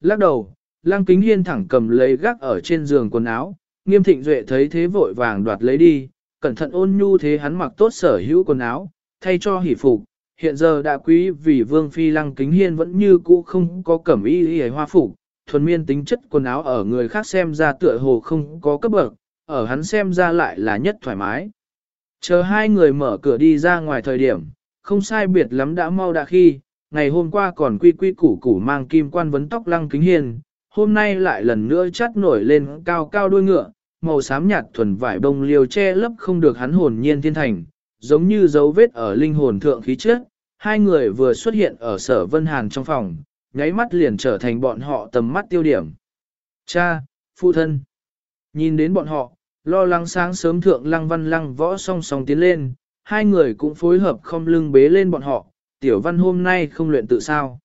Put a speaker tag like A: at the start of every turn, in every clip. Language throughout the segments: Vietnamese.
A: lắc đầu, lăng kính hiên thẳng cầm lấy gác ở trên giường quần áo, nghiêm thịnh duệ thấy thế vội vàng đoạt lấy đi, cẩn thận ôn nhu thế hắn mặc tốt sở hữu quần áo, thay cho hỷ phục, hiện giờ đã quý vì vương phi lăng kính hiên vẫn như cũ không có cẩm y y hoa phục, thuần miên tính chất quần áo ở người khác xem ra tựa hồ không có cấp bậc, ở hắn xem ra lại là nhất thoải mái. Chờ hai người mở cửa đi ra ngoài thời điểm, không sai biệt lắm đã mau đã khi, ngày hôm qua còn quy quy củ củ mang kim quan vấn tóc lăng kính hiền, hôm nay lại lần nữa chắt nổi lên cao cao đuôi ngựa, màu xám nhạt thuần vải bông liều che lấp không được hắn hồn nhiên thiên thành, giống như dấu vết ở linh hồn thượng khí trước. Hai người vừa xuất hiện ở sở Vân Hàn trong phòng, nháy mắt liền trở thành bọn họ tầm mắt tiêu điểm. Cha, phụ thân. Nhìn đến bọn họ, lo lắng sáng sớm thượng lăng văn lăng võ song song tiến lên, hai người cũng phối hợp không lưng bế lên bọn họ, tiểu văn hôm nay không luyện tự sao.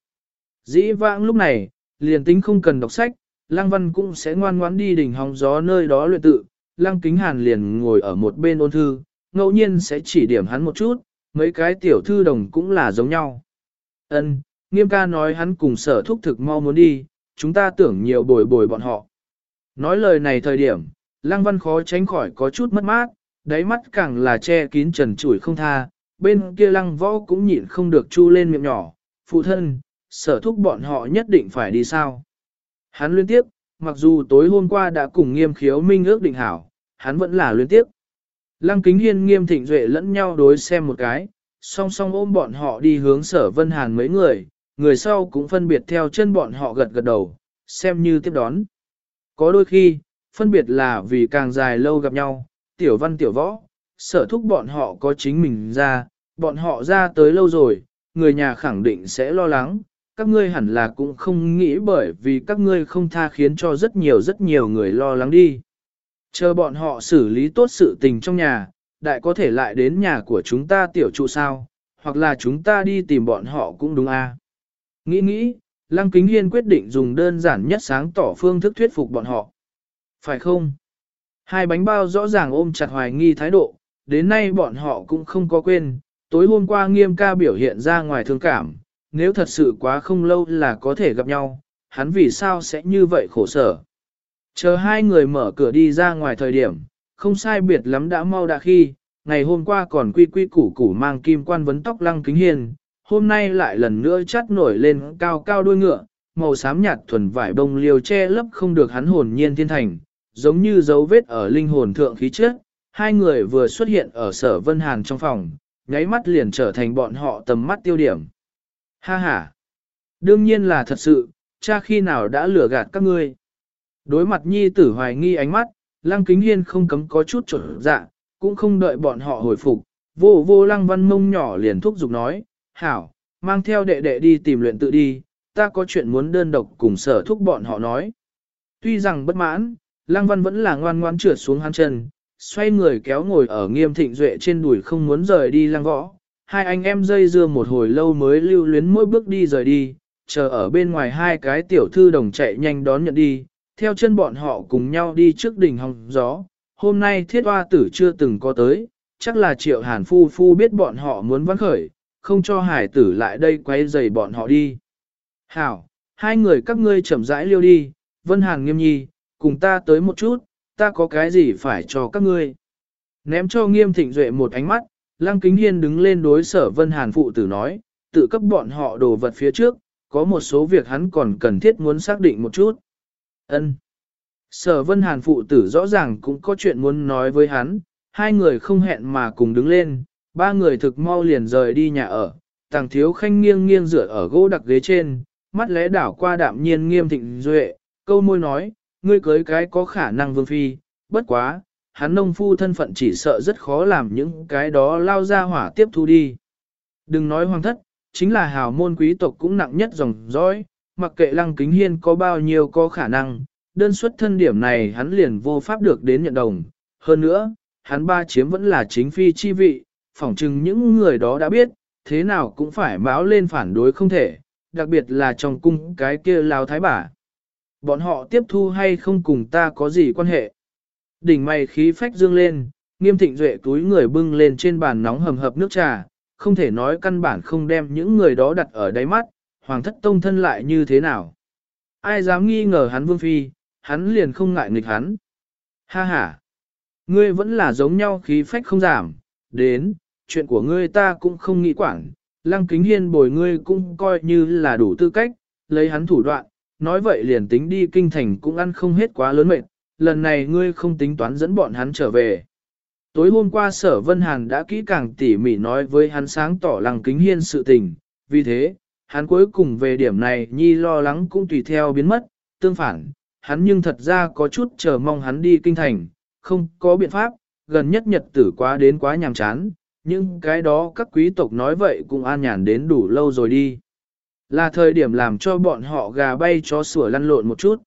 A: Dĩ vãng lúc này, liền tính không cần đọc sách, lăng văn cũng sẽ ngoan ngoãn đi đỉnh hóng gió nơi đó luyện tự, lăng kính hàn liền ngồi ở một bên ôn thư, ngẫu nhiên sẽ chỉ điểm hắn một chút, mấy cái tiểu thư đồng cũng là giống nhau. Ân, nghiêm ca nói hắn cùng sở thúc thực mau muốn đi, chúng ta tưởng nhiều bồi bồi bọn họ. Nói lời này thời điểm, lăng văn khó tránh khỏi có chút mất mát, đáy mắt càng là che kín trần trụi không tha, bên kia lăng võ cũng nhịn không được chu lên miệng nhỏ, phụ thân, sở thúc bọn họ nhất định phải đi sao. Hắn liên tiếp, mặc dù tối hôm qua đã cùng nghiêm khiếu minh ước định hảo, hắn vẫn là liên tiếp. Lăng kính hiên nghiêm thịnh duệ lẫn nhau đối xem một cái, song song ôm bọn họ đi hướng sở vân hàn mấy người, người sau cũng phân biệt theo chân bọn họ gật gật đầu, xem như tiếp đón. Có đôi khi, phân biệt là vì càng dài lâu gặp nhau, tiểu văn tiểu võ, sở thúc bọn họ có chính mình ra, bọn họ ra tới lâu rồi, người nhà khẳng định sẽ lo lắng, các ngươi hẳn là cũng không nghĩ bởi vì các ngươi không tha khiến cho rất nhiều rất nhiều người lo lắng đi. Chờ bọn họ xử lý tốt sự tình trong nhà, đại có thể lại đến nhà của chúng ta tiểu trụ sao, hoặc là chúng ta đi tìm bọn họ cũng đúng a. À. Nghĩ nghĩ, Lăng Kính Hiên quyết định dùng đơn giản nhất sáng tỏ phương thức thuyết phục bọn họ. Phải không? Hai bánh bao rõ ràng ôm chặt hoài nghi thái độ, đến nay bọn họ cũng không có quên, tối hôm qua nghiêm ca biểu hiện ra ngoài thương cảm, nếu thật sự quá không lâu là có thể gặp nhau, hắn vì sao sẽ như vậy khổ sở. Chờ hai người mở cửa đi ra ngoài thời điểm, không sai biệt lắm đã mau đã khi, ngày hôm qua còn quy quy củ củ mang kim quan vấn tóc lăng kính hiền, hôm nay lại lần nữa chắt nổi lên cao cao đuôi ngựa, màu xám nhạt thuần vải bông liều che lấp không được hắn hồn nhiên thiên thành, giống như dấu vết ở linh hồn thượng khí trước. Hai người vừa xuất hiện ở sở Vân Hàn trong phòng, nháy mắt liền trở thành bọn họ tầm mắt tiêu điểm. Ha ha! Đương nhiên là thật sự, cha khi nào đã lừa gạt các ngươi. Đối mặt nhi tử hoài nghi ánh mắt, lăng kính hiên không cấm có chút trở dạ, cũng không đợi bọn họ hồi phục. Vô vô lăng văn mông nhỏ liền thúc giục nói, hảo, mang theo đệ đệ đi tìm luyện tự đi, ta có chuyện muốn đơn độc cùng sở thúc bọn họ nói. Tuy rằng bất mãn, lăng văn vẫn là ngoan ngoan trượt xuống hắn chân, xoay người kéo ngồi ở nghiêm thịnh duệ trên đùi không muốn rời đi lăng võ. Hai anh em dây dưa một hồi lâu mới lưu luyến mỗi bước đi rời đi, chờ ở bên ngoài hai cái tiểu thư đồng chạy nhanh đón nhận đi, theo chân bọn họ cùng nhau đi trước đỉnh hòng gió. Hôm nay thiết hoa tử chưa từng có tới, chắc là triệu hàn phu phu biết bọn họ muốn vắng khởi, không cho hải tử lại đây quay dày bọn họ đi. Hảo, hai người các ngươi chậm rãi liêu đi, Vân Hàn nghiêm nhi, cùng ta tới một chút, ta có cái gì phải cho các ngươi. Ném cho nghiêm thịnh duệ một ánh mắt, Lăng Kính Hiên đứng lên đối sở Vân Hàn phụ tử nói, tự cấp bọn họ đồ vật phía trước, có một số việc hắn còn cần thiết muốn xác định một chút. Ân. Sở Vân Hàn phụ tử rõ ràng cũng có chuyện muốn nói với hắn, hai người không hẹn mà cùng đứng lên, ba người thực mau liền rời đi nhà ở, tàng thiếu khanh nghiêng nghiêng dựa ở gỗ đặc ghế trên, mắt lẽ đảo qua đạm nhiên nghiêm thịnh duệ, câu môi nói, ngươi cưới cái có khả năng vương phi, bất quá, hắn nông phu thân phận chỉ sợ rất khó làm những cái đó lao ra hỏa tiếp thu đi. Đừng nói hoàng thất, chính là hào môn quý tộc cũng nặng nhất dòng dõi, mặc kệ lăng kính hiên có bao nhiêu có khả năng, đơn xuất thân điểm này hắn liền vô pháp được đến nhận đồng. Hơn nữa, hắn ba chiếm vẫn là chính phi chi vị, phỏng chừng những người đó đã biết, thế nào cũng phải báo lên phản đối không thể, đặc biệt là trong cung cái kia lao thái bà. Bọn họ tiếp thu hay không cùng ta có gì quan hệ. Đỉnh mày khí phách dương lên, nghiêm thịnh duệ túi người bưng lên trên bàn nóng hầm hập nước trà, không thể nói căn bản không đem những người đó đặt ở đáy mắt, hoàng thất tông thân lại như thế nào. Ai dám nghi ngờ hắn vương phi, hắn liền không ngại nghịch hắn. Ha ha! Ngươi vẫn là giống nhau khí phách không giảm, đến, chuyện của ngươi ta cũng không nghĩ quản, lăng kính hiên bồi ngươi cũng coi như là đủ tư cách, lấy hắn thủ đoạn, nói vậy liền tính đi kinh thành cũng ăn không hết quá lớn mệt, lần này ngươi không tính toán dẫn bọn hắn trở về. Tối hôm qua sở Vân Hàn đã kỹ càng tỉ mỉ nói với hắn sáng tỏ lăng kính hiên sự tình, vì thế, hắn cuối cùng về điểm này nhi lo lắng cũng tùy theo biến mất, tương phản, hắn nhưng thật ra có chút chờ mong hắn đi kinh thành, không có biện pháp, gần nhất nhật tử quá đến quá nhàm chán, nhưng cái đó các quý tộc nói vậy cũng an nhàn đến đủ lâu rồi đi. Là thời điểm làm cho bọn họ gà bay chó sủa lăn lộn một chút.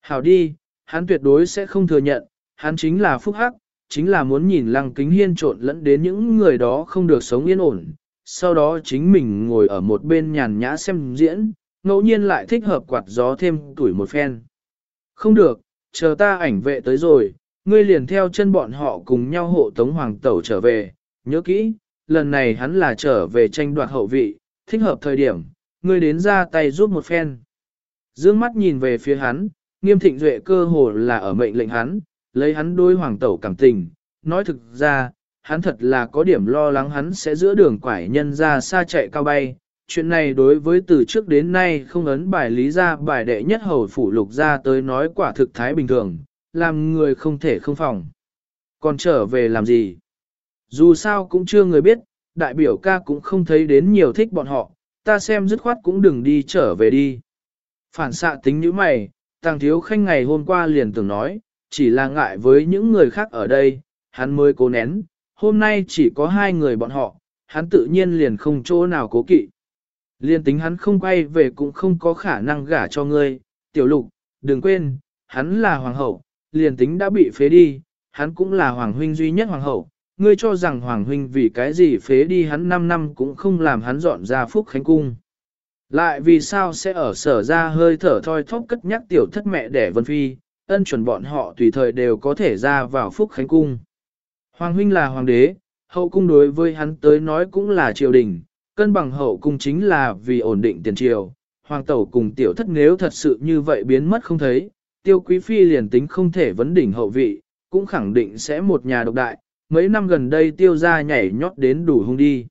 A: Hảo đi, hắn tuyệt đối sẽ không thừa nhận, hắn chính là phúc hắc, chính là muốn nhìn lăng kính hiên trộn lẫn đến những người đó không được sống yên ổn. Sau đó chính mình ngồi ở một bên nhàn nhã xem diễn, ngẫu nhiên lại thích hợp quạt gió thêm tuổi một phen. Không được, chờ ta ảnh vệ tới rồi, ngươi liền theo chân bọn họ cùng nhau hộ tống hoàng tẩu trở về, nhớ kỹ, lần này hắn là trở về tranh đoạt hậu vị, thích hợp thời điểm, ngươi đến ra tay giúp một phen. Dương mắt nhìn về phía hắn, nghiêm thịnh duệ cơ hồ là ở mệnh lệnh hắn, lấy hắn đối hoàng tẩu cảm tình, nói thực ra, hắn thật là có điểm lo lắng hắn sẽ giữa đường quải nhân ra xa chạy cao bay. Chuyện này đối với từ trước đến nay không ấn bài lý ra bài đệ nhất hầu phủ lục ra tới nói quả thực thái bình thường, làm người không thể không phòng. Còn trở về làm gì? Dù sao cũng chưa người biết, đại biểu ca cũng không thấy đến nhiều thích bọn họ, ta xem dứt khoát cũng đừng đi trở về đi. Phản xạ tính như mày, tàng thiếu khanh ngày hôm qua liền tưởng nói, chỉ là ngại với những người khác ở đây, hắn mới cố nén, hôm nay chỉ có hai người bọn họ, hắn tự nhiên liền không chỗ nào cố kỵ. Liên tính hắn không quay về cũng không có khả năng gả cho ngươi, tiểu lục, đừng quên, hắn là hoàng hậu, liền tính đã bị phế đi, hắn cũng là hoàng huynh duy nhất hoàng hậu, ngươi cho rằng hoàng huynh vì cái gì phế đi hắn 5 năm cũng không làm hắn dọn ra phúc khánh cung. Lại vì sao sẽ ở sở ra hơi thở thoi thóp cất nhắc tiểu thất mẹ đẻ vân phi, ân chuẩn bọn họ tùy thời đều có thể ra vào phúc khánh cung. Hoàng huynh là hoàng đế, hậu cung đối với hắn tới nói cũng là triều đình, cân bằng hậu cung chính là vì ổn định tiền triều. Hoàng tẩu cùng tiểu thất nếu thật sự như vậy biến mất không thấy, tiêu quý phi liền tính không thể vấn đỉnh hậu vị, cũng khẳng định sẽ một nhà độc đại, mấy năm gần đây tiêu ra nhảy nhót đến đủ hung đi.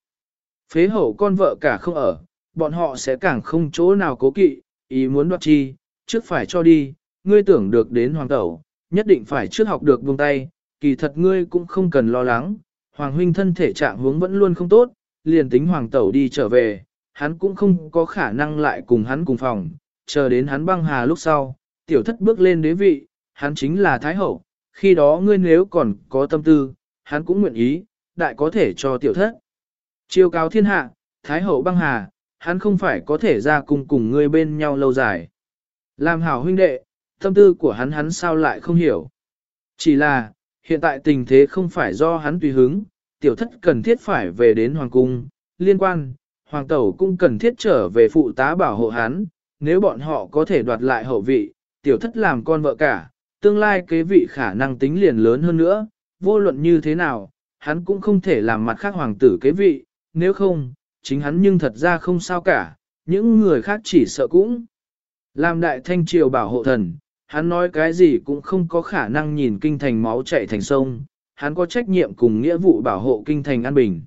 A: Phế hậu con vợ cả không ở, bọn họ sẽ càng không chỗ nào cố kỵ, ý muốn đoạt chi, trước phải cho đi, ngươi tưởng được đến hoàng tẩu, nhất định phải trước học được buông tay, kỳ thật ngươi cũng không cần lo lắng, hoàng huynh thân thể trạng hướng vẫn luôn không tốt, liền tính hoàng tẩu đi trở về, hắn cũng không có khả năng lại cùng hắn cùng phòng, chờ đến hắn băng hà lúc sau, tiểu thất bước lên đế vị, hắn chính là thái hậu, khi đó ngươi nếu còn có tâm tư, hắn cũng nguyện ý, đại có thể cho tiểu thất. Chiêu cao thiên hạ, thái hậu băng hà, hắn không phải có thể ra cùng cùng ngươi bên nhau lâu dài. Làm hảo huynh đệ, tâm tư của hắn hắn sao lại không hiểu. Chỉ là, hiện tại tình thế không phải do hắn tùy hứng, tiểu thất cần thiết phải về đến hoàng cung, liên quan, hoàng tẩu cũng cần thiết trở về phụ tá bảo hộ hắn, nếu bọn họ có thể đoạt lại hậu vị, tiểu thất làm con vợ cả, tương lai kế vị khả năng tính liền lớn hơn nữa, vô luận như thế nào, hắn cũng không thể làm mặt khác hoàng tử kế vị, nếu không, chính hắn nhưng thật ra không sao cả, những người khác chỉ sợ cũng. Làm đại thanh triều bảo hộ thần, hắn nói cái gì cũng không có khả năng nhìn kinh thành máu chảy thành sông, hắn có trách nhiệm cùng nghĩa vụ bảo hộ kinh thành an bình.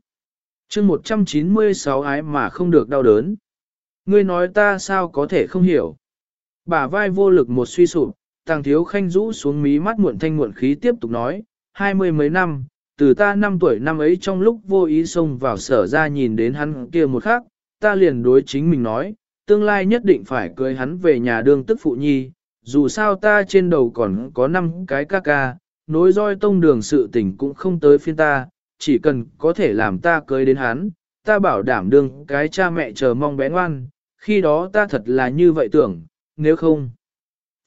A: chương 196 ái mà không được đau đớn. Ngươi nói ta sao có thể không hiểu. Bả vai vô lực một suy sụp, tàng thiếu khanh rũ xuống mí mắt muộn thanh muộn khí tiếp tục nói, hai mươi mấy năm, từ ta năm tuổi năm ấy trong lúc vô ý xông vào sở ra nhìn đến hắn kia một khắc, ta liền đối chính mình nói, tương lai nhất định phải cưới hắn về nhà đương tức phụ nhi, dù sao ta trên đầu còn có năm cái ca ca, nối roi tông đường sự tình cũng không tới phiên ta, chỉ cần có thể làm ta cưới đến hắn, ta bảo đảm đương cái cha mẹ chờ mong bé ngoan, khi đó ta thật là như vậy tưởng, nếu không,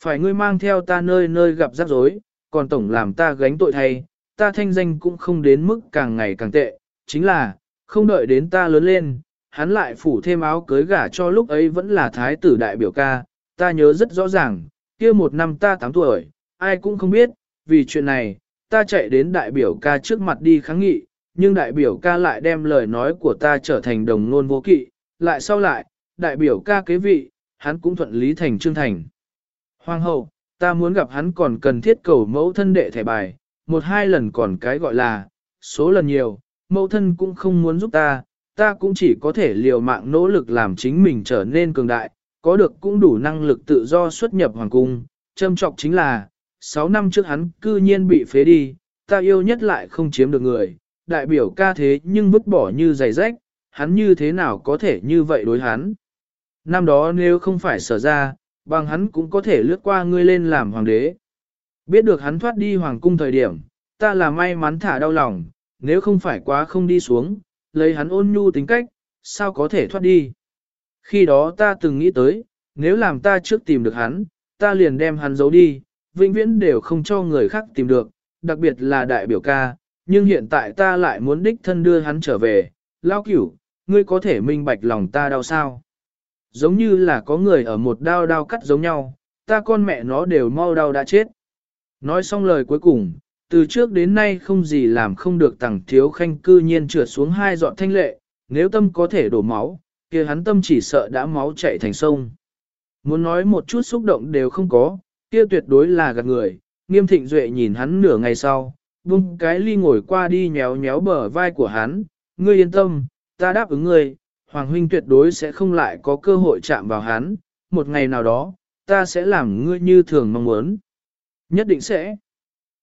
A: phải ngươi mang theo ta nơi nơi gặp rắc rối, còn tổng làm ta gánh tội thay, ta thanh danh cũng không đến mức càng ngày càng tệ, chính là, không đợi đến ta lớn lên, hắn lại phủ thêm áo cưới gả cho lúc ấy vẫn là thái tử đại biểu ca, ta nhớ rất rõ ràng, kia một năm ta 8 tuổi, ai cũng không biết, vì chuyện này, ta chạy đến đại biểu ca trước mặt đi kháng nghị, nhưng đại biểu ca lại đem lời nói của ta trở thành đồng nôn vô kỵ, lại sau lại, đại biểu ca kế vị, hắn cũng thuận lý thành trương thành, Hoàng hậu, ta muốn gặp hắn còn cần thiết cầu mẫu thân đệ thẻ bài, một hai lần còn cái gọi là, số lần nhiều, mẫu thân cũng không muốn giúp ta, ta cũng chỉ có thể liều mạng nỗ lực làm chính mình trở nên cường đại, có được cũng đủ năng lực tự do xuất nhập hoàng cung. Châm trọng chính là, 6 năm trước hắn cư nhiên bị phế đi, ta yêu nhất lại không chiếm được người, đại biểu ca thế nhưng vứt bỏ như giày rách, hắn như thế nào có thể như vậy đối hắn. Năm đó nếu không phải sở ra, bằng hắn cũng có thể lướt qua ngươi lên làm hoàng đế. Biết được hắn thoát đi hoàng cung thời điểm, ta là may mắn thả đau lòng, nếu không phải quá không đi xuống, lấy hắn ôn nhu tính cách, sao có thể thoát đi. Khi đó ta từng nghĩ tới, nếu làm ta trước tìm được hắn, ta liền đem hắn giấu đi, vĩnh viễn đều không cho người khác tìm được, đặc biệt là đại biểu ca, nhưng hiện tại ta lại muốn đích thân đưa hắn trở về, lao cửu, ngươi có thể minh bạch lòng ta đau sao. Giống như là có người ở một đao đao cắt giống nhau, ta con mẹ nó đều mau đau đã chết. Nói xong lời cuối cùng, từ trước đến nay không gì làm không được tàng thiếu khanh cư nhiên trượt xuống hai dọn thanh lệ, nếu tâm có thể đổ máu, kia hắn tâm chỉ sợ đã máu chạy thành sông. Muốn nói một chút xúc động đều không có, kia tuyệt đối là gạt người, nghiêm thịnh duệ nhìn hắn nửa ngày sau, bung cái ly ngồi qua đi nhéo nhéo bờ vai của hắn, ngươi yên tâm, ta đáp ứng ngươi, Hoàng huynh tuyệt đối sẽ không lại có cơ hội chạm vào hắn, một ngày nào đó, ta sẽ làm ngươi như thường mong muốn. Nhất định sẽ.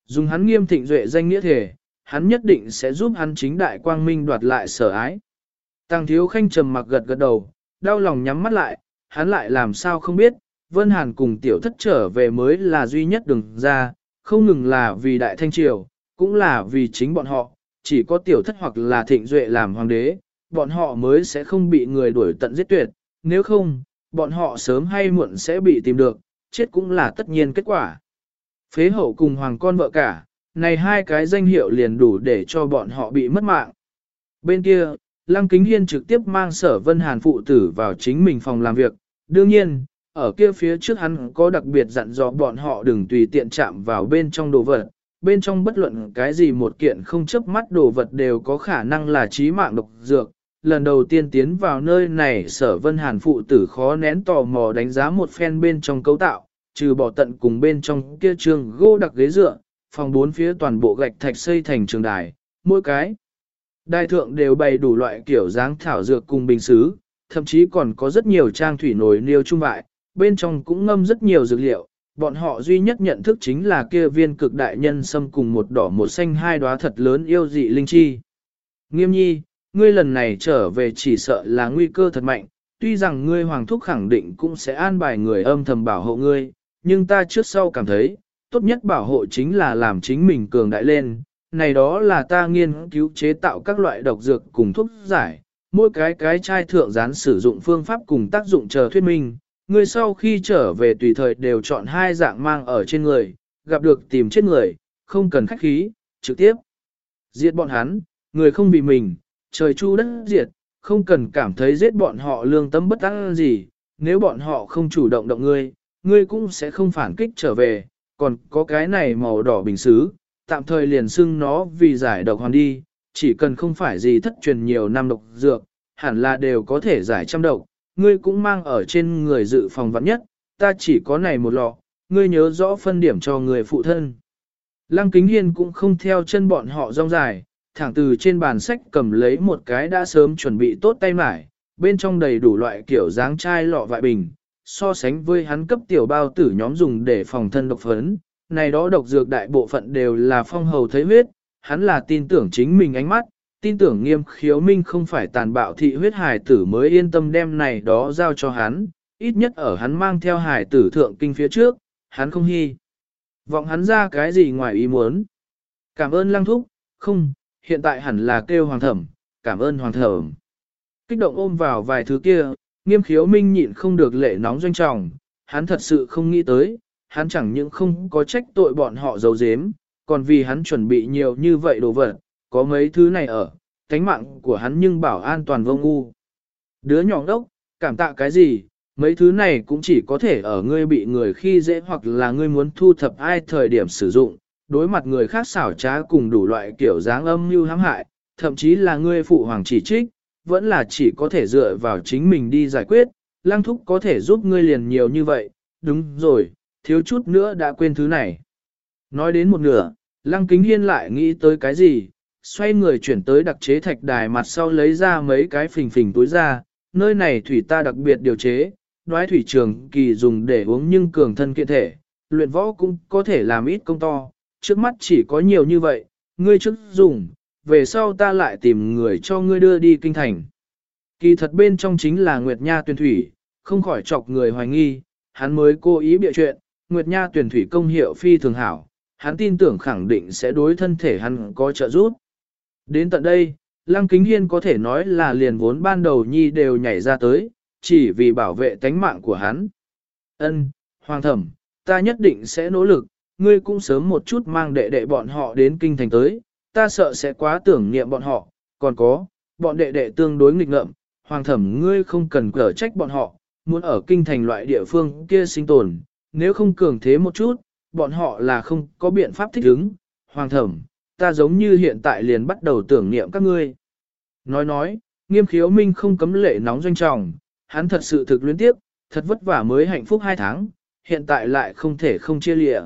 A: Dùng hắn nghiêm thịnh duệ danh nghĩa thể, hắn nhất định sẽ giúp hắn chính đại quang minh đoạt lại sở ái. Tăng thiếu khanh trầm mặc gật gật đầu, đau lòng nhắm mắt lại, hắn lại làm sao không biết, Vân Hàn cùng tiểu thất trở về mới là duy nhất đường ra, không ngừng là vì đại thanh triều, cũng là vì chính bọn họ, chỉ có tiểu thất hoặc là thịnh duệ làm hoàng đế, bọn họ mới sẽ không bị người đuổi tận giết tuyệt, nếu không, bọn họ sớm hay muộn sẽ bị tìm được, chết cũng là tất nhiên kết quả. Phế hậu cùng hoàng con vợ cả, này hai cái danh hiệu liền đủ để cho bọn họ bị mất mạng. Bên kia, Lăng Kính Hiên trực tiếp mang sở vân hàn phụ tử vào chính mình phòng làm việc. Đương nhiên, ở kia phía trước hắn có đặc biệt dặn dò bọn họ đừng tùy tiện chạm vào bên trong đồ vật. Bên trong bất luận cái gì một kiện không chấp mắt đồ vật đều có khả năng là trí mạng độc dược. Lần đầu tiên tiến vào nơi này sở vân hàn phụ tử khó nén tò mò đánh giá một phen bên trong cấu tạo, trừ bỏ tận cùng bên trong kia trường gỗ đặc ghế dựa, phòng bốn phía toàn bộ gạch thạch xây thành trường đài, mỗi cái. Đài thượng đều bày đủ loại kiểu dáng thảo dược cùng bình xứ, thậm chí còn có rất nhiều trang thủy nồi niêu trung bại, bên trong cũng ngâm rất nhiều dược liệu. Bọn họ duy nhất nhận thức chính là kia viên cực đại nhân xâm cùng một đỏ một xanh hai đóa thật lớn yêu dị linh chi. Nghiêm nhi, ngươi lần này trở về chỉ sợ là nguy cơ thật mạnh, tuy rằng ngươi hoàng thúc khẳng định cũng sẽ an bài người âm thầm bảo hộ ngươi, nhưng ta trước sau cảm thấy, tốt nhất bảo hộ chính là làm chính mình cường đại lên. Này đó là ta nghiên cứu chế tạo các loại độc dược cùng thuốc giải, mỗi cái cái chai thượng dán sử dụng phương pháp cùng tác dụng chờ thuyết minh. Ngươi sau khi trở về tùy thời đều chọn hai dạng mang ở trên người, gặp được tìm chết người, không cần khách khí, trực tiếp. Giết bọn hắn, người không vì mình, trời chu đất diệt, không cần cảm thấy giết bọn họ lương tâm bất ăn gì, nếu bọn họ không chủ động động ngươi, ngươi cũng sẽ không phản kích trở về, còn có cái này màu đỏ bình xứ, tạm thời liền xưng nó vì giải độc hoàn đi, chỉ cần không phải gì thất truyền nhiều năm độc dược, hẳn là đều có thể giải trăm độc, ngươi cũng mang ở trên người dự phòng vạn nhất, ta chỉ có này một lọ, ngươi nhớ rõ phân điểm cho người phụ thân. Lăng Kính Hiên cũng không theo chân bọn họ rong dài, thẳng từ trên bàn sách cầm lấy một cái đã sớm chuẩn bị tốt tay mải, bên trong đầy đủ loại kiểu dáng chai lọ vại bình, so sánh với hắn cấp tiểu bao tử nhóm dùng để phòng thân độc phấn, này đó độc dược đại bộ phận đều là phong hầu thấy huyết, hắn là tin tưởng chính mình ánh mắt, tin tưởng nghiêm khiếu minh không phải tàn bạo thị huyết hải tử mới yên tâm đem này đó giao cho hắn, ít nhất ở hắn mang theo hải tử thượng kinh phía trước, hắn không hy. Vọng hắn ra cái gì ngoài ý muốn. Cảm ơn lăng thúc, không, hiện tại hẳn là kêu hoàng thẩm, cảm ơn hoàng thẩm. Kích động ôm vào vài thứ kia, Nghiêm khiếu minh nhịn không được lệ nóng doanh trọng, hắn thật sự không nghĩ tới, hắn chẳng những không có trách tội bọn họ giấu giếm, còn vì hắn chuẩn bị nhiều như vậy đồ vật, có mấy thứ này ở, cánh mạng của hắn nhưng bảo an toàn vô ngu. Đứa nhỏ đốc, cảm tạ cái gì, mấy thứ này cũng chỉ có thể ở ngươi bị người khi dễ hoặc là ngươi muốn thu thập ai thời điểm sử dụng, đối mặt người khác xảo trá cùng đủ loại kiểu dáng âm mưu hãm hại, thậm chí là ngươi phụ hoàng chỉ trích, vẫn là chỉ có thể dựa vào chính mình đi giải quyết, lăng thúc có thể giúp ngươi liền nhiều như vậy, đúng rồi, thiếu chút nữa đã quên thứ này. Nói đến một nửa, Lăng Kính Hiên lại nghĩ tới cái gì, xoay người chuyển tới đặc chế thạch đài mặt sau lấy ra mấy cái phình phình túi ra, nơi này thủy ta đặc biệt điều chế, đoái thủy trường kỳ dùng để uống nhưng cường thân kiện thể, luyện võ cũng có thể làm ít công to, trước mắt chỉ có nhiều như vậy, ngươi trước dùng, về sau ta lại tìm người cho ngươi đưa đi kinh thành. Kỳ thật bên trong chính là Nguyệt Nha tuyển thủy, không khỏi chọc người hoài nghi, hắn mới cố ý bịa chuyện, Nguyệt Nha tuyển thủy công hiệu phi thường hảo, hắn tin tưởng khẳng định sẽ đối thân thể hắn có trợ giúp. Đến tận đây, Lăng Kính Hiên có thể nói là liền vốn ban đầu nhi đều nhảy ra tới, chỉ vì bảo vệ tánh mạng của hắn. Ân, Hoàng thẩm, ta nhất định sẽ nỗ lực, ngươi cũng sớm một chút mang đệ đệ bọn họ đến kinh thành tới, ta sợ sẽ quá tưởng niệm bọn họ, còn có, bọn đệ đệ tương đối nghịch ngợm, Hoàng thẩm ngươi không cần cở trách bọn họ, muốn ở kinh thành loại địa phương kia sinh tồn, nếu không cường thế một chút, bọn họ là không có biện pháp thích ứng. Hoàng thẩm, ta giống như hiện tại liền bắt đầu tưởng niệm các ngươi. Nói nói, nghiêm khiếu minh không cấm lệ nóng doanh trọng, hắn thật sự thực luyến tiếp, thật vất vả mới hạnh phúc hai tháng, hiện tại lại không thể không chia lịa.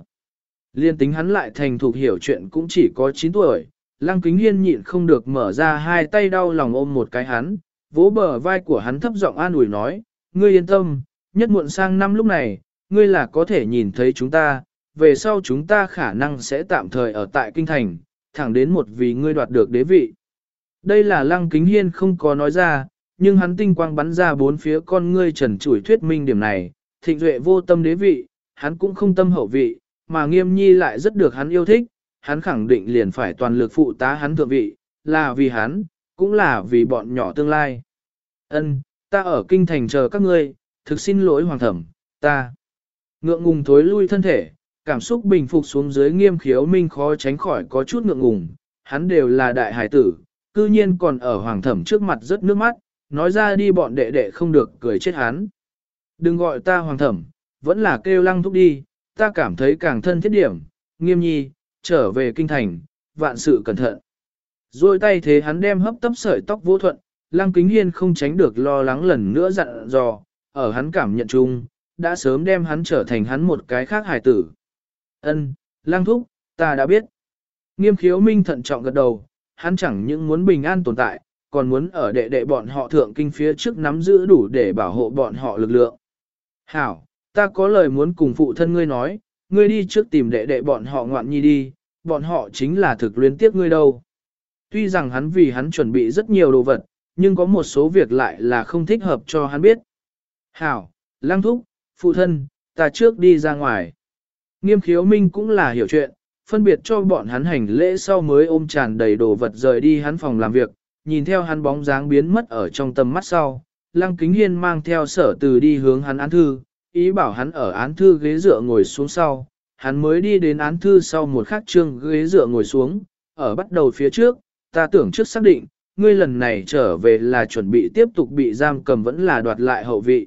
A: Liên tính hắn lại thành thục hiểu chuyện cũng chỉ có 9 tuổi, lăng kính hiên nhịn không được mở ra hai tay đau lòng ôm một cái hắn, vỗ bờ vai của hắn thấp giọng an ủi nói, ngươi yên tâm, nhất muộn sang năm lúc này, ngươi là có thể nhìn thấy chúng ta, về sau chúng ta khả năng sẽ tạm thời ở tại kinh thành, thẳng đến một vì ngươi đoạt được đế vị. Đây là lăng kính hiên không có nói ra, nhưng hắn tinh quang bắn ra bốn phía con ngươi trần chủi thuyết minh điểm này, thịnh duệ vô tâm đế vị, hắn cũng không tâm hậu vị, mà nghiêm nhi lại rất được hắn yêu thích, hắn khẳng định liền phải toàn lực phụ tá hắn thượng vị, là vì hắn, cũng là vì bọn nhỏ tương lai. Ân, ta ở kinh thành chờ các ngươi, thực xin lỗi hoàng thẩm, ta. Ngượng ngùng thối lui thân thể, cảm xúc bình phục xuống dưới nghiêm khiếu minh khó tránh khỏi có chút ngượng ngùng, hắn đều là đại hải tử, cư nhiên còn ở hoàng thẩm trước mặt rất nước mắt, nói ra đi bọn đệ đệ không được cười chết hắn. Đừng gọi ta hoàng thẩm, vẫn là kêu lăng thúc đi, ta cảm thấy càng thân thiết điểm, nghiêm nhi, trở về kinh thành, vạn sự cẩn thận. Rồi tay thế hắn đem hấp tấp sợi tóc vô thuận, lăng kính hiên không tránh được lo lắng lần nữa dặn dò, ở hắn cảm nhận chung, đã sớm đem hắn trở thành hắn một cái khác hài tử. Ân, lăng thúc, ta đã biết. Nghiêm khiếu minh thận trọng gật đầu, hắn chẳng những muốn bình an tồn tại, còn muốn ở đệ đệ bọn họ thượng kinh phía trước nắm giữ đủ để bảo hộ bọn họ lực lượng. Hảo, ta có lời muốn cùng phụ thân ngươi nói, ngươi đi trước tìm đệ đệ bọn họ ngoạn nhi đi, bọn họ chính là thực luyến tiếc ngươi đâu. Tuy rằng hắn vì hắn chuẩn bị rất nhiều đồ vật, nhưng có một số việc lại là không thích hợp cho hắn biết. Hảo, lang thúc, phụ thân, ta trước đi ra ngoài. Nghiêm khiếu minh cũng là hiểu chuyện, phân biệt cho bọn hắn hành lễ sau mới ôm tràn đầy đồ vật rời đi hắn phòng làm việc, nhìn theo hắn bóng dáng biến mất ở trong tầm mắt sau. Lăng kính hiên mang theo sở từ đi hướng hắn án thư, ý bảo hắn ở án thư ghế dựa ngồi xuống sau. Hắn mới đi đến án thư sau một khắc trương ghế dựa ngồi xuống, ở bắt đầu phía trước, ta tưởng trước xác định, ngươi lần này trở về là chuẩn bị tiếp tục bị giam cầm vẫn là đoạt lại hậu vị.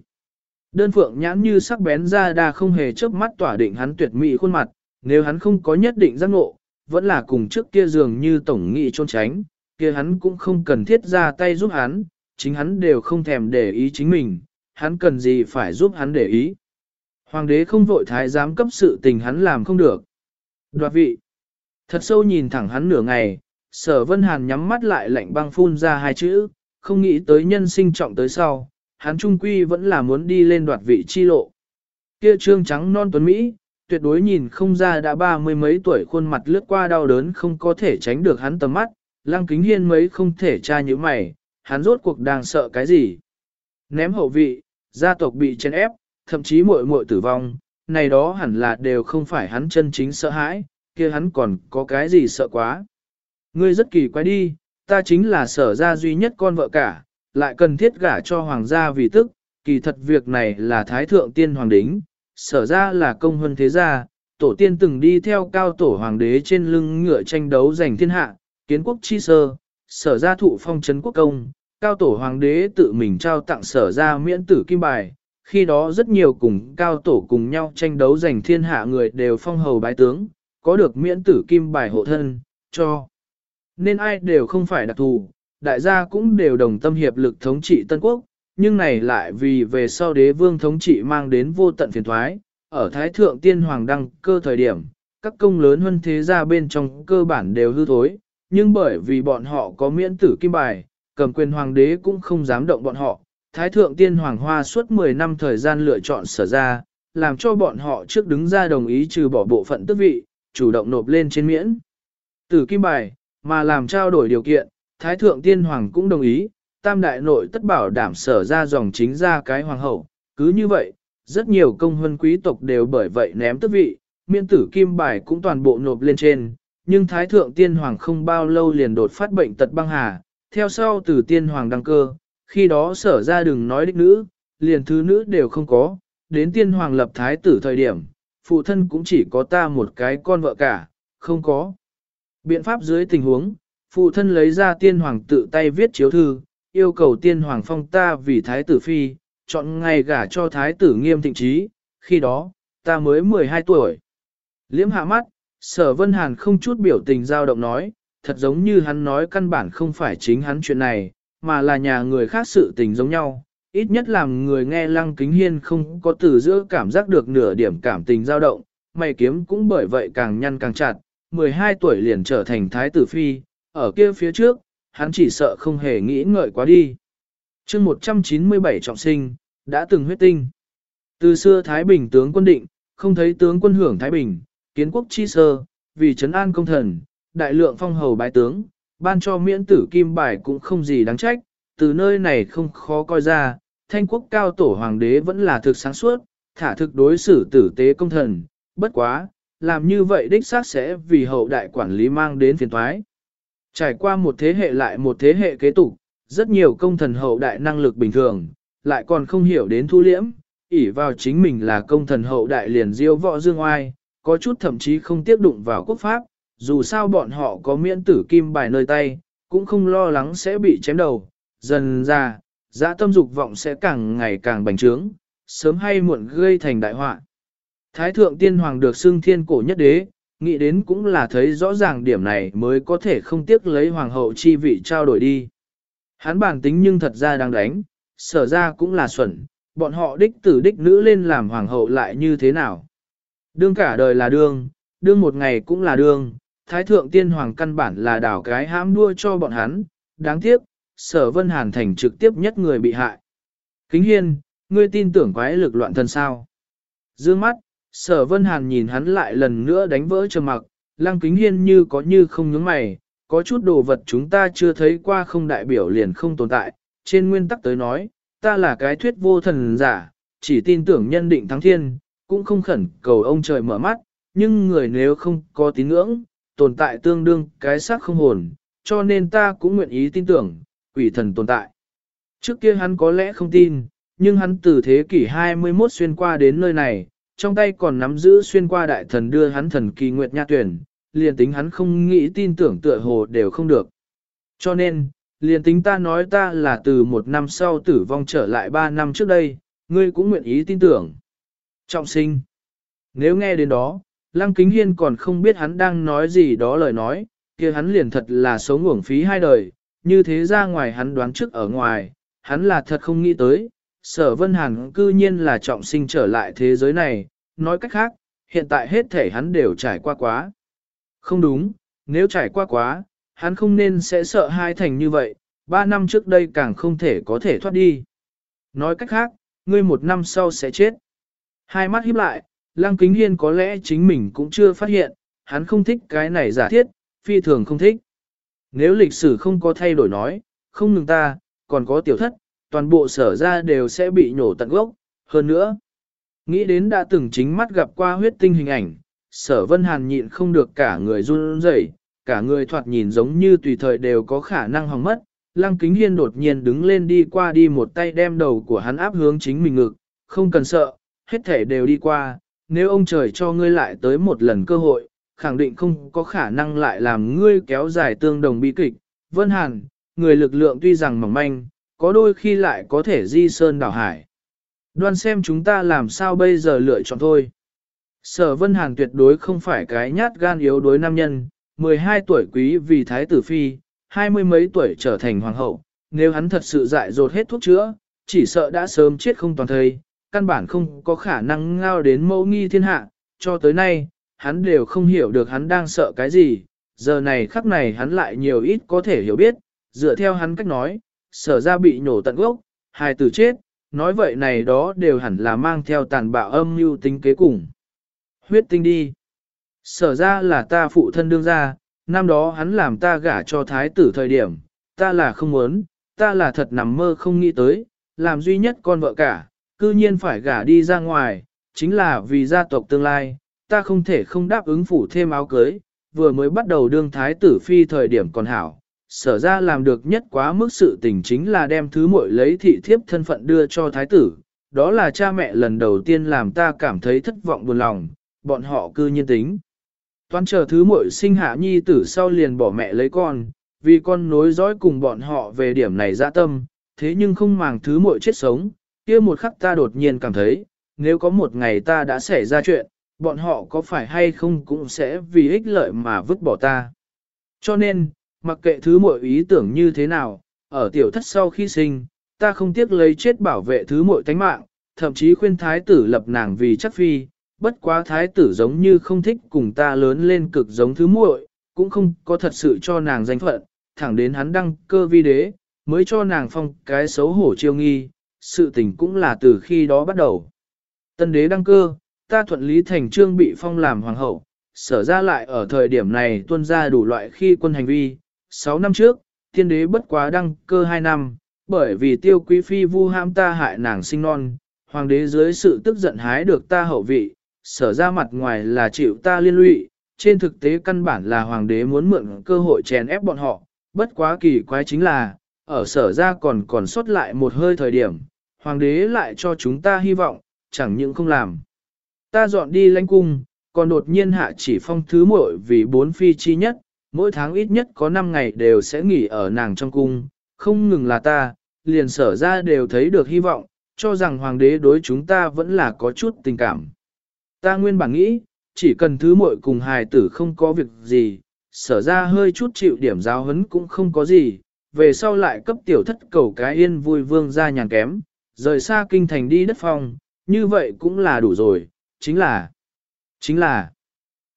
A: Đơn phượng nhãn như sắc bén ra đa không hề chớp mắt tỏa định hắn tuyệt mỹ khuôn mặt, nếu hắn không có nhất định giác ngộ, vẫn là cùng trước kia dường như tổng nghị trôn tránh, kia hắn cũng không cần thiết ra tay giúp hắn, chính hắn đều không thèm để ý chính mình, hắn cần gì phải giúp hắn để ý. Hoàng đế không vội thái giám cấp sự tình hắn làm không được. Đoạt vị. Thật sâu nhìn thẳng hắn nửa ngày, sở vân hàn nhắm mắt lại lạnh băng phun ra hai chữ, không nghĩ tới nhân sinh trọng tới sau, hắn trung quy vẫn là muốn đi lên đoạt vị chi lộ. Kia trương trắng non tuấn Mỹ, tuyệt đối nhìn không ra đã ba mươi mấy tuổi khuôn mặt lướt qua đau đớn không có thể tránh được hắn tầm mắt, lăng kính hiên mấy không thể tra như mày, hắn rốt cuộc đang sợ cái gì. Ném hậu vị, gia tộc bị chèn ép, thậm chí muội muội tử vong, này đó hẳn là đều không phải hắn chân chính sợ hãi, kia hắn còn có cái gì sợ quá. Ngươi rất kỳ quái đi, ta chính là sở gia duy nhất con vợ cả, lại cần thiết gả cho hoàng gia vì tức, kỳ thật việc này là thái thượng tiên hoàng đính, sở ra là công hơn thế gia, tổ tiên từng đi theo cao tổ hoàng đế trên lưng ngựa tranh đấu giành thiên hạ, kiến quốc chi sơ, sở ra thụ phong trấn quốc công, cao tổ hoàng đế tự mình trao tặng sở ra miễn tử kim bài, khi đó rất nhiều cùng cao tổ cùng nhau tranh đấu giành thiên hạ người đều phong hầu bái tướng, có được miễn tử kim bài hộ thân, cho. Nên ai đều không phải đặc thù, đại gia cũng đều đồng tâm hiệp lực thống trị Tân Quốc, nhưng này lại vì về sau đế vương thống trị mang đến vô tận phiền thoái, ở Thái Thượng Tiên Hoàng đăng cơ thời điểm, các công lớn hơn thế gia bên trong cơ bản đều hư thối, nhưng bởi vì bọn họ có miễn tử kim bài, cầm quyền hoàng đế cũng không dám động bọn họ. Thái Thượng Tiên Hoàng Hoa suốt 10 năm thời gian lựa chọn sở ra, làm cho bọn họ trước đứng ra đồng ý trừ bỏ bộ phận tước vị, chủ động nộp lên trên miễn. Tử kim bài, mà làm trao đổi điều kiện, Thái Thượng Tiên Hoàng cũng đồng ý, tam đại nội tất bảo đảm sở ra dòng chính ra cái hoàng hậu. Cứ như vậy, rất nhiều công huân quý tộc đều bởi vậy ném tước vị, miễn tử kim bài cũng toàn bộ nộp lên trên. Nhưng Thái Thượng Tiên Hoàng không bao lâu liền đột phát bệnh tật băng hà, theo sau từ Tiên Hoàng đăng cơ, khi đó sở ra đừng nói đích nữ, liền thứ nữ đều không có, đến Tiên Hoàng lập Thái tử thời điểm, phụ thân cũng chỉ có ta một cái con vợ cả, không có. Biện pháp dưới tình huống, phụ thân lấy ra tiên hoàng tự tay viết chiếu thư, yêu cầu tiên hoàng phong ta vì thái tử phi, chọn ngày gả cho thái tử nghiêm thịnh trí, khi đó, ta mới 12 tuổi. Liễm hạ mắt, sở vân hàn không chút biểu tình dao động nói, thật giống như hắn nói căn bản không phải chính hắn chuyện này, mà là nhà người khác sự tình giống nhau. Ít nhất làm người nghe lăng kính hiên không có từ giữa cảm giác được nửa điểm cảm tình dao động, mày kiếm cũng bởi vậy càng nhăn càng chặt, 12 tuổi liền trở thành thái tử phi, ở kia phía trước, hắn chỉ sợ không hề nghĩ ngợi quá đi. chương 197 trọng sinh, đã từng huyết tinh. Từ xưa Thái Bình tướng quân định, không thấy tướng quân hưởng Thái Bình, kiến quốc chi sơ, vì trấn an công thần, đại lượng phong hầu bái tướng, ban cho miễn tử kim bài cũng không gì đáng trách, từ nơi này không khó coi ra, thanh quốc cao tổ hoàng đế vẫn là thực sáng suốt, thả thực đối xử tử tế công thần, bất quá, làm như vậy đích xác sẽ vì hậu đại quản lý mang đến phiền thoái. Trải qua một thế hệ lại một thế hệ kế tục, rất nhiều công thần hậu đại năng lực bình thường, lại còn không hiểu đến thu liễm, ỷ vào chính mình là công thần hậu đại liền diêu võ dương oai, có chút thậm chí không tiếp đụng vào quốc pháp, dù sao bọn họ có miễn tử kim bài nơi tay, cũng không lo lắng sẽ bị chém đầu, dần ra, dã tâm dục vọng sẽ càng ngày càng bành trướng, sớm hay muộn gây thành đại họa. Thái thượng tiên hoàng được xưng thiên cổ nhất đế, nghĩ đến cũng là thấy rõ ràng điểm này mới có thể không tiếc lấy hoàng hậu chi vị trao đổi đi. Hắn bản tính nhưng thật ra đang đánh, sở ra cũng là xuẩn, bọn họ đích tử đích nữ lên làm hoàng hậu lại như thế nào. Đương cả đời là đương, đương một ngày cũng là đương, thái thượng tiên hoàng căn bản là đảo cái hãm đua cho bọn hắn, đáng tiếc, sở vân hàn thành trực tiếp nhất người bị hại. Kính hiên, ngươi tin tưởng quái lực loạn thân sao? Dương mắt, sở vân hàn nhìn hắn lại lần nữa đánh vỡ trầm mặc, lăng kính hiên như có như không nhướng mày, có chút đồ vật chúng ta chưa thấy qua không đại biểu liền không tồn tại, trên nguyên tắc tới nói, ta là cái thuyết vô thần giả, chỉ tin tưởng nhân định thắng thiên, cũng không khẩn cầu ông trời mở mắt, nhưng người nếu không có tín ngưỡng, tồn tại tương đương cái xác không hồn, cho nên ta cũng nguyện ý tin tưởng, quỷ thần tồn tại. Trước kia hắn có lẽ không tin, nhưng hắn từ thế kỷ 21 xuyên qua đến nơi này, trong tay còn nắm giữ xuyên qua đại thần đưa hắn thần kỳ nguyệt nha tuyển, liền tính hắn không nghĩ tin tưởng tựa hồ đều không được. Cho nên, liền tính ta nói ta là từ một năm sau tử vong trở lại ba năm trước đây, ngươi cũng nguyện ý tin tưởng. Trọng sinh. Nếu nghe đến đó, Lăng Kính Hiên còn không biết hắn đang nói gì đó lời nói, kia hắn liền thật là sống uổng phí hai đời, như thế ra ngoài hắn đoán trước ở ngoài, hắn là thật không nghĩ tới, sở vân hàn cư nhiên là trọng sinh trở lại thế giới này, nói cách khác, hiện tại hết thể hắn đều trải qua quá. Không đúng, nếu trải qua quá, hắn không nên sẽ sợ hai thành như vậy, ba năm trước đây càng không thể có thể thoát đi. Nói cách khác, ngươi một năm sau sẽ chết. Hai mắt híp lại, Lăng Kính Hiên có lẽ chính mình cũng chưa phát hiện, hắn không thích cái này giả thiết, phi thường không thích. Nếu lịch sử không có thay đổi nói, không ngừng ta, còn có tiểu thất, toàn bộ sở ra đều sẽ bị nhổ tận gốc, hơn nữa. Nghĩ đến đã từng chính mắt gặp qua huyết tinh hình ảnh, sở vân hàn nhịn không được cả người run rẩy, cả người thoạt nhìn giống như tùy thời đều có khả năng hỏng mất. Lăng kính hiên đột nhiên đứng lên đi qua đi một tay đem đầu của hắn áp hướng chính mình ngực, không cần sợ, hết thể đều đi qua, nếu ông trời cho ngươi lại tới một lần cơ hội, khẳng định không có khả năng lại làm ngươi kéo dài tương đồng bi kịch. Vân Hàn, người lực lượng tuy rằng mỏng manh, có đôi khi lại có thể di sơn đảo hải. Đoan xem chúng ta làm sao bây giờ lựa chọn thôi. Sở Vân Hàn tuyệt đối không phải cái nhát gan yếu đối nam nhân, 12 tuổi quý vì thái tử phi, hai mươi mấy tuổi trở thành hoàng hậu, nếu hắn thật sự dại dột hết thuốc chữa, chỉ sợ đã sớm chết không toàn thây, căn bản không có khả năng ngao đến mẫu nghi thiên hạ, cho tới nay, hắn đều không hiểu được hắn đang sợ cái gì, giờ này khắc này hắn lại nhiều ít có thể hiểu biết, dựa theo hắn cách nói, sở ra bị nhổ tận gốc, hài tử chết, nói vậy này đó đều hẳn là mang theo tàn bạo âm mưu tính kế cùng. Huyết tinh đi. Sở ra là ta phụ thân đương ra, năm đó hắn làm ta gả cho thái tử thời điểm, ta là không muốn, ta là thật nằm mơ không nghĩ tới, làm duy nhất con vợ cả, cư nhiên phải gả đi ra ngoài, chính là vì gia tộc tương lai, ta không thể không đáp ứng phủ thêm áo cưới, vừa mới bắt đầu đương thái tử phi thời điểm còn hảo, sở ra làm được nhất quá mức sự tình chính là đem thứ muội lấy thị thiếp thân phận đưa cho thái tử, đó là cha mẹ lần đầu tiên làm ta cảm thấy thất vọng buồn lòng, bọn họ cư nhiên tính. Toán chờ thứ muội sinh hạ nhi tử sau liền bỏ mẹ lấy con, vì con nối dõi cùng bọn họ về điểm này dạ tâm, thế nhưng không màng thứ muội chết sống, kia một khắc ta đột nhiên cảm thấy, nếu có một ngày ta đã xảy ra chuyện, bọn họ có phải hay không cũng sẽ vì ích lợi mà vứt bỏ ta. Cho nên, mặc kệ thứ muội ý tưởng như thế nào, ở tiểu thất sau khi sinh, ta không tiếc lấy chết bảo vệ thứ muội tánh mạng, thậm chí khuyên thái tử lập nàng vì chắc phi, bất quá thái tử giống như không thích cùng ta lớn lên cực giống thứ muội, cũng không có thật sự cho nàng danh phận, thẳng đến hắn đăng cơ vi đế, mới cho nàng phong cái xấu hổ chiêu nghi, sự tình cũng là từ khi đó bắt đầu. Tân đế đăng cơ, ta thuận lý thành trương bị phong làm hoàng hậu, sở ra lại ở thời điểm này tuân ra đủ loại khi quân hành vi. 6 năm trước, tiên đế bất quá đăng cơ 2 năm, bởi vì tiêu quý phi vu ham ta hại nàng sinh non, hoàng đế dưới sự tức giận hái được ta hậu vị, sở ra mặt ngoài là chịu ta liên lụy, trên thực tế căn bản là hoàng đế muốn mượn cơ hội chèn ép bọn họ, bất quá kỳ quái chính là, ở sở ra còn còn sót lại một hơi thời điểm, hoàng đế lại cho chúng ta hy vọng, chẳng những không làm. Ta dọn đi lãnh cung, còn đột nhiên hạ chỉ phong thứ muội vì bốn phi chi nhất, mỗi tháng ít nhất có 5 ngày đều sẽ nghỉ ở nàng trong cung, không ngừng là ta, liền sở ra đều thấy được hy vọng, cho rằng hoàng đế đối chúng ta vẫn là có chút tình cảm. Ta nguyên bản nghĩ, chỉ cần thứ muội cùng hài tử không có việc gì, sở ra hơi chút chịu điểm giáo hấn cũng không có gì, về sau lại cấp tiểu thất cầu cái yên vui vương ra nhàn kém, rời xa kinh thành đi đất phong, như vậy cũng là đủ rồi, chính là, chính là.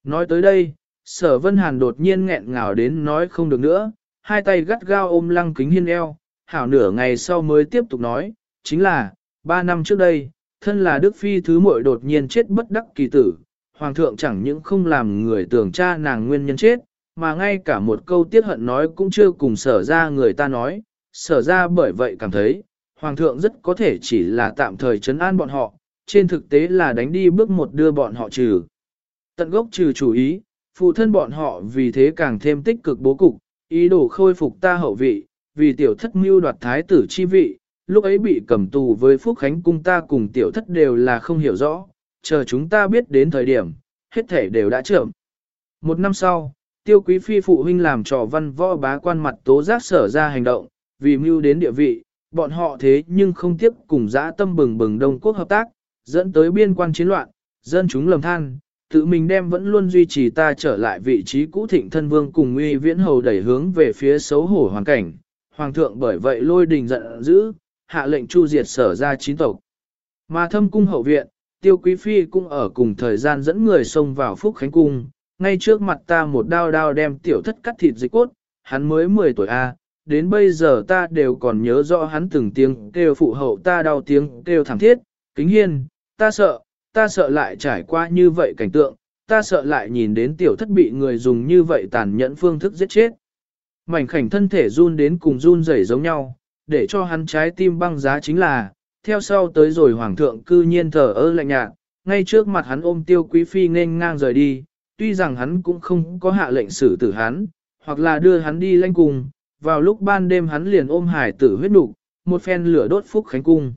A: Nói tới đây, sở vân hàn đột nhiên nghẹn ngào đến nói không được nữa, hai tay gắt gao ôm lăng kính hiên eo, hảo nửa ngày sau mới tiếp tục nói, chính là, ba năm trước đây, thân là Đức Phi thứ muội đột nhiên chết bất đắc kỳ tử, Hoàng thượng chẳng những không làm người tưởng cha nàng nguyên nhân chết, mà ngay cả một câu tiết hận nói cũng chưa cùng sở ra người ta nói, sở ra bởi vậy cảm thấy, Hoàng thượng rất có thể chỉ là tạm thời chấn an bọn họ, trên thực tế là đánh đi bước một đưa bọn họ trừ. Tận gốc trừ chủ ý, phụ thân bọn họ vì thế càng thêm tích cực bố cục, ý đồ khôi phục ta hậu vị, vì tiểu thất mưu đoạt thái tử chi vị, lúc ấy bị cầm tù với Phúc Khánh cung ta cùng tiểu thất đều là không hiểu rõ, chờ chúng ta biết đến thời điểm, hết thể đều đã trưởng. Một năm sau, tiêu quý phi phụ huynh làm trò văn võ bá quan mặt tố giác sở ra hành động, vì mưu đến địa vị, bọn họ thế nhưng không tiếp cùng dã tâm bừng bừng Đông Quốc hợp tác, dẫn tới biên quan chiến loạn, dân chúng lầm than, tự mình đem vẫn luôn duy trì ta trở lại vị trí cũ thịnh thân vương cùng uy viễn hầu đẩy hướng về phía xấu hổ hoàn cảnh. Hoàng thượng bởi vậy lôi đình giận dữ, hạ lệnh chu diệt sở ra chín tộc. Mà thâm cung hậu viện, tiêu quý phi cũng ở cùng thời gian dẫn người xông vào phúc khánh cung, ngay trước mặt ta một đao đao đem tiểu thất cắt thịt dịch cốt, hắn mới 10 tuổi A, đến bây giờ ta đều còn nhớ rõ hắn từng tiếng kêu phụ hậu ta đau tiếng kêu thảm thiết, kính hiên, ta sợ, ta sợ lại trải qua như vậy cảnh tượng, ta sợ lại nhìn đến tiểu thất bị người dùng như vậy tàn nhẫn phương thức giết chết. Mảnh khảnh thân thể run đến cùng run rẩy giống nhau, để cho hắn trái tim băng giá chính là, theo sau tới rồi hoàng thượng cư nhiên thở ơ lạnh nhạt, ngay trước mặt hắn ôm tiêu quý phi nên ngang rời đi, tuy rằng hắn cũng không có hạ lệnh xử tử hắn, hoặc là đưa hắn đi lanh cùng, vào lúc ban đêm hắn liền ôm hải tử huyết đục, một phen lửa đốt phúc khánh cung.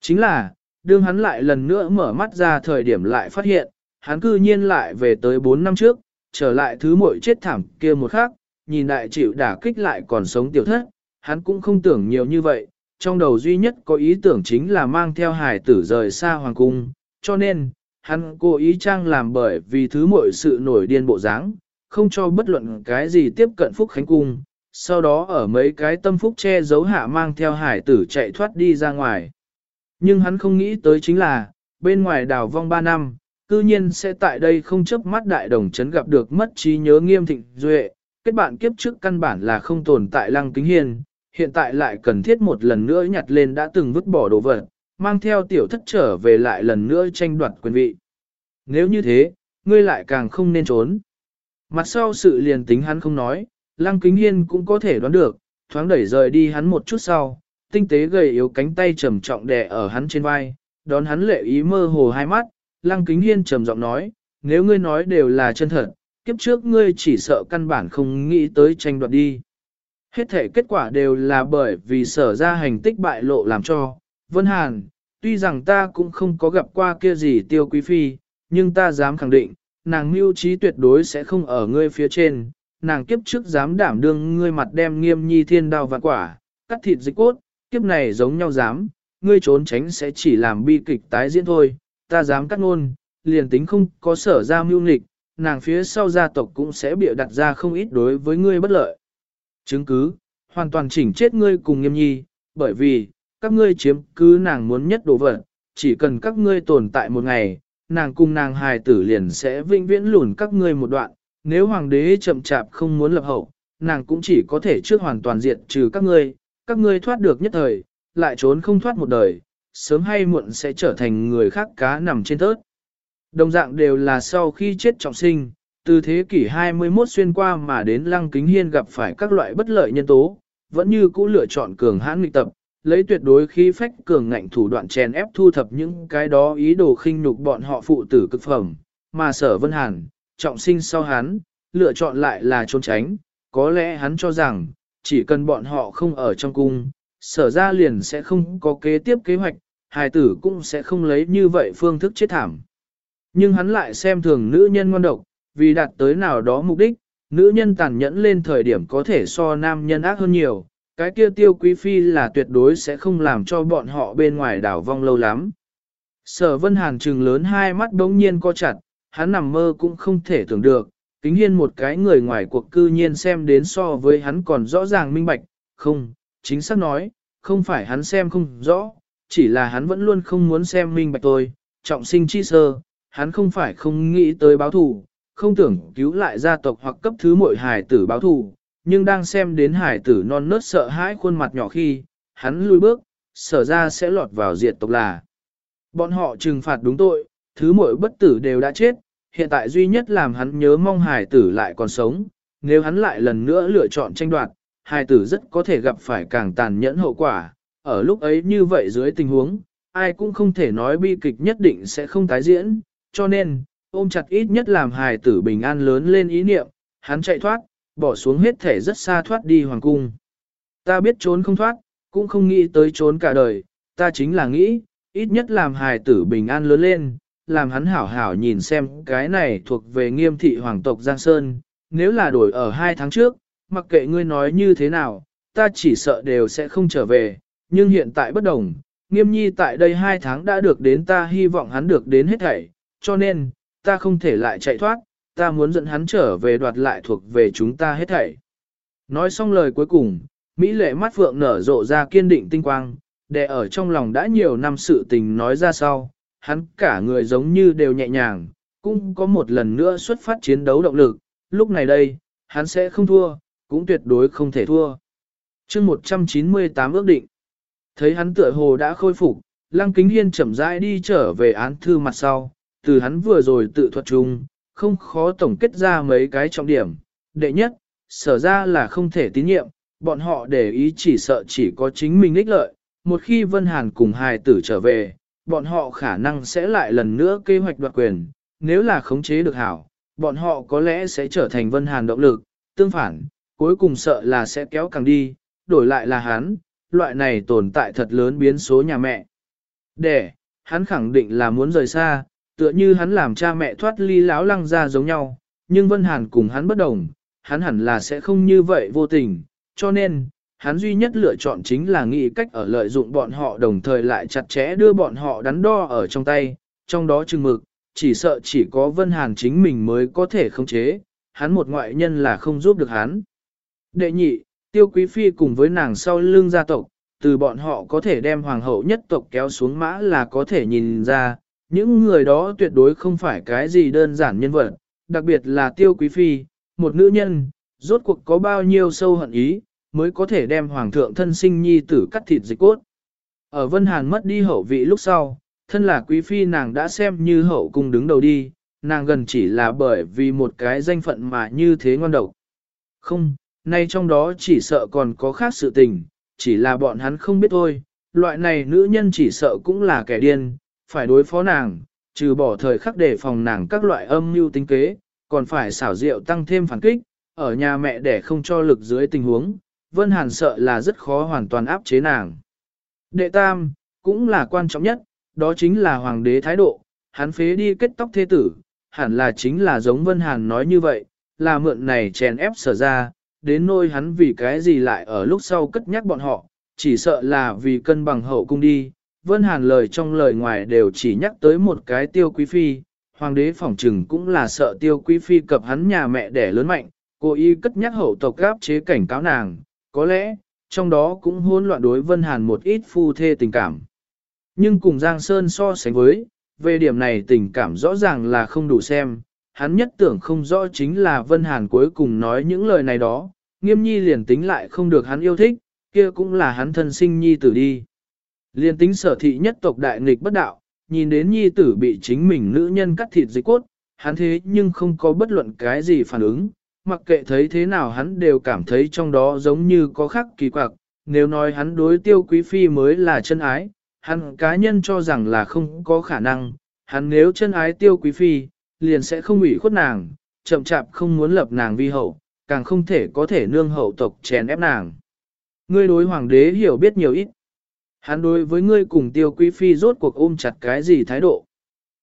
A: Chính là, đương hắn lại lần nữa mở mắt ra thời điểm lại phát hiện, hắn cư nhiên lại về tới 4 năm trước, trở lại thứ muội chết thảm kia một khắc, nhìn đại chịu đả kích lại còn sống tiểu thất, hắn cũng không tưởng nhiều như vậy, trong đầu duy nhất có ý tưởng chính là mang theo Hải tử rời xa hoàng cung, cho nên, hắn cố ý trang làm bởi vì thứ muội sự nổi điên bộ dáng, không cho bất luận cái gì tiếp cận Phúc Khánh Cung, sau đó ở mấy cái tâm phúc che giấu hạ mang theo hải tử chạy thoát đi ra ngoài. Nhưng hắn không nghĩ tới chính là, bên ngoài đảo vong 3 năm, cư nhiên sẽ tại đây không chấp mắt đại đồng chấn gặp được mất trí nhớ nghiêm thịnh duệ, kết bạn kiếp trước căn bản là không tồn tại lăng kính hiền hiện tại lại cần thiết một lần nữa nhặt lên đã từng vứt bỏ đồ vật, mang theo tiểu thất trở về lại lần nữa tranh đoạt quyền vị. Nếu như thế, ngươi lại càng không nên trốn. Mặt sau sự liền tính hắn không nói, lăng kính hiên cũng có thể đoán được, thoáng đẩy rời đi hắn một chút sau, tinh tế gầy yếu cánh tay trầm trọng đè ở hắn trên vai, đón hắn lệ ý mơ hồ hai mắt, lăng kính hiên trầm giọng nói, nếu ngươi nói đều là chân thật, kiếp trước ngươi chỉ sợ căn bản không nghĩ tới tranh đoạt đi. Hết thể kết quả đều là bởi vì sở ra hành tích bại lộ làm cho, Vân Hàn, tuy rằng ta cũng không có gặp qua kia gì tiêu quý phi, nhưng ta dám khẳng định, nàng mưu trí tuyệt đối sẽ không ở ngươi phía trên, nàng kiếp trước dám đảm đương ngươi mặt đem nghiêm nhi thiên đao vạn quả, cắt thịt dịch cốt, kiếp này giống nhau dám, ngươi trốn tránh sẽ chỉ làm bi kịch tái diễn thôi, ta dám cắt ngôn, liền tính không có sở ra mưu nghịch, nàng phía sau gia tộc cũng sẽ bịa đặt ra không ít đối với ngươi bất lợi. Chứng cứ, hoàn toàn chỉnh chết ngươi cùng nghiêm nhi, bởi vì, các ngươi chiếm cứ nàng muốn nhất đồ vật, chỉ cần các ngươi tồn tại một ngày, nàng cùng nàng hài tử liền sẽ vinh viễn lùn các ngươi một đoạn, nếu hoàng đế chậm chạp không muốn lập hậu, nàng cũng chỉ có thể trước hoàn toàn diệt trừ các ngươi, các ngươi thoát được nhất thời, lại trốn không thoát một đời, sớm hay muộn sẽ trở thành người khác cá nằm trên tớt. Đồng dạng đều là sau khi chết trọng sinh, từ thế kỷ 21 xuyên qua mà đến Lăng Kính Hiên gặp phải các loại bất lợi nhân tố, vẫn như cũ lựa chọn cường hãn nghịch tập, lấy tuyệt đối khí phách cường ngạnh thủ đoạn chèn ép thu thập những cái đó ý đồ khinh nhục bọn họ phụ tử cực phẩm, mà sở vân hàn, trọng sinh sau hắn, lựa chọn lại là trốn tránh, có lẽ hắn cho rằng, chỉ cần bọn họ không ở trong cung, sở ra liền sẽ không có kế tiếp kế hoạch, hài tử cũng sẽ không lấy như vậy phương thức chết thảm. Nhưng hắn lại xem thường nữ nhân ngon độc, vì đạt tới nào đó mục đích, nữ nhân tàn nhẫn lên thời điểm có thể so nam nhân ác hơn nhiều, cái kia tiêu quý phi là tuyệt đối sẽ không làm cho bọn họ bên ngoài đảo vong lâu lắm. Sở vân hàn trừng lớn hai mắt đống nhiên co chặt, hắn nằm mơ cũng không thể tưởng được, kính hiên một cái người ngoài cuộc cư nhiên xem đến so với hắn còn rõ ràng minh bạch, không, chính xác nói, không phải hắn xem không rõ, chỉ là hắn vẫn luôn không muốn xem minh bạch tôi, trọng sinh chi sơ, hắn không phải không nghĩ tới báo thù, không tưởng cứu lại gia tộc hoặc cấp thứ mội hài tử báo thù, nhưng đang xem đến hải tử non nớt sợ hãi khuôn mặt nhỏ khi, hắn lùi bước, sở ra sẽ lọt vào diệt tộc là. Bọn họ trừng phạt đúng tội, thứ mỗi bất tử đều đã chết, hiện tại duy nhất làm hắn nhớ mong hải tử lại còn sống, nếu hắn lại lần nữa lựa chọn tranh đoạt, hải tử rất có thể gặp phải càng tàn nhẫn hậu quả, ở lúc ấy như vậy dưới tình huống, ai cũng không thể nói bi kịch nhất định sẽ không tái diễn, cho nên, ôm chặt ít nhất làm hài tử bình an lớn lên ý niệm, hắn chạy thoát, bỏ xuống hết thể rất xa thoát đi hoàng cung. Ta biết trốn không thoát, cũng không nghĩ tới trốn cả đời, ta chính là nghĩ, ít nhất làm hài tử bình an lớn lên, làm hắn hảo hảo nhìn xem cái này thuộc về nghiêm thị hoàng tộc Giang Sơn, nếu là đổi ở hai tháng trước, mặc kệ ngươi nói như thế nào, ta chỉ sợ đều sẽ không trở về, nhưng hiện tại bất đồng, nghiêm nhi tại đây hai tháng đã được đến ta hy vọng hắn được đến hết thảy, cho nên, ta không thể lại chạy thoát, ta muốn dẫn hắn trở về đoạt lại thuộc về chúng ta hết thảy. Nói xong lời cuối cùng, Mỹ lệ mắt phượng nở rộ ra kiên định tinh quang, để ở trong lòng đã nhiều năm sự tình nói ra sau, hắn cả người giống như đều nhẹ nhàng, cũng có một lần nữa xuất phát chiến đấu động lực, lúc này đây, hắn sẽ không thua, cũng tuyệt đối không thể thua. chương 198 ước định, thấy hắn tựa hồ đã khôi phục, Lăng Kính Hiên chậm rãi đi trở về án thư mặt sau, từ hắn vừa rồi tự thuật chung, không khó tổng kết ra mấy cái trọng điểm. Đệ nhất, sở ra là không thể tín nhiệm, bọn họ để ý chỉ sợ chỉ có chính mình ích lợi. Một khi Vân Hàn cùng hài tử trở về, bọn họ khả năng sẽ lại lần nữa kế hoạch đoạt quyền. Nếu là khống chế được hảo, bọn họ có lẽ sẽ trở thành Vân Hàn động lực. Tương phản, cuối cùng sợ là sẽ kéo càng đi, đổi lại là hắn, loại này tồn tại thật lớn biến số nhà mẹ. Để, hắn khẳng định là muốn rời xa, tựa như hắn làm cha mẹ thoát ly láo lăng ra giống nhau, nhưng Vân Hàn cùng hắn bất đồng, hắn hẳn là sẽ không như vậy vô tình, cho nên, hắn duy nhất lựa chọn chính là nghĩ cách ở lợi dụng bọn họ đồng thời lại chặt chẽ đưa bọn họ đắn đo ở trong tay, trong đó chừng mực, chỉ sợ chỉ có Vân Hàn chính mình mới có thể khống chế, hắn một ngoại nhân là không giúp được hắn. Đệ nhị, tiêu quý phi cùng với nàng sau lưng gia tộc, từ bọn họ có thể đem hoàng hậu nhất tộc kéo xuống mã là có thể nhìn ra, những người đó tuyệt đối không phải cái gì đơn giản nhân vật, đặc biệt là tiêu quý phi, một nữ nhân, rốt cuộc có bao nhiêu sâu hận ý, mới có thể đem hoàng thượng thân sinh nhi tử cắt thịt dịch cốt. Ở Vân Hàn mất đi hậu vị lúc sau, thân là quý phi nàng đã xem như hậu cung đứng đầu đi, nàng gần chỉ là bởi vì một cái danh phận mà như thế ngon độc. Không, nay trong đó chỉ sợ còn có khác sự tình, chỉ là bọn hắn không biết thôi, loại này nữ nhân chỉ sợ cũng là kẻ điên, phải đối phó nàng, trừ bỏ thời khắc để phòng nàng các loại âm mưu tính kế, còn phải xảo diệu tăng thêm phản kích, ở nhà mẹ để không cho lực dưới tình huống, Vân Hàn sợ là rất khó hoàn toàn áp chế nàng. Đệ tam, cũng là quan trọng nhất, đó chính là hoàng đế thái độ, hắn phế đi kết tóc thế tử, hẳn là chính là giống Vân Hàn nói như vậy, là mượn này chèn ép sở ra, đến nôi hắn vì cái gì lại ở lúc sau cất nhắc bọn họ, chỉ sợ là vì cân bằng hậu cung đi. Vân Hàn lời trong lời ngoài đều chỉ nhắc tới một cái tiêu quý phi, hoàng đế phỏng trừng cũng là sợ tiêu quý phi cập hắn nhà mẹ đẻ lớn mạnh, cố ý cất nhắc hậu tộc gáp chế cảnh cáo nàng, có lẽ, trong đó cũng hỗn loạn đối Vân Hàn một ít phu thê tình cảm. Nhưng cùng Giang Sơn so sánh với, về điểm này tình cảm rõ ràng là không đủ xem, hắn nhất tưởng không rõ chính là Vân Hàn cuối cùng nói những lời này đó, nghiêm nhi liền tính lại không được hắn yêu thích, kia cũng là hắn thân sinh nhi tử đi. Liền tính sở thị nhất tộc đại nghịch bất đạo, nhìn đến nhi tử bị chính mình nữ nhân cắt thịt dịch cốt, hắn thế nhưng không có bất luận cái gì phản ứng, mặc kệ thấy thế nào hắn đều cảm thấy trong đó giống như có khắc kỳ quặc, nếu nói hắn đối tiêu quý phi mới là chân ái, hắn cá nhân cho rằng là không có khả năng, hắn nếu chân ái tiêu quý phi, liền sẽ không ủy khuất nàng, chậm chạp không muốn lập nàng vi hậu, càng không thể có thể nương hậu tộc chèn ép nàng. Ngươi đối hoàng đế hiểu biết nhiều ít. Hắn đối với ngươi cùng tiêu quý phi rốt cuộc ôm chặt cái gì thái độ.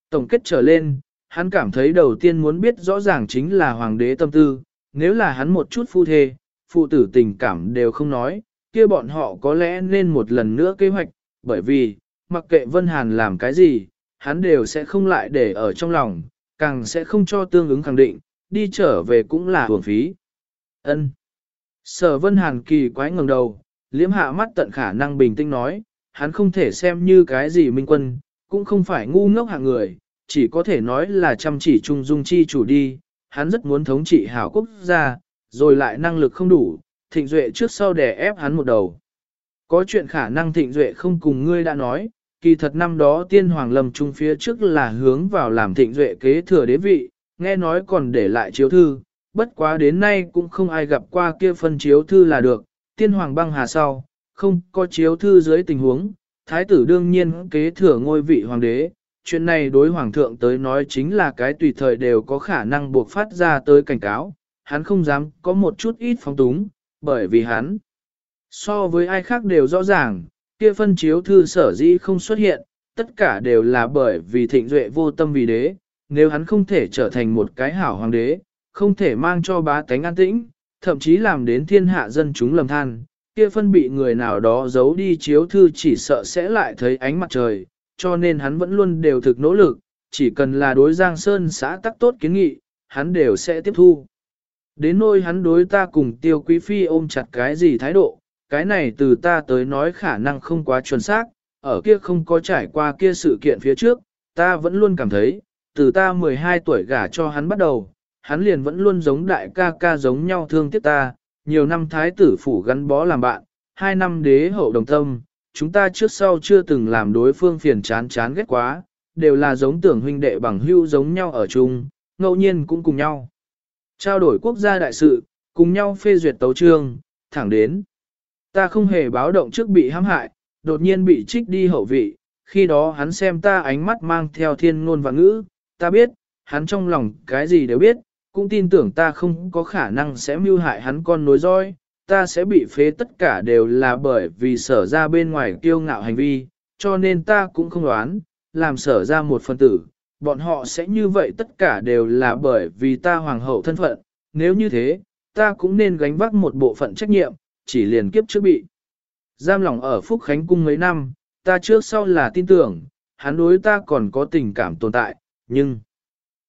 A: Tổng kết trở lên, hắn cảm thấy đầu tiên muốn biết rõ ràng chính là hoàng đế tâm tư, nếu là hắn một chút phu thê, phụ tử tình cảm đều không nói, kia bọn họ có lẽ nên một lần nữa kế hoạch, bởi vì, mặc kệ Vân Hàn làm cái gì, hắn đều sẽ không lại để ở trong lòng, càng sẽ không cho tương ứng khẳng định, đi trở về cũng là hưởng phí. Ân. Sở Vân Hàn kỳ quái ngẩng đầu, liếm hạ mắt tận khả năng bình tĩnh nói, hắn không thể xem như cái gì minh quân, cũng không phải ngu ngốc hạng người, chỉ có thể nói là chăm chỉ trung dung chi chủ đi, hắn rất muốn thống trị hảo quốc gia, rồi lại năng lực không đủ, thịnh duệ trước sau đè ép hắn một đầu. Có chuyện khả năng thịnh duệ không cùng ngươi đã nói, kỳ thật năm đó tiên hoàng lầm trung phía trước là hướng vào làm thịnh duệ kế thừa đế vị, nghe nói còn để lại chiếu thư, bất quá đến nay cũng không ai gặp qua kia phân chiếu thư là được, tiên hoàng băng hà sau, không có chiếu thư dưới tình huống, thái tử đương nhiên kế thừa ngôi vị hoàng đế, chuyện này đối hoàng thượng tới nói chính là cái tùy thời đều có khả năng buộc phát ra tới cảnh cáo, hắn không dám có một chút ít phóng túng, bởi vì hắn so với ai khác đều rõ ràng, kia phân chiếu thư sở dĩ không xuất hiện, tất cả đều là bởi vì thịnh duệ vô tâm vì đế, nếu hắn không thể trở thành một cái hảo hoàng đế, không thể mang cho bá tánh an tĩnh, thậm chí làm đến thiên hạ dân chúng lầm than, kia phân bị người nào đó giấu đi chiếu thư chỉ sợ sẽ lại thấy ánh mặt trời, cho nên hắn vẫn luôn đều thực nỗ lực, chỉ cần là đối Giang Sơn xã tắc tốt kiến nghị, hắn đều sẽ tiếp thu. Đến nôi hắn đối ta cùng tiêu quý phi ôm chặt cái gì thái độ, cái này từ ta tới nói khả năng không quá chuẩn xác, ở kia không có trải qua kia sự kiện phía trước, ta vẫn luôn cảm thấy, từ ta 12 tuổi gả cho hắn bắt đầu, hắn liền vẫn luôn giống đại ca ca giống nhau thương tiếc ta, nhiều năm thái tử phủ gắn bó làm bạn, hai năm đế hậu đồng tâm, chúng ta trước sau chưa từng làm đối phương phiền chán chán ghét quá, đều là giống tưởng huynh đệ bằng hữu giống nhau ở chung, ngẫu nhiên cũng cùng nhau. Trao đổi quốc gia đại sự, cùng nhau phê duyệt tấu trương, thẳng đến. Ta không hề báo động trước bị hãm hại, đột nhiên bị trích đi hậu vị, khi đó hắn xem ta ánh mắt mang theo thiên ngôn và ngữ, ta biết, hắn trong lòng cái gì đều biết, cũng tin tưởng ta không có khả năng sẽ mưu hại hắn con nối roi, ta sẽ bị phế tất cả đều là bởi vì sở ra bên ngoài kiêu ngạo hành vi, cho nên ta cũng không đoán, làm sở ra một phân tử, bọn họ sẽ như vậy tất cả đều là bởi vì ta hoàng hậu thân phận, nếu như thế, ta cũng nên gánh vác một bộ phận trách nhiệm, chỉ liền kiếp trước bị. Giam lòng ở Phúc Khánh Cung mấy năm, ta trước sau là tin tưởng, hắn đối ta còn có tình cảm tồn tại, nhưng...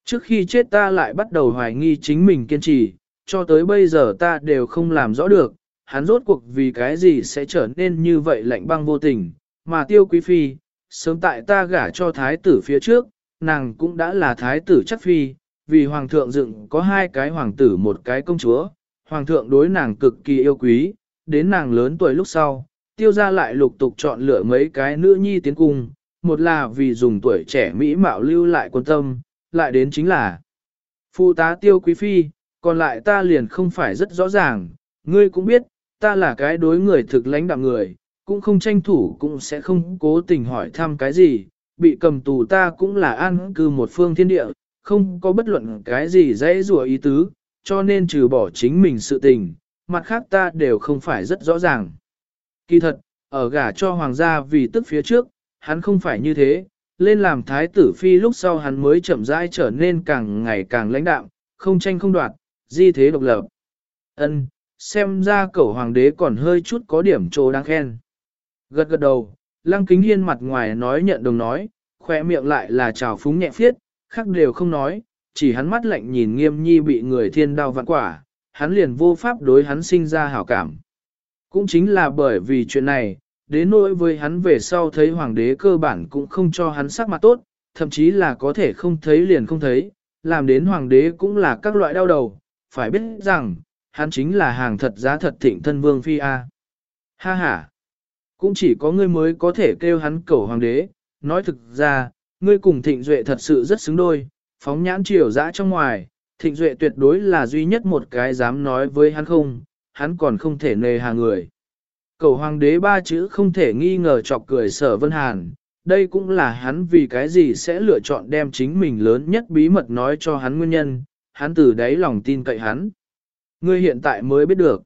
A: Trước khi chết ta lại bắt đầu hoài nghi chính mình kiên trì, cho tới bây giờ ta đều không làm rõ được, hắn rốt cuộc vì cái gì sẽ trở nên như vậy lạnh băng vô tình, mà tiêu quý phi, sớm tại ta gả cho thái tử phía trước, nàng cũng đã là thái tử chắc phi, vì hoàng thượng dựng có hai cái hoàng tử một cái công chúa, hoàng thượng đối nàng cực kỳ yêu quý, đến nàng lớn tuổi lúc sau, tiêu ra lại lục tục chọn lựa mấy cái nữ nhi tiến cung, một là vì dùng tuổi trẻ mỹ mạo lưu lại quân tâm, lại đến chính là phụ tá tiêu quý phi, còn lại ta liền không phải rất rõ ràng, ngươi cũng biết, ta là cái đối người thực lãnh đạm người, cũng không tranh thủ cũng sẽ không cố tình hỏi thăm cái gì, bị cầm tù ta cũng là an cư một phương thiên địa, không có bất luận cái gì dễ rùa ý tứ, cho nên trừ bỏ chính mình sự tình, mặt khác ta đều không phải rất rõ ràng. Kỳ thật, ở gả cho hoàng gia vì tức phía trước, hắn không phải như thế, lên làm thái tử phi lúc sau hắn mới chậm rãi trở nên càng ngày càng lãnh đạm, không tranh không đoạt, di thế độc lập. Ân, xem ra cẩu hoàng đế còn hơi chút có điểm chỗ đáng khen. Gật gật đầu, lăng kính hiên mặt ngoài nói nhận đồng nói, khỏe miệng lại là trào phúng nhẹ phiết, khác đều không nói, chỉ hắn mắt lạnh nhìn nghiêm nhi bị người thiên đao vạn quả, hắn liền vô pháp đối hắn sinh ra hảo cảm. Cũng chính là bởi vì chuyện này, đến nỗi với hắn về sau thấy hoàng đế cơ bản cũng không cho hắn sắc mặt tốt, thậm chí là có thể không thấy liền không thấy, làm đến hoàng đế cũng là các loại đau đầu, phải biết rằng, hắn chính là hàng thật giá thật thịnh thân vương phi A. Ha ha! Cũng chỉ có ngươi mới có thể kêu hắn cầu hoàng đế, nói thực ra, ngươi cùng thịnh duệ thật sự rất xứng đôi, phóng nhãn triều dã trong ngoài, thịnh duệ tuyệt đối là duy nhất một cái dám nói với hắn không, hắn còn không thể nề hà người. Cầu hoàng đế ba chữ không thể nghi ngờ chọc cười sở vân hàn, đây cũng là hắn vì cái gì sẽ lựa chọn đem chính mình lớn nhất bí mật nói cho hắn nguyên nhân, hắn từ đáy lòng tin cậy hắn. Ngươi hiện tại mới biết được.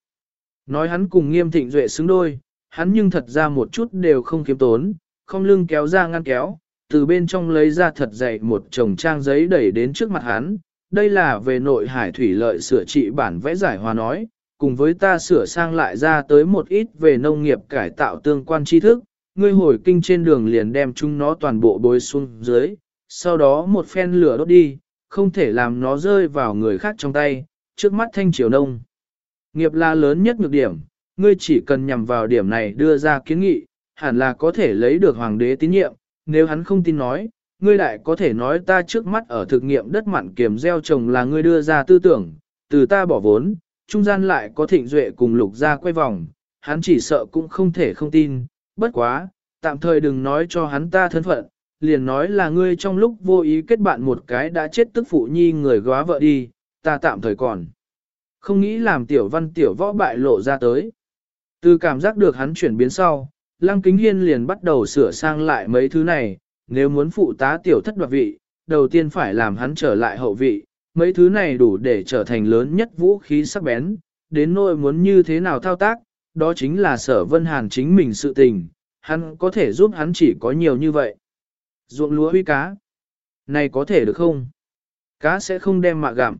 A: Nói hắn cùng nghiêm thịnh duệ xứng đôi, hắn nhưng thật ra một chút đều không kiếm tốn, không lưng kéo ra ngăn kéo, từ bên trong lấy ra thật dày một chồng trang giấy đẩy đến trước mặt hắn. Đây là về nội hải thủy lợi sửa trị bản vẽ giải hòa nói, cùng với ta sửa sang lại ra tới một ít về nông nghiệp cải tạo tương quan tri thức, ngươi hồi kinh trên đường liền đem chúng nó toàn bộ bối xuống dưới, sau đó một phen lửa đốt đi, không thể làm nó rơi vào người khác trong tay, trước mắt thanh triều nông. Nghiệp là lớn nhất nhược điểm, ngươi chỉ cần nhằm vào điểm này đưa ra kiến nghị, hẳn là có thể lấy được hoàng đế tín nhiệm, nếu hắn không tin nói, ngươi lại có thể nói ta trước mắt ở thực nghiệm đất mặn kiềm gieo trồng là ngươi đưa ra tư tưởng, từ ta bỏ vốn, trung gian lại có thịnh duệ cùng lục ra quay vòng, hắn chỉ sợ cũng không thể không tin, bất quá, tạm thời đừng nói cho hắn ta thân phận, liền nói là ngươi trong lúc vô ý kết bạn một cái đã chết tức phụ nhi người góa vợ đi, ta tạm thời còn. Không nghĩ làm tiểu văn tiểu võ bại lộ ra tới. Từ cảm giác được hắn chuyển biến sau, Lăng Kính Hiên liền bắt đầu sửa sang lại mấy thứ này, nếu muốn phụ tá tiểu thất đoạt vị, đầu tiên phải làm hắn trở lại hậu vị, mấy thứ này đủ để trở thành lớn nhất vũ khí sắc bén, đến nỗi muốn như thế nào thao tác, đó chính là sở vân hàn chính mình sự tình, hắn có thể giúp hắn chỉ có nhiều như vậy. Ruộng lúa huy cá. Này có thể được không? Cá sẽ không đem mạ gặm.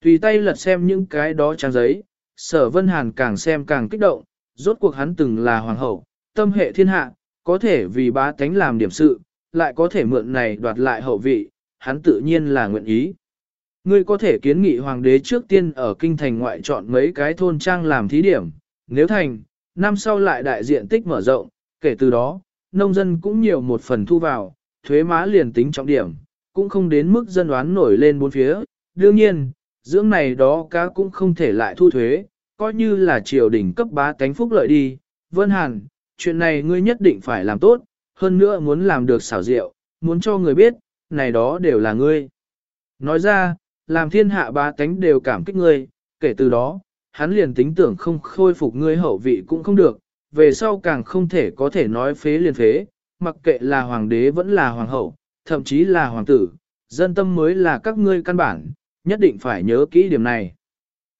A: Tùy tay lật xem những cái đó trang giấy, sở vân hàn càng xem càng kích động, rốt cuộc hắn từng là hoàng hậu, tâm hệ thiên hạ, có thể vì bá tánh làm điểm sự, lại có thể mượn này đoạt lại hậu vị, hắn tự nhiên là nguyện ý. Ngươi có thể kiến nghị hoàng đế trước tiên ở kinh thành ngoại chọn mấy cái thôn trang làm thí điểm, nếu thành, năm sau lại đại diện tích mở rộng, kể từ đó, nông dân cũng nhiều một phần thu vào, thuế má liền tính trọng điểm, cũng không đến mức dân đoán nổi lên bốn phía. Đương nhiên, dưỡng này đó cá cũng không thể lại thu thuế, coi như là triều đình cấp bá cánh phúc lợi đi. Vân Hàn, chuyện này ngươi nhất định phải làm tốt, hơn nữa muốn làm được xảo diệu, muốn cho người biết, này đó đều là ngươi. Nói ra, làm thiên hạ bá tánh đều cảm kích ngươi, kể từ đó, hắn liền tính tưởng không khôi phục ngươi hậu vị cũng không được, về sau càng không thể có thể nói phế liền phế, mặc kệ là hoàng đế vẫn là hoàng hậu, thậm chí là hoàng tử, dân tâm mới là các ngươi căn bản, nhất định phải nhớ kỹ điểm này.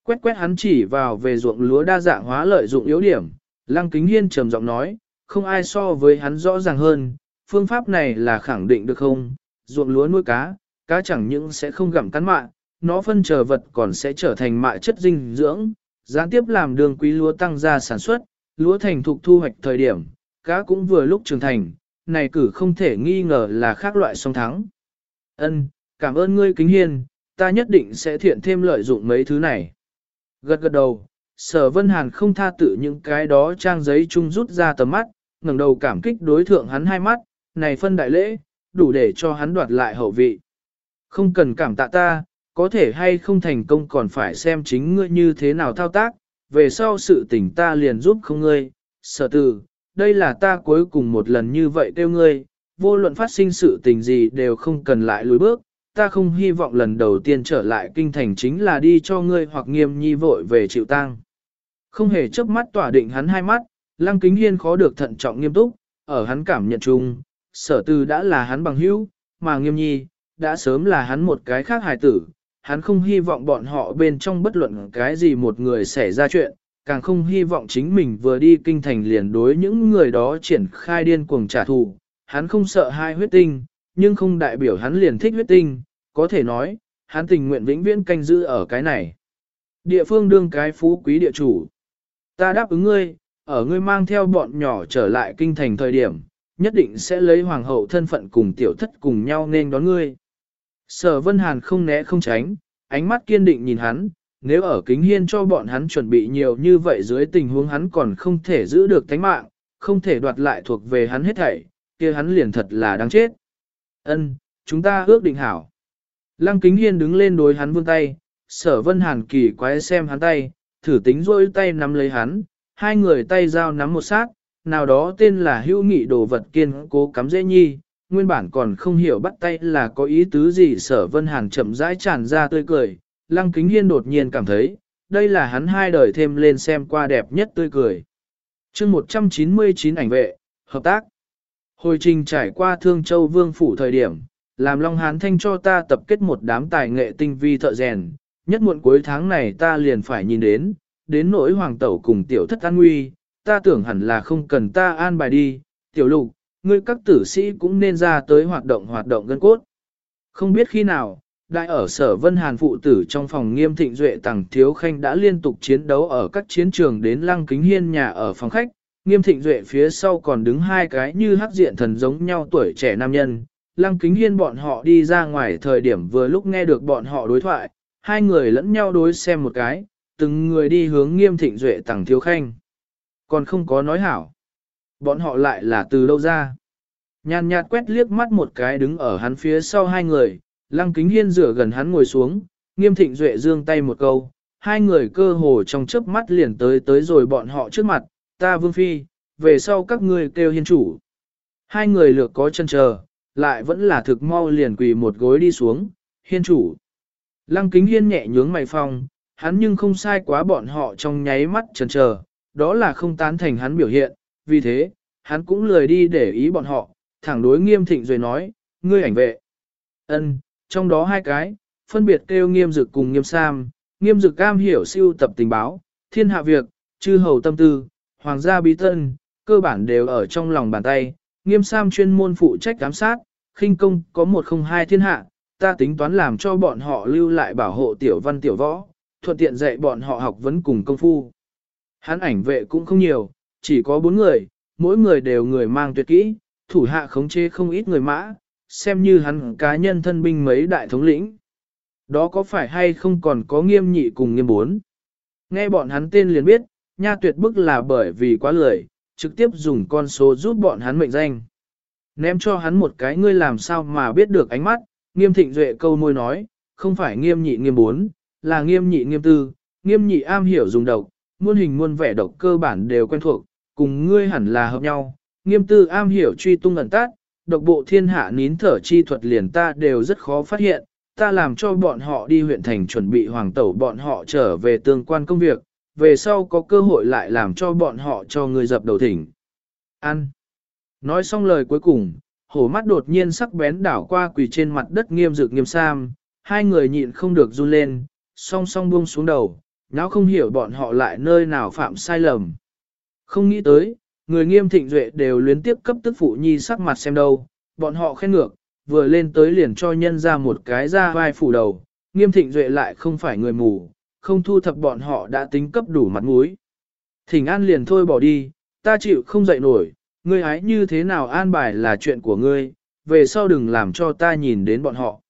A: Quét quét hắn chỉ vào về ruộng lúa đa dạng hóa lợi dụng yếu điểm, Lăng Kính Hiên trầm giọng nói, không ai so với hắn rõ ràng hơn, phương pháp này là khẳng định được không, ruộng lúa nuôi cá, cá chẳng những sẽ không gặm cắn mạ, nó phân chờ vật còn sẽ trở thành mạ chất dinh dưỡng, gián tiếp làm đường quý lúa tăng ra sản xuất, lúa thành thục thu hoạch thời điểm, cá cũng vừa lúc trưởng thành, này cử không thể nghi ngờ là khác loại song thắng. Ân, cảm ơn ngươi kính hiên, ta nhất định sẽ thiện thêm lợi dụng mấy thứ này. Gật gật đầu, Sở Vân Hàn không tha tự những cái đó trang giấy chung rút ra tầm mắt, ngẩng đầu cảm kích đối thượng hắn hai mắt, này phân đại lễ, đủ để cho hắn đoạt lại hậu vị. Không cần cảm tạ ta, có thể hay không thành công còn phải xem chính ngươi như thế nào thao tác, về sau sự tình ta liền giúp không ngươi, sở tử đây là ta cuối cùng một lần như vậy kêu ngươi, vô luận phát sinh sự tình gì đều không cần lại lùi bước, ta không hy vọng lần đầu tiên trở lại kinh thành chính là đi cho ngươi hoặc nghiêm nhi vội về chịu tang. Không hề chớp mắt tỏa định hắn hai mắt, lăng kính hiên khó được thận trọng nghiêm túc, ở hắn cảm nhận chung, sở từ đã là hắn bằng hữu, mà nghiêm nhi, đã sớm là hắn một cái khác hài tử, hắn không hy vọng bọn họ bên trong bất luận cái gì một người xảy ra chuyện, càng không hy vọng chính mình vừa đi kinh thành liền đối những người đó triển khai điên cuồng trả thù. Hắn không sợ hai huyết tinh, nhưng không đại biểu hắn liền thích huyết tinh, có thể nói, hắn tình nguyện vĩnh viễn canh giữ ở cái này. Địa phương đương cái phú quý địa chủ. Ta đáp ứng ngươi, ở ngươi mang theo bọn nhỏ trở lại kinh thành thời điểm, nhất định sẽ lấy hoàng hậu thân phận cùng tiểu thất cùng nhau nên đón ngươi. Sở Vân Hàn không né không tránh, ánh mắt kiên định nhìn hắn, nếu ở kính hiên cho bọn hắn chuẩn bị nhiều như vậy dưới tình huống hắn còn không thể giữ được tánh mạng, không thể đoạt lại thuộc về hắn hết thảy, kia hắn liền thật là đáng chết. Ân, chúng ta ước định hảo. Lăng kính hiên đứng lên đối hắn vươn tay, sở vân hàn kỳ quái xem hắn tay, thử tính rôi tay nắm lấy hắn, hai người tay giao nắm một sát, nào đó tên là hữu nghị đồ vật kiên cố cắm dễ nhi, nguyên bản còn không hiểu bắt tay là có ý tứ gì sở vân hàn chậm rãi tràn ra tươi cười, lăng kính hiên đột nhiên cảm thấy, đây là hắn hai đời thêm lên xem qua đẹp nhất tươi cười. chương 199 ảnh vệ, hợp tác. Hồi trình trải qua Thương Châu Vương Phủ thời điểm, làm Long Hán Thanh cho ta tập kết một đám tài nghệ tinh vi thợ rèn, nhất muộn cuối tháng này ta liền phải nhìn đến, đến nỗi hoàng tẩu cùng tiểu thất an nguy, ta tưởng hẳn là không cần ta an bài đi, tiểu lục, ngươi các tử sĩ cũng nên ra tới hoạt động hoạt động gân cốt. Không biết khi nào, đại ở sở Vân Hàn phụ tử trong phòng nghiêm thịnh duệ tàng thiếu khanh đã liên tục chiến đấu ở các chiến trường đến lăng kính hiên nhà ở phòng khách, nghiêm thịnh duệ phía sau còn đứng hai cái như hắc diện thần giống nhau tuổi trẻ nam nhân. Lăng kính hiên bọn họ đi ra ngoài thời điểm vừa lúc nghe được bọn họ đối thoại, hai người lẫn nhau đối xem một cái, từng người đi hướng nghiêm thịnh duệ tàng thiếu khanh. Còn không có nói hảo. Bọn họ lại là từ đâu ra? Nhàn nhạt quét liếc mắt một cái đứng ở hắn phía sau hai người, lăng kính hiên rửa gần hắn ngồi xuống, nghiêm thịnh duệ dương tay một câu, hai người cơ hồ trong chớp mắt liền tới tới rồi bọn họ trước mặt, ta vương phi, về sau các ngươi kêu hiên chủ. Hai người lược có chân chờ, lại vẫn là thực mau liền quỳ một gối đi xuống, hiên chủ. Lăng kính hiên nhẹ nhướng mày phong, hắn nhưng không sai quá bọn họ trong nháy mắt chần chờ, đó là không tán thành hắn biểu hiện, vì thế, hắn cũng lười đi để ý bọn họ, thẳng đối nghiêm thịnh rồi nói, ngươi ảnh vệ. ân trong đó hai cái, phân biệt kêu nghiêm dực cùng nghiêm sam, nghiêm dực cam hiểu siêu tập tình báo, thiên hạ việc, chư hầu tâm tư, hoàng gia bí tân, cơ bản đều ở trong lòng bàn tay, nghiêm sam chuyên môn phụ trách giám sát, khinh công có một không hai thiên hạ, ta tính toán làm cho bọn họ lưu lại bảo hộ tiểu văn tiểu võ, thuận tiện dạy bọn họ học vấn cùng công phu. Hắn ảnh vệ cũng không nhiều, chỉ có bốn người, mỗi người đều người mang tuyệt kỹ, thủ hạ khống chế không ít người mã, xem như hắn cá nhân thân binh mấy đại thống lĩnh. Đó có phải hay không còn có nghiêm nhị cùng nghiêm bốn? Nghe bọn hắn tên liền biết, nha tuyệt bức là bởi vì quá lười, trực tiếp dùng con số giúp bọn hắn mệnh danh. Ném cho hắn một cái ngươi làm sao mà biết được ánh mắt, nghiêm thịnh duệ câu môi nói, không phải nghiêm nhị nghiêm bốn, là nghiêm nhị nghiêm tư, nghiêm nhị am hiểu dùng độc, muôn hình muôn vẻ độc cơ bản đều quen thuộc, cùng ngươi hẳn là hợp nhau, nghiêm tư am hiểu truy tung ẩn tát, độc bộ thiên hạ nín thở chi thuật liền ta đều rất khó phát hiện, ta làm cho bọn họ đi huyện thành chuẩn bị hoàng tẩu bọn họ trở về tương quan công việc, về sau có cơ hội lại làm cho bọn họ cho người dập đầu thỉnh. Ăn. Nói xong lời cuối cùng, hổ mắt đột nhiên sắc bén đảo qua quỳ trên mặt đất nghiêm dực nghiêm sam, hai người nhịn không được run lên, song song buông xuống đầu, não không hiểu bọn họ lại nơi nào phạm sai lầm. Không nghĩ tới, người nghiêm thịnh duệ đều luyến tiếp cấp tức phụ nhi sắc mặt xem đâu, bọn họ khen ngược, vừa lên tới liền cho nhân ra một cái ra vai phủ đầu, nghiêm thịnh duệ lại không phải người mù, không thu thập bọn họ đã tính cấp đủ mặt mũi. Thỉnh an liền thôi bỏ đi, ta chịu không dậy nổi, ngươi ái như thế nào an bài là chuyện của ngươi, về sau đừng làm cho ta nhìn đến bọn họ.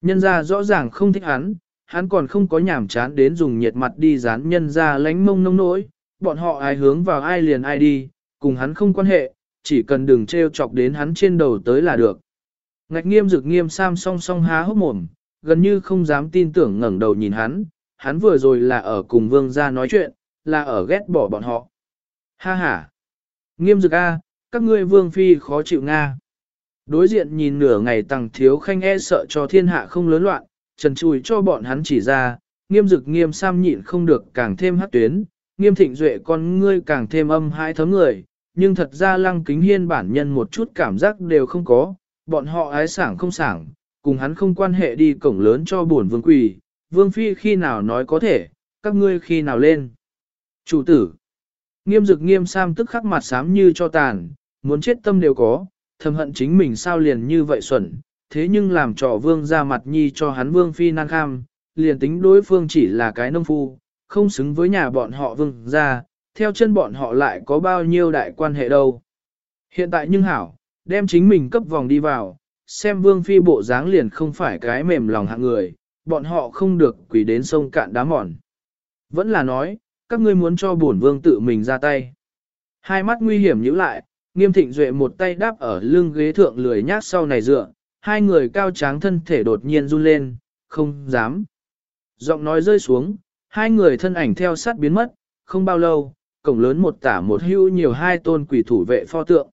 A: Nhân ra rõ ràng không thích hắn, hắn còn không có nhảm chán đến dùng nhiệt mặt đi dán nhân ra lánh mông nông nỗi, bọn họ ai hướng vào ai liền ai đi, cùng hắn không quan hệ, chỉ cần đừng treo chọc đến hắn trên đầu tới là được. Ngạch nghiêm dực nghiêm sam song song há hốc mồm, gần như không dám tin tưởng ngẩng đầu nhìn hắn, hắn vừa rồi là ở cùng vương gia nói chuyện, là ở ghét bỏ bọn họ. Ha ha! Nghiêm dực a, các ngươi vương phi khó chịu Nga. Đối diện nhìn nửa ngày tăng thiếu khanh e sợ cho thiên hạ không lớn loạn, trần chùi cho bọn hắn chỉ ra, nghiêm dực nghiêm sam nhịn không được càng thêm hát tuyến, nghiêm thịnh duệ con ngươi càng thêm âm hai thấm người, nhưng thật ra lăng kính hiên bản nhân một chút cảm giác đều không có, bọn họ ái sảng không sảng, cùng hắn không quan hệ đi cổng lớn cho buồn vương quỳ, vương phi khi nào nói có thể, các ngươi khi nào lên. Chủ tử, nghiêm dực nghiêm sam tức khắc mặt xám như cho tàn, muốn chết tâm đều có, thầm hận chính mình sao liền như vậy xuẩn, thế nhưng làm trò vương ra mặt nhi cho hắn vương phi nan kham, liền tính đối phương chỉ là cái nông phu, không xứng với nhà bọn họ vương ra, theo chân bọn họ lại có bao nhiêu đại quan hệ đâu. Hiện tại nhưng hảo, đem chính mình cấp vòng đi vào, xem vương phi bộ dáng liền không phải cái mềm lòng hạng người, bọn họ không được quỷ đến sông cạn đá mòn. Vẫn là nói, các ngươi muốn cho bổn vương tự mình ra tay. Hai mắt nguy hiểm nhíu lại, nghiêm thịnh duệ một tay đáp ở lưng ghế thượng lười nhác sau này dựa, hai người cao tráng thân thể đột nhiên run lên, không dám. Giọng nói rơi xuống, hai người thân ảnh theo sát biến mất, không bao lâu, cổng lớn một tả một hưu nhiều hai tôn quỷ thủ vệ pho tượng.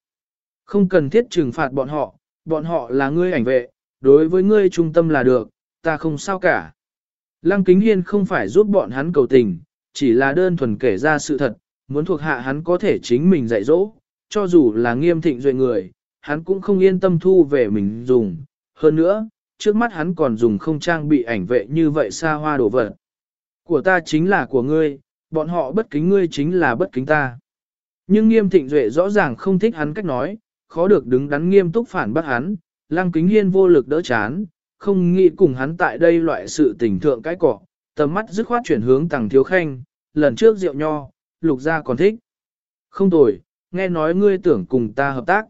A: Không cần thiết trừng phạt bọn họ, bọn họ là ngươi ảnh vệ, đối với ngươi trung tâm là được, ta không sao cả. Lăng Kính Hiên không phải giúp bọn hắn cầu tình, chỉ là đơn thuần kể ra sự thật, muốn thuộc hạ hắn có thể chính mình dạy dỗ, cho dù là nghiêm thịnh duệ người, hắn cũng không yên tâm thu về mình dùng. Hơn nữa, trước mắt hắn còn dùng không trang bị ảnh vệ như vậy xa hoa đổ vật. Của ta chính là của ngươi, bọn họ bất kính ngươi chính là bất kính ta. Nhưng nghiêm thịnh duệ rõ ràng không thích hắn cách nói, khó được đứng đắn nghiêm túc phản bác hắn, lăng kính hiên vô lực đỡ chán, không nghĩ cùng hắn tại đây loại sự tình thượng cái cỏ, tầm mắt dứt khoát chuyển hướng tàng thiếu khanh, lần trước rượu nho, lục gia còn thích. Không tồi, nghe nói ngươi tưởng cùng ta hợp tác.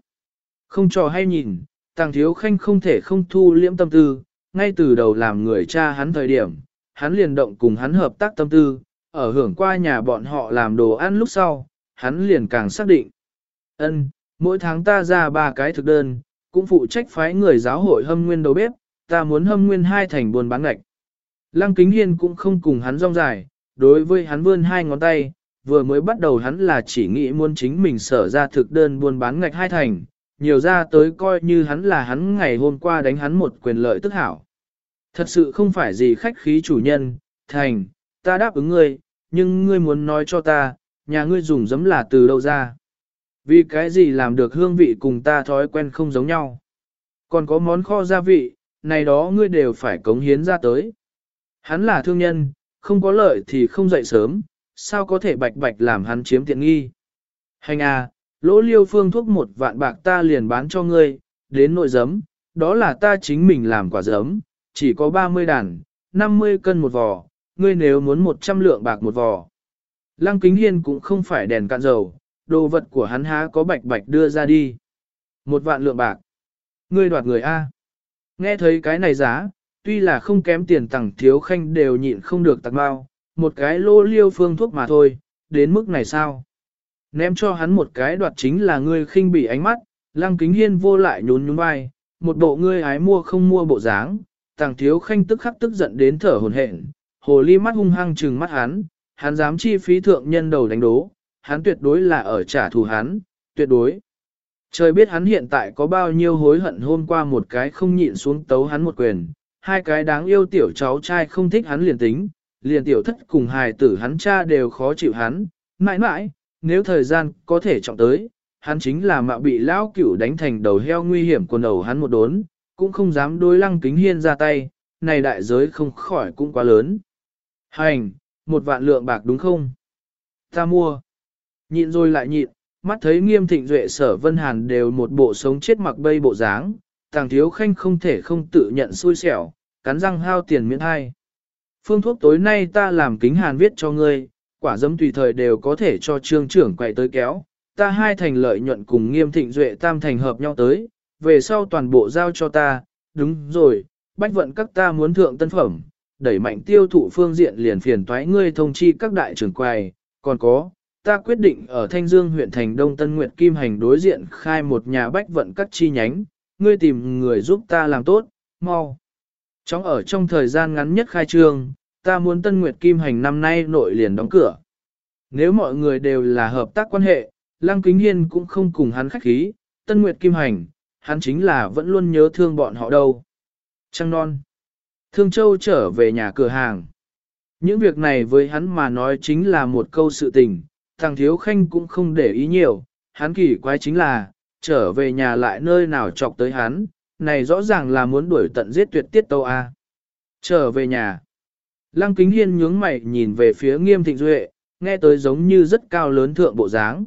A: Không trò hay nhìn, tàng thiếu khanh không thể không thu liễm tâm tư, ngay từ đầu làm người cha hắn thời điểm, hắn liền động cùng hắn hợp tác tâm tư, ở hưởng qua nhà bọn họ làm đồ ăn lúc sau, hắn liền càng xác định. ân mỗi tháng ta ra ba cái thực đơn, cũng phụ trách phái người giáo hội hâm nguyên đầu bếp, ta muốn hâm nguyên hai thành buôn bán ngạch. Lăng Kính Hiên cũng không cùng hắn rong dài, đối với hắn vươn hai ngón tay, vừa mới bắt đầu hắn là chỉ nghĩ muốn chính mình sở ra thực đơn buôn bán ngạch hai thành, nhiều ra tới coi như hắn là hắn ngày hôm qua đánh hắn một quyền lợi tức hảo. Thật sự không phải gì khách khí chủ nhân, thành, ta đáp ứng ngươi, nhưng ngươi muốn nói cho ta, nhà ngươi dùng giấm là từ đâu ra. Vì cái gì làm được hương vị cùng ta thói quen không giống nhau. Còn có món kho gia vị, này đó ngươi đều phải cống hiến ra tới. Hắn là thương nhân, không có lợi thì không dậy sớm, sao có thể bạch bạch làm hắn chiếm tiện nghi. Hành à, lỗ liêu phương thuốc một vạn bạc ta liền bán cho ngươi, đến nội giấm, đó là ta chính mình làm quả giấm, chỉ có 30 đàn, 50 cân một vò, ngươi nếu muốn 100 lượng bạc một vò. Lăng Kính Hiên cũng không phải đèn cạn dầu, đồ vật của hắn há có bạch bạch đưa ra đi. Một vạn lượng bạc. Ngươi đoạt người A. Nghe thấy cái này giá, tuy là không kém tiền tặng thiếu khanh đều nhịn không được tặng bao, một cái lô liêu phương thuốc mà thôi, đến mức này sao? Ném cho hắn một cái đoạt chính là ngươi khinh bị ánh mắt, lăng kính hiên vô lại nhún nhún vai, một bộ ngươi ái mua không mua bộ dáng, tàng thiếu khanh tức khắc tức giận đến thở hồn hển, hồ ly mắt hung hăng trừng mắt hắn, hắn dám chi phí thượng nhân đầu đánh đố, hắn tuyệt đối là ở trả thù hắn, tuyệt đối. Trời biết hắn hiện tại có bao nhiêu hối hận hôm qua một cái không nhịn xuống tấu hắn một quyền, hai cái đáng yêu tiểu cháu trai không thích hắn liền tính, liền tiểu thất cùng hài tử hắn cha đều khó chịu hắn, mãi mãi, nếu thời gian có thể trọng tới, hắn chính là mạo bị lão cửu đánh thành đầu heo nguy hiểm quần đầu hắn một đốn, cũng không dám đối lăng kính hiên ra tay, này đại giới không khỏi cũng quá lớn. Hành, một vạn lượng bạc đúng không? Ta mua. Nhịn rồi lại nhịn, mắt thấy nghiêm thịnh duệ sở vân hàn đều một bộ sống chết mặc bây bộ dáng, tàng thiếu khanh không thể không tự nhận xui xẻo, cắn răng hao tiền miễn hai. Phương thuốc tối nay ta làm kính hàn viết cho ngươi, quả dấm tùy thời đều có thể cho trương trưởng quậy tới kéo, ta hai thành lợi nhuận cùng nghiêm thịnh duệ tam thành hợp nhau tới, về sau toàn bộ giao cho ta, đúng rồi, bách vận các ta muốn thượng tân phẩm, đẩy mạnh tiêu thụ phương diện liền phiền toái ngươi thông chi các đại trưởng quầy, còn có, ta quyết định ở Thanh Dương huyện thành Đông Tân Nguyệt Kim Hành đối diện khai một nhà bách vận các chi nhánh, ngươi tìm người giúp ta làm tốt, mau. Trong ở trong thời gian ngắn nhất khai trương, ta muốn Tân Nguyệt Kim Hành năm nay nội liền đóng cửa. Nếu mọi người đều là hợp tác quan hệ, Lăng Kính Hiên cũng không cùng hắn khách khí, Tân Nguyệt Kim Hành, hắn chính là vẫn luôn nhớ thương bọn họ đâu. Trăng non. Thương Châu trở về nhà cửa hàng. Những việc này với hắn mà nói chính là một câu sự tình, thằng Thiếu Khanh cũng không để ý nhiều, hắn kỳ quái chính là, trở về nhà lại nơi nào chọc tới hắn, này rõ ràng là muốn đuổi tận giết tuyệt tiết tâu A. Trở về nhà. Lăng Kính Hiên nhướng mày nhìn về phía nghiêm thịnh duệ, nghe tới giống như rất cao lớn thượng bộ dáng.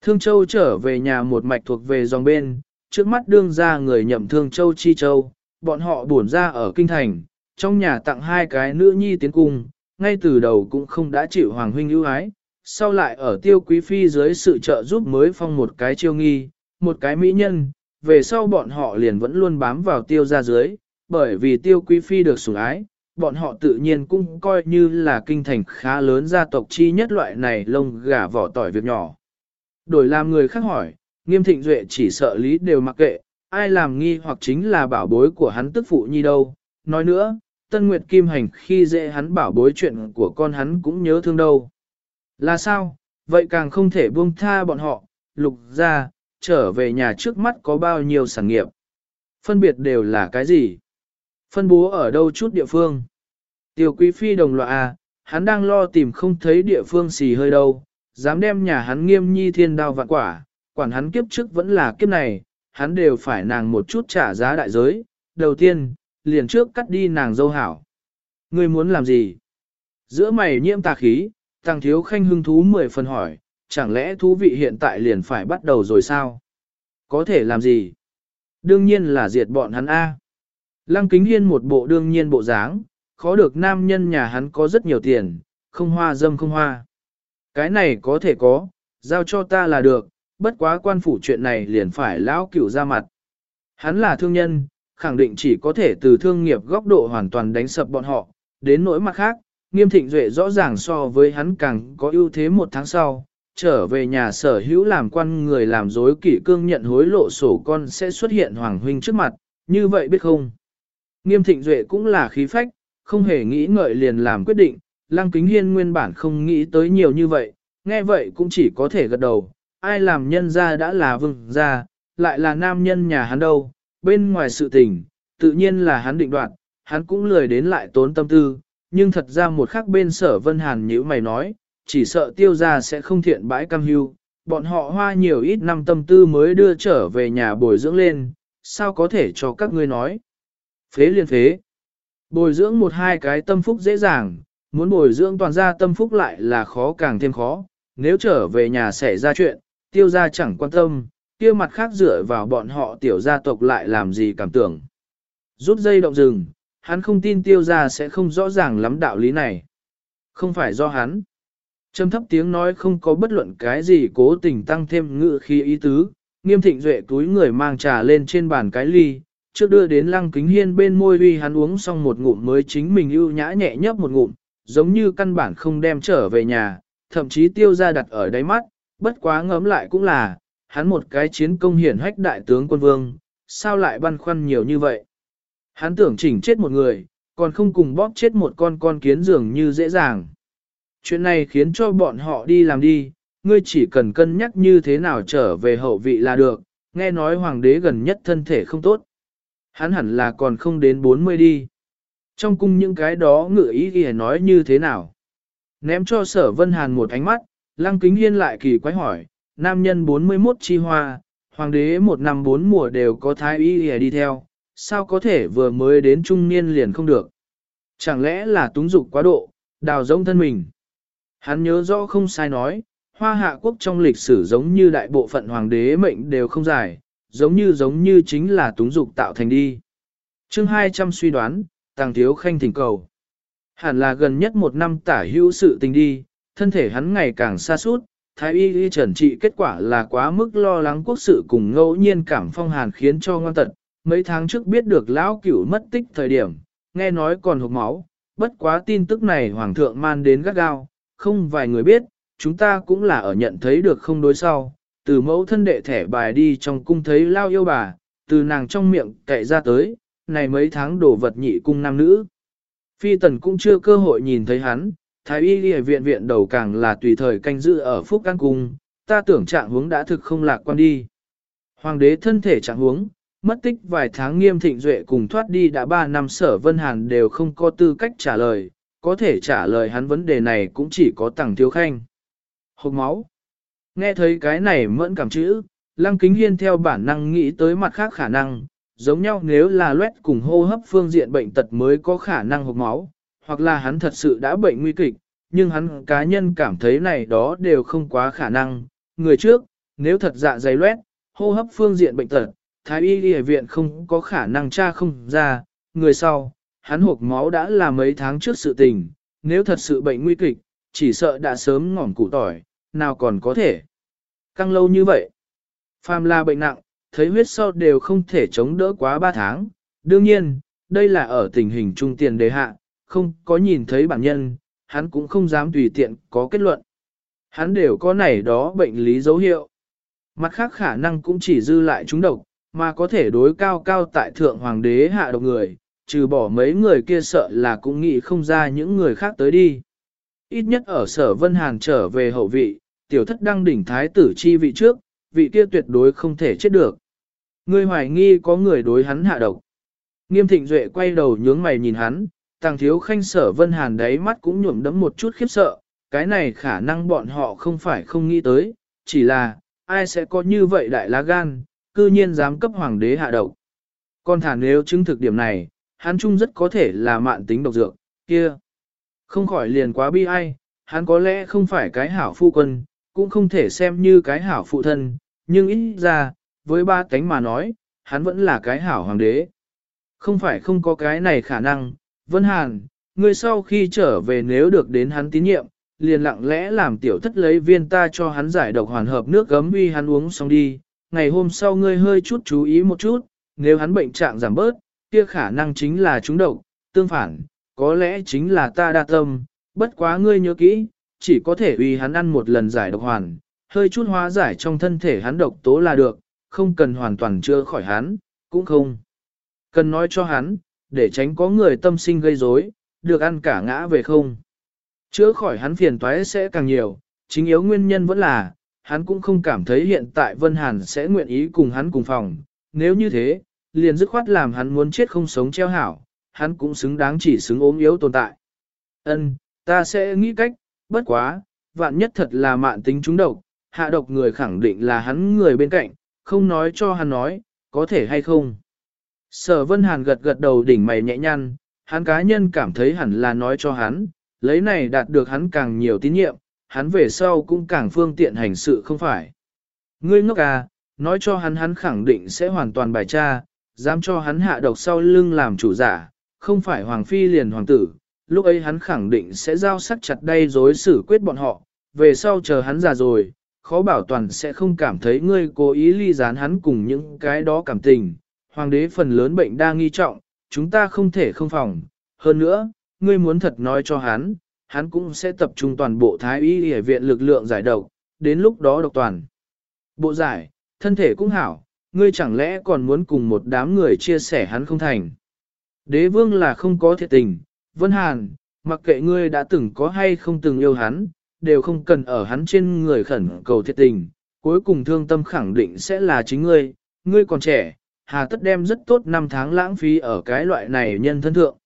A: Thương Châu trở về nhà một mạch thuộc về dòng bên, trước mắt đương ra người nhậm Thương Châu Chi Châu, bọn họ buồn ra ở kinh thành, trong nhà tặng hai cái nữ nhi tiến cung, ngay từ đầu cũng không đã chịu Hoàng Huynh ưu ái, sau lại ở tiêu quý phi dưới sự trợ giúp mới phong một cái chiêu nghi, một cái mỹ nhân, về sau bọn họ liền vẫn luôn bám vào tiêu ra dưới, bởi vì tiêu quý phi được sủng ái, bọn họ tự nhiên cũng coi như là kinh thành khá lớn gia tộc chi nhất loại này lông gà vỏ tỏi việc nhỏ. Đổi làm người khác hỏi, nghiêm thịnh duệ chỉ sợ lý đều mặc kệ, ai làm nghi hoặc chính là bảo bối của hắn tức phụ nhi đâu. Nói nữa, Tân Nguyệt Kim Hành khi dễ hắn bảo bối chuyện của con hắn cũng nhớ thương đâu. Là sao, vậy càng không thể buông tha bọn họ, lục ra, trở về nhà trước mắt có bao nhiêu sản nghiệp. Phân biệt đều là cái gì? Phân bố ở đâu chút địa phương? Tiểu quý phi đồng loại à, hắn đang lo tìm không thấy địa phương xì hơi đâu, dám đem nhà hắn nghiêm nhi thiên đao vạn quả, quản hắn kiếp trước vẫn là kiếp này, hắn đều phải nàng một chút trả giá đại giới. Đầu tiên, liền trước cắt đi nàng dâu hảo. Ngươi muốn làm gì? Giữa mày nhiễm tà khí, tăng thiếu khanh hưng thú mười phần hỏi, chẳng lẽ thú vị hiện tại liền phải bắt đầu rồi sao? Có thể làm gì? Đương nhiên là diệt bọn hắn A. Lăng kính hiên một bộ đương nhiên bộ dáng, khó được nam nhân nhà hắn có rất nhiều tiền, không hoa dâm không hoa. Cái này có thể có, giao cho ta là được, bất quá quan phủ chuyện này liền phải lão cửu ra mặt. Hắn là thương nhân, khẳng định chỉ có thể từ thương nghiệp góc độ hoàn toàn đánh sập bọn họ, đến nỗi mặt khác, nghiêm thịnh duệ rõ ràng so với hắn càng có ưu thế một tháng sau, trở về nhà sở hữu làm quan người làm dối kỷ cương nhận hối lộ sổ con sẽ xuất hiện hoàng huynh trước mặt, như vậy biết không? Nghiêm thịnh duệ cũng là khí phách, không hề nghĩ ngợi liền làm quyết định, lăng kính hiên nguyên bản không nghĩ tới nhiều như vậy, nghe vậy cũng chỉ có thể gật đầu, ai làm nhân ra đã là vương gia, lại là nam nhân nhà hắn đâu, bên ngoài sự tình, tự nhiên là hắn định đoạt, hắn cũng lười đến lại tốn tâm tư, nhưng thật ra một khắc bên sở vân hàn như mày nói, chỉ sợ tiêu gia sẽ không thiện bãi cam hưu, bọn họ hoa nhiều ít năm tâm tư mới đưa trở về nhà bồi dưỡng lên, sao có thể cho các ngươi nói. Phế liên phế. Bồi dưỡng một hai cái tâm phúc dễ dàng, muốn bồi dưỡng toàn gia tâm phúc lại là khó càng thêm khó, nếu trở về nhà xảy ra chuyện, tiêu gia chẳng quan tâm, kia mặt khác dựa vào bọn họ tiểu gia tộc lại làm gì cảm tưởng. Rút dây động rừng, hắn không tin tiêu gia sẽ không rõ ràng lắm đạo lý này. Không phải do hắn. Trầm thấp tiếng nói không có bất luận cái gì cố tình tăng thêm ngự khí ý tứ, nghiêm thịnh duệ túi người mang trà lên trên bàn cái ly, trước đưa đến lăng kính hiên bên môi uy hắn uống xong một ngụm mới chính mình ưu nhã nhẹ nhấp một ngụm, giống như căn bản không đem trở về nhà, thậm chí tiêu ra đặt ở đáy mắt, bất quá ngấm lại cũng là, hắn một cái chiến công hiển hách đại tướng quân vương, sao lại băn khoăn nhiều như vậy. Hắn tưởng chỉnh chết một người, còn không cùng bóp chết một con con kiến dường như dễ dàng. Chuyện này khiến cho bọn họ đi làm đi, ngươi chỉ cần cân nhắc như thế nào trở về hậu vị là được, nghe nói hoàng đế gần nhất thân thể không tốt. Hắn hẳn là còn không đến 40 đi. Trong cung những cái đó ngựa ý ghi nói như thế nào. Ném cho sở vân hàn một ánh mắt, lăng kính hiên lại kỳ quái hỏi, nam nhân 41 chi hoa, hoàng đế một năm bốn mùa đều có thái y ghi đi theo, sao có thể vừa mới đến trung niên liền không được. Chẳng lẽ là túng dục quá độ, đào rỗng thân mình. Hắn nhớ rõ không sai nói, hoa hạ quốc trong lịch sử giống như đại bộ phận hoàng đế mệnh đều không dài, giống như giống như chính là túng dục tạo thành đi. chương 200 suy đoán, tàng thiếu khanh thỉnh cầu. Hẳn là gần nhất một năm tả hữu sự tình đi, thân thể hắn ngày càng xa suốt, thái y y trần trị kết quả là quá mức lo lắng quốc sự cùng ngẫu nhiên cảm phong hàn khiến cho ngoan tật. Mấy tháng trước biết được lão cửu mất tích thời điểm, nghe nói còn hộp máu, bất quá tin tức này hoàng thượng man đến gắt gao, không vài người biết, chúng ta cũng là ở nhận thấy được không đối sau, từ mẫu thân đệ thẻ bài đi trong cung thấy lao yêu bà, từ nàng trong miệng cậy ra tới, này mấy tháng đổ vật nhị cung nam nữ. Phi tần cũng chưa cơ hội nhìn thấy hắn, thái y lìa viện viện đầu càng là tùy thời canh giữ ở phúc căn cung, ta tưởng trạng huống đã thực không lạc quan đi. Hoàng đế thân thể trạng huống, mất tích vài tháng nghiêm thịnh duệ cùng thoát đi đã 3 năm sở vân hàn đều không có tư cách trả lời, có thể trả lời hắn vấn đề này cũng chỉ có tàng thiếu khanh. Hộp máu. Nghe thấy cái này mẫn cảm chữ, lăng kính hiên theo bản năng nghĩ tới mặt khác khả năng, giống nhau nếu là loét cùng hô hấp phương diện bệnh tật mới có khả năng hộp máu, hoặc là hắn thật sự đã bệnh nguy kịch, nhưng hắn cá nhân cảm thấy này đó đều không quá khả năng. Người trước, nếu thật dạ dày loét, hô hấp phương diện bệnh tật, thái y y viện không có khả năng tra không ra, người sau, hắn hộp máu đã là mấy tháng trước sự tình, nếu thật sự bệnh nguy kịch, chỉ sợ đã sớm ngỏm củ tỏi, nào còn có thể. Căng lâu như vậy, phàm là bệnh nặng, thấy huyết sau đều không thể chống đỡ quá 3 tháng, đương nhiên, đây là ở tình hình trung tiền đề hạ, không có nhìn thấy bản nhân, hắn cũng không dám tùy tiện có kết luận. Hắn đều có này đó bệnh lý dấu hiệu. Mặt khác khả năng cũng chỉ dư lại chúng độc, mà có thể đối cao cao tại thượng hoàng đế hạ độc người, trừ bỏ mấy người kia sợ là cũng nghĩ không ra những người khác tới đi. Ít nhất ở sở Vân Hàn trở về hậu vị, tiểu thất đăng đỉnh thái tử chi vị trước, vị kia tuyệt đối không thể chết được. Người hoài nghi có người đối hắn hạ độc. Nghiêm thịnh duệ quay đầu nhướng mày nhìn hắn, tàng thiếu khanh sở Vân Hàn đáy mắt cũng nhuộm đấm một chút khiếp sợ, cái này khả năng bọn họ không phải không nghĩ tới, chỉ là, ai sẽ có như vậy đại lá gan, cư nhiên dám cấp hoàng đế hạ độc. Còn thả nếu chứng thực điểm này, hắn chung rất có thể là mạn tính độc dược, kia. Không khỏi liền quá bi ai, hắn có lẽ không phải cái hảo phu quân, cũng không thể xem như cái hảo phụ thân, nhưng ít ra, với ba cánh mà nói, hắn vẫn là cái hảo hoàng đế. Không phải không có cái này khả năng, Vân Hàn, người sau khi trở về nếu được đến hắn tín nhiệm, liền lặng lẽ làm tiểu thất lấy viên ta cho hắn giải độc hoàn hợp nước gấm uy hắn uống xong đi, ngày hôm sau ngươi hơi chút chú ý một chút, nếu hắn bệnh trạng giảm bớt, kia khả năng chính là trúng độc, tương phản, có lẽ chính là ta đa tâm, bất quá ngươi nhớ kỹ, chỉ có thể uy hắn ăn một lần giải độc hoàn, hơi chút hóa giải trong thân thể hắn độc tố là được, không cần hoàn toàn chữa khỏi hắn, cũng không. Cần nói cho hắn, để tránh có người tâm sinh gây rối, được ăn cả ngã về không. Chữa khỏi hắn phiền toái sẽ càng nhiều, chính yếu nguyên nhân vẫn là, hắn cũng không cảm thấy hiện tại Vân Hàn sẽ nguyện ý cùng hắn cùng phòng. Nếu như thế, liền dứt khoát làm hắn muốn chết không sống treo hảo, hắn cũng xứng đáng chỉ xứng ốm yếu tồn tại. Ân, ta sẽ nghĩ cách, bất quá, vạn nhất thật là mạn tính trúng độc, hạ độc người khẳng định là hắn người bên cạnh, không nói cho hắn nói, có thể hay không. Sở Vân Hàn gật gật đầu đỉnh mày nhẹ nhăn, hắn cá nhân cảm thấy hẳn là nói cho hắn, lấy này đạt được hắn càng nhiều tín nhiệm, hắn về sau cũng càng phương tiện hành sự không phải. Ngươi ngốc à, nói cho hắn hắn khẳng định sẽ hoàn toàn bài tra, dám cho hắn hạ độc sau lưng làm chủ giả, không phải hoàng phi liền hoàng tử, lúc ấy hắn khẳng định sẽ giao sắc chặt đây dối xử quyết bọn họ, về sau chờ hắn già rồi, khó bảo toàn sẽ không cảm thấy ngươi cố ý ly gián hắn cùng những cái đó cảm tình. Hoàng đế phần lớn bệnh đa nghi trọng, chúng ta không thể không phòng. Hơn nữa, ngươi muốn thật nói cho hắn, hắn cũng sẽ tập trung toàn bộ thái y y viện lực lượng giải độc, đến lúc đó độc toàn. Bộ giải, thân thể cũng hảo, ngươi chẳng lẽ còn muốn cùng một đám người chia sẻ hắn không thành. Đế vương là không có thiệt tình, Vân Hàn, mặc kệ ngươi đã từng có hay không từng yêu hắn, đều không cần ở hắn trên người khẩn cầu thiệt tình, cuối cùng thương tâm khẳng định sẽ là chính ngươi, ngươi còn trẻ, hà tất đem rất tốt năm tháng lãng phí ở cái loại này nhân thân thượng.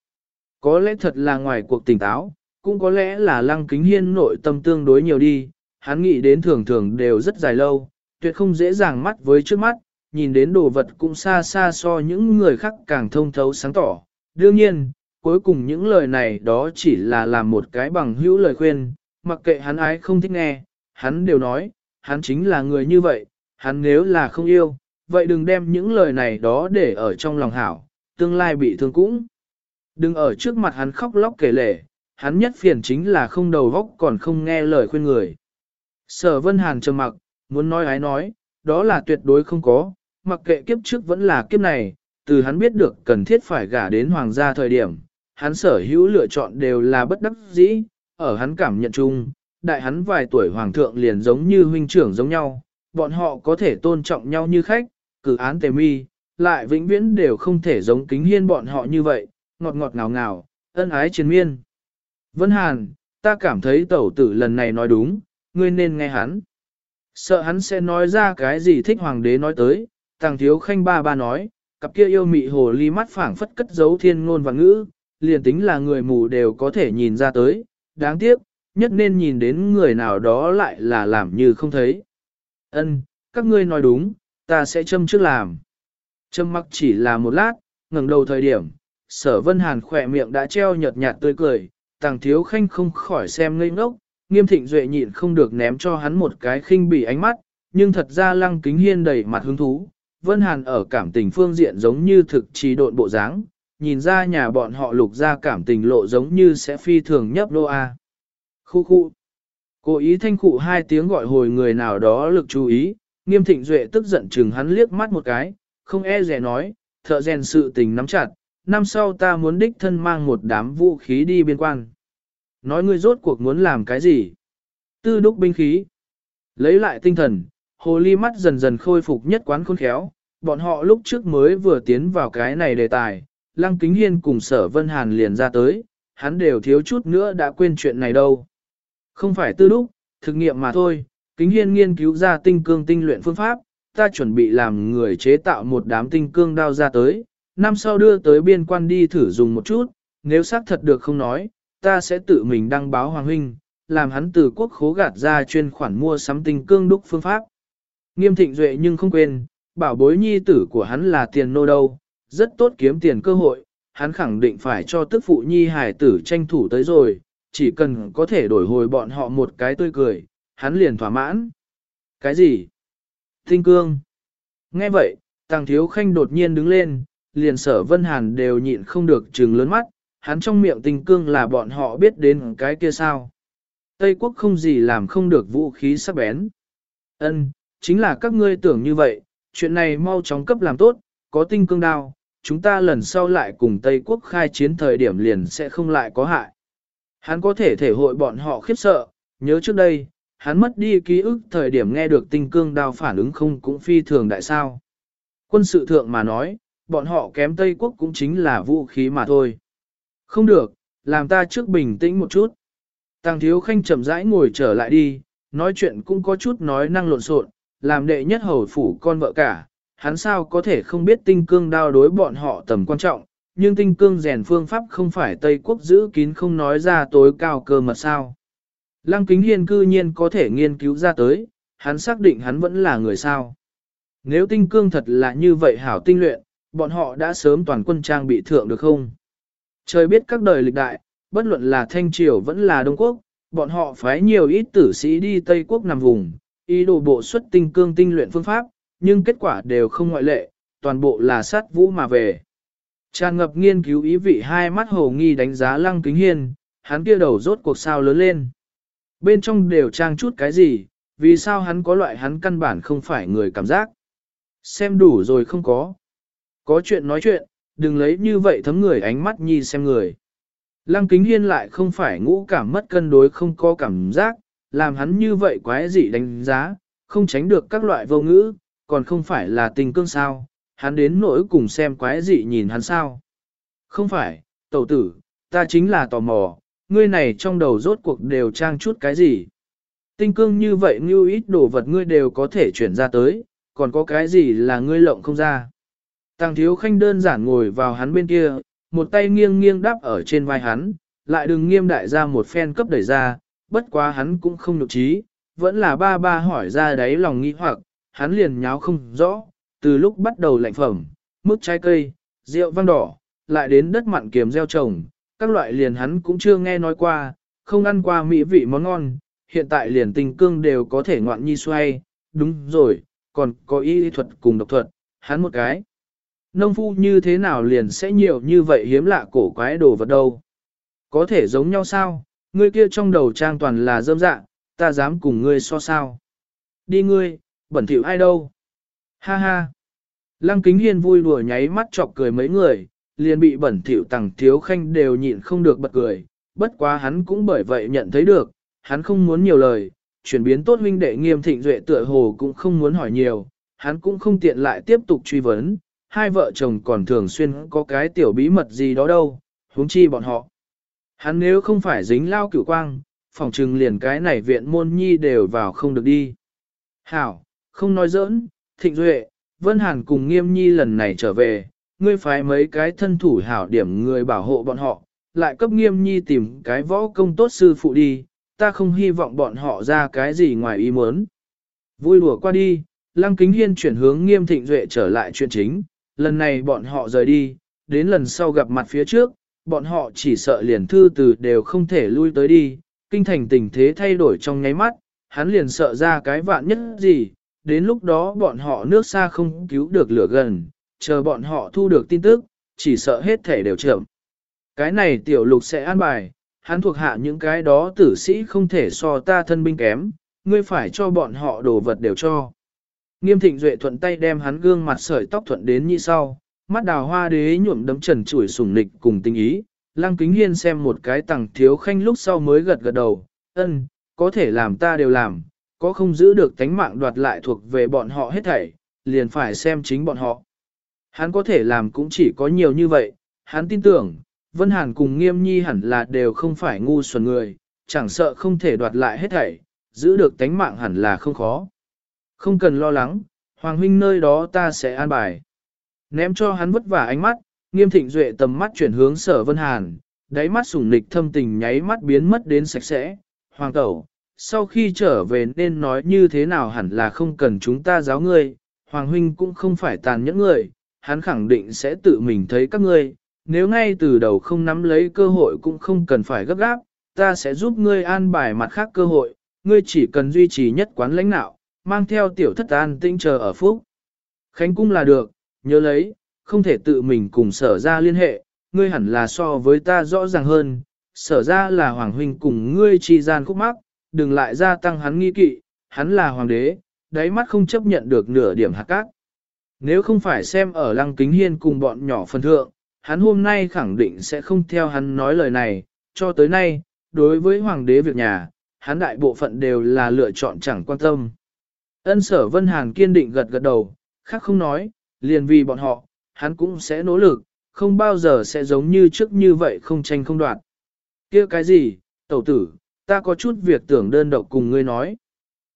A: Có lẽ thật là ngoài cuộc tỉnh táo, cũng có lẽ là lăng kính hiên nội tâm tương đối nhiều đi, hắn nghĩ đến thường thường đều rất dài lâu, tuyệt không dễ dàng mắt với trước mắt, nhìn đến đồ vật cũng xa xa so những người khác càng thông thấu sáng tỏ. Đương nhiên, cuối cùng những lời này đó chỉ là làm một cái bằng hữu lời khuyên, mặc kệ hắn ái không thích nghe, hắn đều nói, hắn chính là người như vậy, hắn nếu là không yêu, vậy đừng đem những lời này đó để ở trong lòng hảo, tương lai bị thương cũng. Đừng ở trước mặt hắn khóc lóc kể lể, hắn nhất phiền chính là không đầu vóc còn không nghe lời khuyên người. Sở Vân Hàn trầm mặc, muốn nói ái nói, đó là tuyệt đối không có, mặc kệ kiếp trước vẫn là kiếp này, từ hắn biết được cần thiết phải gả đến hoàng gia thời điểm, hắn sở hữu lựa chọn đều là bất đắc dĩ, ở hắn cảm nhận chung, đại hắn vài tuổi hoàng thượng liền giống như huynh trưởng giống nhau, bọn họ có thể tôn trọng nhau như khách, cử án tề mi, lại vĩnh viễn đều không thể giống kính hiên bọn họ như vậy, ngọt ngọt ngào ngào, ân ái chiến miên. Vân Hàn, ta cảm thấy tẩu tử lần này nói đúng, ngươi nên nghe hắn. Sợ hắn sẽ nói ra cái gì thích hoàng đế nói tới, tàng thiếu khanh ba ba nói, cặp kia yêu mị hồ ly mắt phảng phất cất giấu thiên ngôn và ngữ, liền tính là người mù đều có thể nhìn ra tới, đáng tiếc, nhất nên nhìn đến người nào đó lại là làm như không thấy. Ân, các ngươi nói đúng, ta sẽ châm trước làm. Châm mặc chỉ là một lát, ngẩng đầu thời điểm, sở vân hàn khỏe miệng đã treo nhợt nhạt tươi cười, tàng thiếu khanh không khỏi xem ngây ngốc, nghiêm thịnh duệ nhịn không được ném cho hắn một cái khinh bỉ ánh mắt, nhưng thật ra lăng kính hiên đầy mặt hứng thú. Vân Hàn ở cảm tình phương diện giống như thực trì độn bộ dáng, nhìn ra nhà bọn họ lục ra cảm tình lộ giống như sẽ phi thường nhấp đô A. Khu khu. Cố ý thanh cụ hai tiếng gọi hồi người nào đó lực chú ý, nghiêm thịnh duệ tức giận chừng hắn liếc mắt một cái, không e rẻ nói, thợ rèn sự tình nắm chặt, năm sau ta muốn đích thân mang một đám vũ khí đi biên quan. Nói ngươi rốt cuộc muốn làm cái gì? Tư đúc binh khí. Lấy lại tinh thần, hồ ly mắt dần dần khôi phục nhất quán khôn khéo, bọn họ lúc trước mới vừa tiến vào cái này đề tài, Lăng Kính Hiên cùng sở Vân Hàn liền ra tới, hắn đều thiếu chút nữa đã quên chuyện này đâu. Không phải tư đúc, thực nghiệm mà thôi, Kính Hiên nghiên cứu ra tinh cương tinh luyện phương pháp, ta chuẩn bị làm người chế tạo một đám tinh cương đao ra tới, năm sau đưa tới biên quan đi thử dùng một chút, nếu xác thật được không nói, ta sẽ tự mình đăng báo Hoàng Huynh, làm hắn từ quốc khố gạt ra chuyên khoản mua sắm tinh cương đúc phương pháp. Nghiêm thịnh duệ nhưng không quên, bảo bối nhi tử của hắn là tiền nô đâu, rất tốt kiếm tiền cơ hội, hắn khẳng định phải cho tức phụ nhi hải tử tranh thủ tới rồi, chỉ cần có thể đổi hồi bọn họ một cái tươi cười, hắn liền thỏa mãn. Cái gì? Tinh cương. Nghe vậy, tàng thiếu khanh đột nhiên đứng lên, liền sở vân hàn đều nhịn không được trừng lớn mắt, hắn trong miệng tinh cương là bọn họ biết đến cái kia sao. Tây quốc không gì làm không được vũ khí sắc bén. Ân, chính là các ngươi tưởng như vậy, chuyện này mau chóng cấp làm tốt, có tinh cương đao, chúng ta lần sau lại cùng Tây quốc khai chiến thời điểm liền sẽ không lại có hại. Hắn có thể thể hội bọn họ khiếp sợ, nhớ trước đây, hắn mất đi ký ức thời điểm nghe được tinh cương đao phản ứng không cũng phi thường đại sao. Quân sự thượng mà nói, bọn họ kém Tây quốc cũng chính là vũ khí mà thôi. Không được, làm ta trước bình tĩnh một chút. Tàng thiếu khanh chậm rãi ngồi trở lại đi, nói chuyện cũng có chút nói năng lộn xộn, làm đệ nhất hầu phủ con vợ cả, hắn sao có thể không biết tinh cương đao đối bọn họ tầm quan trọng, nhưng tinh cương rèn phương pháp không phải Tây quốc giữ kín không nói ra tối cao cơ mật sao. Lăng kính hiên cư nhiên có thể nghiên cứu ra tới, hắn xác định hắn vẫn là người sao. Nếu tinh cương thật là như vậy hảo tinh luyện, bọn họ đã sớm toàn quân trang bị thượng được không? Trời biết các đời lịch đại, bất luận là Thanh Triều vẫn là Đông Quốc, bọn họ phái nhiều ít tử sĩ đi Tây Quốc nằm vùng, ý đồ bộ xuất tinh cương tinh luyện phương pháp, nhưng kết quả đều không ngoại lệ, toàn bộ là sát vũ mà về. Tràn ngập nghiên cứu ý vị hai mắt hồ nghi đánh giá lăng kính hiên, hắn kia đầu rốt cuộc sao lớn lên. Bên trong đều trang chút cái gì, vì sao hắn có loại hắn căn bản không phải người cảm giác. Xem đủ rồi không có. Có chuyện nói chuyện, đừng lấy như vậy thấm người ánh mắt nhi xem người. Lăng kính hiên lại không phải ngũ cảm mất cân đối không có cảm giác, làm hắn như vậy quái dị đánh giá, không tránh được các loại vô ngữ, còn không phải là tình cương sao, hắn đến nỗi cùng xem quái dị nhìn hắn sao. Không phải, tẩu tử, ta chính là tò mò, ngươi này trong đầu rốt cuộc đều trang chút cái gì. Tinh cương như vậy như ít đồ vật ngươi đều có thể chuyển ra tới, còn có cái gì là ngươi lộng không ra. Tàng thiếu khanh đơn giản ngồi vào hắn bên kia, một tay nghiêng nghiêng đáp ở trên vai hắn, lại đừng nghiêm đại ra một phen cấp đẩy ra, bất quá hắn cũng không nhục trí, vẫn là ba ba hỏi ra đáy lòng nghĩ hoặc, hắn liền nháo không rõ, từ lúc bắt đầu lạnh phẩm, mức trái cây, rượu vang đỏ, lại đến đất mặn kiềm gieo trồng, các loại liền hắn cũng chưa nghe nói qua, không ăn qua mỹ vị món ngon, hiện tại liền tình cương đều có thể ngoạn nhi xoay, đúng rồi, còn có y thuật cùng độc thuật, hắn một cái. Nông phu như thế nào liền sẽ nhiều như vậy hiếm lạ cổ quái đồ vật đâu. Có thể giống nhau sao, ngươi kia trong đầu trang toàn là dâm dạ, ta dám cùng ngươi so sao. Đi ngươi, bẩn thỉu ai đâu. Ha ha. Lăng kính hiên vui đùa nháy mắt chọc cười mấy người, liền bị bẩn thỉu tằng thiếu khanh đều nhịn không được bật cười, bất quá hắn cũng bởi vậy nhận thấy được, hắn không muốn nhiều lời, chuyển biến tốt huynh đệ nghiêm thịnh duệ tựa hồ cũng không muốn hỏi nhiều, hắn cũng không tiện lại tiếp tục truy vấn, hai vợ chồng còn thường xuyên có cái tiểu bí mật gì đó đâu, huống chi bọn họ. Hắn nếu không phải dính lao cửu quang, phòng trừng liền cái này viện môn nhi đều vào không được đi. Hảo, không nói giỡn, thịnh duệ, Vân Hàn cùng nghiêm nhi lần này trở về, ngươi phái mấy cái thân thủ hảo điểm người bảo hộ bọn họ, lại cấp nghiêm nhi tìm cái võ công tốt sư phụ đi, ta không hy vọng bọn họ ra cái gì ngoài ý muốn. Vui lùa qua đi, Lăng Kính Hiên chuyển hướng nghiêm thịnh duệ trở lại chuyện chính, lần này bọn họ rời đi, đến lần sau gặp mặt phía trước, bọn họ chỉ sợ liền thư từ đều không thể lui tới đi, kinh thành tình thế thay đổi trong nháy mắt, hắn liền sợ ra cái vạn nhất gì, đến lúc đó bọn họ nước xa không cứu được lửa gần, chờ bọn họ thu được tin tức, chỉ sợ hết thể đều chậm. Cái này tiểu lục sẽ an bài, hắn thuộc hạ những cái đó tử sĩ không thể so ta thân binh kém, ngươi phải cho bọn họ đồ vật đều cho. Nghiêm thịnh duệ thuận tay đem hắn gương mặt sợi tóc thuận đến như sau, mắt đào hoa đế nhuộm đấm trần chủi sùng nịch cùng tình ý. Lăng kính hiên xem một cái tàng thiếu khanh lúc sau mới gật gật đầu, ân, có thể làm ta đều làm, có không giữ được tánh mạng đoạt lại thuộc về bọn họ hết thảy, liền phải xem chính bọn họ. Hắn có thể làm cũng chỉ có nhiều như vậy, hắn tin tưởng, Vân Hàn cùng Nghiêm Nhi hẳn là đều không phải ngu xuẩn người, chẳng sợ không thể đoạt lại hết thảy, giữ được tánh mạng hẳn là không khó. Không cần lo lắng, Hoàng huynh nơi đó ta sẽ an bài. Ném cho hắn vất vả ánh mắt, Nghiêm Thịnh Duệ tầm mắt chuyển hướng Sở Vân Hàn, đáy mắt sủng nịch thâm tình nháy mắt biến mất đến sạch sẽ. Hoàng tẩu, sau khi trở về nên nói như thế nào hẳn là không cần chúng ta giáo ngươi, Hoàng huynh cũng không phải tàn nhẫn người, hắn khẳng định sẽ tự mình thấy các ngươi, nếu ngay từ đầu không nắm lấy cơ hội cũng không cần phải gấp gáp, ta sẽ giúp ngươi an bài mặt khác cơ hội, ngươi chỉ cần duy trì nhất quán lãnh đạo, mang theo tiểu thất an tinh chờ ở phúc. Khánh cung là được, nhớ lấy, không thể tự mình cùng sở ra liên hệ, ngươi hẳn là so với ta rõ ràng hơn, sở ra là hoàng huynh cùng ngươi chi gian khúc mắc, đừng lại gia tăng hắn nghi kỵ, hắn là hoàng đế, đáy mắt không chấp nhận được nửa điểm hạt cát. Nếu không phải xem ở lăng kính hiên cùng bọn nhỏ phân thượng, hắn hôm nay khẳng định sẽ không theo hắn nói lời này, cho tới nay, đối với hoàng đế việc nhà, hắn đại bộ phận đều là lựa chọn chẳng quan tâm. Ân sở Vân Hàn kiên định gật gật đầu, khác không nói, liền vì bọn họ, hắn cũng sẽ nỗ lực, không bao giờ sẽ giống như trước như vậy không tranh không đoạt. kia cái gì, tẩu tử, ta có chút việc tưởng đơn độc cùng ngươi nói.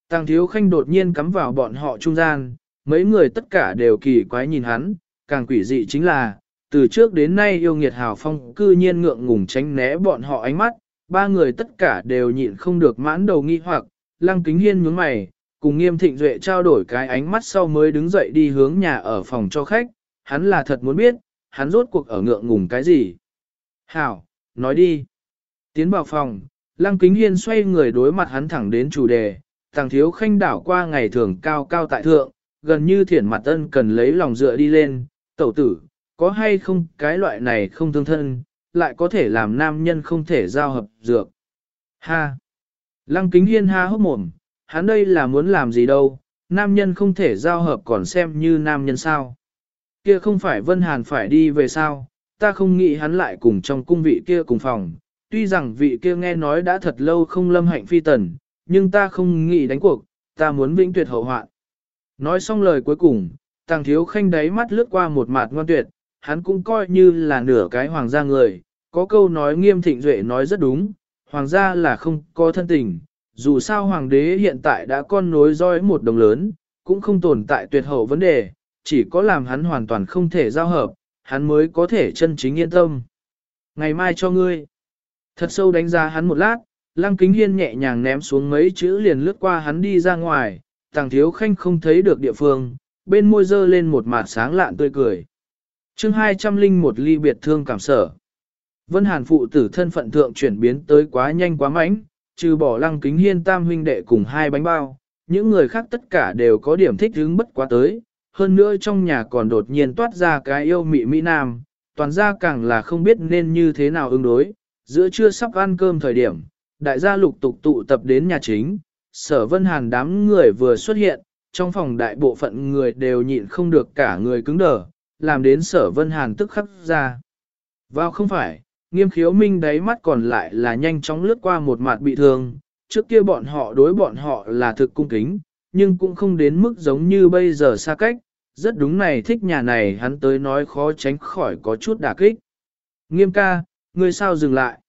A: Tàng thiếu khanh đột nhiên cắm vào bọn họ trung gian, mấy người tất cả đều kỳ quái nhìn hắn, càng quỷ dị chính là, từ trước đến nay yêu nghiệt hào phong cư nhiên ngượng ngùng tránh né bọn họ ánh mắt, ba người tất cả đều nhịn không được mãn đầu nghi hoặc, lăng kính hiên nhướng mày, cùng nghiêm thịnh duệ trao đổi cái ánh mắt sau mới đứng dậy đi hướng nhà ở phòng cho khách, hắn là thật muốn biết, hắn rốt cuộc ở ngượng ngùng cái gì. Hảo, nói đi. Tiến vào phòng, lăng kính hiên xoay người đối mặt hắn thẳng đến chủ đề, thằng thiếu khanh đảo qua ngày thường cao cao tại thượng, gần như thiển mặt ân cần lấy lòng dựa đi lên, tẩu tử, có hay không cái loại này không thương thân, lại có thể làm nam nhân không thể giao hợp dược. Ha! Lăng kính hiên ha hốc mồm, hắn đây là muốn làm gì đâu, nam nhân không thể giao hợp còn xem như nam nhân sao. Kia không phải Vân Hàn phải đi về sao, ta không nghĩ hắn lại cùng trong cung vị kia cùng phòng, tuy rằng vị kia nghe nói đã thật lâu không lâm hạnh phi tần, nhưng ta không nghĩ đánh cuộc, ta muốn vĩnh tuyệt hậu hoạn. Nói xong lời cuối cùng, tàng thiếu khanh đáy mắt lướt qua một mặt ngoan tuyệt, hắn cũng coi như là nửa cái hoàng gia người, có câu nói nghiêm thịnh duệ nói rất đúng, hoàng gia là không có thân tình, dù sao hoàng đế hiện tại đã con nối roi một đồng lớn, cũng không tồn tại tuyệt hậu vấn đề, chỉ có làm hắn hoàn toàn không thể giao hợp, hắn mới có thể chân chính yên tâm. Ngày mai cho ngươi. Thật sâu đánh giá hắn một lát, lăng kính hiên nhẹ nhàng ném xuống mấy chữ liền lướt qua hắn đi ra ngoài, tàng thiếu khanh không thấy được địa phương, bên môi dơ lên một mặt sáng lạn tươi cười. chương 201 ly biệt thương cảm sở. Vân Hàn phụ tử thân phận thượng chuyển biến tới quá nhanh quá mạnh, trừ bỏ lăng kính hiên tam huynh đệ cùng hai bánh bao, những người khác tất cả đều có điểm thích hứng bất quá tới, hơn nữa trong nhà còn đột nhiên toát ra cái yêu mị Mỹ Nam, toàn ra càng là không biết nên như thế nào ứng đối, giữa trưa sắp ăn cơm thời điểm, đại gia lục tục tụ tập đến nhà chính, sở vân hàn đám người vừa xuất hiện, trong phòng đại bộ phận người đều nhịn không được cả người cứng đờ, làm đến sở vân hàn tức khắc ra. Vào không phải, nghiêm khiếu minh đáy mắt còn lại là nhanh chóng lướt qua một mặt bị thương, trước kia bọn họ đối bọn họ là thực cung kính, nhưng cũng không đến mức giống như bây giờ xa cách, rất đúng này thích nhà này hắn tới nói khó tránh khỏi có chút đả kích. Nghiêm ca, ngươi sao dừng lại?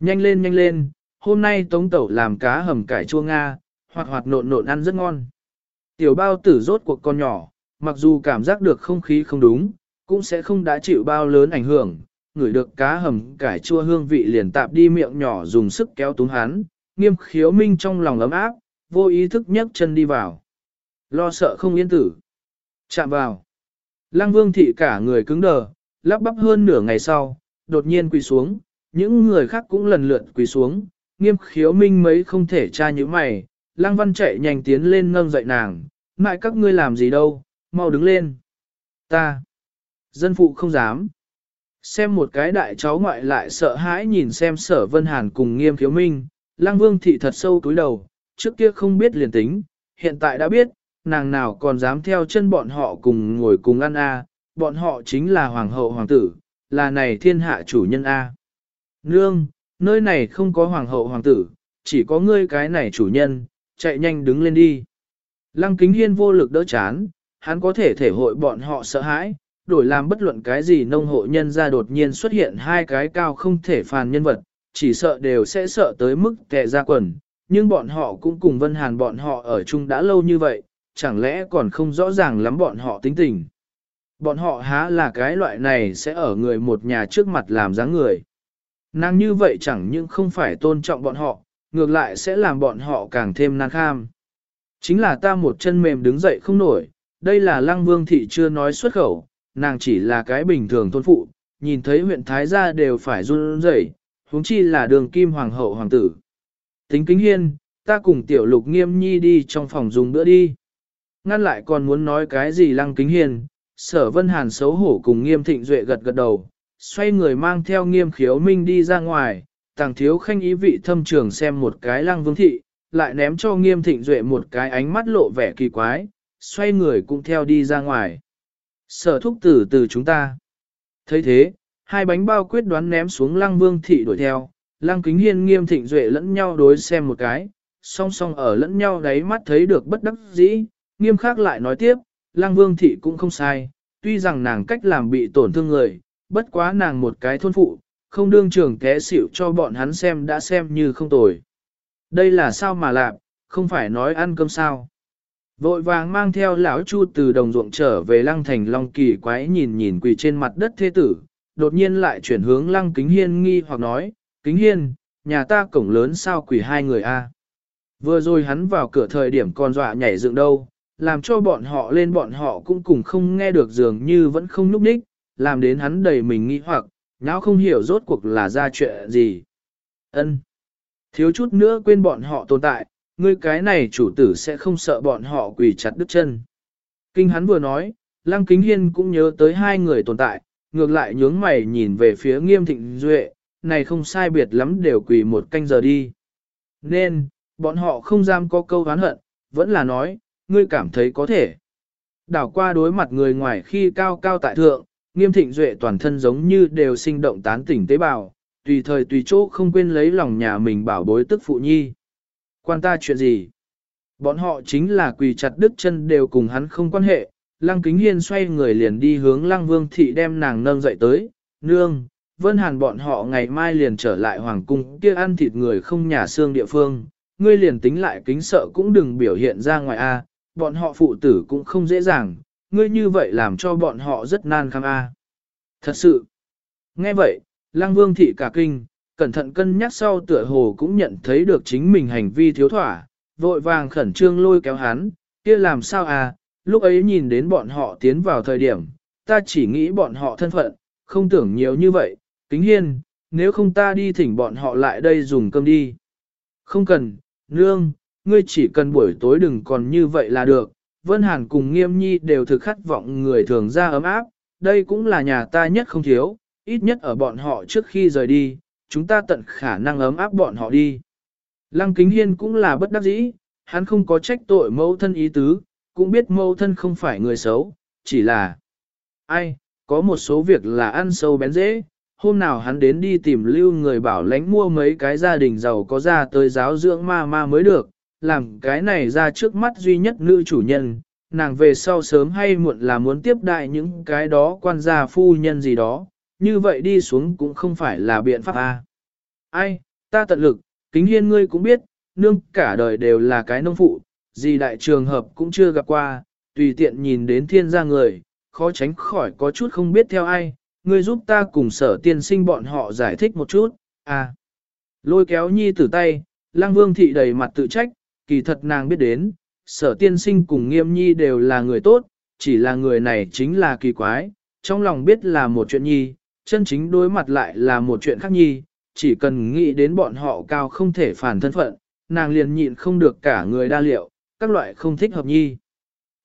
A: Nhanh lên nhanh lên, hôm nay tống tẩu làm cá hầm cải chua Nga, hoạt hoạt nộn nộn ăn rất ngon. Tiểu bao tử rốt cuộc con nhỏ, mặc dù cảm giác được không khí không đúng, cũng sẽ không đã chịu bao lớn ảnh hưởng, ngửi được cá hầm cải chua hương vị liền tạp đi miệng nhỏ dùng sức kéo túng hắn, nghiêm khiếu minh trong lòng ấm áp, vô ý thức nhấc chân đi vào. Lo sợ không yên tử. Chạm vào. Lăng vương thị cả người cứng đờ, lắp bắp hơn nửa ngày sau, đột nhiên quỳ xuống, những người khác cũng lần lượt quỳ xuống, nghiêm khiếu minh mấy không thể tra như mày, lăng văn chạy nhanh tiến lên nâng dậy nàng, mại các ngươi làm gì đâu, mau đứng lên. Ta. Dân phụ không dám. Xem một cái đại cháu ngoại lại sợ hãi nhìn xem sở vân hàn cùng nghiêm khiếu minh, lăng vương thị thật sâu túi đầu, trước kia không biết liền tính, hiện tại đã biết, nàng nào còn dám theo chân bọn họ cùng ngồi cùng ăn a, bọn họ chính là hoàng hậu hoàng tử, là này thiên hạ chủ nhân a. Nương, nơi này không có hoàng hậu hoàng tử, chỉ có ngươi cái này chủ nhân, chạy nhanh đứng lên đi. Lăng kính hiên vô lực đỡ chán, hắn có thể thể hội bọn họ sợ hãi, đổi làm bất luận cái gì nông hộ nhân ra đột nhiên xuất hiện hai cái cao không thể phàn nhân vật, chỉ sợ đều sẽ sợ tới mức tệ ra quần, nhưng bọn họ cũng cùng Vân Hàn bọn họ ở chung đã lâu như vậy, chẳng lẽ còn không rõ ràng lắm bọn họ tính tình. Bọn họ há là cái loại này sẽ ở người một nhà trước mặt làm dáng người. Nàng như vậy chẳng những không phải tôn trọng bọn họ, ngược lại sẽ làm bọn họ càng thêm nan kham. Chính là ta một chân mềm đứng dậy không nổi, đây là lăng vương thị chưa nói xuất khẩu, nàng chỉ là cái bình thường thôn phụ, nhìn thấy huyện Thái gia đều phải run rẩy, huống chi là đường kim hoàng hậu hoàng tử. Tính kính hiên, ta cùng tiểu lục nghiêm nhi đi trong phòng dùng bữa đi. Ngăn lại còn muốn nói cái gì lăng kính hiên, sở vân hàn xấu hổ cùng nghiêm thịnh duệ gật gật đầu, xoay người mang theo nghiêm khiếu minh đi ra ngoài, tàng thiếu khanh ý vị thâm trường xem một cái lăng vương thị, lại ném cho nghiêm thịnh duệ một cái ánh mắt lộ vẻ kỳ quái, xoay người cũng theo đi ra ngoài. Sở thúc tử từ chúng ta. thấy thế, hai bánh bao quyết đoán ném xuống lăng vương thị đuổi theo, lăng kính hiên nghiêm thịnh duệ lẫn nhau đối xem một cái, song song ở lẫn nhau đáy mắt thấy được bất đắc dĩ, nghiêm khắc lại nói tiếp, lăng vương thị cũng không sai, tuy rằng nàng cách làm bị tổn thương người, bất quá nàng một cái thôn phụ, không đương trưởng té xỉu cho bọn hắn xem đã xem như không tồi. Đây là sao mà làm, không phải nói ăn cơm sao. Vội vàng mang theo lão chu từ đồng ruộng trở về lăng thành long kỳ quái nhìn nhìn quỳ trên mặt đất thế tử, đột nhiên lại chuyển hướng lăng kính hiên nghi hoặc nói, kính hiên, nhà ta cổng lớn sao quỳ hai người a? Vừa rồi hắn vào cửa thời điểm còn dọa nhảy dựng đâu, làm cho bọn họ lên bọn họ cũng cùng không nghe được dường như vẫn không núp đích làm đến hắn đầy mình nghi hoặc, não không hiểu rốt cuộc là ra chuyện gì. Ân, Thiếu chút nữa quên bọn họ tồn tại, ngươi cái này chủ tử sẽ không sợ bọn họ quỳ chặt đứt chân. Kinh hắn vừa nói, Lăng Kính Hiên cũng nhớ tới hai người tồn tại, ngược lại nhướng mày nhìn về phía nghiêm thịnh duệ, này không sai biệt lắm đều quỳ một canh giờ đi. Nên, bọn họ không dám có câu oán hận, vẫn là nói, ngươi cảm thấy có thể. Đảo qua đối mặt người ngoài khi cao cao tại thượng, nghiêm thịnh duệ toàn thân giống như đều sinh động tán tỉnh tế bào, tùy thời tùy chỗ không quên lấy lòng nhà mình bảo bối tức phụ nhi. Quan ta chuyện gì? Bọn họ chính là quỳ chặt đứt chân đều cùng hắn không quan hệ. Lăng kính hiên xoay người liền đi hướng lăng vương thị đem nàng nâng dậy tới. Nương, vân hàn bọn họ ngày mai liền trở lại hoàng cung kia ăn thịt người không nhà xương địa phương. Ngươi liền tính lại kính sợ cũng đừng biểu hiện ra ngoài a. bọn họ phụ tử cũng không dễ dàng, ngươi như vậy làm cho bọn họ rất nan kham a. Thật sự, nghe vậy, lăng vương thị cả kinh, cẩn thận cân nhắc sau tựa hồ cũng nhận thấy được chính mình hành vi thiếu thỏa, vội vàng khẩn trương lôi kéo hắn, kia làm sao à, lúc ấy nhìn đến bọn họ tiến vào thời điểm, ta chỉ nghĩ bọn họ thân phận, không tưởng nhiều như vậy, kính hiên, nếu không ta đi thỉnh bọn họ lại đây dùng cơm đi. Không cần, nương, ngươi chỉ cần buổi tối đừng còn như vậy là được, Vân Hàn cùng Nghiêm Nhi đều thực khát vọng người thường ra ấm áp, đây cũng là nhà ta nhất không thiếu, ít nhất ở bọn họ trước khi rời đi, chúng ta tận khả năng ấm áp bọn họ đi. Lăng Kính Hiên cũng là bất đắc dĩ, hắn không có trách tội mẫu thân ý tứ, cũng biết mẫu thân không phải người xấu, chỉ là ai, có một số việc là ăn sâu bén dễ, hôm nào hắn đến đi tìm lưu người bảo lãnh mua mấy cái gia đình giàu có ra tới giáo dưỡng ma ma mới được, làm cái này ra trước mắt duy nhất nữ chủ nhân, nàng về sau sớm hay muộn là muốn tiếp đại những cái đó quan gia phu nhân gì đó, như vậy đi xuống cũng không phải là biện pháp a. Ai, ta tận lực, kính hiên ngươi cũng biết, nương cả đời đều là cái nông phụ, gì đại trường hợp cũng chưa gặp qua, tùy tiện nhìn đến thiên gia người, khó tránh khỏi có chút không biết theo ai, ngươi giúp ta cùng sở tiên sinh bọn họ giải thích một chút, à. Lôi kéo nhi tử tay, lang vương thị đầy mặt tự trách, kỳ thật nàng biết đến, sở tiên sinh cùng nghiêm nhi đều là người tốt, chỉ là người này chính là kỳ quái, trong lòng biết là một chuyện nhi, chân chính đối mặt lại là một chuyện khác nhi, chỉ cần nghĩ đến bọn họ cao không thể phản thân phận, nàng liền nhịn không được cả người đa liệu, các loại không thích hợp nhi.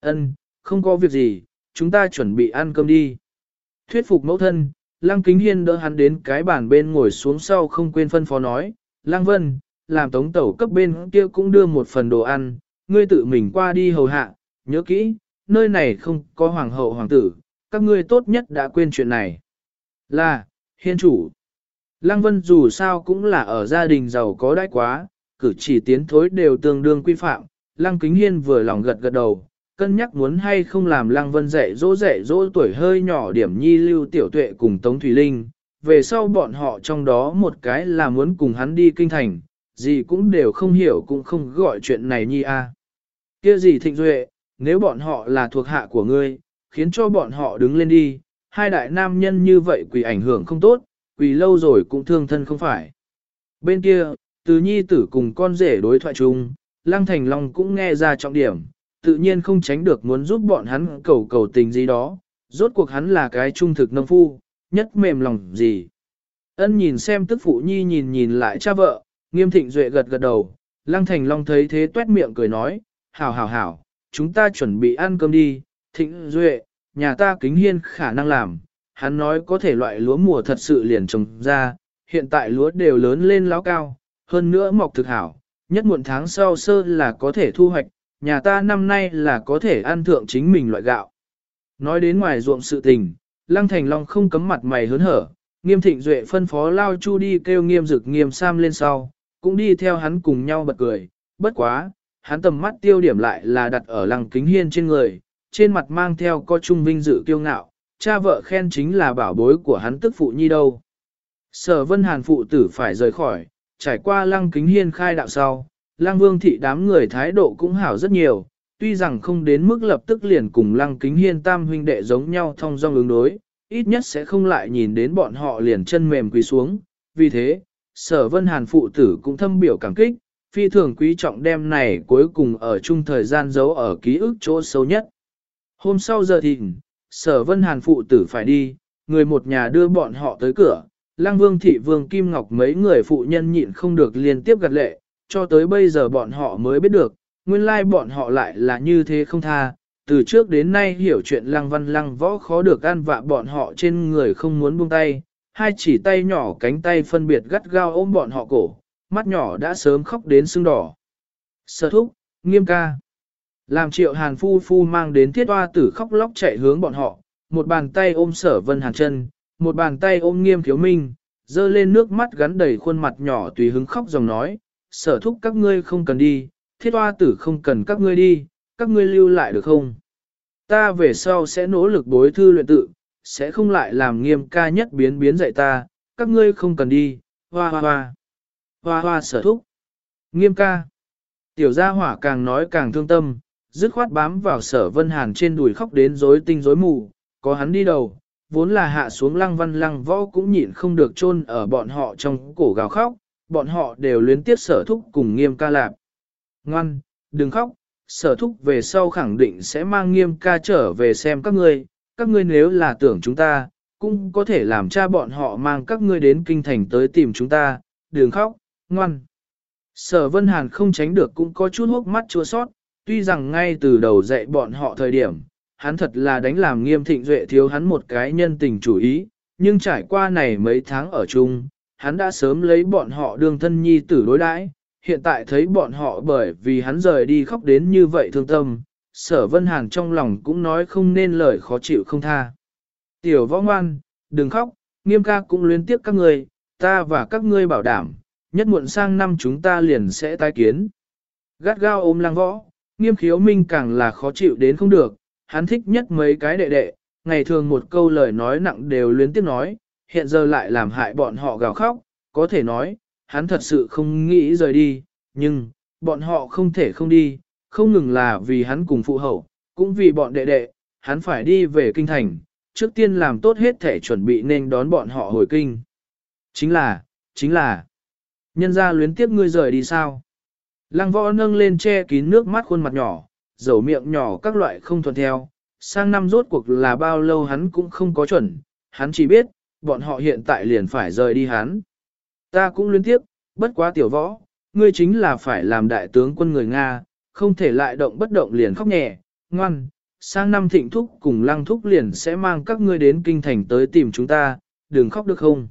A: Ân, không có việc gì, chúng ta chuẩn bị ăn cơm đi. Thuyết phục mẫu thân, Lăng Kính Hiên đỡ hắn đến cái bàn bên ngồi xuống sau không quên phân phó nói, Lăng Vân, làm tống tẩu cấp bên kia cũng đưa một phần đồ ăn, ngươi tự mình qua đi hầu hạ, nhớ kỹ, nơi này không có hoàng hậu hoàng tử, các ngươi tốt nhất đã quên chuyện này. Là, hiên chủ. Lăng Vân dù sao cũng là ở gia đình giàu có đãi quá, cử chỉ tiến thối đều tương đương quy phạm, Lăng Kính Hiên vừa lòng gật gật đầu, cân nhắc muốn hay không làm Lăng Vân dạy dỗ dạy dỗ tuổi hơi nhỏ điểm nhi lưu tiểu tuệ cùng Tống Thủy Linh, về sau bọn họ trong đó một cái là muốn cùng hắn đi kinh thành, gì cũng đều không hiểu cũng không gọi chuyện này nhi a. Kia gì thịnh duệ, nếu bọn họ là thuộc hạ của ngươi, khiến cho bọn họ đứng lên đi, hai đại nam nhân như vậy quỷ ảnh hưởng không tốt, quỷ lâu rồi cũng thương thân không phải. Bên kia, từ nhi tử cùng con rể đối thoại chung, Lăng Thành Long cũng nghe ra trọng điểm, tự nhiên không tránh được muốn giúp bọn hắn cầu cầu tình gì đó, rốt cuộc hắn là cái trung thực nông phu, nhất mềm lòng gì. Ân nhìn xem tức phụ nhi nhìn nhìn lại cha vợ, nghiêm thịnh duệ gật gật đầu, Lăng Thành Long thấy thế tuét miệng cười nói, hảo hảo hảo, chúng ta chuẩn bị ăn cơm đi, thịnh duệ, nhà ta kính hiên khả năng làm, hắn nói có thể loại lúa mùa thật sự liền trồng ra, hiện tại lúa đều lớn lên láo cao, hơn nữa mọc thực hảo, nhất muộn tháng sau sơ là có thể thu hoạch, nhà ta năm nay là có thể ăn thượng chính mình loại gạo. Nói đến ngoài ruộng sự tình, Lăng Thành Long không cấm mặt mày hớn hở, nghiêm thịnh duệ phân phó Lao Chu đi kêu nghiêm dực nghiêm sam lên sau, cũng đi theo hắn cùng nhau bật cười, bất quá, hắn tầm mắt tiêu điểm lại là đặt ở lăng kính hiên trên người, trên mặt mang theo co trung vinh dự kiêu ngạo, cha vợ khen chính là bảo bối của hắn tức phụ nhi đâu. Sở vân hàn phụ tử phải rời khỏi, trải qua lăng kính hiên khai đạo sau, lăng vương thị đám người thái độ cũng hảo rất nhiều, tuy rằng không đến mức lập tức liền cùng lăng kính hiên tam huynh đệ giống nhau thông dong ứng đối, ít nhất sẽ không lại nhìn đến bọn họ liền chân mềm quỳ xuống, vì thế, sở vân hàn phụ tử cũng thâm biểu cảm kích, phi thường quý trọng đem này cuối cùng ở chung thời gian giấu ở ký ức chỗ sâu nhất. Hôm sau giờ thịnh, sở vân hàn phụ tử phải đi, người một nhà đưa bọn họ tới cửa, lang vương thị vương Kim Ngọc mấy người phụ nhân nhịn không được liên tiếp gật lệ, cho tới bây giờ bọn họ mới biết được, nguyên lai bọn họ lại là như thế không tha. Từ trước đến nay hiểu chuyện lăng văn lăng võ khó được ăn vạ bọn họ trên người không muốn buông tay, hai chỉ tay nhỏ cánh tay phân biệt gắt gao ôm bọn họ cổ, mắt nhỏ đã sớm khóc đến sưng đỏ. Sở thúc, nghiêm ca. Làm triệu hàn phu phu mang đến thiết hoa tử khóc lóc chạy hướng bọn họ, một bàn tay ôm sở vân hàn chân, một bàn tay ôm nghiêm thiếu minh, dơ lên nước mắt gắn đầy khuôn mặt nhỏ tùy hứng khóc dòng nói, sở thúc các ngươi không cần đi, thiết hoa tử không cần các ngươi đi, các ngươi lưu lại được không? Ta về sau sẽ nỗ lực bối thư luyện tự, sẽ không lại làm nghiêm ca nhất biến biến dạy ta, các ngươi không cần đi, hoa hoa hoa. Hoa hoa sở thúc. Nghiêm ca. Tiểu gia hỏa càng nói càng thương tâm, dứt khoát bám vào sở vân hàn trên đùi khóc đến rối tinh rối mù, có hắn đi đầu, vốn là hạ xuống lăng văn lăng võ cũng nhịn không được chôn ở bọn họ trong cổ gào khóc, bọn họ đều luyến tiếc sở thúc cùng nghiêm ca lạp. Ngoan, đừng khóc, sở thúc về sau khẳng định sẽ mang nghiêm ca trở về xem các ngươi, các ngươi nếu là tưởng chúng ta, cũng có thể làm cha bọn họ mang các ngươi đến kinh thành tới tìm chúng ta, đừng khóc, ngoan. Sở Vân Hàn không tránh được cũng có chút hốc mắt chua sót, tuy rằng ngay từ đầu dạy bọn họ thời điểm, hắn thật là đánh làm nghiêm thịnh duệ thiếu hắn một cái nhân tình chủ ý, nhưng trải qua này mấy tháng ở chung, hắn đã sớm lấy bọn họ đương thân nhi tử đối đãi, hiện tại thấy bọn họ bởi vì hắn rời đi khóc đến như vậy thương tâm, sở vân hàn trong lòng cũng nói không nên lời khó chịu không tha. Tiểu võ ngoan, đừng khóc, nghiêm ca cũng liên tiếp các ngươi, ta và các ngươi bảo đảm, nhất muộn sang năm chúng ta liền sẽ tái kiến. Gắt gao ôm lăng võ, nghiêm khiếu minh càng là khó chịu đến không được, hắn thích nhất mấy cái đệ đệ, ngày thường một câu lời nói nặng đều liên tiếp nói, hiện giờ lại làm hại bọn họ gào khóc, có thể nói, hắn thật sự không nghĩ rời đi, nhưng, bọn họ không thể không đi, không ngừng là vì hắn cùng phụ hậu, cũng vì bọn đệ đệ, hắn phải đi về kinh thành, trước tiên làm tốt hết thể chuẩn bị nên đón bọn họ hồi kinh. Chính là, chính là, nhân ra luyến tiếp ngươi rời đi sao? Lăng võ nâng lên che kín nước mắt khuôn mặt nhỏ, dầu miệng nhỏ các loại không thuận theo, sang năm rốt cuộc là bao lâu hắn cũng không có chuẩn, hắn chỉ biết, bọn họ hiện tại liền phải rời đi hắn. Ta cũng luyến tiếp, bất quá tiểu võ, ngươi chính là phải làm đại tướng quân người Nga, không thể lại động bất động liền khóc nhẹ, ngoan, sang năm thịnh thúc cùng lăng thúc liền sẽ mang các ngươi đến kinh thành tới tìm chúng ta, đừng khóc được không.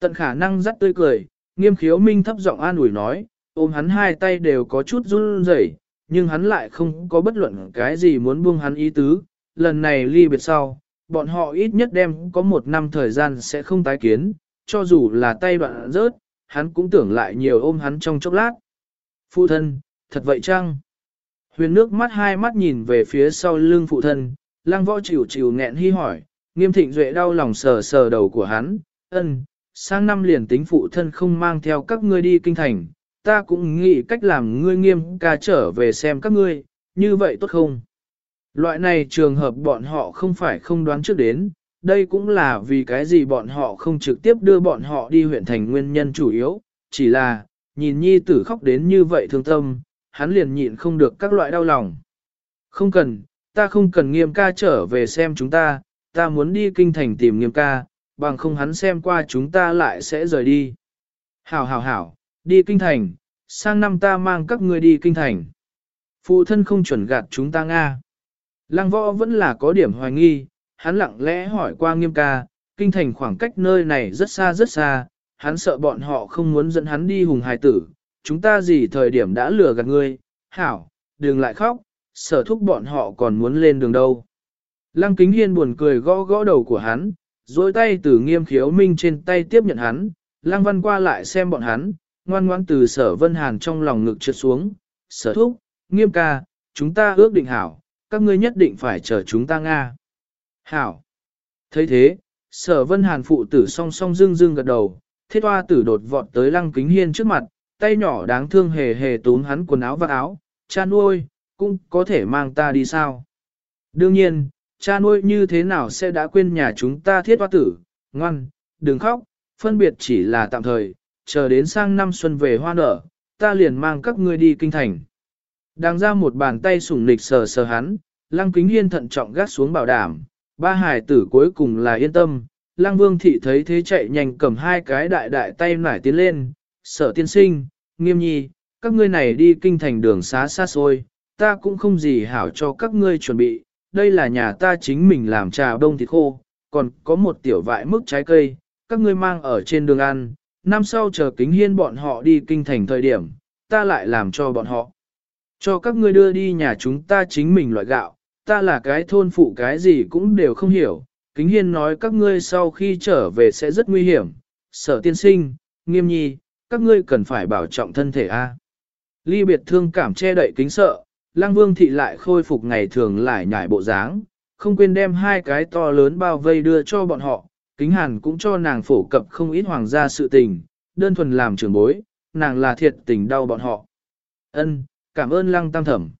A: Tận khả năng dắt tươi cười, nghiêm khiếu minh thấp giọng an ủi nói, ôm hắn hai tay đều có chút run rẩy, nhưng hắn lại không có bất luận cái gì muốn buông hắn ý tứ, lần này ly biệt sau, bọn họ ít nhất đem có một năm thời gian sẽ không tái kiến, cho dù là tay đoạn rớt, hắn cũng tưởng lại nhiều ôm hắn trong chốc lát. Phụ thân, thật vậy chăng? Huyền nước mắt hai mắt nhìn về phía sau lưng phụ thân, lăng võ chịu chịu nghẹn hy hỏi, nghiêm thịnh duệ đau lòng sờ sờ đầu của hắn, ân, sang năm liền tính phụ thân không mang theo các ngươi đi kinh thành, ta cũng nghĩ cách làm ngươi nghiêm ca trở về xem các ngươi, như vậy tốt không? Loại này trường hợp bọn họ không phải không đoán trước đến, đây cũng là vì cái gì bọn họ không trực tiếp đưa bọn họ đi huyện thành nguyên nhân chủ yếu, chỉ là, nhìn nhi tử khóc đến như vậy thương tâm, hắn liền nhịn không được các loại đau lòng. Không cần, ta không cần nghiêm ca trở về xem chúng ta, ta muốn đi kinh thành tìm nghiêm ca, bằng không hắn xem qua chúng ta lại sẽ rời đi. Hảo hảo hảo, đi kinh thành, sang năm ta mang các ngươi đi kinh thành. Phụ thân không chuẩn gạt chúng ta Nga. Lăng võ vẫn là có điểm hoài nghi, hắn lặng lẽ hỏi qua nghiêm ca, kinh thành khoảng cách nơi này rất xa rất xa, hắn sợ bọn họ không muốn dẫn hắn đi hùng hài tử, chúng ta gì thời điểm đã lừa gạt ngươi, hảo, đừng lại khóc, sở thúc bọn họ còn muốn lên đường đâu. Lăng kính hiên buồn cười gõ gõ đầu của hắn, dối tay từ nghiêm khiếu minh trên tay tiếp nhận hắn, lăng văn qua lại xem bọn hắn, ngoan ngoan từ sở vân hàn trong lòng ngực trượt xuống, sở thúc, nghiêm ca, chúng ta ước định hảo, các ngươi nhất định phải chờ chúng ta Nga. Hảo. thấy thế, sở vân hàn phụ tử song song dưng dưng gật đầu, thiết hoa tử đột vọt tới lăng kính hiên trước mặt, tay nhỏ đáng thương hề hề túm hắn quần áo và áo, cha nuôi, cũng có thể mang ta đi sao. Đương nhiên, cha nuôi như thế nào sẽ đã quên nhà chúng ta thiết hoa tử, ngoan, đừng khóc, phân biệt chỉ là tạm thời, chờ đến sang năm xuân về hoa nở, ta liền mang các ngươi đi kinh thành. Đang ra một bàn tay sủng nịch sờ sờ hắn, lăng kính hiên thận trọng gác xuống bảo đảm, ba hải tử cuối cùng là yên tâm. Lăng vương thị thấy thế chạy nhanh cầm hai cái đại đại tay nải tiến lên, sở tiên sinh, nghiêm nhi, các ngươi này đi kinh thành đường xá xa xôi, ta cũng không gì hảo cho các ngươi chuẩn bị, đây là nhà ta chính mình làm trà đông thịt khô, còn có một tiểu vại mức trái cây, các ngươi mang ở trên đường ăn, năm sau chờ kính hiên bọn họ đi kinh thành thời điểm, ta lại làm cho bọn họ. Cho các ngươi đưa đi nhà chúng ta chính mình loại gạo, ta là cái thôn phụ cái gì cũng đều không hiểu, kính hiên nói các ngươi sau khi trở về sẽ rất nguy hiểm, sở tiên sinh, nghiêm nhi, các ngươi cần phải bảo trọng thân thể a. Ly biệt thương cảm che đậy kính sợ, lang vương thị lại khôi phục ngày thường lại nhảy bộ dáng, không quên đem hai cái to lớn bao vây đưa cho bọn họ, kính hàn cũng cho nàng phổ cập không ít hoàng gia sự tình, đơn thuần làm trưởng bối, nàng là thiệt tình đau bọn họ. Ân, cảm ơn lăng tam thẩm.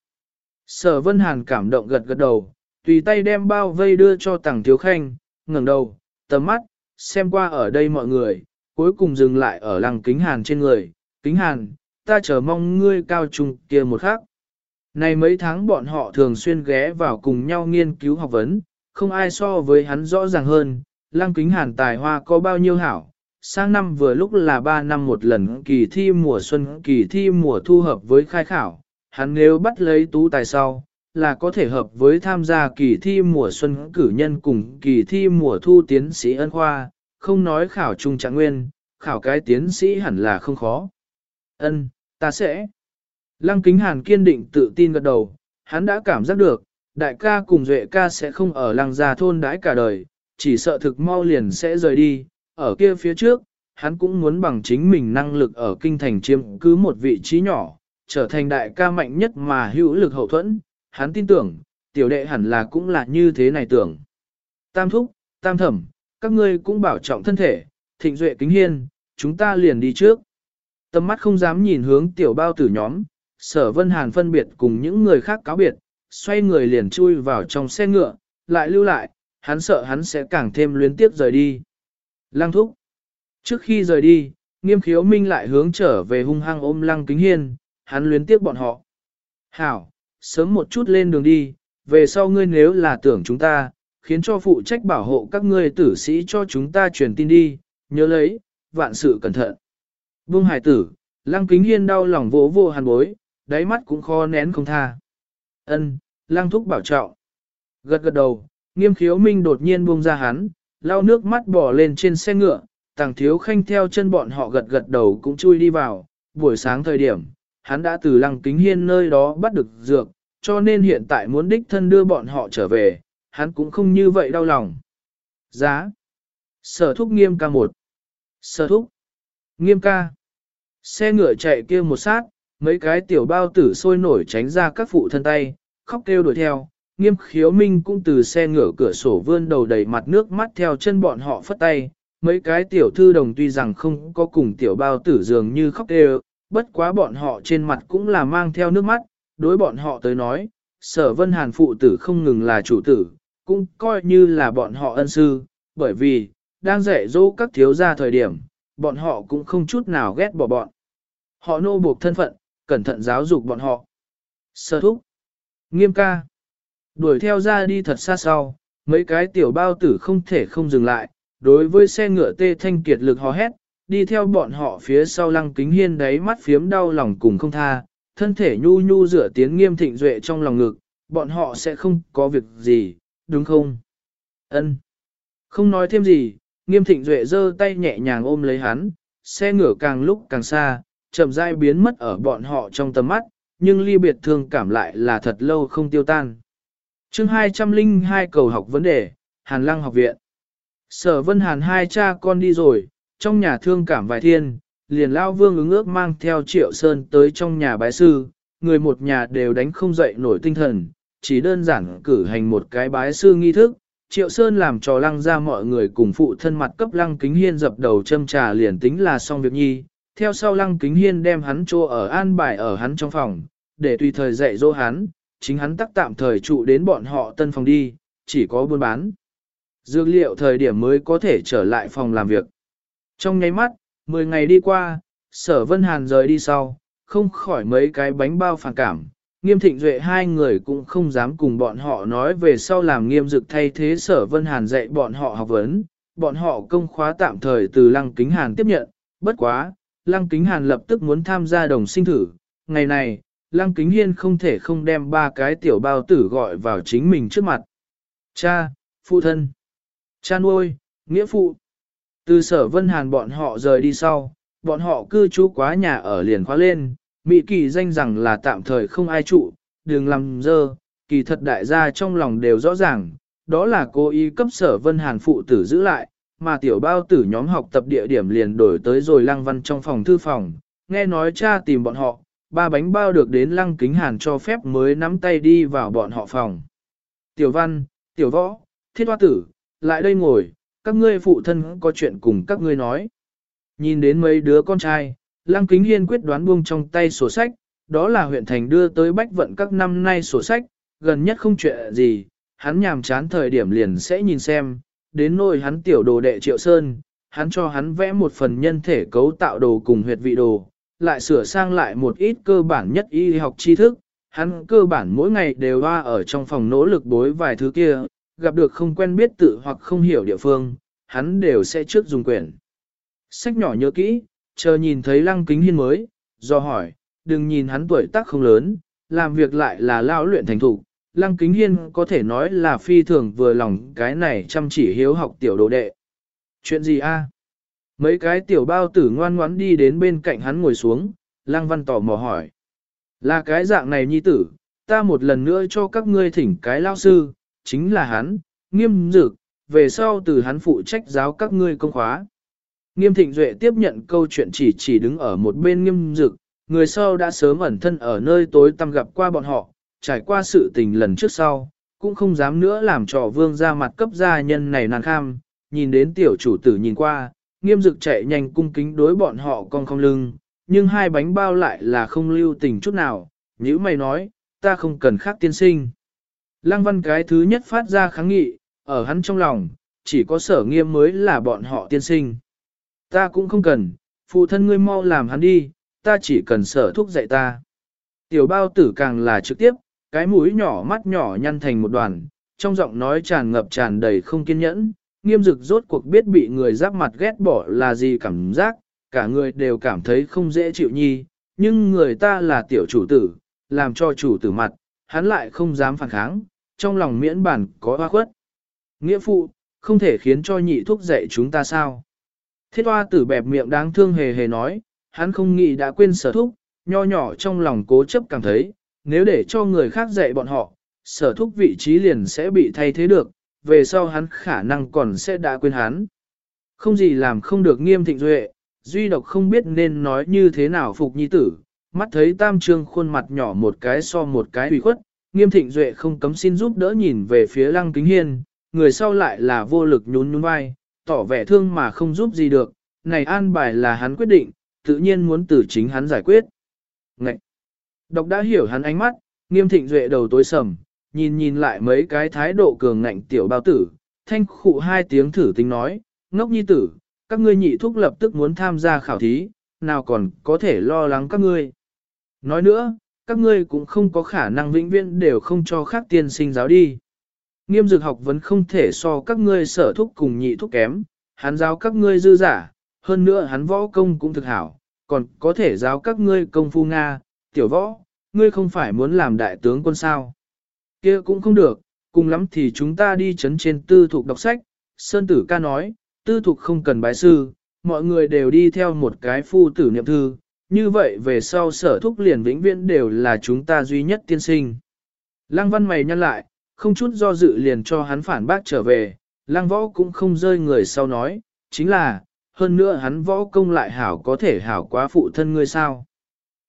A: Sở vân hàn cảm động gật gật đầu, tùy tay đem bao vây đưa cho tàng thiếu khanh, ngẩng đầu, tầm mắt, xem qua ở đây mọi người, cuối cùng dừng lại ở lăng kính hàn trên người, kính hàn, ta chờ mong ngươi cao trung kia một khắc. Này mấy tháng bọn họ thường xuyên ghé vào cùng nhau nghiên cứu học vấn, không ai so với hắn rõ ràng hơn, lăng kính hàn tài hoa có bao nhiêu hảo. Sang năm vừa lúc là 3 năm một lần kỳ thi mùa xuân kỳ thi mùa thu hợp với khai khảo, hắn nếu bắt lấy tú tài sau, là có thể hợp với tham gia kỳ thi mùa xuân cử nhân cùng kỳ thi mùa thu tiến sĩ ân khoa, không nói khảo trung trạng nguyên, khảo cái tiến sĩ hẳn là không khó. Ân, ta sẽ. Lăng kính hàn kiên định tự tin gật đầu, hắn đã cảm giác được, đại ca cùng duệ ca sẽ không ở lăng gia thôn đãi cả đời, chỉ sợ thực mau liền sẽ rời đi, ở kia phía trước, hắn cũng muốn bằng chính mình năng lực ở kinh thành chiếm cứ một vị trí nhỏ, trở thành đại ca mạnh nhất mà hữu lực hậu thuẫn, hắn tin tưởng, tiểu đệ hẳn là cũng là như thế này tưởng. Tam thúc, tam thẩm, các ngươi cũng bảo trọng thân thể, thịnh duệ kính hiên, chúng ta liền đi trước. Tầm mắt không dám nhìn hướng tiểu bao tử nhóm, sở vân hàn phân biệt cùng những người khác cáo biệt, xoay người liền chui vào trong xe ngựa, lại lưu lại, hắn sợ hắn sẽ càng thêm luyến tiếp rời đi. Lăng thúc. Trước khi rời đi, nghiêm khiếu minh lại hướng trở về hung hăng ôm lăng kính hiên, hắn luyến tiếp bọn họ. Hảo, sớm một chút lên đường đi, về sau ngươi nếu là tưởng chúng ta, khiến cho phụ trách bảo hộ các ngươi tử sĩ cho chúng ta truyền tin đi, nhớ lấy, vạn sự cẩn thận. Vương hải tử, lăng kính hiên đau lòng vỗ vô hàn bối, đáy mắt cũng khó nén không tha. Ân, lăng thúc bảo trọng. Gật gật đầu, nghiêm khiếu minh đột nhiên buông ra hắn, lau nước mắt bỏ lên trên xe ngựa, tàng thiếu khanh theo chân bọn họ gật gật đầu cũng chui đi vào, buổi sáng thời điểm, hắn đã từ lăng kính hiên nơi đó bắt được dược, cho nên hiện tại muốn đích thân đưa bọn họ trở về, hắn cũng không như vậy đau lòng. Giá. Sở thúc nghiêm ca một. Sở thúc. Nghiêm ca. Xe ngựa chạy kia một sát, mấy cái tiểu bao tử sôi nổi tránh ra các phụ thân tay, khóc kêu đuổi theo. Nghiêm khiếu minh cũng từ xe ngựa cửa sổ vươn đầu đầy mặt nước mắt theo chân bọn họ phất tay. Mấy cái tiểu thư đồng tuy rằng không có cùng tiểu bao tử dường như khóc kêu, bất quá bọn họ trên mặt cũng là mang theo nước mắt, đối bọn họ tới nói, sở vân hàn phụ tử không ngừng là chủ tử, cũng coi như là bọn họ ân sư, bởi vì, đang dạy dỗ các thiếu gia thời điểm, bọn họ cũng không chút nào ghét bỏ bọn. Họ nô buộc thân phận, cẩn thận giáo dục bọn họ. Sơ thúc. Nghiêm ca. Đuổi theo ra đi thật xa sau, mấy cái tiểu bao tử không thể không dừng lại, đối với xe ngựa tê thanh kiệt lực hò hét, đi theo bọn họ phía sau lăng kính hiên đáy mắt phiếm đau lòng cùng không tha, thân thể nhu nhu rửa tiến nghiêm thịnh duệ trong lòng ngực, bọn họ sẽ không có việc gì, đúng không? Ân. Không nói thêm gì, nghiêm thịnh duệ giơ tay nhẹ nhàng ôm lấy hắn, xe ngựa càng lúc càng xa, chậm rãi biến mất ở bọn họ trong tầm mắt, nhưng ly biệt thương cảm lại là thật lâu không tiêu tan. chương 202 cầu học vấn đề, Hàn Lăng học viện. Sở Vân Hàn hai cha con đi rồi, trong nhà thương cảm vài thiên, liền lao vương ứng ước mang theo triệu sơn tới trong nhà bái sư, người một nhà đều đánh không dậy nổi tinh thần, chỉ đơn giản cử hành một cái bái sư nghi thức. Triệu Sơn làm trò lăng ra mọi người cùng phụ thân mặt cấp lăng kính hiên dập đầu châm trà liền tính là xong việc nhi, theo sau lăng kính hiên đem hắn chỗ ở an bài ở hắn trong phòng, để tùy thời dạy dỗ hắn, chính hắn tắc tạm thời trụ đến bọn họ tân phòng đi, chỉ có buôn bán. Dược liệu thời điểm mới có thể trở lại phòng làm việc. Trong nháy mắt, 10 ngày đi qua, sở vân hàn rời đi sau, không khỏi mấy cái bánh bao phản cảm. Nghiêm thịnh duệ hai người cũng không dám cùng bọn họ nói về sau làm nghiêm dực thay thế sở vân hàn dạy bọn họ học vấn, bọn họ công khóa tạm thời từ lăng kính hàn tiếp nhận, bất quá, lăng kính hàn lập tức muốn tham gia đồng sinh thử. Ngày này, lăng kính hiên không thể không đem ba cái tiểu bao tử gọi vào chính mình trước mặt. Cha, phụ thân, cha nuôi, nghĩa phụ. Từ sở vân hàn bọn họ rời đi sau, bọn họ cư trú quá nhà ở liền khóa lên, Mỹ kỳ danh rằng là tạm thời không ai trụ, đừng làm dơ, kỳ thật đại gia trong lòng đều rõ ràng, đó là cố ý cấp sở vân hàn phụ tử giữ lại, mà tiểu bao tử nhóm học tập địa điểm liền đổi tới rồi lăng văn trong phòng thư phòng, nghe nói cha tìm bọn họ, ba bánh bao được đến lăng kính hàn cho phép mới nắm tay đi vào bọn họ phòng. Tiểu văn, tiểu võ, thiết hoa tử, lại đây ngồi, các ngươi phụ thân có chuyện cùng các ngươi nói. Nhìn đến mấy đứa con trai, Lăng Kính Hiên quyết đoán buông trong tay sổ sách, đó là huyện thành đưa tới bách vận các năm nay sổ sách, gần nhất không chuyện gì, hắn nhàm chán thời điểm liền sẽ nhìn xem, đến nỗi hắn tiểu đồ đệ triệu sơn, hắn cho hắn vẽ một phần nhân thể cấu tạo đồ cùng huyệt vị đồ, lại sửa sang lại một ít cơ bản nhất y học tri thức, hắn cơ bản mỗi ngày đều hoa ở trong phòng nỗ lực bối vài thứ kia, gặp được không quen biết tự hoặc không hiểu địa phương, hắn đều sẽ trước dùng quyển. Sách nhỏ nhớ kỹ, chờ nhìn thấy lăng kính hiên mới, do hỏi, đừng nhìn hắn tuổi tác không lớn, làm việc lại là lao luyện thành thủ. Lăng kính hiên có thể nói là phi thường vừa lòng cái này chăm chỉ hiếu học tiểu đồ đệ. Chuyện gì a? Mấy cái tiểu bao tử ngoan ngoãn đi đến bên cạnh hắn ngồi xuống, lăng văn tỏ mò hỏi. Là cái dạng này nhi tử, ta một lần nữa cho các ngươi thỉnh cái lao sư, chính là hắn, nghiêm dực, về sau từ hắn phụ trách giáo các ngươi công khóa. Nghiêm thịnh duệ tiếp nhận câu chuyện chỉ chỉ đứng ở một bên nghiêm dực, người sau đã sớm ẩn thân ở nơi tối tăm gặp qua bọn họ, trải qua sự tình lần trước sau, cũng không dám nữa làm trò vương ra mặt cấp gia nhân này nàng kham, nhìn đến tiểu chủ tử nhìn qua, nghiêm dực chạy nhanh cung kính đối bọn họ con không lưng, nhưng hai bánh bao lại là không lưu tình chút nào, như mày nói, ta không cần khác tiên sinh. Lăng văn cái thứ nhất phát ra kháng nghị, ở hắn trong lòng, chỉ có sở nghiêm mới là bọn họ tiên sinh. Ta cũng không cần, phụ thân ngươi mau làm hắn đi, ta chỉ cần sở thúc dạy ta. Tiểu bao tử càng là trực tiếp, cái mũi nhỏ mắt nhỏ nhăn thành một đoàn, trong giọng nói tràn ngập tràn đầy không kiên nhẫn, nghiêm dực rốt cuộc biết bị người giáp mặt ghét bỏ là gì cảm giác, cả người đều cảm thấy không dễ chịu nhi, nhưng người ta là tiểu chủ tử, làm cho chủ tử mặt, hắn lại không dám phản kháng, trong lòng miễn bản có hoa khuất. Nghĩa phụ, không thể khiến cho nhị thúc dạy chúng ta sao. Thiết hoa tử bẹp miệng đáng thương hề hề nói, hắn không nghĩ đã quên sở thúc, nho nhỏ trong lòng cố chấp cảm thấy, nếu để cho người khác dạy bọn họ, sở thúc vị trí liền sẽ bị thay thế được, về sau hắn khả năng còn sẽ đã quên hắn. Không gì làm không được nghiêm thịnh duệ, duy độc không biết nên nói như thế nào phục nhi tử, mắt thấy tam trương khuôn mặt nhỏ một cái so một cái ủy khuất, nghiêm thịnh duệ không cấm xin giúp đỡ nhìn về phía lăng kính hiên, người sau lại là vô lực nhún nhún vai, tỏ vẻ thương mà không giúp gì được, này an bài là hắn quyết định, tự nhiên muốn từ chính hắn giải quyết. Ngậy! Độc đã hiểu hắn ánh mắt, nghiêm thịnh duệ đầu tối sầm, nhìn nhìn lại mấy cái thái độ cường ngạnh tiểu bao tử, thanh khụ hai tiếng thử tính nói, ngốc nhi tử, các ngươi nhị thúc lập tức muốn tham gia khảo thí, nào còn có thể lo lắng các ngươi. Nói nữa, các ngươi cũng không có khả năng vĩnh viễn đều không cho khác tiên sinh giáo đi. Nghiêm dược học vẫn không thể so các ngươi sở thúc cùng nhị thúc kém, hắn giáo các ngươi dư giả, hơn nữa hắn võ công cũng thực hảo, còn có thể giáo các ngươi công phu Nga, tiểu võ, ngươi không phải muốn làm đại tướng quân sao. kia cũng không được, cùng lắm thì chúng ta đi chấn trên tư thục đọc sách, Sơn Tử ca nói, tư thục không cần bái sư, mọi người đều đi theo một cái phu tử niệm thư, như vậy về sau sở thúc liền vĩnh viễn đều là chúng ta duy nhất tiên sinh. Lăng văn mày nhăn lại, không chút do dự liền cho hắn phản bác trở về, lăng võ cũng không rơi người sau nói, chính là, hơn nữa hắn võ công lại hảo có thể hảo quá phụ thân ngươi sao.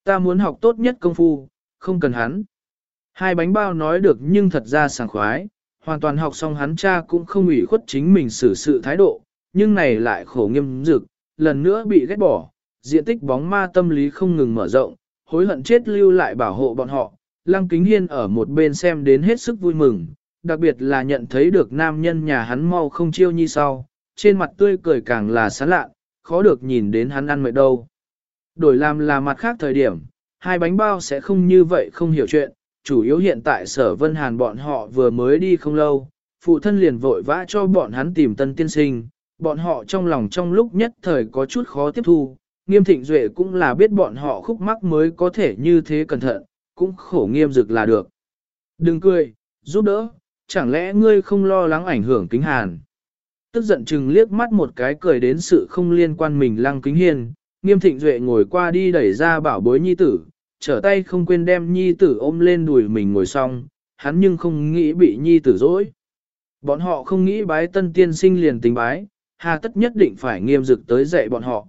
A: Ta muốn học tốt nhất công phu, không cần hắn. Hai bánh bao nói được nhưng thật ra sảng khoái, hoàn toàn học xong hắn cha cũng không ủy khuất chính mình xử sự thái độ, nhưng này lại khổ nghiêm dực, lần nữa bị ghét bỏ, diện tích bóng ma tâm lý không ngừng mở rộng, hối hận chết lưu lại bảo hộ bọn họ. Lăng Kính Hiên ở một bên xem đến hết sức vui mừng, đặc biệt là nhận thấy được nam nhân nhà hắn mau không chiêu như sau, trên mặt tươi cười càng là sán lạ, khó được nhìn đến hắn ăn mệt đâu. Đổi làm là mặt khác thời điểm, hai bánh bao sẽ không như vậy không hiểu chuyện, chủ yếu hiện tại sở vân hàn bọn họ vừa mới đi không lâu, phụ thân liền vội vã cho bọn hắn tìm tân tiên sinh, bọn họ trong lòng trong lúc nhất thời có chút khó tiếp thu, nghiêm thịnh duệ cũng là biết bọn họ khúc mắc mới có thể như thế cẩn thận, cũng khổ nghiêm dực là được. Đừng cười, giúp đỡ, chẳng lẽ ngươi không lo lắng ảnh hưởng kính hàn. Tức giận chừng liếc mắt một cái cười đến sự không liên quan mình lăng kính hiên, nghiêm thịnh duệ ngồi qua đi đẩy ra bảo bối nhi tử, trở tay không quên đem nhi tử ôm lên đùi mình ngồi xong, hắn nhưng không nghĩ bị nhi tử dối. Bọn họ không nghĩ bái tân tiên sinh liền tính bái, hà tất nhất định phải nghiêm dực tới dạy bọn họ.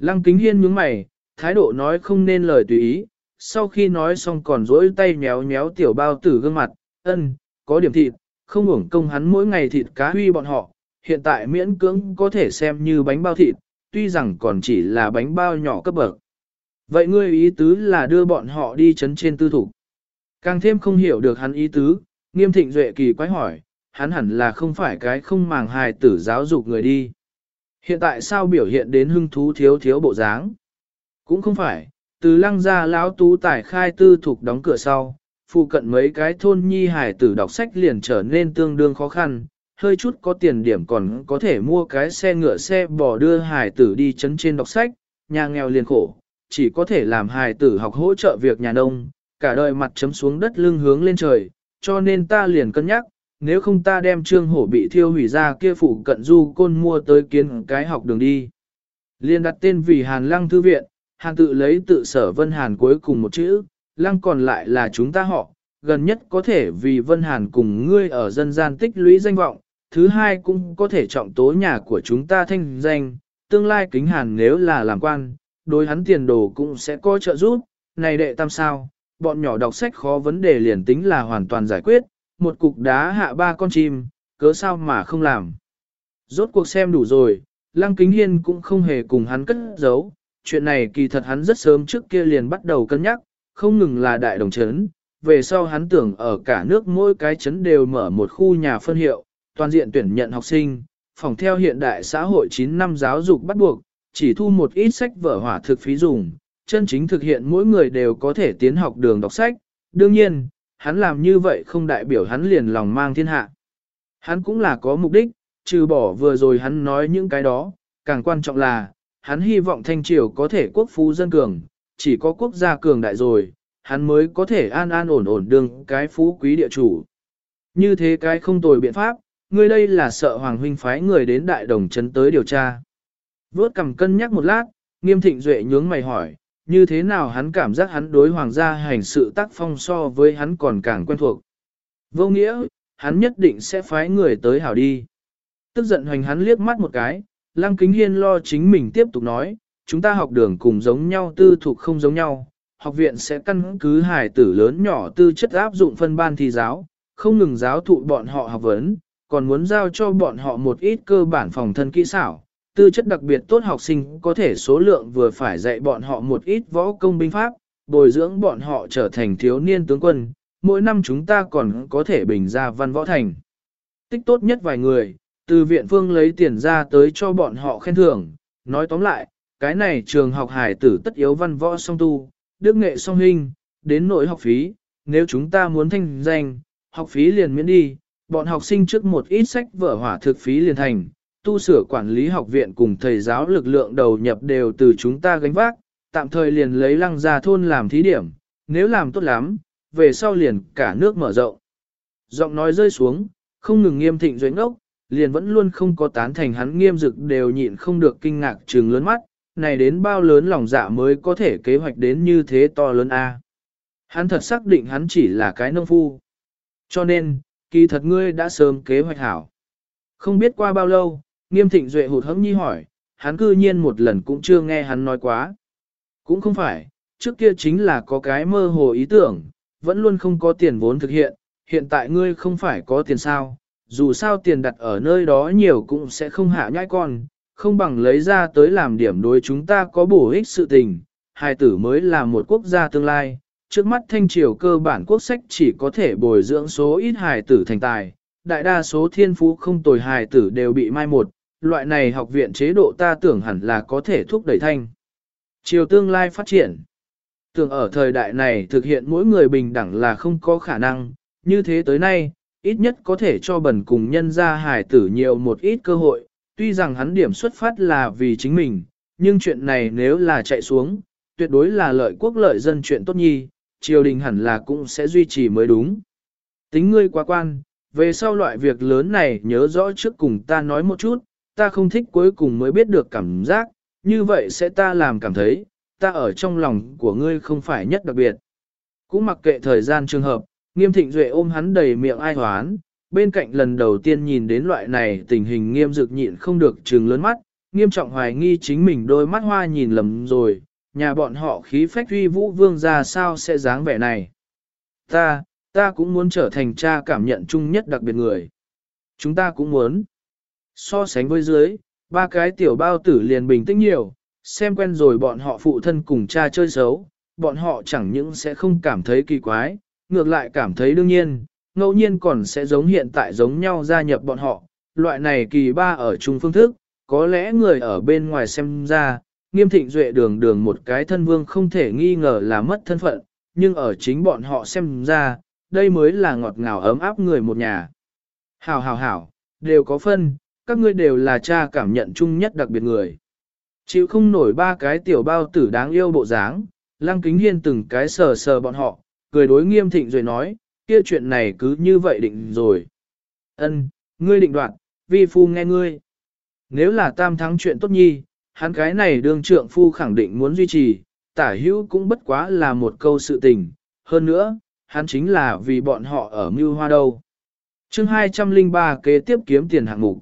A: Lăng kính hiên nhướng mày, thái độ nói không nên lời tùy ý, sau khi nói xong còn rỗi tay méo méo tiểu bao tử gương mặt, ân, có điểm thịt, không uổng công hắn mỗi ngày thịt cá huy bọn họ, hiện tại miễn cưỡng có thể xem như bánh bao thịt, tuy rằng còn chỉ là bánh bao nhỏ cấp bậc. Vậy ngươi ý tứ là đưa bọn họ đi chấn trên tư thủ. Càng thêm không hiểu được hắn ý tứ, nghiêm thịnh duệ kỳ quái hỏi, hắn hẳn là không phải cái không màng hài tử giáo dục người đi. Hiện tại sao biểu hiện đến hưng thú thiếu thiếu bộ dáng? Cũng không phải, từ lăng ra lão tú tải khai tư thục đóng cửa sau, phụ cận mấy cái thôn nhi hải tử đọc sách liền trở nên tương đương khó khăn, hơi chút có tiền điểm còn có thể mua cái xe ngựa xe bò đưa hải tử đi chấn trên đọc sách, nhà nghèo liền khổ, chỉ có thể làm hải tử học hỗ trợ việc nhà nông, cả đời mặt chấm xuống đất lưng hướng lên trời, cho nên ta liền cân nhắc, nếu không ta đem trương hổ bị thiêu hủy ra kia phụ cận du côn mua tới kiến cái học đường đi. Liên đặt tên vì Hàn Lăng Thư Viện, Hàn tự lấy tự sở Vân Hàn cuối cùng một chữ, Lăng còn lại là chúng ta họ, gần nhất có thể vì Vân Hàn cùng ngươi ở dân gian tích lũy danh vọng, thứ hai cũng có thể trọng tố nhà của chúng ta thanh danh, tương lai kính hàn nếu là làm quan, đối hắn tiền đồ cũng sẽ có trợ giúp, này đệ tam sao, bọn nhỏ đọc sách khó vấn đề liền tính là hoàn toàn giải quyết, một cục đá hạ ba con chim, cớ sao mà không làm. Rốt cuộc xem đủ rồi, Lăng Kính Hiên cũng không hề cùng hắn cất giấu, chuyện này kỳ thật hắn rất sớm trước kia liền bắt đầu cân nhắc, không ngừng là đại đồng chấn, về sau hắn tưởng ở cả nước mỗi cái chấn đều mở một khu nhà phân hiệu, toàn diện tuyển nhận học sinh, phòng theo hiện đại xã hội 9 năm giáo dục bắt buộc, chỉ thu một ít sách vở hỏa thực phí dùng, chân chính thực hiện mỗi người đều có thể tiến học đường đọc sách. Đương nhiên, hắn làm như vậy không đại biểu hắn liền lòng mang thiên hạ. Hắn cũng là có mục đích, trừ bỏ vừa rồi hắn nói những cái đó, càng quan trọng là, hắn hy vọng Thanh Triều có thể quốc phú dân cường, chỉ có quốc gia cường đại rồi, hắn mới có thể an an ổn ổn đương cái phú quý địa chủ. Như thế cái không tồi biện pháp, ngươi đây là sợ Hoàng huynh phái người đến đại đồng trấn tới điều tra. Vốt cầm cân nhắc một lát, nghiêm thịnh duệ nhướng mày hỏi, như thế nào hắn cảm giác hắn đối hoàng gia hành sự tác phong so với hắn còn càng quen thuộc. Vô nghĩa, hắn nhất định sẽ phái người tới hảo đi. Tức giận hoành hắn liếc mắt một cái, lăng kính hiên lo chính mình tiếp tục nói, chúng ta học đường cùng giống nhau tư thuộc không giống nhau, học viện sẽ căn cứ hài tử lớn nhỏ tư chất áp dụng phân ban thi giáo, không ngừng giáo thụ bọn họ học vấn, còn muốn giao cho bọn họ một ít cơ bản phòng thân kỹ xảo. Tư chất đặc biệt tốt học sinh có thể số lượng vừa phải dạy bọn họ một ít võ công binh pháp, bồi dưỡng bọn họ trở thành thiếu niên tướng quân. Mỗi năm chúng ta còn có thể bình ra văn võ thành. Tích tốt nhất vài người, từ viện phương lấy tiền ra tới cho bọn họ khen thưởng. Nói tóm lại, cái này trường học hải tử tất yếu văn võ song tu, đức nghệ song hình, đến nội học phí, nếu chúng ta muốn thanh danh, học phí liền miễn đi, bọn học sinh trước một ít sách vở hỏa thực phí liền thành, tu sửa quản lý học viện cùng thầy giáo lực lượng đầu nhập đều từ chúng ta gánh vác, tạm thời liền lấy lăng gia thôn làm thí điểm, nếu làm tốt lắm, về sau liền cả nước mở rộng. Giọng nói rơi xuống, không ngừng nghiêm thịnh doanh ốc, liền vẫn luôn không có tán thành hắn nghiêm dực đều nhịn không được kinh ngạc trừng lớn mắt, này đến bao lớn lòng dạ mới có thể kế hoạch đến như thế to lớn a. Hắn thật xác định hắn chỉ là cái nông phu. Cho nên, kỳ thật ngươi đã sớm kế hoạch hảo. Không biết qua bao lâu, nghiêm thịnh duệ hụt hẫng nhi hỏi, hắn cư nhiên một lần cũng chưa nghe hắn nói quá. Cũng không phải, trước kia chính là có cái mơ hồ ý tưởng, vẫn luôn không có tiền vốn thực hiện, hiện tại ngươi không phải có tiền sao, dù sao tiền đặt ở nơi đó nhiều cũng sẽ không hạ nhãi con, không bằng lấy ra tới làm điểm đối chúng ta có bổ ích sự tình, hai tử mới là một quốc gia tương lai, trước mắt thanh triều cơ bản quốc sách chỉ có thể bồi dưỡng số ít hài tử thành tài, đại đa số thiên phú không tồi hài tử đều bị mai một, loại này học viện chế độ ta tưởng hẳn là có thể thúc đẩy thanh. Triều tương lai phát triển. Tưởng ở thời đại này thực hiện mỗi người bình đẳng là không có khả năng, như thế tới nay, ít nhất có thể cho bần cùng nhân gia hải tử nhiều một ít cơ hội, tuy rằng hắn điểm xuất phát là vì chính mình, nhưng chuyện này nếu là chạy xuống, tuyệt đối là lợi quốc lợi dân chuyện tốt nhi, triều đình hẳn là cũng sẽ duy trì mới đúng. Tính ngươi quá quan, về sau loại việc lớn này nhớ rõ trước cùng ta nói một chút, ta không thích cuối cùng mới biết được cảm giác, như vậy sẽ ta làm cảm thấy, ta ở trong lòng của ngươi không phải nhất đặc biệt. Cũng mặc kệ thời gian trường hợp, nghiêm thịnh duệ ôm hắn đầy miệng ai hoán, bên cạnh lần đầu tiên nhìn đến loại này tình hình nghiêm dực nhịn không được trừng lớn mắt, nghiêm trọng hoài nghi chính mình đôi mắt hoa nhìn lầm rồi, nhà bọn họ khí phách uy vũ vương ra sao sẽ dáng vẻ này. Ta, ta cũng muốn trở thành cha cảm nhận chung nhất đặc biệt người. Chúng ta cũng muốn. So sánh với dưới, ba cái tiểu bao tử liền bình tĩnh nhiều, xem quen rồi bọn họ phụ thân cùng cha chơi xấu, bọn họ chẳng những sẽ không cảm thấy kỳ quái, ngược lại cảm thấy đương nhiên, ngẫu nhiên còn sẽ giống hiện tại giống nhau gia nhập bọn họ. Loại này kỳ ba ở chung phương thức, có lẽ người ở bên ngoài xem ra, nghiêm thịnh duệ đường đường một cái thân vương không thể nghi ngờ là mất thân phận, nhưng ở chính bọn họ xem ra, đây mới là ngọt ngào ấm áp người một nhà. Hảo hảo hảo, đều có phân, các ngươi đều là cha cảm nhận chung nhất đặc biệt người. Chịu không nổi ba cái tiểu bao tử đáng yêu bộ dáng, lăng kính hiên từng cái sờ sờ bọn họ, cười đối nghiêm thịnh rồi nói, kia chuyện này cứ như vậy định rồi. Ân, ngươi định đoạt, vi phu nghe ngươi. Nếu là tam thắng chuyện tốt nhi, hắn cái này đương trượng phu khẳng định muốn duy trì, tả hữu cũng bất quá là một câu sự tình, hơn nữa, hắn chính là vì bọn họ ở mưu hoa đâu. chương 203 kế tiếp kiếm tiền hạng mục.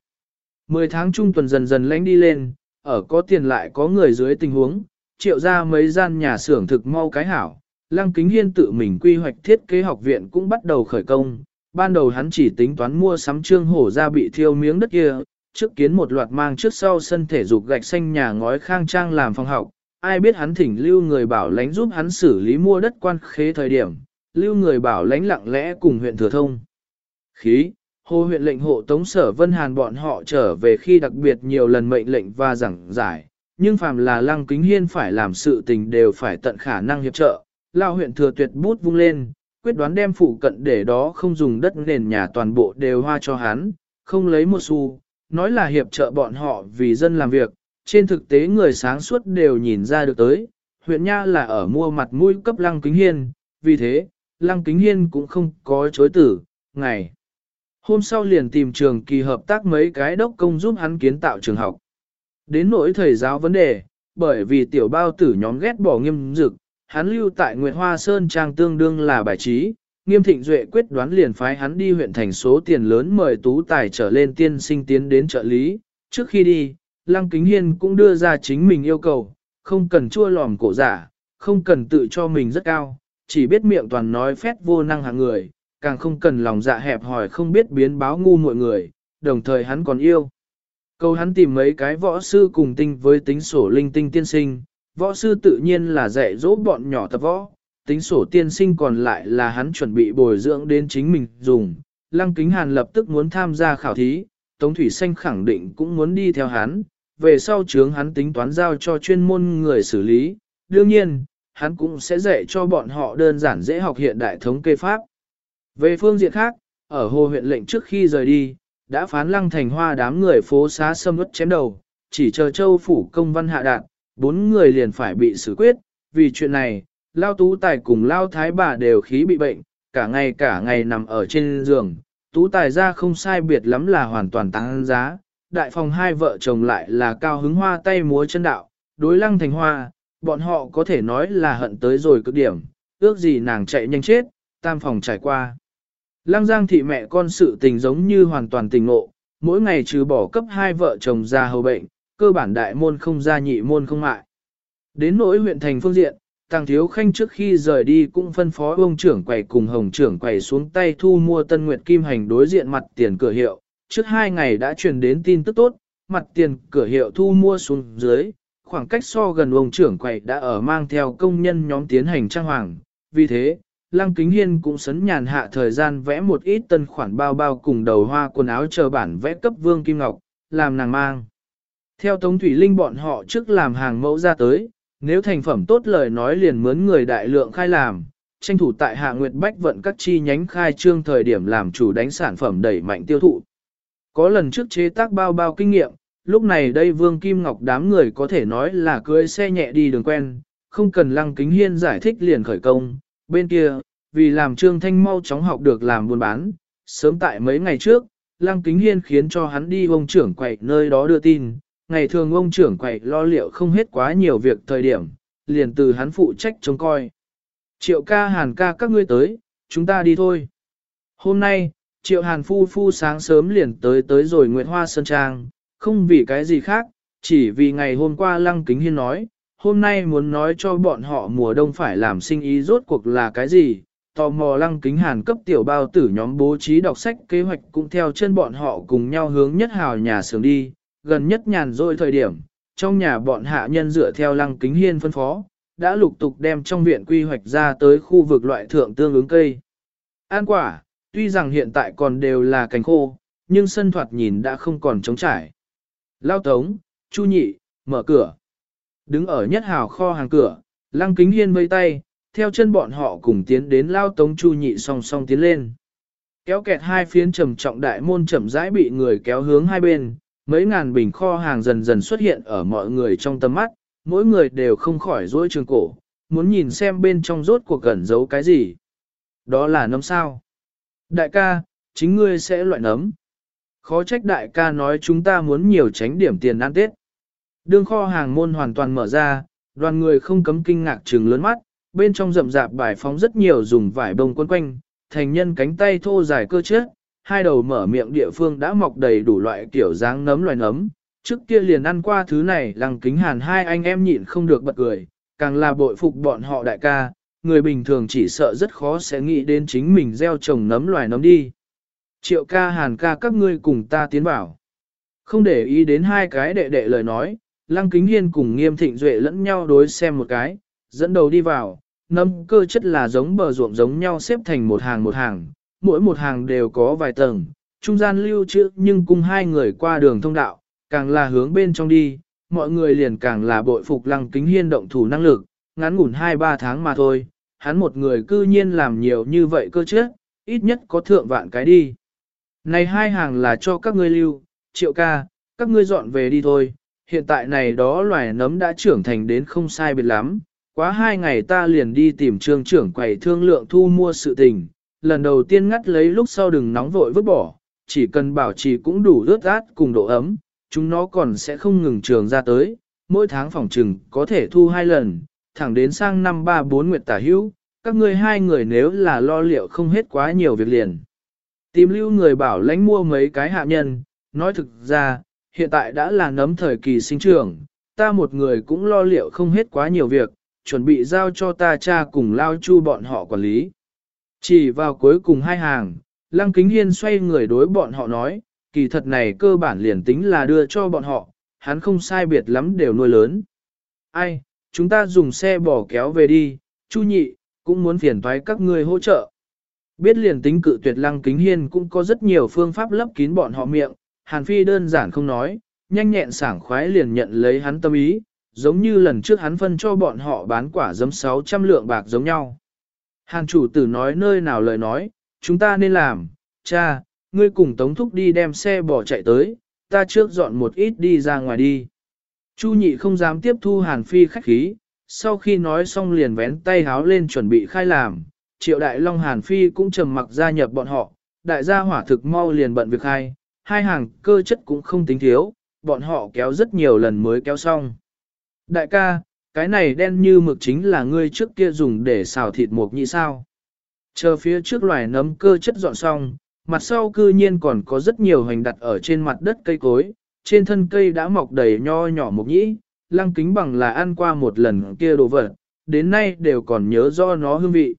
A: Mười tháng trung tuần dần dần lánh đi lên, ở có tiền lại có người dưới tình huống, triệu ra mấy gian nhà xưởng thực mau cái hảo. Lăng Kính Hiên tự mình quy hoạch thiết kế học viện cũng bắt đầu khởi công. Ban đầu hắn chỉ tính toán mua sắm trương hổ ra bị thiêu miếng đất kia, trước kiến một loạt mang trước sau sân thể dục gạch xanh nhà ngói khang trang làm phòng học. Ai biết hắn thỉnh lưu người bảo lãnh giúp hắn xử lý mua đất quan khế thời điểm, lưu người bảo lãnh lặng lẽ cùng huyện thừa thông. Khí, Hồ huyện lệnh hộ tống sở Vân Hàn bọn họ trở về khi đặc biệt nhiều lần mệnh lệnh và giảng giải, nhưng phàm là lăng kính hiên phải làm sự tình đều phải tận khả năng hiệp trợ. Lao huyện thừa tuyệt bút vung lên, quyết đoán đem phụ cận để đó không dùng đất nền nhà toàn bộ đều hoa cho hắn, không lấy một xu, nói là hiệp trợ bọn họ vì dân làm việc, trên thực tế người sáng suốt đều nhìn ra được tới, huyện Nha là ở mua mặt mũi cấp Lăng Kính Hiên, vì thế, Lăng Kính Hiên cũng không có chối tử, ngày. Hôm sau liền tìm trường kỳ hợp tác mấy cái đốc công giúp hắn kiến tạo trường học. Đến nỗi thầy giáo vấn đề, bởi vì tiểu bao tử nhóm ghét bỏ nghiêm dực, hắn lưu tại Nguyệt Hoa Sơn Trang tương đương là bài trí, nghiêm thịnh duệ quyết đoán liền phái hắn đi huyện thành số tiền lớn mời tú tài trở lên tiên sinh tiến đến trợ lý. Trước khi đi, Lăng Kính Hiên cũng đưa ra chính mình yêu cầu, không cần chua lòm cổ giả, không cần tự cho mình rất cao, chỉ biết miệng toàn nói phét vô năng hạng người, càng không cần lòng dạ hẹp hỏi không biết biến báo ngu mọi người, đồng thời hắn còn yêu. Câu hắn tìm mấy cái võ sư cùng tinh với tính sổ linh tinh tiên sinh, võ sư tự nhiên là dạy dỗ bọn nhỏ tập võ, tính sổ tiên sinh còn lại là hắn chuẩn bị bồi dưỡng đến chính mình dùng. Lăng Kính Hàn lập tức muốn tham gia khảo thí, Tống Thủy Xanh khẳng định cũng muốn đi theo hắn, về sau chướng hắn tính toán giao cho chuyên môn người xử lý, đương nhiên, hắn cũng sẽ dạy cho bọn họ đơn giản dễ học hiện đại thống kê pháp. Về phương diện khác, ở hồ huyện lệnh trước khi rời đi, đã phán lăng thành hoa đám người phố xá xâm ướt chém đầu, chỉ chờ châu phủ công văn hạ đạn, bốn người liền phải bị xử quyết, vì chuyện này, Lao Tú Tài cùng Lao Thái bà đều khí bị bệnh, cả ngày cả ngày nằm ở trên giường, Tú Tài ra không sai biệt lắm là hoàn toàn tăng giá, đại phòng hai vợ chồng lại là cao hứng hoa tay múa chân đạo, đối lăng thành hoa, bọn họ có thể nói là hận tới rồi cực điểm, ước gì nàng chạy nhanh chết, tam phòng trải qua. Lăng Giang thị mẹ con sự tình giống như hoàn toàn tình ngộ, mỗi ngày trừ bỏ cấp hai vợ chồng ra hầu bệnh, cơ bản đại môn không ra nhị môn không mại. Đến nỗi huyện thành phương diện, Tàng Thiếu Khanh trước khi rời đi cũng phân phó ông trưởng quầy cùng hồng trưởng quầy xuống tay thu mua Tân Nguyệt Kim Hành đối diện mặt tiền cửa hiệu. Trước hai ngày đã truyền đến tin tức tốt, mặt tiền cửa hiệu thu mua xuống dưới, khoảng cách so gần ông trưởng quầy đã ở mang theo công nhân nhóm tiến hành trang hoàng. Vì thế, Lăng Kính Hiên cũng sấn nhàn hạ thời gian vẽ một ít tân khoản bao bao cùng đầu hoa quần áo chờ bản vẽ cấp Vương Kim Ngọc, làm nàng mang. Theo Tống Thủy Linh bọn họ trước làm hàng mẫu ra tới, nếu thành phẩm tốt lời nói liền mướn người đại lượng khai làm, tranh thủ tại Hạ Nguyệt Bách vận các chi nhánh khai trương thời điểm làm chủ đánh sản phẩm đẩy mạnh tiêu thụ. Có lần trước chế tác bao bao kinh nghiệm, lúc này đây Vương Kim Ngọc đám người có thể nói là cưới xe nhẹ đi đường quen, không cần Lăng Kính Hiên giải thích liền khởi công, bên kia, vì làm Trương Thanh mau chóng học được làm buôn bán, sớm tại mấy ngày trước, Lăng Kính Hiên khiến cho hắn đi ông trưởng quậy nơi đó đưa tin, ngày thường ông trưởng quậy lo liệu không hết quá nhiều việc thời điểm, liền từ hắn phụ trách trông coi. Triệu ca hàn ca các ngươi tới, chúng ta đi thôi. Hôm nay, triệu hàn phu phu sáng sớm liền tới tới rồi Nguyệt Hoa Sơn Trang, không vì cái gì khác, chỉ vì ngày hôm qua Lăng Kính Hiên nói, hôm nay muốn nói cho bọn họ mùa đông phải làm sinh ý rốt cuộc là cái gì, tò mò lăng kính hàn cấp tiểu bao tử nhóm bố trí đọc sách kế hoạch cũng theo chân bọn họ cùng nhau hướng nhất hào nhà xưởng đi, gần nhất nhàn rồi thời điểm, trong nhà bọn hạ nhân dựa theo lăng kính hiên phân phó, đã lục tục đem trong viện quy hoạch ra tới khu vực loại thượng tương ứng cây. An quả, tuy rằng hiện tại còn đều là cành khô, nhưng sân thoạt nhìn đã không còn trống trải. Lao tống, chu nhị, mở cửa. Đứng ở nhất hào kho hàng cửa, lăng kính hiên vây tay, theo chân bọn họ cùng tiến đến lao tống chu nhị song song tiến lên. Kéo kẹt hai phiến trầm trọng đại môn chậm rãi bị người kéo hướng hai bên, mấy ngàn bình kho hàng dần dần xuất hiện ở mọi người trong tầm mắt, mỗi người đều không khỏi dối trường cổ, muốn nhìn xem bên trong rốt cuộc gần giấu cái gì. Đó là nấm sao. Đại ca, chính ngươi sẽ loại nấm. Khó trách đại ca nói chúng ta muốn nhiều tránh điểm tiền ăn Tết. Đương kho hàng môn hoàn toàn mở ra, đoàn người không cấm kinh ngạc trừng lớn mắt, bên trong rậm rạp bài phóng rất nhiều dùng vải bông quấn quanh, thành nhân cánh tay thô dài cơ chết, hai đầu mở miệng địa phương đã mọc đầy đủ loại kiểu dáng nấm loài nấm, trước kia liền ăn qua thứ này lăng kính hàn hai anh em nhịn không được bật cười, càng là bội phục bọn họ đại ca, người bình thường chỉ sợ rất khó sẽ nghĩ đến chính mình gieo trồng nấm loài nấm đi. Triệu ca hàn ca các ngươi cùng ta tiến bảo. Không để ý đến hai cái đệ đệ lời nói, lăng kính hiên cùng nghiêm thịnh duệ lẫn nhau đối xem một cái, dẫn đầu đi vào, nấm cơ chất là giống bờ ruộng giống nhau xếp thành một hàng một hàng, mỗi một hàng đều có vài tầng, trung gian lưu trữ nhưng cùng hai người qua đường thông đạo, càng là hướng bên trong đi, mọi người liền càng là bội phục lăng kính hiên động thủ năng lực, ngắn ngủn 2-3 tháng mà thôi, hắn một người cư nhiên làm nhiều như vậy cơ chứ, ít nhất có thượng vạn cái đi. Này hai hàng là cho các ngươi lưu, triệu ca, các ngươi dọn về đi thôi, hiện tại này đó loài nấm đã trưởng thành đến không sai biệt lắm, quá hai ngày ta liền đi tìm trương trưởng quầy thương lượng thu mua sự tình, lần đầu tiên ngắt lấy lúc sau đừng nóng vội vứt bỏ, chỉ cần bảo trì cũng đủ ướt át cùng độ ấm, chúng nó còn sẽ không ngừng trường ra tới, mỗi tháng phòng trừng có thể thu hai lần, thẳng đến sang năm ba bốn nguyệt tả hữu, các ngươi hai người nếu là lo liệu không hết quá nhiều việc liền. Tìm lưu người bảo lãnh mua mấy cái hạ nhân, nói thực ra, hiện tại đã là nấm thời kỳ sinh trưởng, ta một người cũng lo liệu không hết quá nhiều việc, chuẩn bị giao cho ta cha cùng lao chu bọn họ quản lý. Chỉ vào cuối cùng hai hàng, Lăng Kính Hiên xoay người đối bọn họ nói, kỳ thật này cơ bản liền tính là đưa cho bọn họ, hắn không sai biệt lắm đều nuôi lớn. Ai, chúng ta dùng xe bỏ kéo về đi, Chu nhị, cũng muốn phiền thoái các ngươi hỗ trợ. Biết liền tính cự tuyệt lăng kính hiên cũng có rất nhiều phương pháp lấp kín bọn họ miệng, Hàn Phi đơn giản không nói, nhanh nhẹn sảng khoái liền nhận lấy hắn tâm ý, giống như lần trước hắn phân cho bọn họ bán quả giấm 600 lượng bạc giống nhau. Hàn chủ tử nói nơi nào lời nói, chúng ta nên làm, cha, ngươi cùng Tống Thúc đi đem xe bỏ chạy tới, ta trước dọn một ít đi ra ngoài đi. Chu nhị không dám tiếp thu Hàn Phi khách khí, sau khi nói xong liền vén tay háo lên chuẩn bị khai làm, triệu đại long Hàn Phi cũng trầm mặc gia nhập bọn họ, đại gia hỏa thực mau liền bận việc khai, hai hàng cơ chất cũng không tính thiếu, bọn họ kéo rất nhiều lần mới kéo xong. Đại ca, cái này đen như mực chính là ngươi trước kia dùng để xào thịt mộc nhị sao. Chờ phía trước loài nấm cơ chất dọn xong, mặt sau cư nhiên còn có rất nhiều hành đặt ở trên mặt đất cây cối, trên thân cây đã mọc đầy nho nhỏ mộc nhĩ, lăng kính bằng là ăn qua một lần kia đồ vật, đến nay đều còn nhớ do nó hương vị.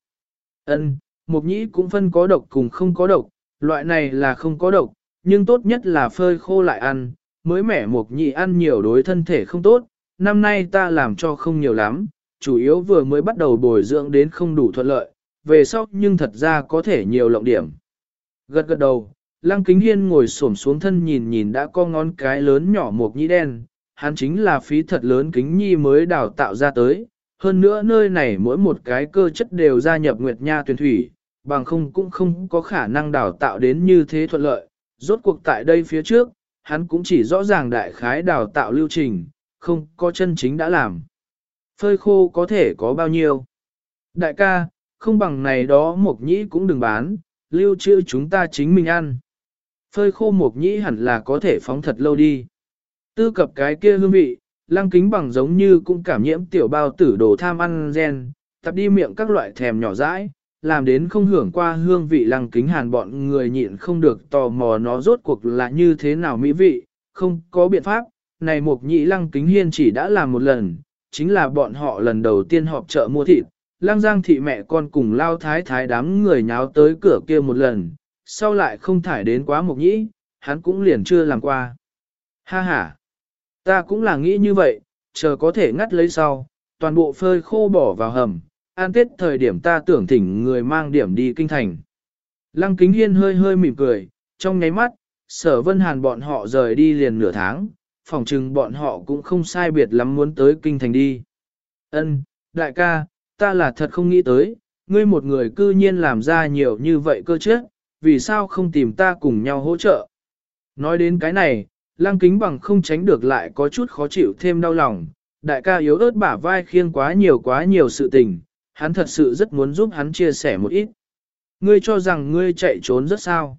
A: Ân, mộc nhĩ cũng phân có độc cùng không có độc, loại này là không có độc, nhưng tốt nhất là phơi khô lại ăn, mới mẻ mộc nhị ăn nhiều đối thân thể không tốt, năm nay ta làm cho không nhiều lắm, chủ yếu vừa mới bắt đầu bồi dưỡng đến không đủ thuận lợi, về sau nhưng thật ra có thể nhiều lộng điểm. Gật gật đầu, Lăng Kính Hiên ngồi xổm xuống thân nhìn nhìn đã có ngón cái lớn nhỏ mộc nhĩ đen, hắn chính là phí thật lớn kính nhi mới đào tạo ra tới. Hơn nữa nơi này mỗi một cái cơ chất đều gia nhập Nguyệt Nha tuyển thủy, bằng không cũng không có khả năng đào tạo đến như thế thuận lợi. Rốt cuộc tại đây phía trước, hắn cũng chỉ rõ ràng đại khái đào tạo lưu trình, không có chân chính đã làm. Phơi khô có thể có bao nhiêu? Đại ca, không bằng này đó mộc nhĩ cũng đừng bán, lưu trữ chúng ta chính mình ăn. Phơi khô mộc nhĩ hẳn là có thể phóng thật lâu đi. Tư cập cái kia hương vị, lăng kính bằng giống như cũng cảm nhiễm tiểu bao tử đồ tham ăn gen, tập đi miệng các loại thèm nhỏ dãi, làm đến không hưởng qua hương vị lăng kính hàn bọn người nhịn không được tò mò nó rốt cuộc là như thế nào mỹ vị, không có biện pháp, này mục nhĩ lăng kính hiên chỉ đã làm một lần, chính là bọn họ lần đầu tiên họp chợ mua thịt, lăng giang thị mẹ con cùng lao thái thái đám người nháo tới cửa kia một lần, sau lại không thải đến quá mục nhĩ, hắn cũng liền chưa làm qua. Ha ha, ta cũng là nghĩ như vậy, chờ có thể ngắt lấy sau, toàn bộ phơi khô bỏ vào hầm, an tết thời điểm ta tưởng thỉnh người mang điểm đi kinh thành. Lăng kính hiên hơi hơi mỉm cười, trong nháy mắt, sở vân hàn bọn họ rời đi liền nửa tháng, phòng chừng bọn họ cũng không sai biệt lắm muốn tới kinh thành đi. Ân, đại ca, ta là thật không nghĩ tới, ngươi một người cư nhiên làm ra nhiều như vậy cơ chứ, vì sao không tìm ta cùng nhau hỗ trợ. Nói đến cái này, lăng kính bằng không tránh được lại có chút khó chịu thêm đau lòng, đại ca yếu ớt bả vai khiêng quá nhiều quá nhiều sự tình, hắn thật sự rất muốn giúp hắn chia sẻ một ít. Ngươi cho rằng ngươi chạy trốn rất sao.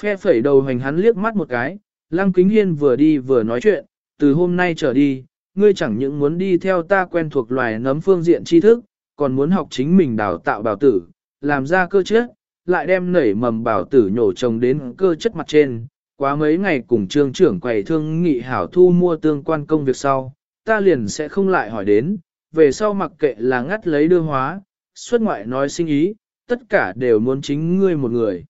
A: Phe phẩy đầu hành hắn liếc mắt một cái, lăng kính hiên vừa đi vừa nói chuyện, từ hôm nay trở đi, ngươi chẳng những muốn đi theo ta quen thuộc loài nấm phương diện tri thức, còn muốn học chính mình đào tạo bảo tử, làm ra cơ chất, lại đem nảy mầm bảo tử nhổ trồng đến cơ chất mặt trên, Quá mấy ngày cùng trương trưởng quầy thương nghị hảo thu mua tương quan công việc sau, ta liền sẽ không lại hỏi đến, về sau mặc kệ là ngắt lấy đưa hóa, xuất ngoại nói sinh ý, tất cả đều muốn chính ngươi một người.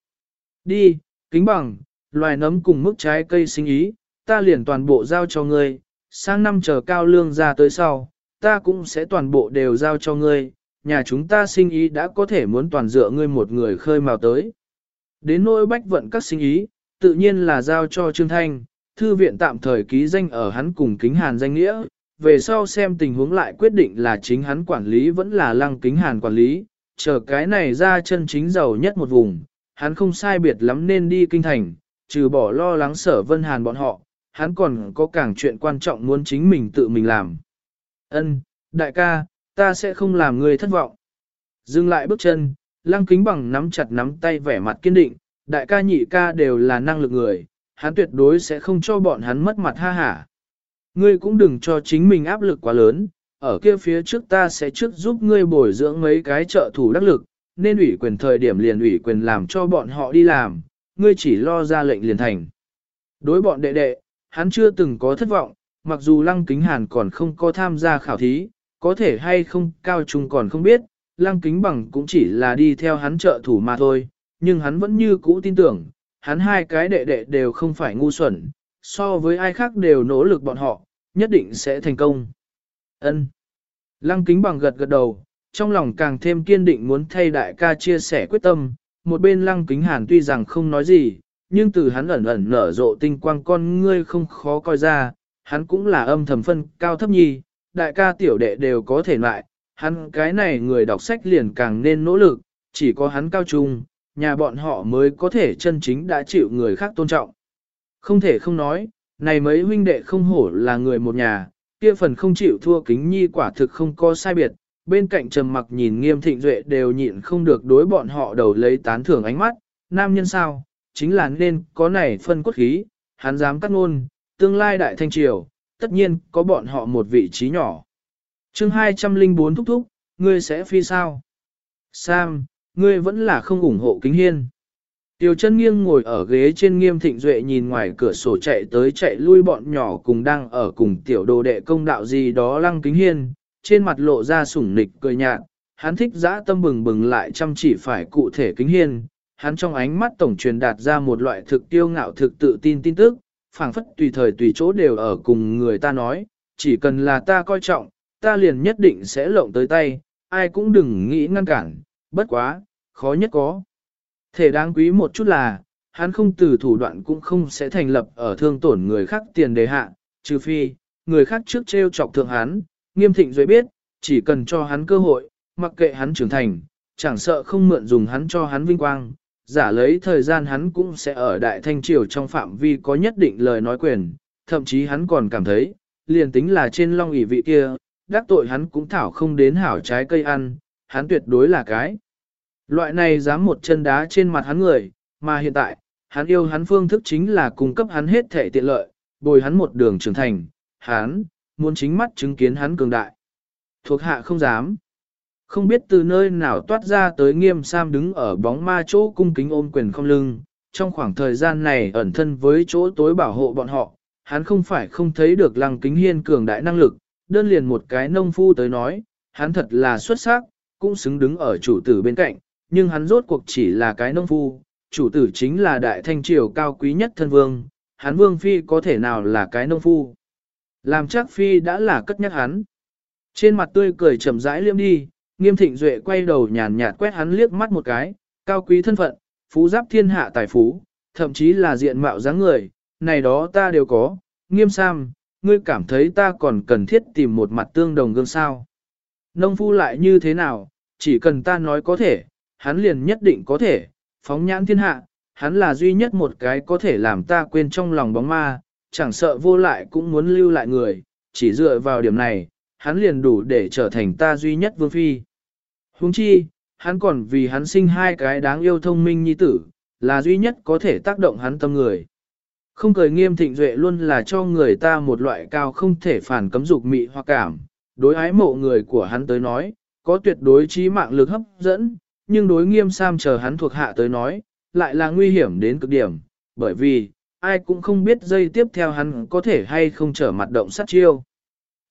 A: Đi, kính bằng, loài nấm cùng mức trái cây sinh ý, ta liền toàn bộ giao cho ngươi, sang năm chờ cao lương ra tới sau, ta cũng sẽ toàn bộ đều giao cho ngươi, nhà chúng ta sinh ý đã có thể muốn toàn dựa ngươi một người khơi mào tới. Đến nỗi bách vận các sinh ý, tự nhiên là giao cho Trương Thanh, thư viện tạm thời ký danh ở hắn cùng kính hàn danh nghĩa, về sau xem tình huống lại quyết định là chính hắn quản lý vẫn là lăng kính hàn quản lý, chờ cái này ra chân chính giàu nhất một vùng, hắn không sai biệt lắm nên đi kinh thành, trừ bỏ lo lắng sở vân hàn bọn họ, hắn còn có càng chuyện quan trọng muốn chính mình tự mình làm. Ân, đại ca, ta sẽ không làm người thất vọng. Dừng lại bước chân, lăng kính bằng nắm chặt nắm tay vẻ mặt kiên định, đại ca nhị ca đều là năng lực người, hắn tuyệt đối sẽ không cho bọn hắn mất mặt ha hả. Ngươi cũng đừng cho chính mình áp lực quá lớn, ở kia phía trước ta sẽ trước giúp ngươi bồi dưỡng mấy cái trợ thủ đắc lực, nên ủy quyền thời điểm liền ủy quyền làm cho bọn họ đi làm, ngươi chỉ lo ra lệnh liền thành. Đối bọn đệ đệ, hắn chưa từng có thất vọng, mặc dù Lăng Kính Hàn còn không có tham gia khảo thí, có thể hay không cao trung còn không biết, Lăng Kính Bằng cũng chỉ là đi theo hắn trợ thủ mà thôi, nhưng hắn vẫn như cũ tin tưởng, hắn hai cái đệ đệ đều không phải ngu xuẩn, so với ai khác đều nỗ lực bọn họ, nhất định sẽ thành công. Ân. Lăng Kính Bằng gật gật đầu, trong lòng càng thêm kiên định muốn thay đại ca chia sẻ quyết tâm, một bên Lăng Kính Hàn tuy rằng không nói gì, nhưng từ hắn ẩn ẩn nở rộ tinh quang con ngươi không khó coi ra, hắn cũng là âm thầm phân cao thấp nhi, đại ca tiểu đệ đều có thể lại, hắn cái này người đọc sách liền càng nên nỗ lực, chỉ có hắn cao trung, nhà bọn họ mới có thể chân chính đã chịu người khác tôn trọng. Không thể không nói, này mấy huynh đệ không hổ là người một nhà, kia phần không chịu thua kính nhi quả thực không có sai biệt, bên cạnh trầm mặc nhìn nghiêm thịnh duệ đều nhịn không được đối bọn họ đầu lấy tán thưởng ánh mắt, nam nhân sao, chính là nên có này phân cốt khí, hắn dám cắt ngôn, tương lai đại thanh triều, tất nhiên có bọn họ một vị trí nhỏ. chương 204 thúc thúc, ngươi sẽ phi sao? Sam, ngươi vẫn là không ủng hộ kính hiên. Tiểu chân nghiêng ngồi ở ghế trên nghiêm thịnh duệ nhìn ngoài cửa sổ chạy tới chạy lui bọn nhỏ cùng đang ở cùng tiểu đồ đệ công đạo gì đó lăng kính hiên, trên mặt lộ ra sủng nịch cười nhạt, hắn thích dã tâm bừng bừng lại chăm chỉ phải cụ thể kính hiên, hắn trong ánh mắt tổng truyền đạt ra một loại thực tiêu ngạo thực tự tin tin tức, phảng phất tùy thời tùy chỗ đều ở cùng người ta nói, chỉ cần là ta coi trọng, ta liền nhất định sẽ lộng tới tay, ai cũng đừng nghĩ ngăn cản, bất quá, khó nhất có. Thể đáng quý một chút là, hắn không từ thủ đoạn cũng không sẽ thành lập ở thương tổn người khác tiền đề hạ, trừ phi, người khác trước treo chọc thượng hắn, nghiêm thịnh dưới biết, chỉ cần cho hắn cơ hội, mặc kệ hắn trưởng thành, chẳng sợ không mượn dùng hắn cho hắn vinh quang, giả lấy thời gian hắn cũng sẽ ở Đại Thanh Triều trong phạm vi có nhất định lời nói quyền, thậm chí hắn còn cảm thấy, liền tính là trên long ỷ vị kia, đắc tội hắn cũng thảo không đến hảo trái cây ăn, hắn tuyệt đối là cái. Loại này dám một chân đá trên mặt hắn người, mà hiện tại, hắn yêu hắn phương thức chính là cung cấp hắn hết thể tiện lợi, bồi hắn một đường trưởng thành, hắn, muốn chính mắt chứng kiến hắn cường đại. Thuộc hạ không dám. Không biết từ nơi nào toát ra tới nghiêm sam đứng ở bóng ma chỗ cung kính ôm quyền không lưng, trong khoảng thời gian này ẩn thân với chỗ tối bảo hộ bọn họ, hắn không phải không thấy được lăng kính hiên cường đại năng lực, đơn liền một cái nông phu tới nói, hắn thật là xuất sắc, cũng xứng đứng ở chủ tử bên cạnh, nhưng hắn rốt cuộc chỉ là cái nông phu, chủ tử chính là đại thanh triều cao quý nhất thân vương, hắn vương phi có thể nào là cái nông phu. Làm chắc phi đã là cất nhắc hắn. Trên mặt tươi cười chậm rãi liêm đi, Nghiêm thịnh duệ quay đầu nhàn nhạt quét hắn liếc mắt một cái, cao quý thân phận, phú giáp thiên hạ tài phú, thậm chí là diện mạo dáng người, này đó ta đều có, nghiêm sam, ngươi cảm thấy ta còn cần thiết tìm một mặt tương đồng gương sao. Nông phu lại như thế nào, chỉ cần ta nói có thể, hắn liền nhất định có thể, phóng nhãn thiên hạ, hắn là duy nhất một cái có thể làm ta quên trong lòng bóng ma, chẳng sợ vô lại cũng muốn lưu lại người, chỉ dựa vào điểm này, hắn liền đủ để trở thành ta duy nhất vương phi. Huống chi, hắn còn vì hắn sinh hai cái đáng yêu thông minh nhi tử, là duy nhất có thể tác động hắn tâm người. Không cười nghiêm thịnh duệ luôn là cho người ta một loại cao không thể phản cấm dục mị hoặc cảm, đối ái mộ người của hắn tới nói, có tuyệt đối trí mạng lực hấp dẫn, nhưng đối nghiêm sam chờ hắn thuộc hạ tới nói, lại là nguy hiểm đến cực điểm, bởi vì, ai cũng không biết dây tiếp theo hắn có thể hay không trở mặt động sát chiêu.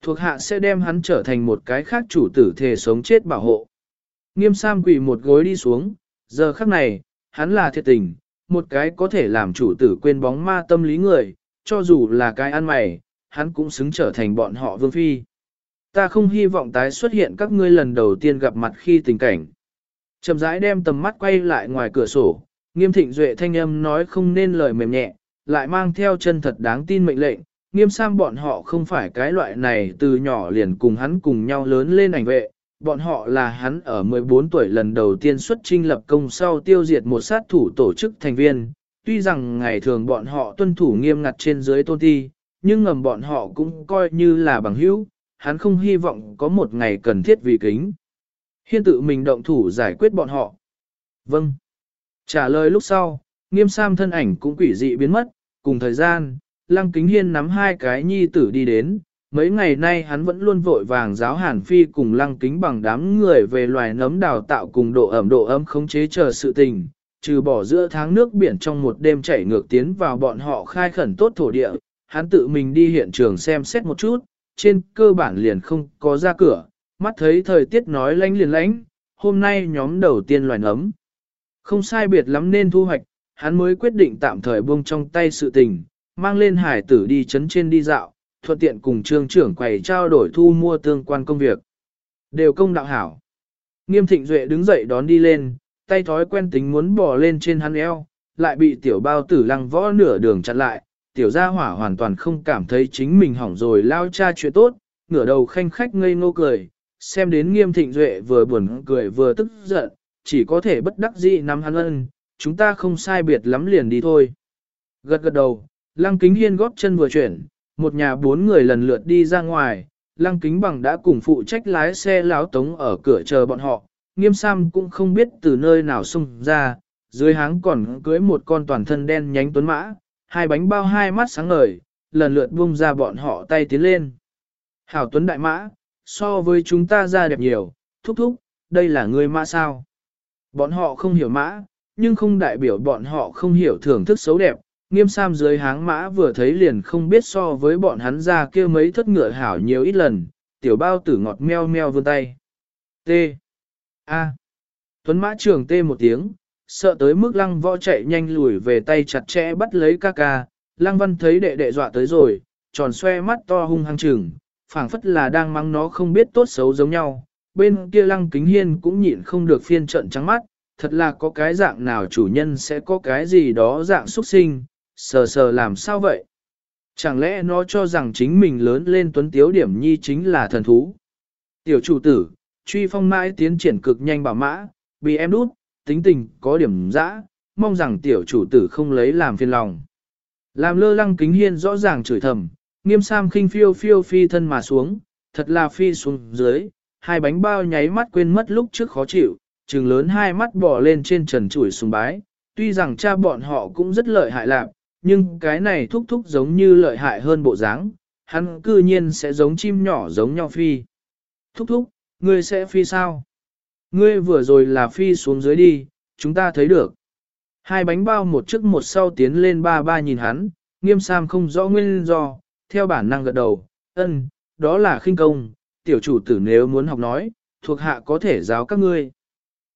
A: Thuộc hạ sẽ đem hắn trở thành một cái khác chủ tử thể sống chết bảo hộ. Nghiêm Sam quỳ một gối đi xuống, giờ khắc này, hắn là thiệt tình, một cái có thể làm chủ tử quên bóng ma tâm lý người, cho dù là cái ăn mày, hắn cũng xứng trở thành bọn họ vương phi. Ta không hy vọng tái xuất hiện các ngươi lần đầu tiên gặp mặt khi tình cảnh. Chậm rãi đem tầm mắt quay lại ngoài cửa sổ, nghiêm thịnh duệ thanh âm nói không nên lời mềm nhẹ, lại mang theo chân thật đáng tin mệnh lệnh, nghiêm sam bọn họ không phải cái loại này từ nhỏ liền cùng hắn cùng nhau lớn lên ảnh vệ, bọn họ là hắn ở 14 tuổi lần đầu tiên xuất trinh lập công sau tiêu diệt một sát thủ tổ chức thành viên, tuy rằng ngày thường bọn họ tuân thủ nghiêm ngặt trên dưới tôn ti, nhưng ngầm bọn họ cũng coi như là bằng hữu, hắn không hy vọng có một ngày cần thiết vì kính. Hiên tự mình động thủ giải quyết bọn họ. Vâng. Trả lời lúc sau, nghiêm sam thân ảnh cũng quỷ dị biến mất, cùng thời gian, lăng kính hiên nắm hai cái nhi tử đi đến. Mấy ngày nay hắn vẫn luôn vội vàng giáo hàn phi cùng lăng kính bằng đám người về loài nấm đào tạo cùng độ ẩm độ ấm khống chế chờ sự tình, trừ bỏ giữa tháng nước biển trong một đêm chảy ngược tiến vào bọn họ khai khẩn tốt thổ địa, hắn tự mình đi hiện trường xem xét một chút, trên cơ bản liền không có ra cửa, mắt thấy thời tiết nói lánh liền lánh, hôm nay nhóm đầu tiên loài nấm. Không sai biệt lắm nên thu hoạch, hắn mới quyết định tạm thời buông trong tay sự tình, mang lên hải tử đi chấn trên đi dạo, thuận tiện cùng trương trưởng quầy trao đổi thu mua tương quan công việc. Đều công đạo hảo. Nghiêm thịnh duệ đứng dậy đón đi lên, tay thói quen tính muốn bò lên trên hắn eo, lại bị tiểu bao tử lăng võ nửa đường chặn lại, tiểu gia hỏa hoàn toàn không cảm thấy chính mình hỏng rồi lao cha chuyện tốt, ngửa đầu khanh khách ngây ngô cười, xem đến nghiêm thịnh duệ vừa buồn cười vừa tức giận, chỉ có thể bất đắc dĩ nắm hắn ân, chúng ta không sai biệt lắm liền đi thôi. Gật gật đầu, lăng kính hiên góp chân vừa chuyển, một nhà bốn người lần lượt đi ra ngoài, lăng kính bằng đã cùng phụ trách lái xe láo tống ở cửa chờ bọn họ, nghiêm sam cũng không biết từ nơi nào xung ra, dưới háng còn cưới một con toàn thân đen nhánh tuấn mã, hai bánh bao hai mắt sáng ngời, lần lượt buông ra bọn họ tay tiến lên. Hảo tuấn đại mã, so với chúng ta ra đẹp nhiều, thúc thúc, đây là người mã sao? Bọn họ không hiểu mã, nhưng không đại biểu bọn họ không hiểu thưởng thức xấu đẹp. Nghiêm Sam dưới háng mã vừa thấy liền không biết so với bọn hắn ra kia mấy thất ngựa hảo nhiều ít lần, tiểu bao tử ngọt meo meo vươn tay. T. A. Tuấn mã trường T một tiếng, sợ tới mức lăng võ chạy nhanh lùi về tay chặt chẽ bắt lấy ca ca, lăng văn thấy đệ đệ dọa tới rồi, tròn xoe mắt to hung hăng trừng, phảng phất là đang mắng nó không biết tốt xấu giống nhau, bên kia lăng kính hiên cũng nhịn không được phiên trận trắng mắt, thật là có cái dạng nào chủ nhân sẽ có cái gì đó dạng xuất sinh, sờ sờ làm sao vậy? Chẳng lẽ nó cho rằng chính mình lớn lên tuấn tiếu điểm nhi chính là thần thú? Tiểu chủ tử, truy phong mãi tiến triển cực nhanh bảo mã, bị em đút, tính tình có điểm dã, mong rằng tiểu chủ tử không lấy làm phiền lòng. Làm lơ lăng kính hiên rõ ràng chửi thầm, nghiêm sam khinh phiêu phiêu phi thân mà xuống, thật là phi xuống dưới, hai bánh bao nháy mắt quên mất lúc trước khó chịu, trừng lớn hai mắt bỏ lên trên trần chủi sùng bái, tuy rằng cha bọn họ cũng rất lợi hại lạc, nhưng cái này thúc thúc giống như lợi hại hơn bộ dáng, hắn cư nhiên sẽ giống chim nhỏ giống nhau phi. Thúc thúc, ngươi sẽ phi sao? Ngươi vừa rồi là phi xuống dưới đi, chúng ta thấy được. Hai bánh bao một trước một sau tiến lên ba ba nhìn hắn, nghiêm sam không rõ nguyên do, theo bản năng gật đầu, ân, đó là khinh công, tiểu chủ tử nếu muốn học nói, thuộc hạ có thể giáo các ngươi.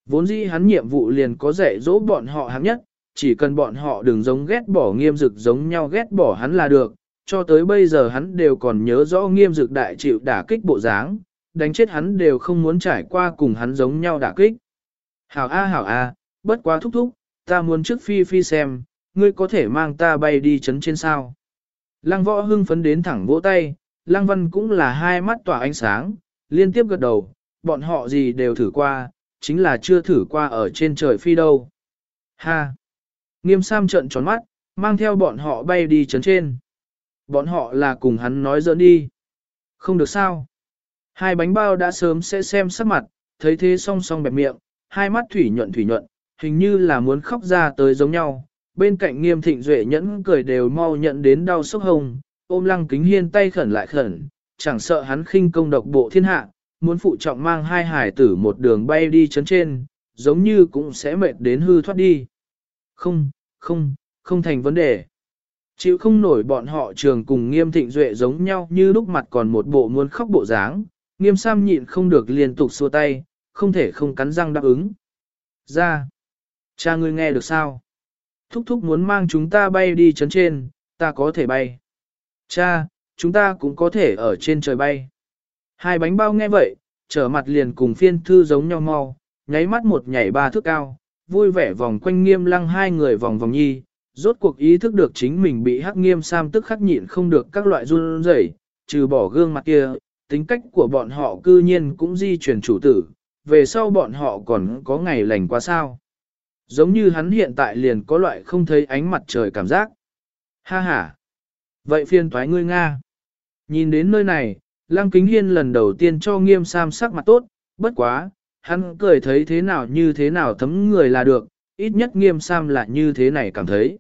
A: Vốn dĩ hắn nhiệm vụ liền có dạy dỗ bọn họ hạng nhất, chỉ cần bọn họ đừng giống ghét bỏ nghiêm dực giống nhau ghét bỏ hắn là được, cho tới bây giờ hắn đều còn nhớ rõ nghiêm dực đại chịu đả kích bộ dáng, đánh chết hắn đều không muốn trải qua cùng hắn giống nhau đả kích. Hảo a hảo a, bất quá thúc thúc, ta muốn trước phi phi xem, ngươi có thể mang ta bay đi chấn trên sao. Lăng võ hưng phấn đến thẳng vỗ tay, lăng văn cũng là hai mắt tỏa ánh sáng, liên tiếp gật đầu, bọn họ gì đều thử qua, chính là chưa thử qua ở trên trời phi đâu. Ha! Nghiêm Sam trận tròn mắt, mang theo bọn họ bay đi chấn trên. Bọn họ là cùng hắn nói giỡn đi. Không được sao. Hai bánh bao đã sớm sẽ xem sắc mặt, thấy thế song song bẹp miệng, hai mắt thủy nhuận thủy nhuận, hình như là muốn khóc ra tới giống nhau. Bên cạnh nghiêm thịnh duệ nhẫn cười đều mau nhận đến đau sốc hồng, ôm lăng kính hiên tay khẩn lại khẩn, chẳng sợ hắn khinh công độc bộ thiên hạ, muốn phụ trọng mang hai hải tử một đường bay đi chấn trên, giống như cũng sẽ mệt đến hư thoát đi. Không, không, không thành vấn đề. Chịu không nổi bọn họ trường cùng nghiêm thịnh duệ giống nhau như lúc mặt còn một bộ muốn khóc bộ dáng, nghiêm sam nhịn không được liên tục xua tay, không thể không cắn răng đáp ứng. Ra! Cha ngươi nghe được sao? Thúc thúc muốn mang chúng ta bay đi chấn trên, ta có thể bay. Cha, chúng ta cũng có thể ở trên trời bay. Hai bánh bao nghe vậy, trở mặt liền cùng phiên thư giống nhau mau, nháy mắt một nhảy ba thước cao, vui vẻ vòng quanh nghiêm lăng hai người vòng vòng nhi, rốt cuộc ý thức được chính mình bị hắc nghiêm sam tức khắc nhịn không được các loại run rẩy, trừ bỏ gương mặt kia, tính cách của bọn họ cư nhiên cũng di chuyển chủ tử, về sau bọn họ còn có ngày lành quá sao. Giống như hắn hiện tại liền có loại không thấy ánh mặt trời cảm giác. Ha ha! Vậy phiên thoái ngươi Nga. Nhìn đến nơi này, Lăng Kính Hiên lần đầu tiên cho nghiêm sam sắc mặt tốt, bất quá, hắn cười thấy thế nào như thế nào thấm người là được, ít nhất nghiêm sam là như thế này cảm thấy.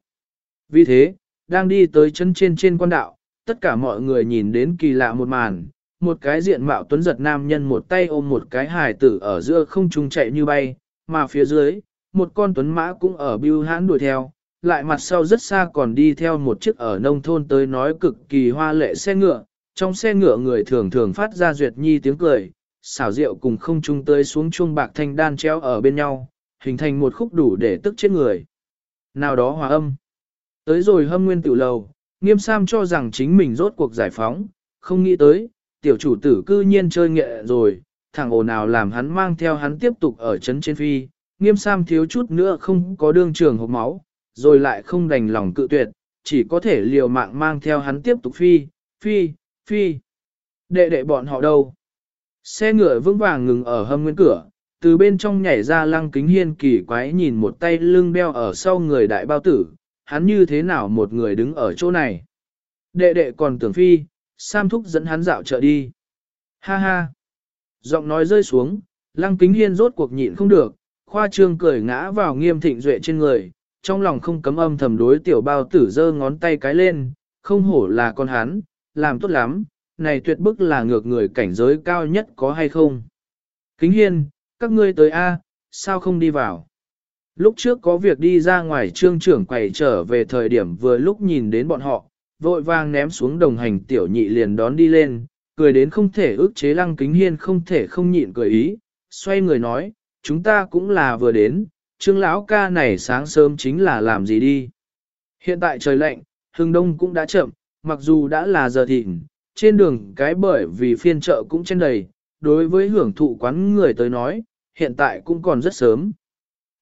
A: Vì thế, đang đi tới chân trên trên quan đạo, tất cả mọi người nhìn đến kỳ lạ một màn, một cái diện mạo tuấn giật nam nhân một tay ôm một cái hài tử ở giữa không trung chạy như bay, mà phía dưới, một con tuấn mã cũng ở biêu hãn đuổi theo, lại mặt sau rất xa còn đi theo một chiếc ở nông thôn tới nói cực kỳ hoa lệ xe ngựa, trong xe ngựa người thường thường phát ra duyệt nhi tiếng cười, xảo rượu cùng không trung tới xuống chuông bạc thanh đan treo ở bên nhau, hình thành một khúc đủ để tức chết người. Nào đó hòa âm. Tới rồi hâm nguyên tiểu lầu, nghiêm sam cho rằng chính mình rốt cuộc giải phóng, không nghĩ tới, tiểu chủ tử cư nhiên chơi nghệ rồi, thằng ồn nào làm hắn mang theo hắn tiếp tục ở chấn trên phi, nghiêm sam thiếu chút nữa không có đương trường hộp máu, rồi lại không đành lòng cự tuyệt, chỉ có thể liều mạng mang theo hắn tiếp tục phi, phi, phi. Đệ đệ bọn họ đâu? Xe ngựa vững vàng ngừng ở hâm nguyên cửa, từ bên trong nhảy ra lăng kính hiên kỳ quái nhìn một tay lưng đeo ở sau người đại bao tử, hắn như thế nào một người đứng ở chỗ này. Đệ đệ còn tưởng phi, Sam thúc dẫn hắn dạo chợ đi. Ha ha. Giọng nói rơi xuống, lăng kính hiên rốt cuộc nhịn không được, khoa trương cười ngã vào nghiêm thịnh duệ trên người, trong lòng không cấm âm thầm đối tiểu bao tử giơ ngón tay cái lên, không hổ là con hắn, làm tốt lắm, này tuyệt bức là ngược người cảnh giới cao nhất có hay không. Kính hiên, các ngươi tới A, sao không đi vào? Lúc trước có việc đi ra ngoài trương trưởng quầy trở về thời điểm vừa lúc nhìn đến bọn họ, vội vàng ném xuống đồng hành tiểu nhị liền đón đi lên, cười đến không thể ước chế lăng kính hiên không thể không nhịn cười ý, xoay người nói, chúng ta cũng là vừa đến, trương lão ca này sáng sớm chính là làm gì đi. Hiện tại trời lạnh, hưng đông cũng đã chậm, mặc dù đã là giờ thịnh, trên đường cái bởi vì phiên chợ cũng trên đầy, đối với hưởng thụ quán người tới nói, hiện tại cũng còn rất sớm.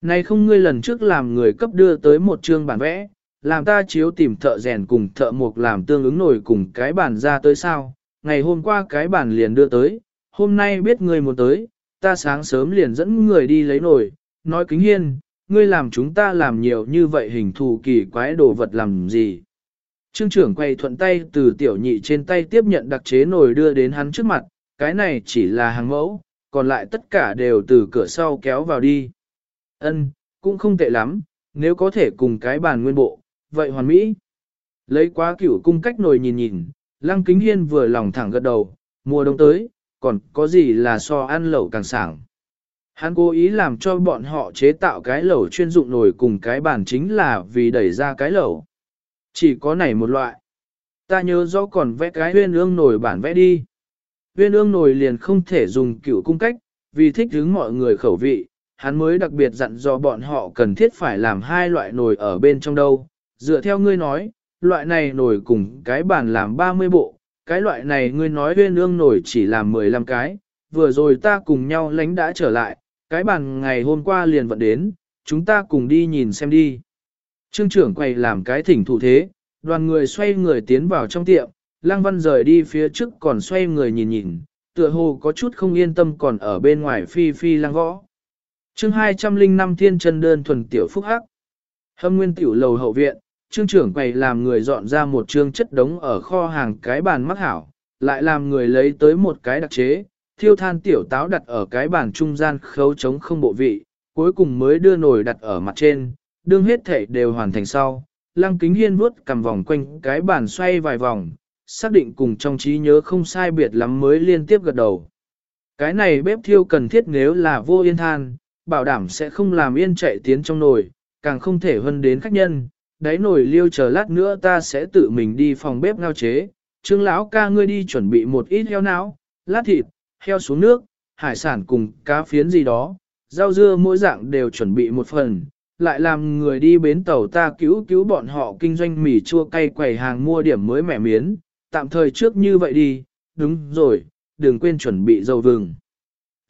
A: Này không ngươi lần trước làm người cấp đưa tới một chương bản vẽ, làm ta chiếu tìm thợ rèn cùng thợ mộc làm tương ứng nổi cùng cái bản ra tới sao, ngày hôm qua cái bản liền đưa tới, hôm nay biết ngươi muốn tới, ta sáng sớm liền dẫn người đi lấy nồi, nói kính hiên, ngươi làm chúng ta làm nhiều như vậy hình thù kỳ quái đồ vật làm gì. Trương trưởng quay thuận tay từ tiểu nhị trên tay tiếp nhận đặc chế nồi đưa đến hắn trước mặt, cái này chỉ là hàng mẫu, còn lại tất cả đều từ cửa sau kéo vào đi. Ân, cũng không tệ lắm, nếu có thể cùng cái bàn nguyên bộ, vậy hoàn mỹ. Lấy quá cửu cung cách nồi nhìn nhìn, lăng kính hiên vừa lòng thẳng gật đầu, mùa đông tới, còn có gì là so ăn lẩu càng sảng. Hắn cố ý làm cho bọn họ chế tạo cái lẩu chuyên dụng nồi cùng cái bàn chính là vì đẩy ra cái lẩu. Chỉ có này một loại. Ta nhớ rõ còn vẽ cái huyên ương nồi bản vẽ đi. Huyên ương nồi liền không thể dùng kiểu cung cách, vì thích hứng mọi người khẩu vị, hắn mới đặc biệt dặn dò bọn họ cần thiết phải làm hai loại nồi ở bên trong đâu. Dựa theo ngươi nói, loại này nồi cùng cái bàn làm 30 bộ, cái loại này ngươi nói huyên ương nổi chỉ làm 15 cái, vừa rồi ta cùng nhau lánh đã trở lại, cái bàn ngày hôm qua liền vận đến, chúng ta cùng đi nhìn xem đi. Trương trưởng quay làm cái thỉnh thủ thế, đoàn người xoay người tiến vào trong tiệm, Lăng Văn rời đi phía trước còn xoay người nhìn nhìn, tựa hồ có chút không yên tâm còn ở bên ngoài phi phi lang võ. chương 205 thiên chân đơn thuần tiểu phúc hắc. Hâm nguyên tiểu lầu hậu viện, trương trưởng quầy làm người dọn ra một trương chất đống ở kho hàng cái bàn mắc hảo, lại làm người lấy tới một cái đặc chế, thiêu than tiểu táo đặt ở cái bàn trung gian khấu chống không bộ vị, cuối cùng mới đưa nồi đặt ở mặt trên, đương hết thể đều hoàn thành sau. Lăng kính hiên vuốt cầm vòng quanh cái bàn xoay vài vòng, xác định cùng trong trí nhớ không sai biệt lắm mới liên tiếp gật đầu. Cái này bếp thiêu cần thiết nếu là vô yên than, bảo đảm sẽ không làm yên chạy tiến trong nồi, càng không thể hơn đến khách nhân, đáy nồi liêu chờ lát nữa ta sẽ tự mình đi phòng bếp ngao chế. Trương lão ca ngươi đi chuẩn bị một ít heo não, lát thịt, heo xuống nước, hải sản cùng cá phiến gì đó, rau dưa mỗi dạng đều chuẩn bị một phần, lại làm người đi bến tàu ta cứu cứu bọn họ kinh doanh mì chua cay quầy hàng mua điểm mới mẻ miến, tạm thời trước như vậy đi, đúng rồi, đừng quên chuẩn bị dầu vừng.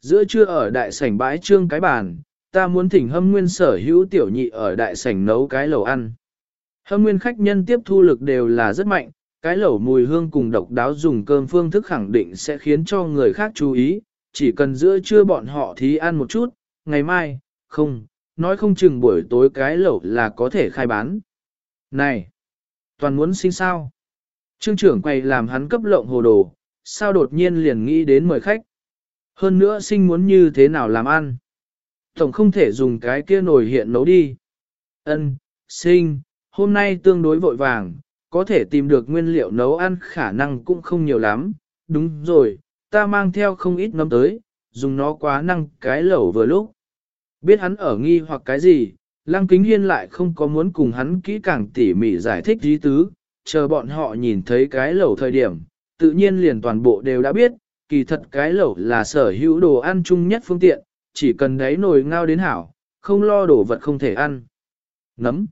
A: Giữa trưa ở đại sảnh bãi trương cái bàn, ta muốn thỉnh hâm nguyên sở hữu tiểu nhị ở đại sảnh nấu cái lẩu ăn. Hâm nguyên khách nhân tiếp thu lực đều là rất mạnh, cái lẩu mùi hương cùng độc đáo dùng cơm phương thức khẳng định sẽ khiến cho người khác chú ý, chỉ cần giữa trưa bọn họ thí ăn một chút, ngày mai, không, nói không chừng buổi tối cái lẩu là có thể khai bán. Này, toàn muốn sinh sao? Trương trưởng quay làm hắn cấp lộng hồ đồ, sao đột nhiên liền nghĩ đến mời khách. Hơn nữa sinh muốn như thế nào làm ăn. Tổng không thể dùng cái kia nồi hiện nấu đi. Ân, sinh, hôm nay tương đối vội vàng, có thể tìm được nguyên liệu nấu ăn khả năng cũng không nhiều lắm. Đúng rồi, ta mang theo không ít nấm tới, dùng nó quá năng cái lẩu vừa lúc. Biết hắn ở nghi hoặc cái gì, Lăng Kính Hiên lại không có muốn cùng hắn kỹ càng tỉ mỉ giải thích lý tứ, chờ bọn họ nhìn thấy cái lẩu thời điểm, tự nhiên liền toàn bộ đều đã biết, kỳ thật cái lẩu là sở hữu đồ ăn chung nhất phương tiện, chỉ cần đáy nồi ngao đến hảo, không lo đồ vật không thể ăn. Nấm.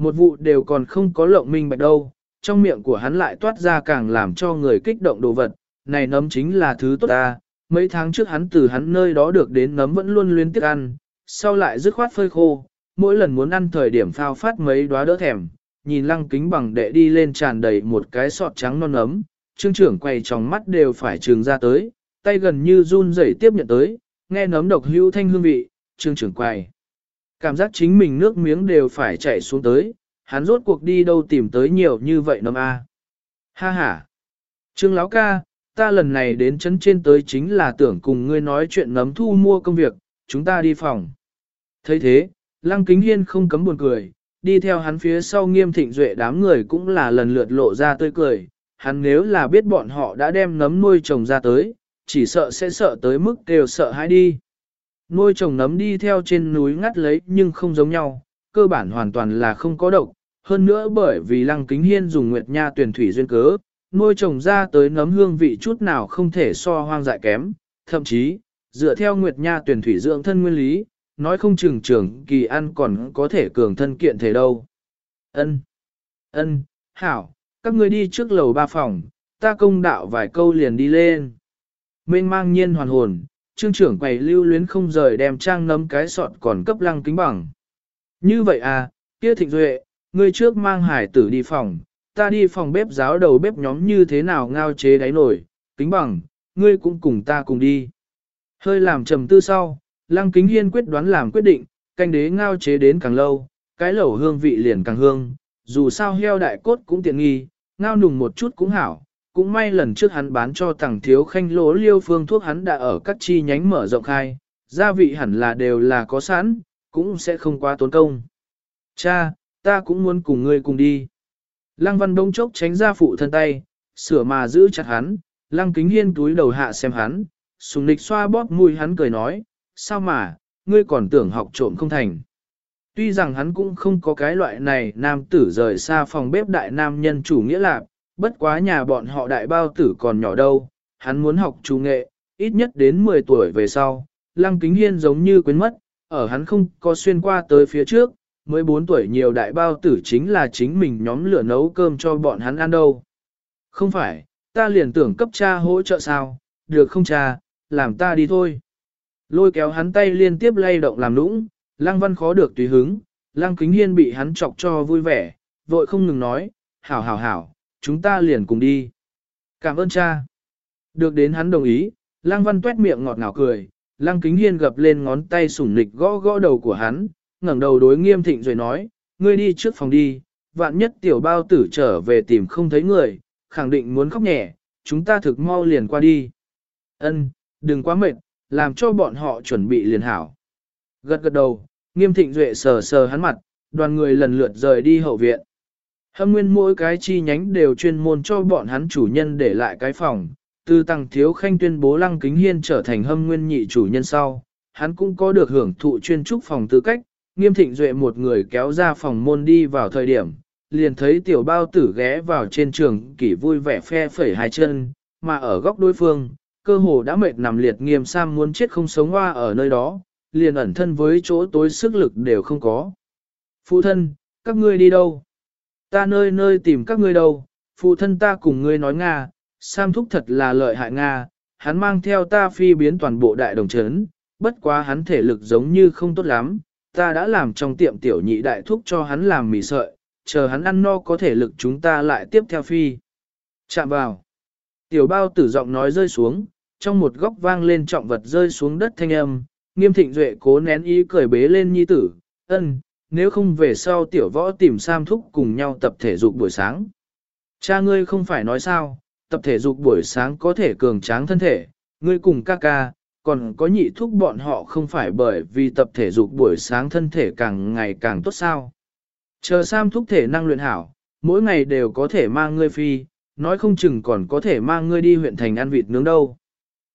A: Một vụ đều còn không có lộng minh bạch đâu, trong miệng của hắn lại toát ra càng làm cho người kích động đồ vật, này nấm chính là thứ tốt ta, mấy tháng trước hắn từ hắn nơi đó được đến nấm vẫn luôn luyến tiếc ăn, sau lại dứt khoát phơi khô, mỗi lần muốn ăn thời điểm phao phát mấy đóa đỡ thèm, nhìn lăng kính bằng đệ đi lên tràn đầy một cái sọt trắng non nấm, trương trưởng quay trong mắt đều phải trường ra tới, tay gần như run rẩy tiếp nhận tới, nghe nấm độc hưu thanh hương vị, trương trưởng quay. Cảm giác chính mình nước miếng đều phải chảy xuống tới, hắn rốt cuộc đi đâu tìm tới nhiều như vậy nấm a. Ha ha. Trương lão ca, ta lần này đến chấn trên tới chính là tưởng cùng ngươi nói chuyện nấm thu mua công việc, chúng ta đi phòng thấy thế, Lăng Kính Hiên không cấm buồn cười, đi theo hắn phía sau nghiêm thịnh duệ đám người cũng là lần lượt lộ ra tươi cười, hắn nếu là biết bọn họ đã đem nấm nuôi trồng ra tới, chỉ sợ sẽ sợ tới mức đều sợ hãi đi. Nuôi trồng nấm đi theo trên núi ngắt lấy nhưng không giống nhau, cơ bản hoàn toàn là không có độc, hơn nữa bởi vì Lăng Kính Hiên dùng nguyệt nha tuyển thủy duyên cớ, nuôi trồng ra tới nấm hương vị chút nào không thể so hoang dại kém, thậm chí, dựa theo nguyệt nha tuyển thủy dưỡng thân nguyên lý, nói không chừng trưởng kỳ ăn còn có thể cường thân kiện thể đâu. Ân, ân, hảo, các ngươi đi trước lầu ba phòng, ta công đạo vài câu liền đi lên. Mênh mang nhiên hoàn hồn, trương trưởng quầy lưu luyến không rời đem trang nấm cái sọt còn cấp lăng kính bằng. Như vậy à, kia thịnh duệ, ngươi trước mang hải tử đi phòng, ta đi phòng bếp giáo đầu bếp nhóm như thế nào ngao chế đáy nổi, kính bằng, ngươi cũng cùng ta cùng đi. Hơi làm trầm tư sau, Lăng Kính Hiên quyết đoán làm quyết định, canh đế ngao chế đến càng lâu, cái lẩu hương vị liền càng hương, dù sao heo đại cốt cũng tiện nghi, ngao nùng một chút cũng hảo. Cũng may lần trước hắn bán cho thằng thiếu khanh lỗ liêu phương thuốc hắn đã ở các chi nhánh mở rộng khai, gia vị hẳn là đều là có sẵn, cũng sẽ không quá tốn công. Cha, ta cũng muốn cùng ngươi cùng đi. Lăng văn đông chốc tránh ra phụ thân tay, sửa mà giữ chặt hắn, lăng kính hiên túi đầu hạ xem hắn, sùng nịch xoa bóp mùi hắn cười nói, sao mà, ngươi còn tưởng học trộm không thành. Tuy rằng hắn cũng không có cái loại này nam tử rời xa phòng bếp đại nam nhân chủ nghĩa lạc, bất quá nhà bọn họ đại bao tử còn nhỏ đâu, hắn muốn học chủ nghệ, ít nhất đến 10 tuổi về sau, lăng kính hiên giống như quên mất, ở hắn không có xuyên qua tới phía trước, 14 tuổi nhiều đại bao tử chính là chính mình nhóm lửa nấu cơm cho bọn hắn ăn đâu. Không phải, ta liền tưởng cấp cha hỗ trợ sao, được không cha, làm ta đi thôi. Lôi kéo hắn tay liên tiếp lay động làm nũng, lăng văn khó được tùy hứng, lăng kính hiên bị hắn chọc cho vui vẻ, vội không ngừng nói, hảo hảo hảo, chúng ta liền cùng đi. Cảm ơn cha. Được đến hắn đồng ý, lăng văn tuét miệng ngọt ngào cười, lăng kính hiên gập lên ngón tay sủng nịch gõ gõ đầu của hắn, ngẩng đầu đối nghiêm thịnh rồi nói, ngươi đi trước phòng đi, vạn nhất tiểu bao tử trở về tìm không thấy người, khẳng định muốn khóc nhẹ, chúng ta thực mau liền qua đi. Ân, đừng quá mệt, làm cho bọn họ chuẩn bị liền hảo. Gật gật đầu, nghiêm thịnh duệ sờ sờ hắn mặt, đoàn người lần lượt rời đi hậu viện. Hâm nguyên mỗi cái chi nhánh đều chuyên môn cho bọn hắn chủ nhân để lại cái phòng, từ tăng thiếu khanh tuyên bố lăng kính hiên trở thành hâm nguyên nhị chủ nhân sau, hắn cũng có được hưởng thụ chuyên trúc phòng tư cách, nghiêm thịnh duệ một người kéo ra phòng môn đi vào thời điểm, liền thấy tiểu bao tử ghé vào trên trường kỷ vui vẻ phe phẩy hai chân, mà ở góc đối phương, cơ hồ đã mệt nằm liệt nghiêm sam muốn chết không sống hoa ở nơi đó, liền ẩn thân với chỗ tối sức lực đều không có. Phụ thân, các ngươi đi đâu? Ta nơi nơi tìm các ngươi đâu? Phụ thân ta cùng ngươi nói Nga, Sam thúc thật là lợi hại Nga, hắn mang theo ta phi biến toàn bộ đại đồng chấn, bất quá hắn thể lực giống như không tốt lắm, ta đã làm trong tiệm tiểu nhị đại thúc cho hắn làm mì sợi, chờ hắn ăn no có thể lực chúng ta lại tiếp theo phi. Chạm vào. Tiểu bao tử giọng nói rơi xuống, trong một góc vang lên trọng vật rơi xuống đất thanh âm, nghiêm thịnh duệ cố nén ý cười bế lên nhi tử, ân, nếu không về sau tiểu võ tìm Sam thúc cùng nhau tập thể dục buổi sáng. Cha ngươi không phải nói sao, tập thể dục buổi sáng có thể cường tráng thân thể, ngươi cùng ca ca, còn có nhị thúc bọn họ không phải bởi vì tập thể dục buổi sáng thân thể càng ngày càng tốt sao. Chờ Sam thúc thể năng luyện hảo, mỗi ngày đều có thể mang ngươi phi, nói không chừng còn có thể mang ngươi đi huyện thành ăn vịt nướng đâu.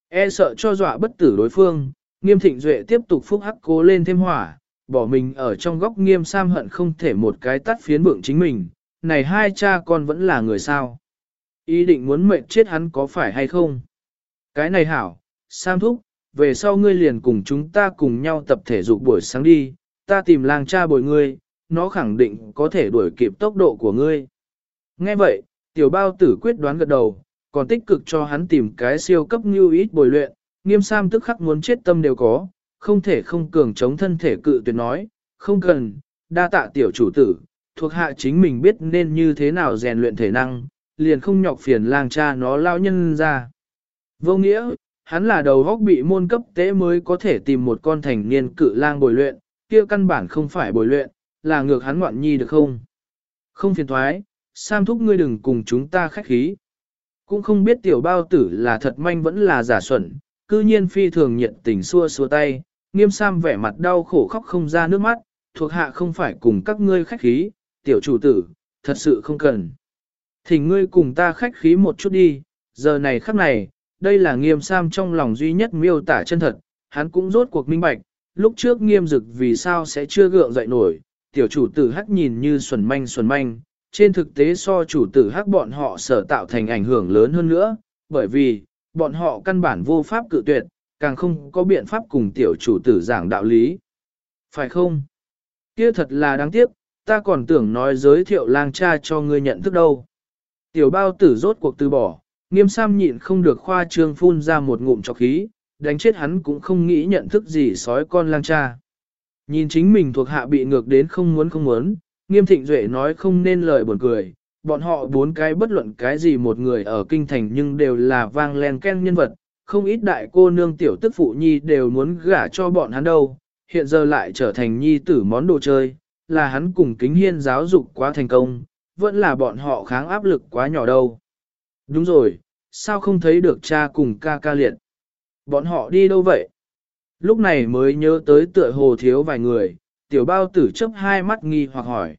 A: E sợ cho dọa bất tử đối phương, nghiêm thịnh duệ tiếp tục phúc hắc cố lên thêm hỏa, bỏ mình ở trong góc nghiêm sam hận không thể một cái tắt phiến bượng chính mình, này hai cha con vẫn là người sao. Ý định muốn mệnh chết hắn có phải hay không? Cái này hảo, Sam thúc, về sau ngươi liền cùng chúng ta cùng nhau tập thể dục buổi sáng đi, ta tìm lang cha bồi ngươi, nó khẳng định có thể đuổi kịp tốc độ của ngươi. Nghe vậy, tiểu bao tử quyết đoán gật đầu, còn tích cực cho hắn tìm cái siêu cấp như ít bồi luyện, nghiêm sam tức khắc muốn chết tâm đều có, không thể không cường chống thân thể cự tuyệt nói, không cần, đa tạ tiểu chủ tử, thuộc hạ chính mình biết nên như thế nào rèn luyện thể năng, liền không nhọc phiền lang cha nó lao nhân ra. Vô nghĩa, hắn là đầu góc bị môn cấp tế mới có thể tìm một con thành niên cự lang bồi luyện, kia căn bản không phải bồi luyện, là ngược hắn ngoạn nhi được không? Không phiền thoái, Sam thúc ngươi đừng cùng chúng ta khách khí. Cũng không biết tiểu bao tử là thật manh vẫn là giả xuẩn, cư nhiên phi thường nhiệt tình xua xua tay, nghiêm Sam vẻ mặt đau khổ khóc không ra nước mắt, thuộc hạ không phải cùng các ngươi khách khí, tiểu chủ tử, thật sự không cần. Thỉnh ngươi cùng ta khách khí một chút đi, giờ này khắc này, đây là nghiêm Sam trong lòng duy nhất miêu tả chân thật, hắn cũng rốt cuộc minh bạch, lúc trước nghiêm dực vì sao sẽ chưa gượng dậy nổi, tiểu chủ tử hắc nhìn như xuẩn manh xuẩn manh, trên thực tế so chủ tử hắc bọn họ sở tạo thành ảnh hưởng lớn hơn nữa, bởi vì, bọn họ căn bản vô pháp cự tuyệt, càng không có biện pháp cùng tiểu chủ tử giảng đạo lý. Phải không? Kia thật là đáng tiếc, ta còn tưởng nói giới thiệu lang cha cho ngươi nhận thức đâu. Tiểu bao tử rốt cuộc từ bỏ, nghiêm sam nhịn không được khoa trương phun ra một ngụm cho khí, đánh chết hắn cũng không nghĩ nhận thức gì sói con lang cha. Nhìn chính mình thuộc hạ bị ngược đến không muốn không muốn, nghiêm thịnh duệ nói không nên lời buồn cười, bọn họ bốn cái bất luận cái gì một người ở kinh thành nhưng đều là vang len ken nhân vật, không ít đại cô nương tiểu tức phụ nhi đều muốn gả cho bọn hắn đâu, hiện giờ lại trở thành nhi tử món đồ chơi, là hắn cùng kính hiên giáo dục quá thành công, vẫn là bọn họ kháng áp lực quá nhỏ đâu. Đúng rồi, sao không thấy được cha cùng ca ca liệt? Bọn họ đi đâu vậy? Lúc này mới nhớ tới tựa hồ thiếu vài người, tiểu bao tử chấp hai mắt nghi hoặc hỏi.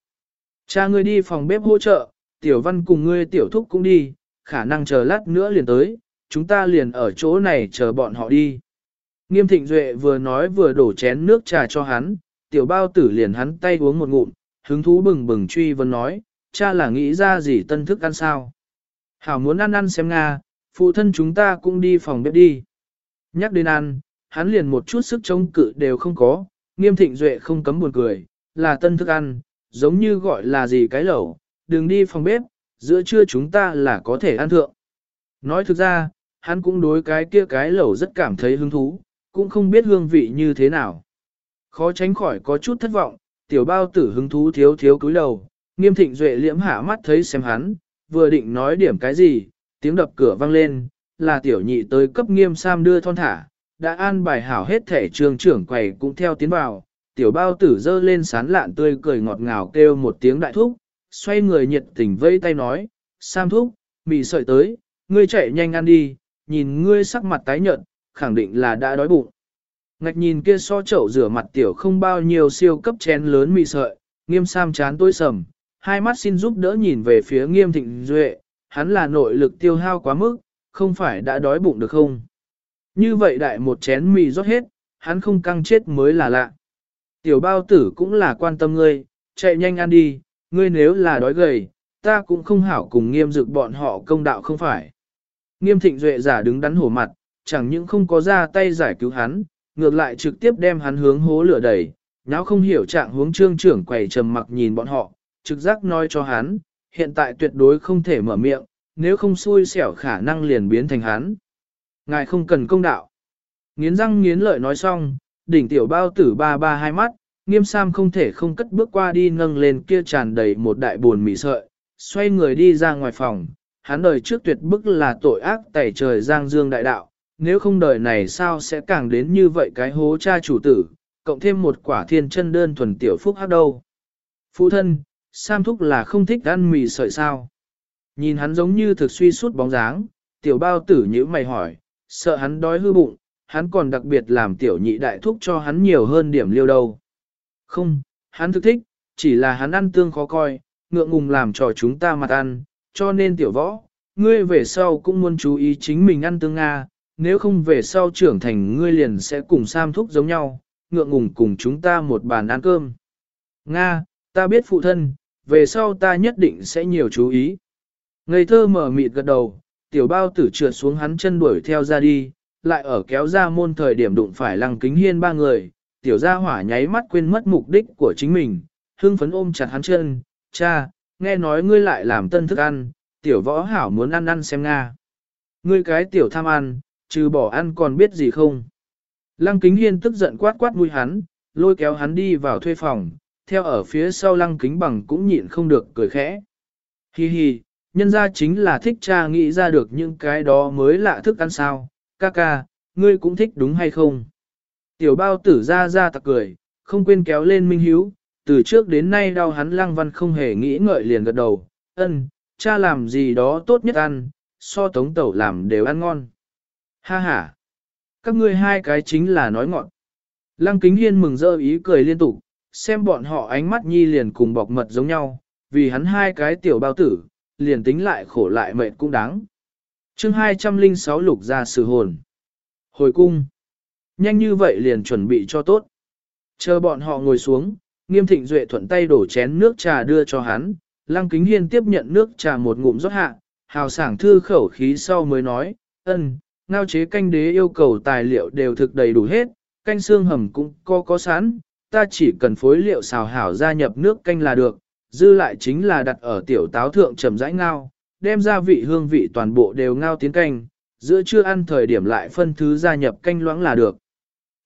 A: Cha ngươi đi phòng bếp hỗ trợ, tiểu văn cùng ngươi tiểu thúc cũng đi, khả năng chờ lát nữa liền tới, chúng ta liền ở chỗ này chờ bọn họ đi. Nghiêm thịnh duệ vừa nói vừa đổ chén nước trà cho hắn, tiểu bao tử liền hắn tay uống một ngụm, hứng thú bừng bừng truy vấn nói, cha là nghĩ ra gì tân thức ăn sao? Hảo muốn ăn ăn xem Nga, phụ thân chúng ta cũng đi phòng bếp đi. Nhắc đến ăn, hắn liền một chút sức chống cự đều không có, nghiêm thịnh duệ không cấm buồn cười, là tân thức ăn, giống như gọi là gì cái lẩu, đừng đi phòng bếp, giữa trưa chúng ta là có thể ăn thượng. Nói thực ra, hắn cũng đối cái kia cái lẩu rất cảm thấy hứng thú, cũng không biết hương vị như thế nào. Khó tránh khỏi có chút thất vọng, tiểu bao tử hứng thú thiếu thiếu cúi đầu, nghiêm thịnh duệ liễm hạ mắt thấy xem hắn, vừa định nói điểm cái gì, tiếng đập cửa vang lên, là tiểu nhị tới cấp nghiêm sam đưa thon thả, đã an bài hảo hết thể trường trưởng quầy cũng theo tiến vào, tiểu bao tử dơ lên sán lạn tươi cười ngọt ngào kêu một tiếng đại thúc, xoay người nhiệt tình vây tay nói, Sam thúc, mì sợi tới, ngươi chạy nhanh ăn đi, nhìn ngươi sắc mặt tái nhợt, khẳng định là đã đói bụng. Ngạch nhìn kia so chậu rửa mặt tiểu không bao nhiêu siêu cấp chén lớn mì sợi, nghiêm Sam chán tối sầm, hai mắt xin giúp đỡ nhìn về phía nghiêm thịnh duệ, hắn là nội lực tiêu hao quá mức, không phải đã đói bụng được không? Như vậy đại một chén mì rót hết, hắn không căng chết mới là lạ. Tiểu bao tử cũng là quan tâm ngươi, chạy nhanh ăn đi, ngươi nếu là đói gầy, ta cũng không hảo cùng nghiêm dực bọn họ công đạo không phải. Nghiêm thịnh duệ giả đứng đắn hổ mặt, chẳng những không có ra tay giải cứu hắn, ngược lại trực tiếp đem hắn hướng hố lửa đẩy, nháo không hiểu trạng hướng trương trưởng quầy trầm mặc nhìn bọn họ, trực giác nói cho hắn, hiện tại tuyệt đối không thể mở miệng, nếu không xui xẻo khả năng liền biến thành hắn. Ngài không cần công đạo. Nghiến răng nghiến lợi nói xong, đỉnh tiểu bao tử ba ba hai mắt, nghiêm sam không thể không cất bước qua đi nâng lên kia tràn đầy một đại buồn mì sợi, xoay người đi ra ngoài phòng, hắn đời trước tuyệt bức là tội ác tẩy trời giang dương đại đạo, nếu không đời này sao sẽ càng đến như vậy cái hố cha chủ tử, cộng thêm một quả thiên chân đơn thuần tiểu phúc hát đâu. Phụ thân, Sam Thúc là không thích ăn mì sợi sao. Nhìn hắn giống như thực suy suốt bóng dáng, tiểu bao tử nhữ mày hỏi, sợ hắn đói hư bụng, hắn còn đặc biệt làm tiểu nhị đại thúc cho hắn nhiều hơn điểm liêu đâu. Không, hắn thực thích, chỉ là hắn ăn tương khó coi, ngượng ngùng làm cho chúng ta mặt ăn, cho nên tiểu võ, ngươi về sau cũng muốn chú ý chính mình ăn tương Nga, nếu không về sau trưởng thành ngươi liền sẽ cùng Sam Thúc giống nhau, ngượng ngùng cùng chúng ta một bàn ăn cơm. Nga, ta biết phụ thân, về sau ta nhất định sẽ nhiều chú ý. Ngây thơ mở mịt gật đầu, tiểu bao tử trượt xuống hắn chân đuổi theo ra đi, lại ở kéo ra môn thời điểm đụng phải lăng kính hiên ba người, tiểu gia hỏa nháy mắt quên mất mục đích của chính mình, hưng phấn ôm chặt hắn chân, cha, nghe nói ngươi lại làm tân thức ăn, tiểu võ hảo muốn ăn ăn xem nga. Ngươi cái tiểu tham ăn, trừ bỏ ăn còn biết gì không? Lăng kính hiên tức giận quát quát mũi hắn, lôi kéo hắn đi vào thuê phòng, theo ở phía sau lăng kính bằng cũng nhịn không được cười khẽ. Hi hi, nhân ra chính là thích cha nghĩ ra được những cái đó mới lạ thức ăn sao, ca ca, ngươi cũng thích đúng hay không? Tiểu bao tử ra ra tặc cười, không quên kéo lên Minh Hiếu, từ trước đến nay đau hắn lăng văn không hề nghĩ ngợi liền gật đầu, ân, cha làm gì đó tốt nhất ăn, so tống tẩu làm đều ăn ngon. Ha ha, các ngươi hai cái chính là nói ngọn. Lăng kính hiên mừng rỡ ý cười liên tục, xem bọn họ ánh mắt nhi liền cùng bọc mật giống nhau, vì hắn hai cái tiểu bao tử, liền tính lại khổ lại mệt cũng đáng. chương 206 lục ra sự hồn. Hồi cung. Nhanh như vậy liền chuẩn bị cho tốt. Chờ bọn họ ngồi xuống, nghiêm thịnh duệ thuận tay đổ chén nước trà đưa cho hắn, lăng kính hiên tiếp nhận nước trà một ngụm rót hạ, hào sảng thư khẩu khí sau mới nói, ân, ngao chế canh đế yêu cầu tài liệu đều thực đầy đủ hết, canh xương hầm cũng có có sẵn, ta chỉ cần phối liệu xào hảo gia nhập nước canh là được, dư lại chính là đặt ở tiểu táo thượng trầm rãi ngao, đem gia vị hương vị toàn bộ đều ngao tiến canh, giữa trưa ăn thời điểm lại phân thứ gia nhập canh loãng là được.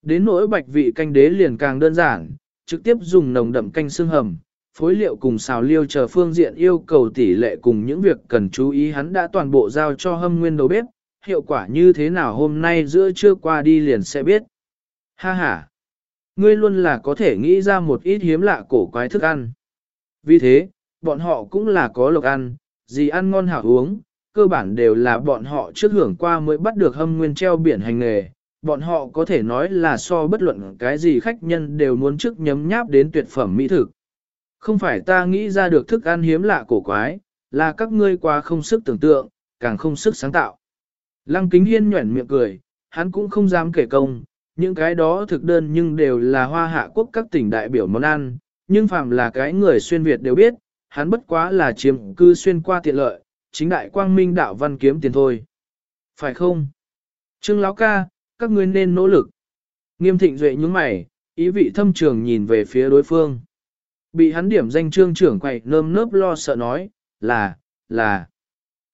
A: Đến nỗi bạch vị canh đế liền càng đơn giản, trực tiếp dùng nồng đậm canh xương hầm, phối liệu cùng xào liêu chờ phương diện yêu cầu tỷ lệ cùng những việc cần chú ý hắn đã toàn bộ giao cho hâm nguyên đầu bếp, hiệu quả như thế nào hôm nay giữa trưa qua đi liền sẽ biết. Ha ha! Ngươi luôn là có thể nghĩ ra một ít hiếm lạ cổ quái thức ăn. Vì thế, bọn họ cũng là có lộc ăn, gì ăn ngon hảo uống, cơ bản đều là bọn họ trước hưởng qua mới bắt được hâm nguyên treo biển hành nghề. Bọn họ có thể nói là so bất luận cái gì khách nhân đều muốn trước nhấm nháp đến tuyệt phẩm mỹ thực. Không phải ta nghĩ ra được thức ăn hiếm lạ cổ quái, là các ngươi quá không sức tưởng tượng, càng không sức sáng tạo. Lăng kính hiên nhuẩn miệng cười, hắn cũng không dám kể công, những cái đó thực đơn nhưng đều là hoa hạ quốc các tỉnh đại biểu món ăn, nhưng phàm là cái người xuyên Việt đều biết, hắn bất quá là chiếm cư xuyên qua tiện lợi, chính đại quang minh đạo văn kiếm tiền thôi. Phải không? Trương Lão ca, các ngươi nên nỗ lực. Nghiêm thịnh duệ nhướng mày, ý vị thâm trường nhìn về phía đối phương. Bị hắn điểm danh trương trưởng quậy nơm nớp lo sợ nói, là, là.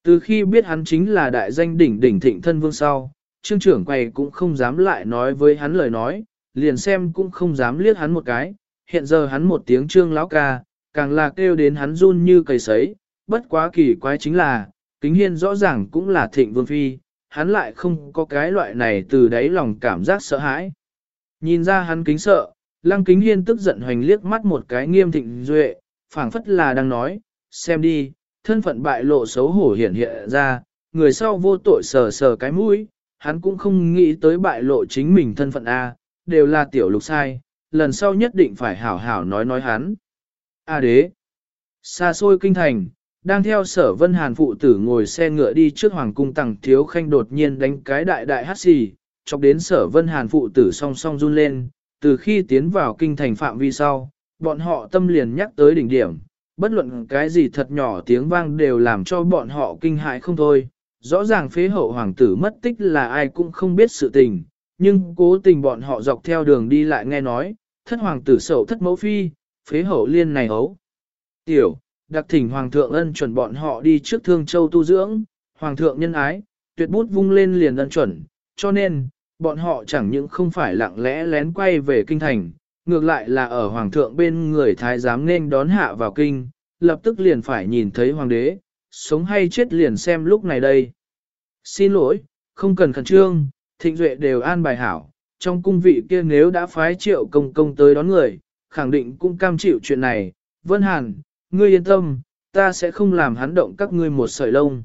A: Từ khi biết hắn chính là đại danh đỉnh đỉnh thịnh thân vương sau, trương trưởng quầy cũng không dám lại nói với hắn lời nói, liền xem cũng không dám liếc hắn một cái, hiện giờ hắn một tiếng trương lão ca, càng là kêu đến hắn run như cầy sấy, bất quá kỳ quái chính là, kính hiên rõ ràng cũng là thịnh vương phi, hắn lại không có cái loại này từ đáy lòng cảm giác sợ hãi. Nhìn ra hắn kính sợ, lăng kính hiên tức giận hoành liếc mắt một cái nghiêm thịnh duệ, phảng phất là đang nói, xem đi, thân phận bại lộ xấu hổ hiển hiện ra, người sau vô tội sờ sờ cái mũi, hắn cũng không nghĩ tới bại lộ chính mình thân phận A, đều là tiểu lục sai, lần sau nhất định phải hảo hảo nói nói hắn. A đế, xa xôi kinh thành, đang theo sở vân hàn phụ tử ngồi xe ngựa đi trước hoàng cung tặng thiếu khanh đột nhiên đánh cái đại đại hát xì, chọc đến sở vân hàn phụ tử song song run lên, từ khi tiến vào kinh thành phạm vi sau, bọn họ tâm liền nhắc tới đỉnh điểm, bất luận cái gì thật nhỏ tiếng vang đều làm cho bọn họ kinh hại không thôi. Rõ ràng phế hậu hoàng tử mất tích là ai cũng không biết sự tình, nhưng cố tình bọn họ dọc theo đường đi lại nghe nói, thất hoàng tử sầu thất mẫu phi, phế hậu liên này ấu. Tiểu, đặc thỉnh hoàng thượng ân chuẩn bọn họ đi trước thương châu tu dưỡng, hoàng thượng nhân ái, tuyệt bút vung lên liền ân chuẩn, cho nên, bọn họ chẳng những không phải lặng lẽ lén quay về kinh thành, ngược lại là ở hoàng thượng bên người thái giám nên đón hạ vào kinh, lập tức liền phải nhìn thấy hoàng đế, sống hay chết liền xem lúc này đây. Xin lỗi, không cần khẩn trương, thịnh duệ đều an bài hảo, trong cung vị kia nếu đã phái triệu công công tới đón người, khẳng định cũng cam chịu chuyện này, Vân Hàn, ngươi yên tâm, ta sẽ không làm hắn động các ngươi một sợi lông.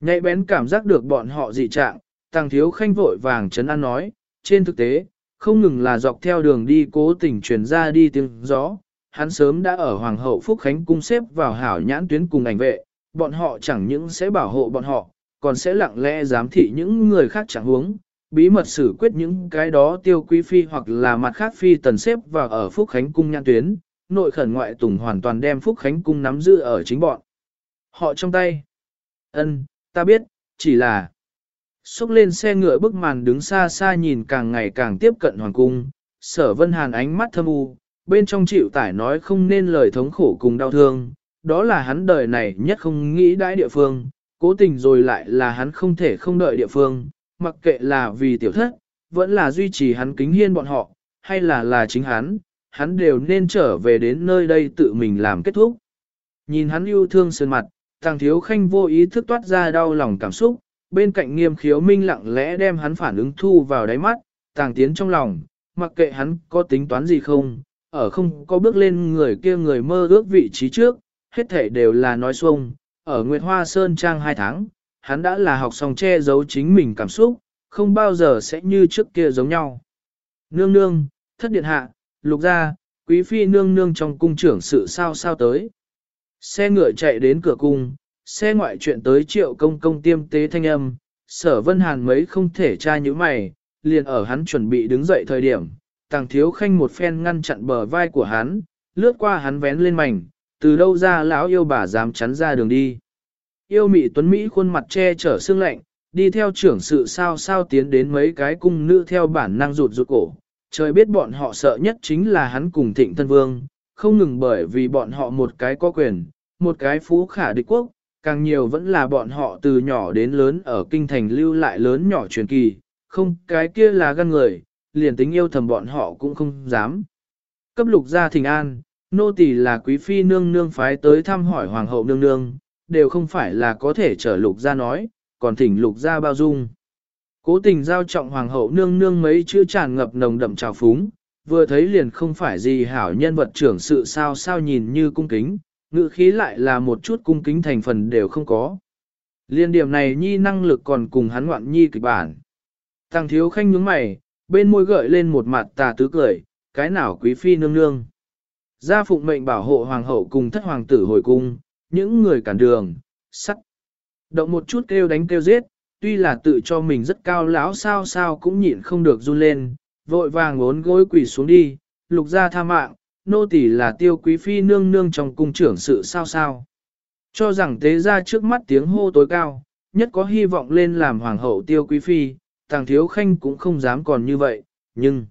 A: Nhạy bén cảm giác được bọn họ dị trạng, tàng thiếu khanh vội vàng chấn an nói, trên thực tế, không ngừng là dọc theo đường đi cố tình truyền ra đi tiếng gió, hắn sớm đã ở Hoàng hậu Phúc Khánh cung xếp vào hảo nhãn tuyến cùng ảnh vệ, bọn họ chẳng những sẽ bảo hộ bọn họ, còn sẽ lặng lẽ giám thị những người khác chẳng huống, bí mật xử quyết những cái đó tiêu quý phi hoặc là mặt khác phi tần xếp vào ở Phúc Khánh cung nhãn tuyến, nội khẩn ngoại tùng hoàn toàn đem Phúc Khánh cung nắm giữ ở chính bọn. Họ trong tay. Ân, ta biết, chỉ là Xúc lên xe ngựa bức màn đứng xa xa nhìn càng ngày càng tiếp cận hoàng cung, sở vân hàn ánh mắt thâm u, bên trong chịu tải nói không nên lời thống khổ cùng đau thương, đó là hắn đời này nhất không nghĩ đãi địa phương, cố tình rồi lại là hắn không thể không đợi địa phương, mặc kệ là vì tiểu thất, vẫn là duy trì hắn kính hiên bọn họ, hay là là chính hắn, hắn đều nên trở về đến nơi đây tự mình làm kết thúc. Nhìn hắn yêu thương sơn mặt, thằng thiếu khanh vô ý thức toát ra đau lòng cảm xúc, bên cạnh nghiêm khiếu minh lặng lẽ đem hắn phản ứng thu vào đáy mắt, tàng tiến trong lòng, mặc kệ hắn có tính toán gì không, ở không có bước lên người kia người mơ ước vị trí trước, hết thể đều là nói xuông, ở Nguyệt Hoa Sơn Trang hai tháng, hắn đã là học xong che giấu chính mình cảm xúc, không bao giờ sẽ như trước kia giống nhau. Nương nương, thất điện hạ, lục gia, quý phi nương nương trong cung trưởng sự sao sao tới. Xe ngựa chạy đến cửa cung, xe ngoại chuyện tới triệu công công tiêm tế thanh âm, sở vân hàn mấy không thể tra như mày, liền ở hắn chuẩn bị đứng dậy thời điểm, tàng thiếu khanh một phen ngăn chặn bờ vai của hắn, lướt qua hắn vén lên mảnh, từ đâu ra lão yêu bà dám chắn ra đường đi. Yêu mị tuấn Mỹ khuôn mặt che chở xương lạnh, đi theo trưởng sự sao sao tiến đến mấy cái cung nữ theo bản năng rụt rụt cổ. Trời biết bọn họ sợ nhất chính là hắn cùng thịnh thân vương, không ngừng bởi vì bọn họ một cái có quyền, một cái phú khả địch quốc, càng nhiều vẫn là bọn họ từ nhỏ đến lớn ở kinh thành lưu lại lớn nhỏ truyền kỳ, không cái kia là gan người, liền tính yêu thầm bọn họ cũng không dám. Cấp lục gia thình an, nô tỳ là quý phi nương nương phái tới thăm hỏi hoàng hậu nương nương, đều không phải là có thể trở lục gia nói, còn thỉnh lục gia bao dung. Cố tình giao trọng hoàng hậu nương nương mấy chữ tràn ngập nồng đậm trào phúng, vừa thấy liền không phải gì hảo nhân vật trưởng sự sao sao nhìn như cung kính, ngữ khí lại là một chút cung kính thành phần đều không có. Liên điểm này nhi năng lực còn cùng hắn ngoạn nhi kịch bản. Thằng thiếu khanh nhướng mày, bên môi gợi lên một mặt tà tứ cười, cái nào quý phi nương nương. Gia phụng mệnh bảo hộ hoàng hậu cùng thất hoàng tử hồi cung, những người cản đường, sắt. Động một chút kêu đánh kêu giết, tuy là tự cho mình rất cao lão sao sao cũng nhịn không được run lên, vội vàng ngốn gối quỳ xuống đi, lục ra tha mạng, nô tỳ là tiêu quý phi nương nương trong cung trưởng sự sao sao. Cho rằng tế ra trước mắt tiếng hô tối cao, nhất có hy vọng lên làm hoàng hậu tiêu quý phi, thằng thiếu khanh cũng không dám còn như vậy, nhưng...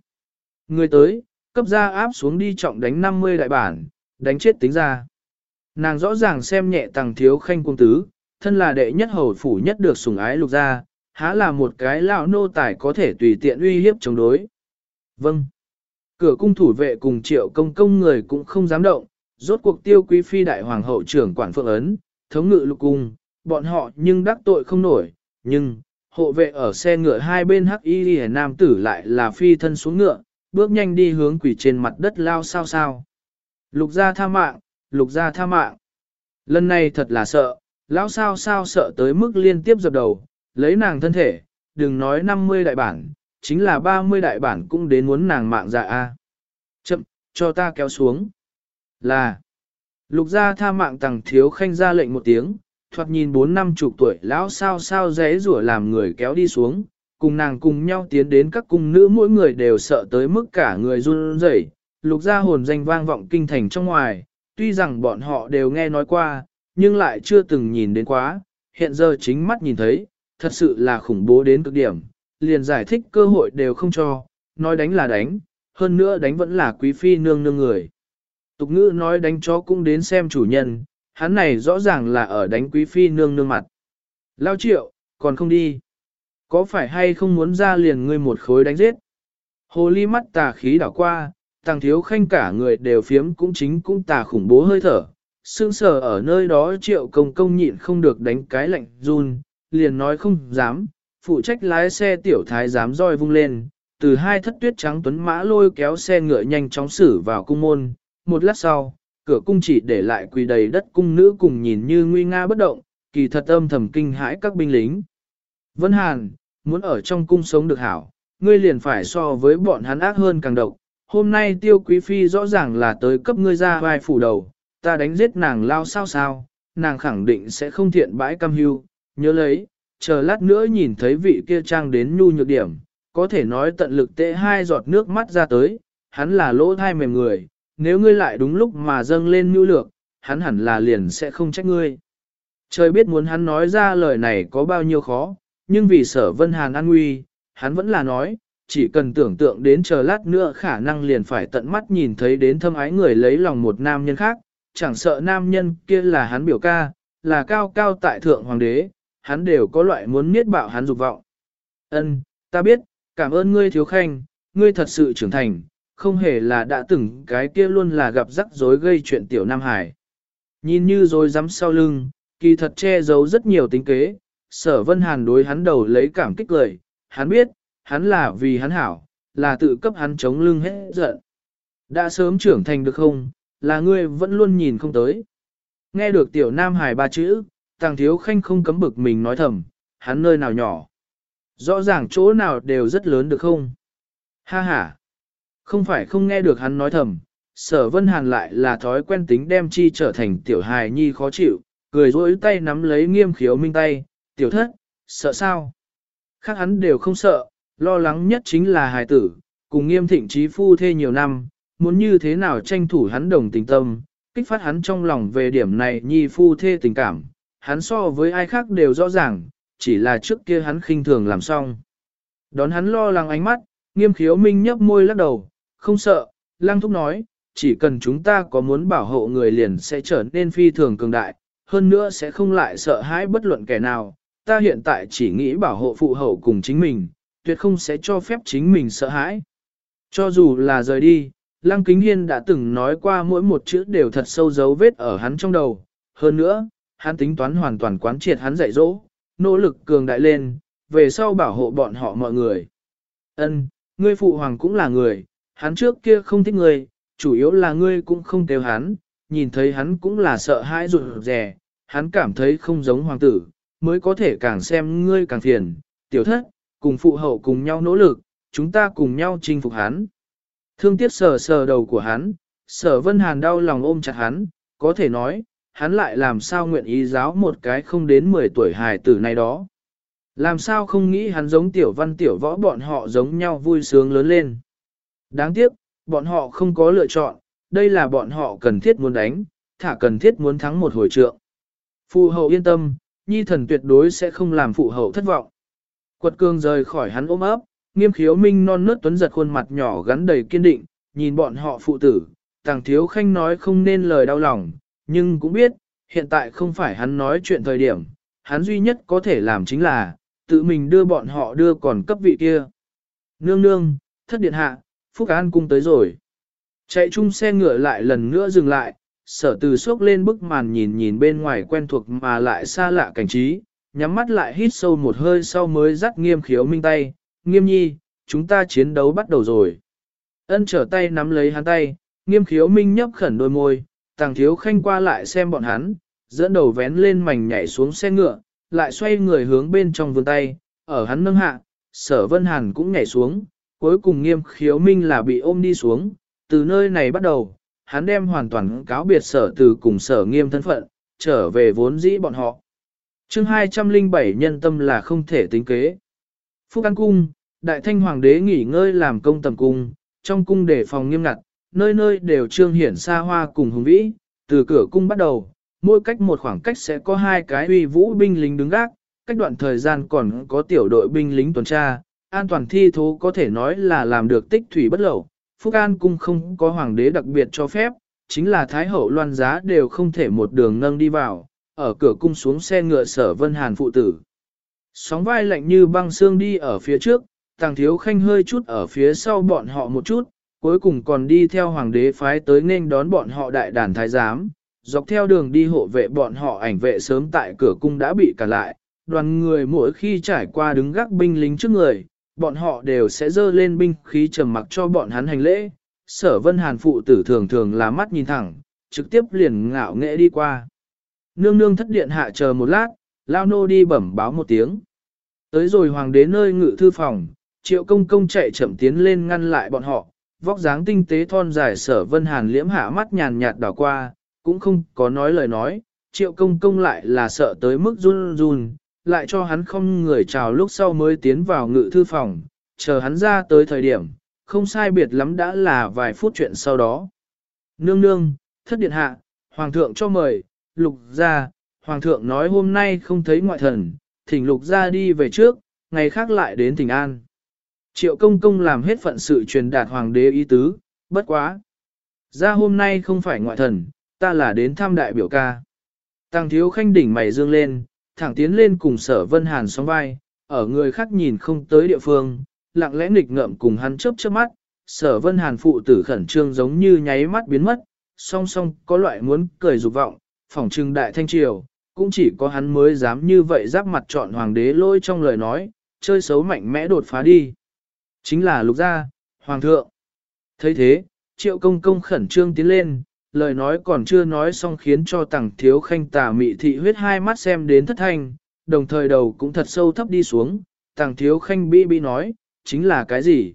A: Người tới, cấp ra áp xuống đi trọng đánh 50 đại bản, đánh chết tính ra. Nàng rõ ràng xem nhẹ tàng thiếu khanh cung tứ, thân là đệ nhất hầu phủ nhất được sủng ái lục gia, há là một cái lão nô tài có thể tùy tiện uy hiếp chống đối. Vâng. Cửa cung thủ vệ cùng triệu công công người cũng không dám động, rốt cuộc tiêu quý phi đại hoàng hậu trưởng quản phượng ấn, thống ngự lục cung, bọn họ nhưng đắc tội không nổi, nhưng, hộ vệ ở xe ngựa hai bên hắc y hề nam tử lại là phi thân xuống ngựa, bước nhanh đi hướng quỷ trên mặt đất lao sao sao. Lục gia tha mạng, lục gia tha mạng. Lần này thật là sợ, lão sao sao sợ tới mức liên tiếp dập đầu, lấy nàng thân thể, đừng nói 50 đại bản, chính là 30 đại bản cũng đến muốn nàng mạng dạ a. Chậm, cho ta kéo xuống. Là, lục gia tha mạng tàng thiếu khanh ra lệnh một tiếng, thoạt nhìn bốn năm chục tuổi lão sao sao dễ rủa làm người kéo đi xuống, cùng nàng cùng nhau tiến đến các cung nữ mỗi người đều sợ tới mức cả người run rẩy, lục gia hồn danh vang vọng kinh thành trong ngoài, tuy rằng bọn họ đều nghe nói qua, nhưng lại chưa từng nhìn đến quá, hiện giờ chính mắt nhìn thấy, thật sự là khủng bố đến cực điểm, liền giải thích cơ hội đều không cho, nói đánh là đánh, hơn nữa đánh vẫn là quý phi nương nương người. Tục ngữ nói đánh chó cũng đến xem chủ nhân, hắn này rõ ràng là ở đánh quý phi nương nương mặt. Lao triệu, còn không đi. Có phải hay không muốn ra liền ngươi một khối đánh giết? Hồ ly mắt tà khí đảo qua, tàng thiếu khanh cả người đều phiếm cũng chính cũng tà khủng bố hơi thở. Sương sờ ở nơi đó triệu công công nhịn không được đánh cái lạnh run, liền nói không dám, phụ trách lái xe tiểu thái dám roi vung lên, từ hai thất tuyết trắng tuấn mã lôi kéo xe ngựa nhanh chóng xử vào cung môn, một lát sau, cửa cung chỉ để lại quỳ đầy đất cung nữ cùng nhìn như nguy nga bất động, kỳ thật âm thầm kinh hãi các binh lính. Vân Hàn, muốn ở trong cung sống được hảo, ngươi liền phải so với bọn hắn ác hơn càng độc. Hôm nay tiêu quý phi rõ ràng là tới cấp ngươi ra vai phủ đầu, ta đánh giết nàng lao sao sao, nàng khẳng định sẽ không thiện bãi cam hưu, nhớ lấy, chờ lát nữa nhìn thấy vị kia trang đến nhu nhược điểm, có thể nói tận lực tệ hai giọt nước mắt ra tới, hắn là lỗ thai mềm người, nếu ngươi lại đúng lúc mà dâng lên nhu lược, hắn hẳn là liền sẽ không trách ngươi. Trời biết muốn hắn nói ra lời này có bao nhiêu khó, nhưng vì sở vân hàn an nguy, hắn vẫn là nói, chỉ cần tưởng tượng đến chờ lát nữa khả năng liền phải tận mắt nhìn thấy đến thâm ái người lấy lòng một nam nhân khác, chẳng sợ nam nhân kia là hắn biểu ca, là cao cao tại thượng hoàng đế, hắn đều có loại muốn miết bạo hắn dục vọng. Ân, ta biết, cảm ơn ngươi thiếu khanh, ngươi thật sự trưởng thành, không hề là đã từng cái kia luôn là gặp rắc rối gây chuyện tiểu Nam Hải. Nhìn như rồi dám sau lưng, kỳ thật che giấu rất nhiều tính kế, sở vân hàn đối hắn đầu lấy cảm kích lời, hắn biết, hắn là vì hắn hảo, là tự cấp hắn chống lưng hết giận. Đã sớm trưởng thành được không, là ngươi vẫn luôn nhìn không tới. Nghe được tiểu Nam hài ba chữ, tàng thiếu khanh không cấm bực mình nói thầm, hắn nơi nào nhỏ. Rõ ràng chỗ nào đều rất lớn được không? Ha ha! Không phải không nghe được hắn nói thầm, sở vân hàn lại là thói quen tính đem chi trở thành tiểu hài nhi khó chịu, cười rỗi tay nắm lấy nghiêm khiếu minh tay, tiểu thất, sợ sao? Khác hắn đều không sợ, lo lắng nhất chính là hài tử, cùng nghiêm thịnh trí phu thê nhiều năm, muốn như thế nào tranh thủ hắn đồng tình tâm, kích phát hắn trong lòng về điểm này nhi phu thê tình cảm, hắn so với ai khác đều rõ ràng, chỉ là trước kia hắn khinh thường làm xong. Đón hắn lo lắng ánh mắt, nghiêm khiếu minh nhấp môi lắc đầu, không sợ, lăng thúc nói, chỉ cần chúng ta có muốn bảo hộ người liền sẽ trở nên phi thường cường đại, hơn nữa sẽ không lại sợ hãi bất luận kẻ nào, ta hiện tại chỉ nghĩ bảo hộ phụ hậu cùng chính mình, tuyệt không sẽ cho phép chính mình sợ hãi. Cho dù là rời đi, Lăng Kính Hiên đã từng nói qua mỗi một chữ đều thật sâu dấu vết ở hắn trong đầu, hơn nữa, hắn tính toán hoàn toàn quán triệt hắn dạy dỗ, nỗ lực cường đại lên, về sau bảo hộ bọn họ mọi người. Ân, ngươi phụ hoàng cũng là người, hắn trước kia không thích ngươi, chủ yếu là ngươi cũng không kêu hắn, nhìn thấy hắn cũng là sợ hãi rụt rè, hắn cảm thấy không giống hoàng tử, mới có thể càng xem ngươi càng phiền, tiểu thất, cùng phụ hậu cùng nhau nỗ lực, chúng ta cùng nhau chinh phục hắn. Thương tiếc sờ sờ đầu của hắn, sở vân hàn đau lòng ôm chặt hắn, có thể nói, hắn lại làm sao nguyện ý giáo một cái không đến 10 tuổi hài tử này đó. Làm sao không nghĩ hắn giống tiểu văn tiểu võ bọn họ giống nhau vui sướng lớn lên. Đáng tiếc, bọn họ không có lựa chọn, đây là bọn họ cần thiết muốn đánh, thả cần thiết muốn thắng một hồi trượng. Phụ hậu yên tâm, nhi thần tuyệt đối sẽ không làm phụ hậu thất vọng. Quật cường rời khỏi hắn ôm ấp, nghiêm khiếu minh non nớt tuấn giật khuôn mặt nhỏ gắn đầy kiên định, nhìn bọn họ phụ tử, tàng thiếu khanh nói không nên lời đau lòng, nhưng cũng biết, hiện tại không phải hắn nói chuyện thời điểm, hắn duy nhất có thể làm chính là, tự mình đưa bọn họ đưa còn cấp vị kia. Nương nương, thất điện hạ, Phúc An cung tới rồi. Chạy chung xe ngựa lại lần nữa dừng lại, sở từ xốc lên bức màn nhìn nhìn bên ngoài quen thuộc mà lại xa lạ cảnh trí, nhắm mắt lại hít sâu một hơi sau mới dắt nghiêm khiếu minh tay, nghiêm nhi, chúng ta chiến đấu bắt đầu rồi. Ân trở tay nắm lấy hắn tay, nghiêm khiếu minh nhấp khẩn đôi môi, tàng thiếu khanh qua lại xem bọn hắn, dẫn đầu vén lên mảnh nhảy xuống xe ngựa, lại xoay người hướng bên trong vườn tay, ở hắn nâng hạ, sở vân hàn cũng nhảy xuống, cuối cùng nghiêm khiếu minh là bị ôm đi xuống, từ nơi này bắt đầu, hắn đem hoàn toàn cáo biệt sở từ cùng sở nghiêm thân phận, trở về vốn dĩ bọn họ. chương 207 nhân tâm là không thể tính kế. Phúc An Cung, Đại Thanh Hoàng đế nghỉ ngơi làm công tầm cung, trong cung để phòng nghiêm ngặt, nơi nơi đều trương hiển xa hoa cùng hùng vĩ, từ cửa cung bắt đầu, mỗi cách một khoảng cách sẽ có hai cái uy vũ binh lính đứng gác, cách đoạn thời gian còn có tiểu đội binh lính tuần tra, an toàn thi thố có thể nói là làm được tích thủy bất lậu. Phúc An cung không có hoàng đế đặc biệt cho phép, chính là Thái hậu loan giá đều không thể một đường nâng đi vào, ở cửa cung xuống xe ngựa sở vân hàn phụ tử. Sóng vai lạnh như băng xương đi ở phía trước, tàng thiếu khanh hơi chút ở phía sau bọn họ một chút, cuối cùng còn đi theo hoàng đế phái tới nên đón bọn họ đại đàn thái giám, dọc theo đường đi hộ vệ bọn họ ảnh vệ sớm tại cửa cung đã bị cản lại, đoàn người mỗi khi trải qua đứng gác binh lính trước người, bọn họ đều sẽ dơ lên binh khí trầm mặc cho bọn hắn hành lễ. Sở vân hàn phụ tử thường thường là mắt nhìn thẳng, trực tiếp liền ngạo nghệ đi qua. Nương nương thất điện hạ chờ một lát, lao nô đi bẩm báo một tiếng. Tới rồi hoàng đế nơi ngự thư phòng, triệu công công chạy chậm tiến lên ngăn lại bọn họ, vóc dáng tinh tế thon dài sở vân hàn liễm hạ mắt nhàn nhạt đảo qua, cũng không có nói lời nói, triệu công công lại là sợ tới mức run run, lại cho hắn không người chào lúc sau mới tiến vào ngự thư phòng, chờ hắn ra tới thời điểm, không sai biệt lắm đã là vài phút chuyện sau đó. Nương nương, thất điện hạ, hoàng thượng cho mời, lục ra, hoàng thượng nói hôm nay không thấy ngoại thần, thỉnh lục ra đi về trước, ngày khác lại đến thỉnh an. Triệu công công làm hết phận sự truyền đạt hoàng đế ý tứ, bất quá. Ra hôm nay không phải ngoại thần, ta là đến thăm đại biểu ca. Tăng thiếu khanh đỉnh mày dương lên, thẳng tiến lên cùng sở vân hàn sóng vai, ở người khác nhìn không tới địa phương, lặng lẽ nghịch ngợm cùng hắn chớp chớp mắt, sở vân hàn phụ tử khẩn trương giống như nháy mắt biến mất, song song có loại muốn cười dục vọng, phỏng trưng đại thanh triều, cũng chỉ có hắn mới dám như vậy giáp mặt chọn hoàng đế lôi trong lời nói, chơi xấu mạnh mẽ đột phá đi. Chính là lục gia, hoàng thượng. thấy thế, triệu công công khẩn trương tiến lên, lời nói còn chưa nói xong khiến cho tàng thiếu khanh tà mị thị huyết hai mắt xem đến thất thanh, đồng thời đầu cũng thật sâu thấp đi xuống, tàng thiếu khanh bi bi nói, chính là cái gì?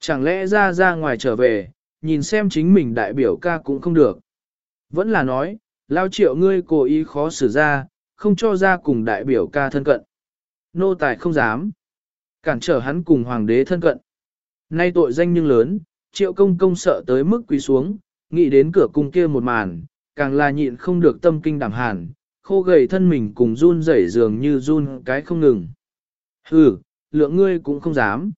A: Chẳng lẽ ra ra ngoài trở về, nhìn xem chính mình đại biểu ca cũng không được. Vẫn là nói, lao triệu ngươi cố ý khó xử ra, không cho ra cùng đại biểu ca thân cận. Nô tài không dám. Cản trở hắn cùng hoàng đế thân cận. Nay tội danh nhưng lớn, triệu công công sợ tới mức quỳ xuống, nghĩ đến cửa cung kia một màn, càng là nhịn không được tâm kinh đảm hàn, khô gầy thân mình cùng run rẩy dường như run cái không ngừng. Hừ, lượng ngươi cũng không dám.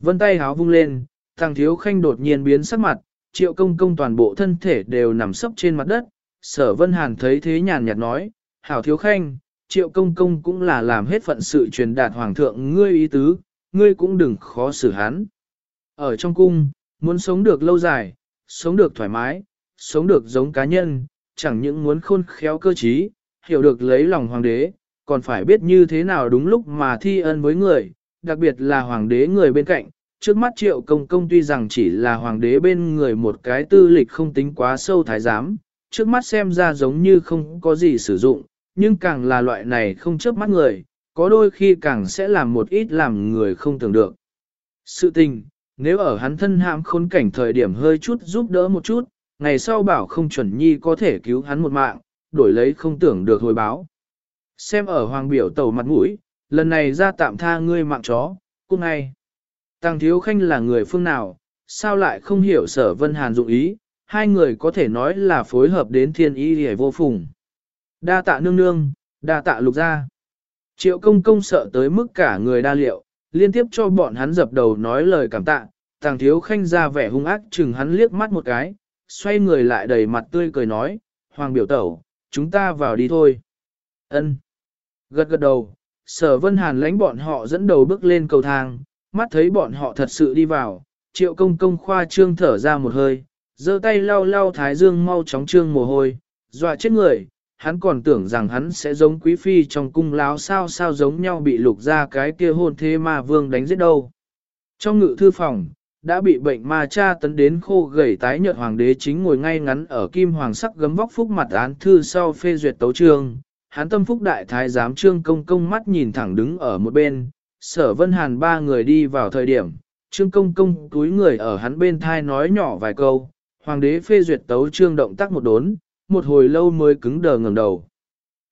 A: Vân tay háo vung lên, thằng thiếu khanh đột nhiên biến sắc mặt, triệu công công toàn bộ thân thể đều nằm sấp trên mặt đất. Sở vân hàn thấy thế nhàn nhạt nói, hảo thiếu khanh, triệu công công cũng là làm hết phận sự truyền đạt hoàng thượng ngươi ý tứ, ngươi cũng đừng khó xử hắn. Ở trong cung, muốn sống được lâu dài, sống được thoải mái, sống được giống cá nhân, chẳng những muốn khôn khéo cơ trí, hiểu được lấy lòng hoàng đế, còn phải biết như thế nào đúng lúc mà thi ân với người, đặc biệt là hoàng đế người bên cạnh. Trước mắt triệu công công tuy rằng chỉ là hoàng đế bên người một cái tư lịch không tính quá sâu thái giám, trước mắt xem ra giống như không có gì sử dụng, nhưng càng là loại này không chớp mắt người, có đôi khi càng sẽ làm một ít làm người không tưởng được. Sự tình, nếu ở hắn thân hãm khốn cảnh thời điểm hơi chút giúp đỡ một chút, ngày sau bảo không chuẩn nhi có thể cứu hắn một mạng, đổi lấy không tưởng được hồi báo. Xem ở hoàng biểu tàu mặt mũi, lần này ra tạm tha ngươi mạng chó, cung ngay. Tăng thiếu khanh là người phương nào, sao lại không hiểu sở vân hàn dụng ý, hai người có thể nói là phối hợp đến thiên ý hề vô phùng. Đa tạ nương nương, đa tạ lục gia. Triệu công công sợ tới mức cả người đa liệu, liên tiếp cho bọn hắn dập đầu nói lời cảm tạ, tàng thiếu khanh ra vẻ hung ác chừng hắn liếc mắt một cái, xoay người lại đầy mặt tươi cười nói, hoàng biểu tẩu, chúng ta vào đi thôi. Ân. Gật gật đầu, sở vân hàn lãnh bọn họ dẫn đầu bước lên cầu thang, mắt thấy bọn họ thật sự đi vào, triệu công công khoa trương thở ra một hơi, giơ tay lau lau thái dương mau chóng trương mồ hôi, dọa chết người, hắn còn tưởng rằng hắn sẽ giống quý phi trong cung láo sao sao giống nhau bị lục ra cái kia hôn thế ma vương đánh giết đâu. Trong ngự thư phòng, đã bị bệnh ma cha tấn đến khô gầy tái nhợt hoàng đế chính ngồi ngay ngắn ở kim hoàng sắc gấm vóc phúc mặt án thư sau phê duyệt tấu trương. Hắn tâm phúc đại thái giám trương công công mắt nhìn thẳng đứng ở một bên, sở vân hàn ba người đi vào thời điểm, trương công công túi người ở hắn bên thai nói nhỏ vài câu, hoàng đế phê duyệt tấu trương động tác một đốn, một hồi lâu mới cứng đờ ngẩng đầu.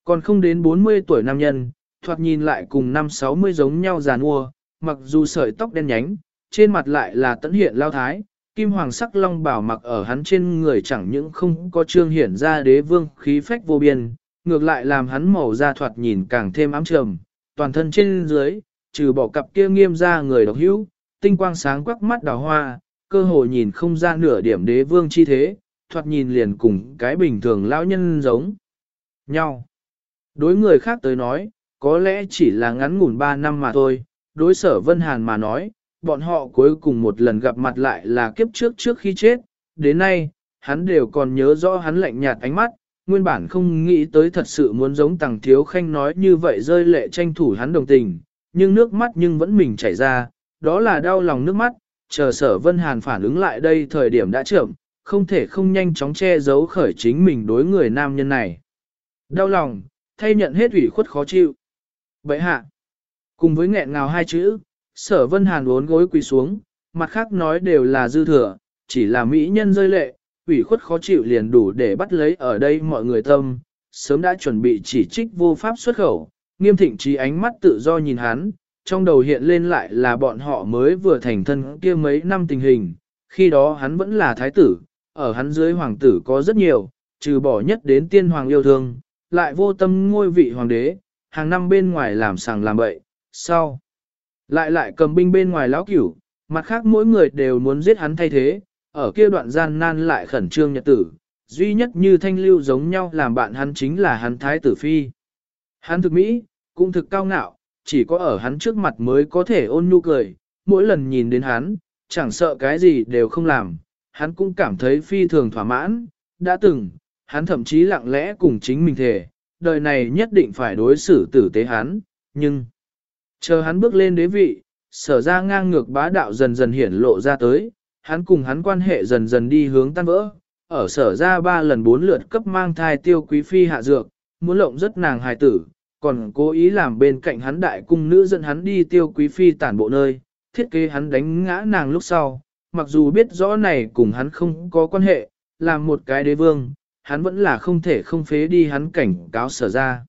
A: Còn không đến 40 tuổi nam nhân, thoạt nhìn lại cùng năm 60 giống nhau giàn nua, mặc dù sợi tóc đen nhánh, trên mặt lại là tấn hiện lao thái, kim hoàng sắc long bảo mặc ở hắn trên người chẳng những không có trương hiển ra đế vương khí phách vô biên, ngược lại làm hắn màu da thoạt nhìn càng thêm ám trầm, toàn thân trên dưới, trừ bỏ cặp kia nghiêm ra người độc hữu, tinh quang sáng quắc mắt đào hoa, cơ hồ nhìn không ra nửa điểm đế vương chi thế, thoạt nhìn liền cùng cái bình thường lão nhân giống. Nhau. Đối người khác tới nói, có lẽ chỉ là ngắn ngủn 3 năm mà thôi, đối sở Vân Hàn mà nói, bọn họ cuối cùng một lần gặp mặt lại là kiếp trước trước khi chết, đến nay, hắn đều còn nhớ rõ hắn lạnh nhạt ánh mắt, nguyên bản không nghĩ tới thật sự muốn giống tàng thiếu khanh nói như vậy rơi lệ tranh thủ hắn đồng tình, nhưng nước mắt nhưng vẫn mình chảy ra, đó là đau lòng nước mắt, chờ sở Vân Hàn phản ứng lại đây thời điểm đã trưởng, không thể không nhanh chóng che giấu khởi chính mình đối người nam nhân này. Đau lòng, thay nhận hết ủy khuất khó chịu. Bậy hạ, cùng với nghẹn ngào hai chữ, sở vân hàn uốn gối quỳ xuống, mặt khác nói đều là dư thừa, chỉ là mỹ nhân rơi lệ, ủy khuất khó chịu liền đủ để bắt lấy ở đây mọi người tâm, sớm đã chuẩn bị chỉ trích vô pháp xuất khẩu, nghiêm thịnh trí ánh mắt tự do nhìn hắn, trong đầu hiện lên lại là bọn họ mới vừa thành thân kia mấy năm tình hình, khi đó hắn vẫn là thái tử, ở hắn dưới hoàng tử có rất nhiều, trừ bỏ nhất đến tiên hoàng yêu thương, lại vô tâm ngôi vị hoàng đế, hàng năm bên ngoài làm sàng làm bậy, sau. Lại lại cầm binh bên ngoài lão cửu, mặt khác mỗi người đều muốn giết hắn thay thế, ở kia đoạn gian nan lại khẩn trương nhật tử, duy nhất như thanh lưu giống nhau làm bạn hắn chính là hắn thái tử phi. Hắn thực mỹ, cũng thực cao ngạo, chỉ có ở hắn trước mặt mới có thể ôn nhu cười, mỗi lần nhìn đến hắn, chẳng sợ cái gì đều không làm, hắn cũng cảm thấy phi thường thỏa mãn, đã từng, hắn thậm chí lặng lẽ cùng chính mình thề, đời này nhất định phải đối xử tử tế hắn, nhưng chờ hắn bước lên đế vị, sở ra ngang ngược bá đạo dần dần hiển lộ ra tới, hắn cùng hắn quan hệ dần dần đi hướng tan vỡ, ở sở ra ba lần bốn lượt cấp mang thai tiêu quý phi hạ dược, muốn lộng rất nàng hài tử, còn cố ý làm bên cạnh hắn đại cung nữ dẫn hắn đi tiêu quý phi tản bộ nơi, thiết kế hắn đánh ngã nàng lúc sau, mặc dù biết rõ này cùng hắn không có quan hệ, làm một cái đế vương, hắn vẫn là không thể không phế đi hắn cảnh cáo sở ra.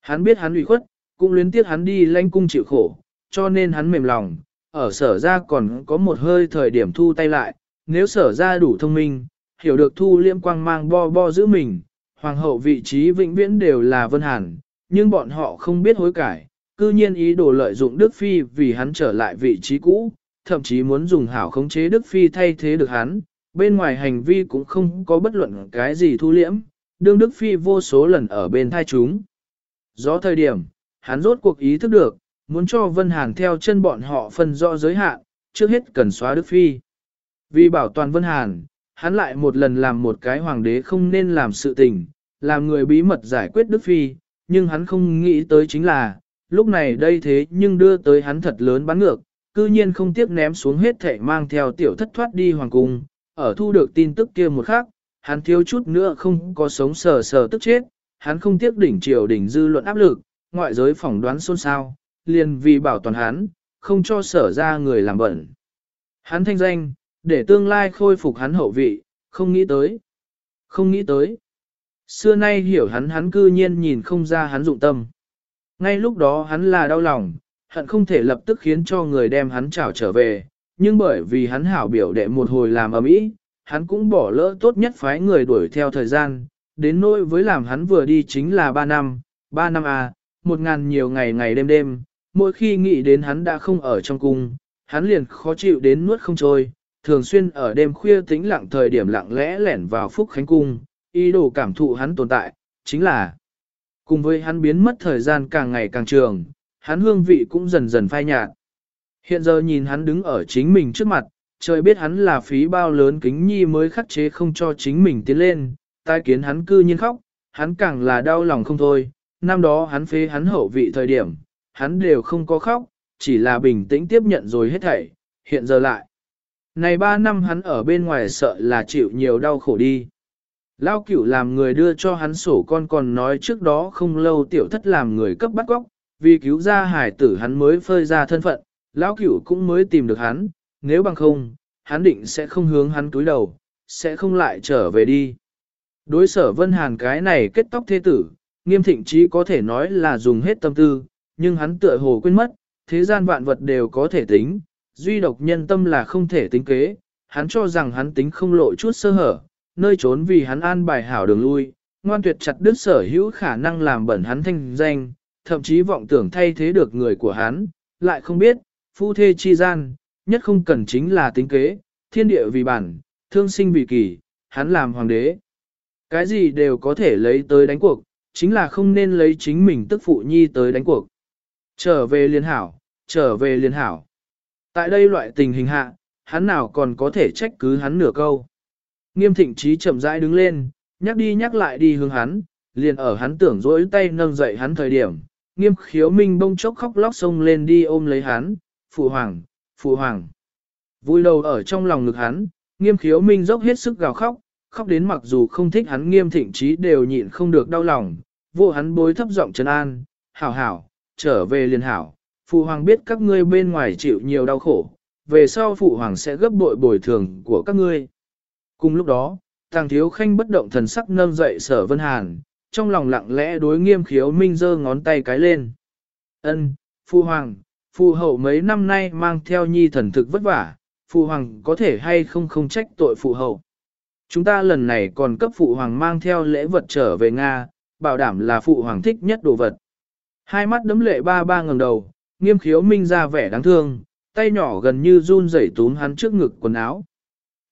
A: Hắn biết hắn ủy khuất, cũng luyến tiếc hắn đi lãnh cung chịu khổ, cho nên hắn mềm lòng, ở sở ra còn có một hơi thời điểm thu tay lại, nếu sở ra đủ thông minh, hiểu được thu liêm quang mang bo bo giữ mình, hoàng hậu vị trí vĩnh viễn đều là vân hàn, nhưng bọn họ không biết hối cải, cư nhiên ý đồ lợi dụng Đức Phi vì hắn trở lại vị trí cũ, thậm chí muốn dùng hảo khống chế Đức Phi thay thế được hắn, bên ngoài hành vi cũng không có bất luận cái gì thu liễm, đương Đức Phi vô số lần ở bên thai chúng. Do thời điểm, hắn rốt cuộc ý thức được, muốn cho Vân Hàn theo chân bọn họ phân rõ giới hạn, trước hết cần xóa Đức Phi. Vì bảo toàn Vân Hàn, hắn lại một lần làm một cái hoàng đế không nên làm sự tình, làm người bí mật giải quyết Đức Phi, nhưng hắn không nghĩ tới chính là, lúc này đây thế nhưng đưa tới hắn thật lớn bắn ngược, cư nhiên không tiếc ném xuống hết thảy mang theo tiểu thất thoát đi hoàng cung, ở thu được tin tức kia một khắc, hắn thiếu chút nữa không có sống sờ sờ tức chết, hắn không tiếc đỉnh triều đỉnh dư luận áp lực, ngoại giới phỏng đoán xôn xao, liền vì bảo toàn hắn, không cho sở ra người làm bẩn. Hắn thanh danh, để tương lai khôi phục hắn hậu vị, không nghĩ tới. Không nghĩ tới. Xưa nay hiểu hắn hắn cư nhiên nhìn không ra hắn dụng tâm. Ngay lúc đó hắn là đau lòng, hận không thể lập tức khiến cho người đem hắn trảo trở về, nhưng bởi vì hắn hảo biểu đệ một hồi làm ở mỹ, hắn cũng bỏ lỡ tốt nhất phái người đuổi theo thời gian, đến nỗi với làm hắn vừa đi chính là 3 năm, 3 năm à, một ngàn nhiều ngày ngày đêm đêm, mỗi khi nghĩ đến hắn đã không ở trong cung, hắn liền khó chịu đến nuốt không trôi, thường xuyên ở đêm khuya tĩnh lặng thời điểm lặng lẽ lẻn vào phúc khánh cung, ý đồ cảm thụ hắn tồn tại, chính là cùng với hắn biến mất thời gian càng ngày càng trường, hắn hương vị cũng dần dần phai nhạt. Hiện giờ nhìn hắn đứng ở chính mình trước mặt, trời biết hắn là phí bao lớn kính nhi mới khắc chế không cho chính mình tiến lên, tai kiến hắn cư nhiên khóc, hắn càng là đau lòng không thôi, năm đó hắn phế hắn hậu vị thời điểm, hắn đều không có khóc, chỉ là bình tĩnh tiếp nhận rồi hết thảy, hiện giờ lại. Này ba năm hắn ở bên ngoài sợ là chịu nhiều đau khổ đi. Lao cửu làm người đưa cho hắn sổ con còn nói trước đó không lâu tiểu thất làm người cấp bắt góc, vì cứu ra hải tử hắn mới phơi ra thân phận, lão cửu cũng mới tìm được hắn, nếu bằng không, hắn định sẽ không hướng hắn túi đầu, sẽ không lại trở về đi. Đối sở Vân Hàn cái này kết tóc thế tử, nghiêm thịnh chí có thể nói là dùng hết tâm tư, nhưng hắn tựa hồ quên mất, thế gian vạn vật đều có thể tính, duy độc nhân tâm là không thể tính kế, hắn cho rằng hắn tính không lộ chút sơ hở, nơi trốn vì hắn an bài hảo đường lui, ngoan tuyệt chặt đứt sở hữu khả năng làm bẩn hắn thanh danh, thậm chí vọng tưởng thay thế được người của hắn, lại không biết, phu thê chi gian, nhất không cần chính là tính kế, thiên địa vì bản, thương sinh vì kỳ, hắn làm hoàng đế. Cái gì đều có thể lấy tới đánh cuộc, chính là không nên lấy chính mình tức phụ nhi tới đánh cuộc. Trở về liên hảo, trở về liên hảo. Tại đây loại tình hình hạ, hắn nào còn có thể trách cứ hắn nửa câu. Nghiêm thịnh trí chậm rãi đứng lên, nhắc đi nhắc lại đi hướng hắn, liền ở hắn tưởng rỗi tay nâng dậy hắn thời điểm. Nghiêm khiếu minh bông chốc khóc lóc xông lên đi ôm lấy hắn, phụ hoàng, phụ hoàng. Vui đầu ở trong lòng ngực hắn, nghiêm khiếu minh dốc hết sức gào khóc, khóc đến mặc dù không thích hắn nghiêm thịnh trí đều nhịn không được đau lòng, vô hắn bối thấp giọng trấn an, hảo hảo, trở về liền hảo, phụ hoàng biết các ngươi bên ngoài chịu nhiều đau khổ, về sau phụ hoàng sẽ gấp bội bồi thường của các ngươi. Cùng lúc đó, tàng thiếu khanh bất động thần sắc nâng dậy sở vân hàn, trong lòng lặng lẽ đối nghiêm khiếu minh giơ ngón tay cái lên. ân phụ hoàng, phụ hậu mấy năm nay mang theo nhi thần thực vất vả, phụ hoàng có thể hay không không trách tội phụ hậu. Chúng ta lần này còn cấp phụ hoàng mang theo lễ vật trở về Nga, bảo đảm là phụ hoàng thích nhất đồ vật. Hai mắt đấm lệ ba ba ngẩng đầu, nghiêm khiếu minh ra vẻ đáng thương, tay nhỏ gần như run rẩy túm hắn trước ngực quần áo.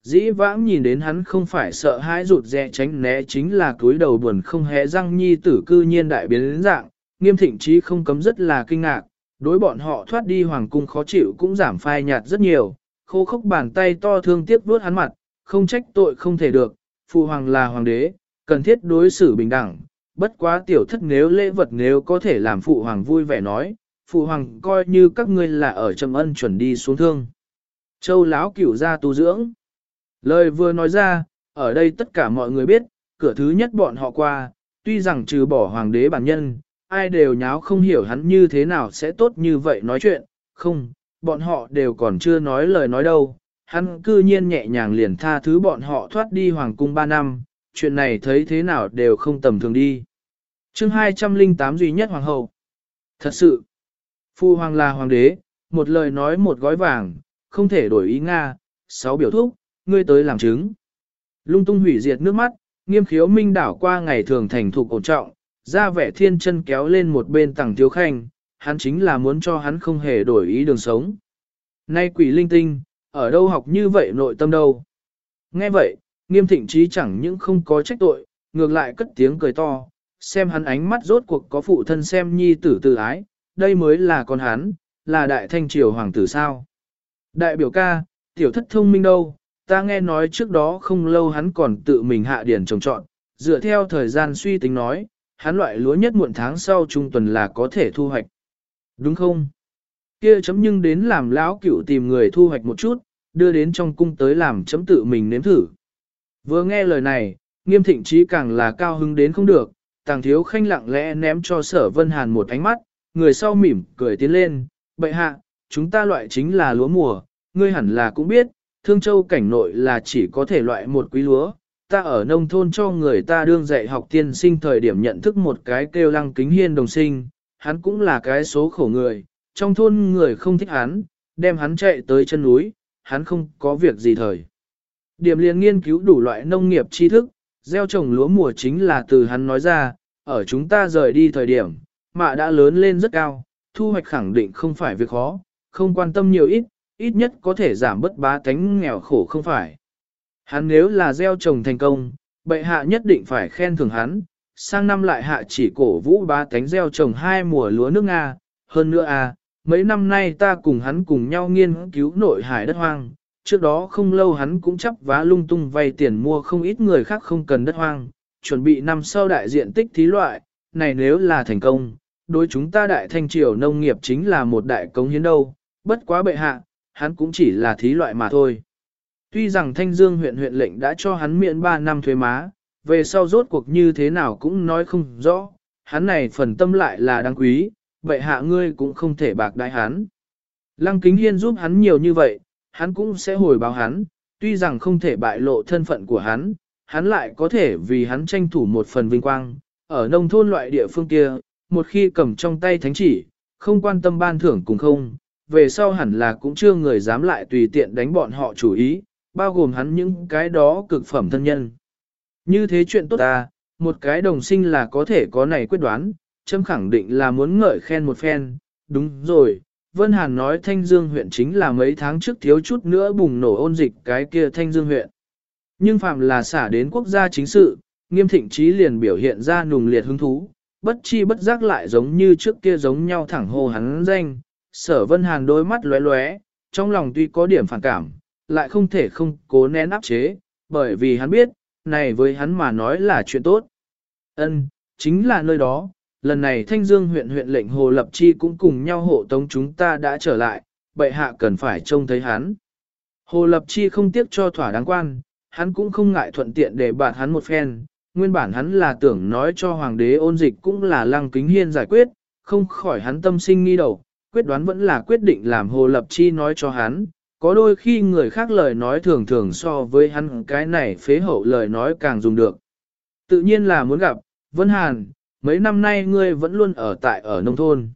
A: Dĩ vãng nhìn đến hắn không phải sợ hãi rụt rè tránh né chính là cúi đầu buồn không hé răng nhi tử cư nhiên đại biến đến dạng, nghiêm thịnh trí không cấm rất là kinh ngạc, đối bọn họ thoát đi hoàng cung khó chịu cũng giảm phai nhạt rất nhiều, khô khốc bàn tay to thương tiếc vuốt hắn mặt, không trách tội không thể được, phụ hoàng là hoàng đế, cần thiết đối xử bình đẳng, bất quá tiểu thất nếu lễ vật nếu có thể làm phụ hoàng vui vẻ nói, phụ hoàng coi như các ngươi là ở trầm ân chuẩn đi xuống thương. Châu lão cửu ra tu dưỡng. Lời vừa nói ra, ở đây tất cả mọi người biết, cửa thứ nhất bọn họ qua, tuy rằng trừ bỏ hoàng đế bản nhân, ai đều nháo không hiểu hắn như thế nào sẽ tốt như vậy nói chuyện, không, bọn họ đều còn chưa nói lời nói đâu. Hắn cư nhiên nhẹ nhàng liền tha thứ bọn họ thoát đi hoàng cung 3 năm, chuyện này thấy thế nào đều không tầm thường đi. chương 208 duy nhất hoàng hậu. Thật sự, phu hoàng là hoàng đế, một lời nói một gói vàng, không thể đổi ý Nga, sáu biểu thúc, ngươi tới làm chứng. Lung tung hủy diệt nước mắt, nghiêm khiếu minh đảo qua ngày thường thành thục ổn trọng, ra vẻ thiên chân kéo lên một bên tàng thiếu khanh, hắn chính là muốn cho hắn không hề đổi ý đường sống. Nay quỷ linh tinh, ở đâu học như vậy nội tâm đâu. Nghe vậy, nghiêm thịnh trí chẳng những không có trách tội, ngược lại cất tiếng cười to, xem hắn ánh mắt rốt cuộc có phụ thân xem nhi tử tự ái, đây mới là con hắn, là đại thanh triều hoàng tử sao. Đại biểu ca, tiểu thất thông minh đâu, ta nghe nói trước đó không lâu hắn còn tự mình hạ điển trồng trọn, dựa theo thời gian suy tính nói, hắn loại lúa nhất muộn tháng sau trung tuần là có thể thu hoạch. Đúng không? Kia chấm nhưng đến làm lão cửu tìm người thu hoạch một chút, đưa đến trong cung tới làm chấm tự mình nếm thử. Vừa nghe lời này, nghiêm thịnh trí càng là cao hứng đến không được, tàng thiếu khanh lặng lẽ ném cho sở vân hàn một ánh mắt, người sau mỉm cười tiến lên, bệ hạ, chúng ta loại chính là lúa mùa, ngươi hẳn là cũng biết, thương châu cảnh nội là chỉ có thể loại một quý lúa, ta ở nông thôn cho người ta đương dạy học tiên sinh thời điểm nhận thức một cái kêu lăng kính hiên đồng sinh, hắn cũng là cái số khổ người, trong thôn người không thích hắn, đem hắn chạy tới chân núi, hắn không có việc gì thời. Điểm liền nghiên cứu đủ loại nông nghiệp tri thức, gieo trồng lúa mùa chính là từ hắn nói ra, ở chúng ta rời đi thời điểm, mạ đã lớn lên rất cao, thu hoạch khẳng định không phải việc khó, không quan tâm nhiều ít, ít nhất có thể giảm bất bá tánh nghèo khổ không phải. Hắn nếu là gieo trồng thành công, bệ hạ nhất định phải khen thưởng hắn, sang năm lại hạ chỉ cổ vũ bá tánh gieo trồng hai mùa lúa nước Nga, hơn nữa à, mấy năm nay ta cùng hắn cùng nhau nghiên cứu nội hải đất hoang, trước đó không lâu hắn cũng chấp vá lung tung vay tiền mua không ít người khác không cần đất hoang, chuẩn bị năm sau đại diện tích thí loại, này nếu là thành công, đối chúng ta đại thanh triều nông nghiệp chính là một đại công hiến đâu, bất quá bệ hạ, hắn cũng chỉ là thí loại mà thôi. Tuy rằng Thanh Dương huyện huyện lệnh đã cho hắn miễn 3 năm thuế má, về sau rốt cuộc như thế nào cũng nói không rõ, hắn này phần tâm lại là đáng quý, vậy hạ ngươi cũng không thể bạc đại hắn. Lăng Kính Hiên giúp hắn nhiều như vậy, hắn cũng sẽ hồi báo hắn, tuy rằng không thể bại lộ thân phận của hắn, hắn lại có thể vì hắn tranh thủ một phần vinh quang, ở nông thôn loại địa phương kia, một khi cầm trong tay thánh chỉ, không quan tâm ban thưởng cùng không, về sau hẳn là cũng chưa người dám lại tùy tiện đánh bọn họ chủ ý, bao gồm hắn những cái đó cực phẩm thân nhân. Như thế chuyện tốt ta, một cái đồng sinh là có thể có này quyết đoán, châm khẳng định là muốn ngợi khen một phen, đúng rồi. Vân Hàn nói Thanh Dương huyện chính là mấy tháng trước thiếu chút nữa bùng nổ ôn dịch cái kia Thanh Dương huyện. Nhưng phạm là xả đến quốc gia chính sự, nghiêm thịnh trí liền biểu hiện ra nùng liệt hứng thú, bất chi bất giác lại giống như trước kia giống nhau thẳng hô hắn danh. Sở Vân Hàn đôi mắt lóe lóe, trong lòng tuy có điểm phản cảm, lại không thể không cố nén áp chế, bởi vì hắn biết, này với hắn mà nói là chuyện tốt. Ân, chính là nơi đó, lần này Thanh Dương huyện huyện lệnh Hồ Lập Chi cũng cùng nhau hộ tống chúng ta đã trở lại, bệ hạ cần phải trông thấy hắn. Hồ Lập Chi không tiếc cho thỏa đáng quan, hắn cũng không ngại thuận tiện để bạn hắn một phen, nguyên bản hắn là tưởng nói cho hoàng đế ôn dịch cũng là lăng kính hiên giải quyết, không khỏi hắn tâm sinh nghi đầu, quyết đoán vẫn là quyết định làm Hồ Lập Chi nói cho hắn, có đôi khi người khác lời nói thường thường so với hắn cái này phế hậu lời nói càng dùng được. Tự nhiên là muốn gặp, Vân Hàn, mấy năm nay ngươi vẫn luôn ở tại ở nông thôn.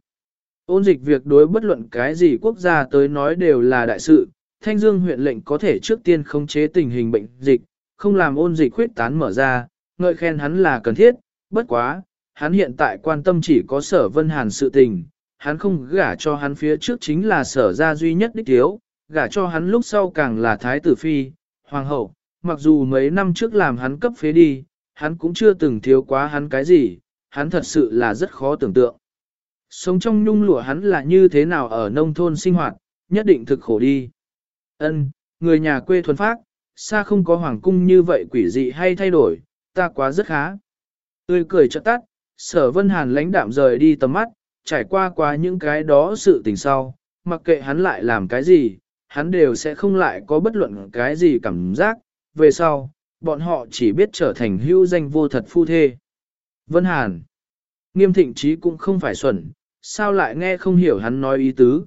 A: Ôn dịch việc đối bất luận cái gì quốc gia tới nói đều là đại sự, Thanh Dương huyện lệnh có thể trước tiên khống chế tình hình bệnh dịch, không làm ôn dịch khuyết tán mở ra, ngợi khen hắn là cần thiết, bất quá, hắn hiện tại quan tâm chỉ có sở Vân Hàn sự tình, hắn không gả cho hắn phía trước chính là sở gia duy nhất đích thiếu, gả cho hắn lúc sau càng là thái tử phi, hoàng hậu, mặc dù mấy năm trước làm hắn cấp phế đi, hắn cũng chưa từng thiếu quá hắn cái gì, hắn thật sự là rất khó tưởng tượng. Sống trong nhung lụa hắn là như thế nào ở nông thôn sinh hoạt, nhất định thực khổ đi. Ân, người nhà quê thuần phác, xa không có hoàng cung như vậy quỷ dị hay thay đổi, ta quá rất khá. Tươi cười chợt tắt, sở vân hàn lãnh đạm rời đi tầm mắt, trải qua qua những cái đó sự tình sau, mặc kệ hắn lại làm cái gì, hắn đều sẽ không lại có bất luận cái gì cảm giác, về sau, bọn họ chỉ biết trở thành hữu danh vô thật phu thê. Vân Hàn, nghiêm thịnh trí cũng không phải xuẩn, sao lại nghe không hiểu hắn nói ý tứ.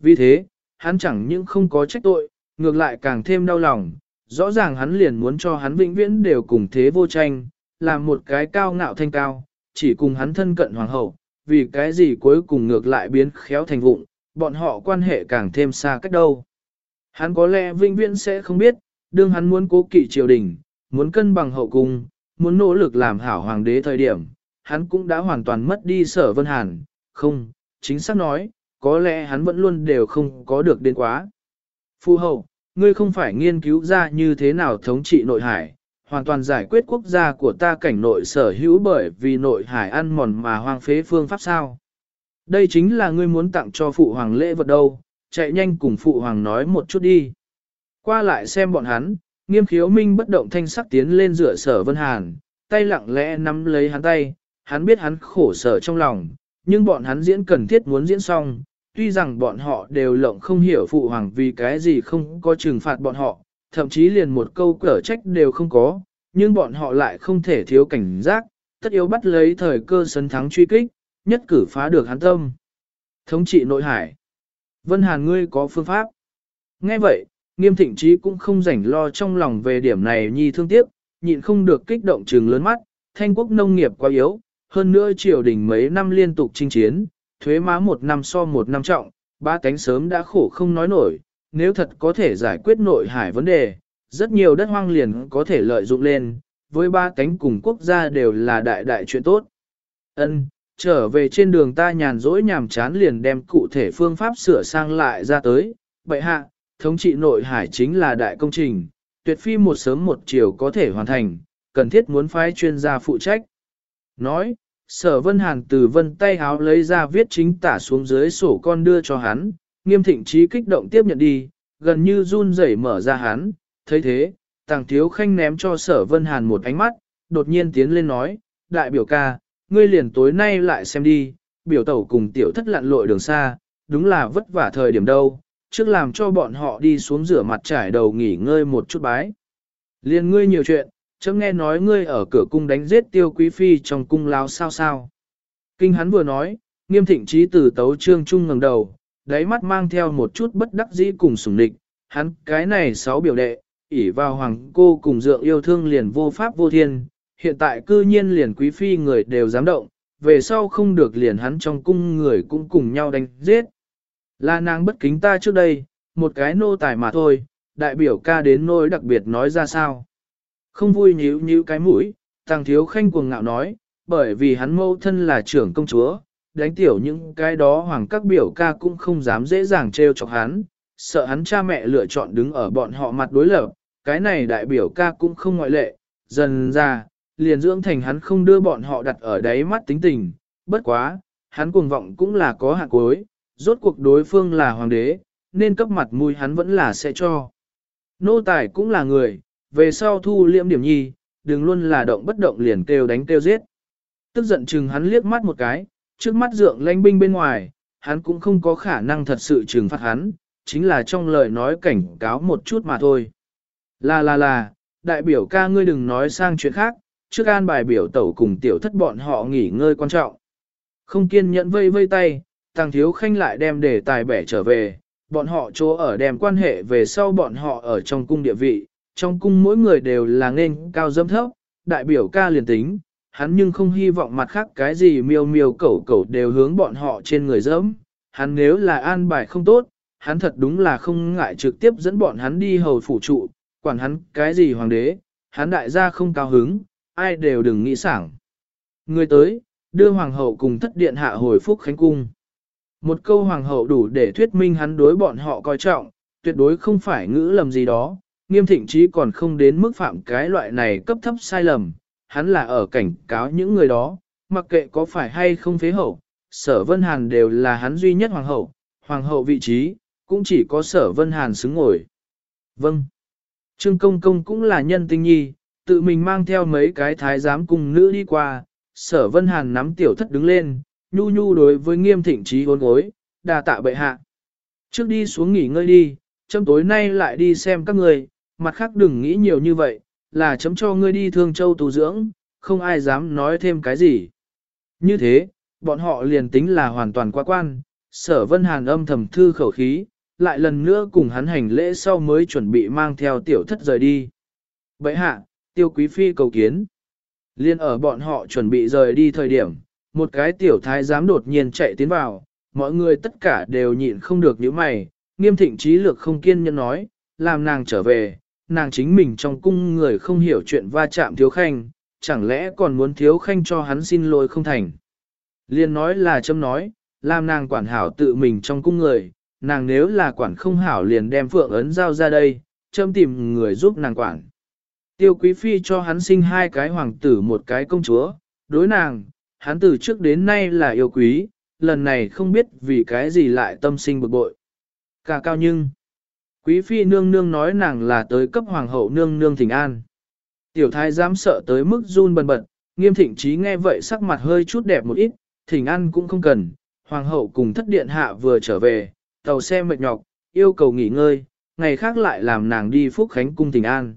A: Vì thế, hắn chẳng những không có trách tội, ngược lại càng thêm đau lòng, rõ ràng hắn liền muốn cho hắn vĩnh viễn đều cùng thế vô tranh, làm một cái cao ngạo thanh cao, chỉ cùng hắn thân cận hoàng hậu, vì cái gì cuối cùng ngược lại biến khéo thành vụng, bọn họ quan hệ càng thêm xa cách đâu. Hắn có lẽ vinh viễn sẽ không biết, đương hắn muốn cố kỵ triều đình, muốn cân bằng hậu cung, muốn nỗ lực làm hảo hoàng đế thời điểm, hắn cũng đã hoàn toàn mất đi sở vân hàn, không, chính xác nói, có lẽ hắn vẫn luôn đều không có được đến quá. Phu hậu, ngươi không phải nghiên cứu ra như thế nào thống trị nội hải, hoàn toàn giải quyết quốc gia của ta cảnh nội sở hữu bởi vì nội hải ăn mòn mà hoang phế phương pháp sao. Đây chính là ngươi muốn tặng cho phụ hoàng lễ vật đâu, chạy nhanh cùng phụ hoàng nói một chút đi. Qua lại xem bọn hắn, nghiêm khiếu minh bất động thanh sắc tiến lên rửa sở vân hàn, tay lặng lẽ nắm lấy hắn tay, hắn biết hắn khổ sở trong lòng, nhưng bọn hắn diễn cần thiết muốn diễn xong, tuy rằng bọn họ đều lộng không hiểu phụ hoàng vì cái gì không có trừng phạt bọn họ, thậm chí liền một câu cở trách đều không có, nhưng bọn họ lại không thể thiếu cảnh giác, tất yếu bắt lấy thời cơ sấn thắng truy kích, nhất cử phá được hắn tâm. Thống trị nội hải. Vân Hàn ngươi có phương pháp. Nghe vậy, nghiêm thịnh trí cũng không rảnh lo trong lòng về điểm này nhi thương tiếc, nhịn không được kích động trừng lớn mắt, thanh quốc nông nghiệp quá yếu, hơn nữa triều đình mấy năm liên tục chinh chiến, thuế má một năm so một năm trọng, ba cánh sớm đã khổ không nói nổi, nếu thật có thể giải quyết nội hải vấn đề, rất nhiều đất hoang liền có thể lợi dụng lên, với ba cánh cùng quốc gia đều là đại đại chuyện tốt. Ân, trở về trên đường ta nhàn rỗi nhàm chán liền đem cụ thể phương pháp sửa sang lại ra tới, vậy hạ, thống trị nội hải chính là đại công trình, tuyệt phi một sớm một chiều có thể hoàn thành, cần thiết muốn phái chuyên gia phụ trách. Nói, sở vân hàn từ vân tay háo lấy ra viết chính tả xuống dưới sổ con đưa cho hắn, nghiêm thịnh trí kích động tiếp nhận đi, gần như run rẩy mở ra hắn, thấy thế, tàng thiếu khanh ném cho sở vân hàn một ánh mắt, đột nhiên tiến lên nói, đại biểu ca, ngươi liền tối nay lại xem đi, biểu tẩu cùng tiểu thất lặn lội đường xa, đúng là vất vả thời điểm đâu, trước làm cho bọn họ đi xuống rửa mặt trải đầu nghỉ ngơi một chút bái. Liên ngươi nhiều chuyện, chấm nghe nói ngươi ở cửa cung đánh giết tiêu quý phi trong cung lao sao sao. Kinh hắn vừa nói, nghiêm thịnh trí từ tấu trương trung ngẩng đầu, đáy mắt mang theo một chút bất đắc dĩ cùng sủng địch, hắn cái này sáu biểu đệ, ỷ vào hoàng cô cùng dượng yêu thương liền vô pháp vô thiên, hiện tại cư nhiên liền quý phi người đều dám động, về sau không được liền hắn trong cung người cũng cùng nhau đánh giết. Là nàng bất kính ta trước đây, một cái nô tài mà thôi, đại biểu ca đến nỗi đặc biệt nói ra sao. Không vui nhíu nhíu cái mũi, thằng thiếu khanh cuồng ngạo nói, bởi vì hắn mâu thân là trưởng công chúa, đánh tiểu những cái đó hoàng các biểu ca cũng không dám dễ dàng trêu chọc hắn, sợ hắn cha mẹ lựa chọn đứng ở bọn họ mặt đối lập, cái này đại biểu ca cũng không ngoại lệ, dần ra, liền dưỡng thành hắn không đưa bọn họ đặt ở đáy mắt tính tình, bất quá, hắn cuồng vọng cũng là có hạ cuối, rốt cuộc đối phương là hoàng đế, nên cấp mặt mũi hắn vẫn là sẽ cho. Nô tài cũng là người, về sau thu liễm điểm nhi, đừng luôn là động bất động liền kêu đánh kêu giết. Tức giận chừng hắn liếc mắt một cái, trước mắt dượng lãnh binh bên ngoài, hắn cũng không có khả năng thật sự trừng phạt hắn, chính là trong lời nói cảnh cáo một chút mà thôi. Là là là, đại biểu ca ngươi đừng nói sang chuyện khác, trước an bài biểu tẩu cùng tiểu thất bọn họ nghỉ ngơi quan trọng. Không kiên nhẫn vây vây tay, thằng thiếu khanh lại đem đề tài bẻ trở về, bọn họ chỗ ở đem quan hệ về sau bọn họ ở trong cung địa vị, trong cung mỗi người đều là nên cao dâm thấp, đại biểu ca liền tính, hắn nhưng không hy vọng mặt khác cái gì miêu miêu cẩu cẩu đều hướng bọn họ trên người dẫm, hắn nếu là an bài không tốt, hắn thật đúng là không ngại trực tiếp dẫn bọn hắn đi hầu phủ trụ, quản hắn cái gì hoàng đế, hắn đại gia không cao hứng, ai đều đừng nghĩ sảng. Người tới, đưa hoàng hậu cùng thất điện hạ hồi phúc khánh cung. Một câu hoàng hậu đủ để thuyết minh hắn đối bọn họ coi trọng, tuyệt đối không phải ngữ lầm gì đó, nghiêm thịnh chí còn không đến mức phạm cái loại này cấp thấp sai lầm, hắn là ở cảnh cáo những người đó, mặc kệ có phải hay không phế hậu, sở vân hàn đều là hắn duy nhất hoàng hậu, hoàng hậu vị trí, cũng chỉ có sở vân hàn xứng ngồi. Vâng. Trương Công Công cũng là nhân tinh nhi, tự mình mang theo mấy cái thái giám cùng nữ đi qua, sở vân hàn nắm tiểu thất đứng lên, nhu nhu đối với nghiêm thịnh trí hôn gối, đà tạ bệ hạ. Trước đi xuống nghỉ ngơi đi, chấm tối nay lại đi xem các người, mặt khác đừng nghĩ nhiều như vậy, là chấm cho ngươi đi thương châu tu dưỡng, không ai dám nói thêm cái gì. Như thế, bọn họ liền tính là hoàn toàn quá quan, sở vân hàn âm thầm thư khẩu khí, lại lần nữa cùng hắn hành lễ sau mới chuẩn bị mang theo tiểu thất rời đi. Vậy hạ, tiêu quý phi cầu kiến. Liên ở bọn họ chuẩn bị rời đi thời điểm, một cái tiểu thái giám đột nhiên chạy tiến vào, mọi người tất cả đều nhịn không được những mày, nghiêm thịnh trí lược không kiên nhẫn nói, làm nàng trở về, nàng chính mình trong cung người không hiểu chuyện va chạm thiếu khanh, chẳng lẽ còn muốn thiếu khanh cho hắn xin lỗi không thành. Liên nói là châm nói, làm nàng quản hảo tự mình trong cung người, nàng nếu là quản không hảo liền đem phượng ấn giao ra đây, châm tìm người giúp nàng quản. Tiêu quý phi cho hắn sinh hai cái hoàng tử một cái công chúa, đối nàng, hắn từ trước đến nay là yêu quý, lần này không biết vì cái gì lại tâm sinh bực bội. Cả cao nhưng, quý phi nương nương nói nàng là tới cấp hoàng hậu nương nương thỉnh an. Tiểu thái dám sợ tới mức run bần bật, nghiêm thịnh trí nghe vậy sắc mặt hơi chút đẹp một ít, thỉnh an cũng không cần, hoàng hậu cùng thất điện hạ vừa trở về, tàu xe mệt nhọc, yêu cầu nghỉ ngơi, ngày khác lại làm nàng đi phúc khánh cung thỉnh an.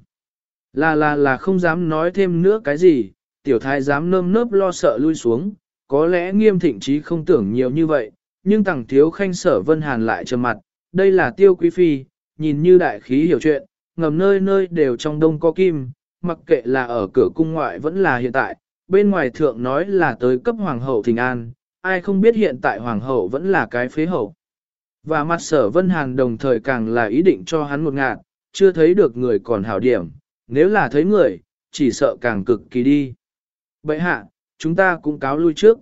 A: Là là là không dám nói thêm nữa cái gì, tiểu thái dám nơm nớp lo sợ lui xuống, có lẽ nghiêm thịnh trí không tưởng nhiều như vậy, nhưng tàng thiếu khanh sở vân hàn lại trầm mặt, đây là tiêu quý phi, nhìn như đại khí hiểu chuyện, ngầm nơi nơi đều trong đông có kim, mặc kệ là ở cửa cung ngoại vẫn là hiện tại, bên ngoài thượng nói là tới cấp hoàng hậu thình an, ai không biết hiện tại hoàng hậu vẫn là cái phế hậu. Và mặt sở vân hàn đồng thời càng là ý định cho hắn một ngạt, chưa thấy được người còn hảo điểm, nếu là thấy người, chỉ sợ càng cực kỳ đi. Bậy hạ, chúng ta cũng cáo lui trước.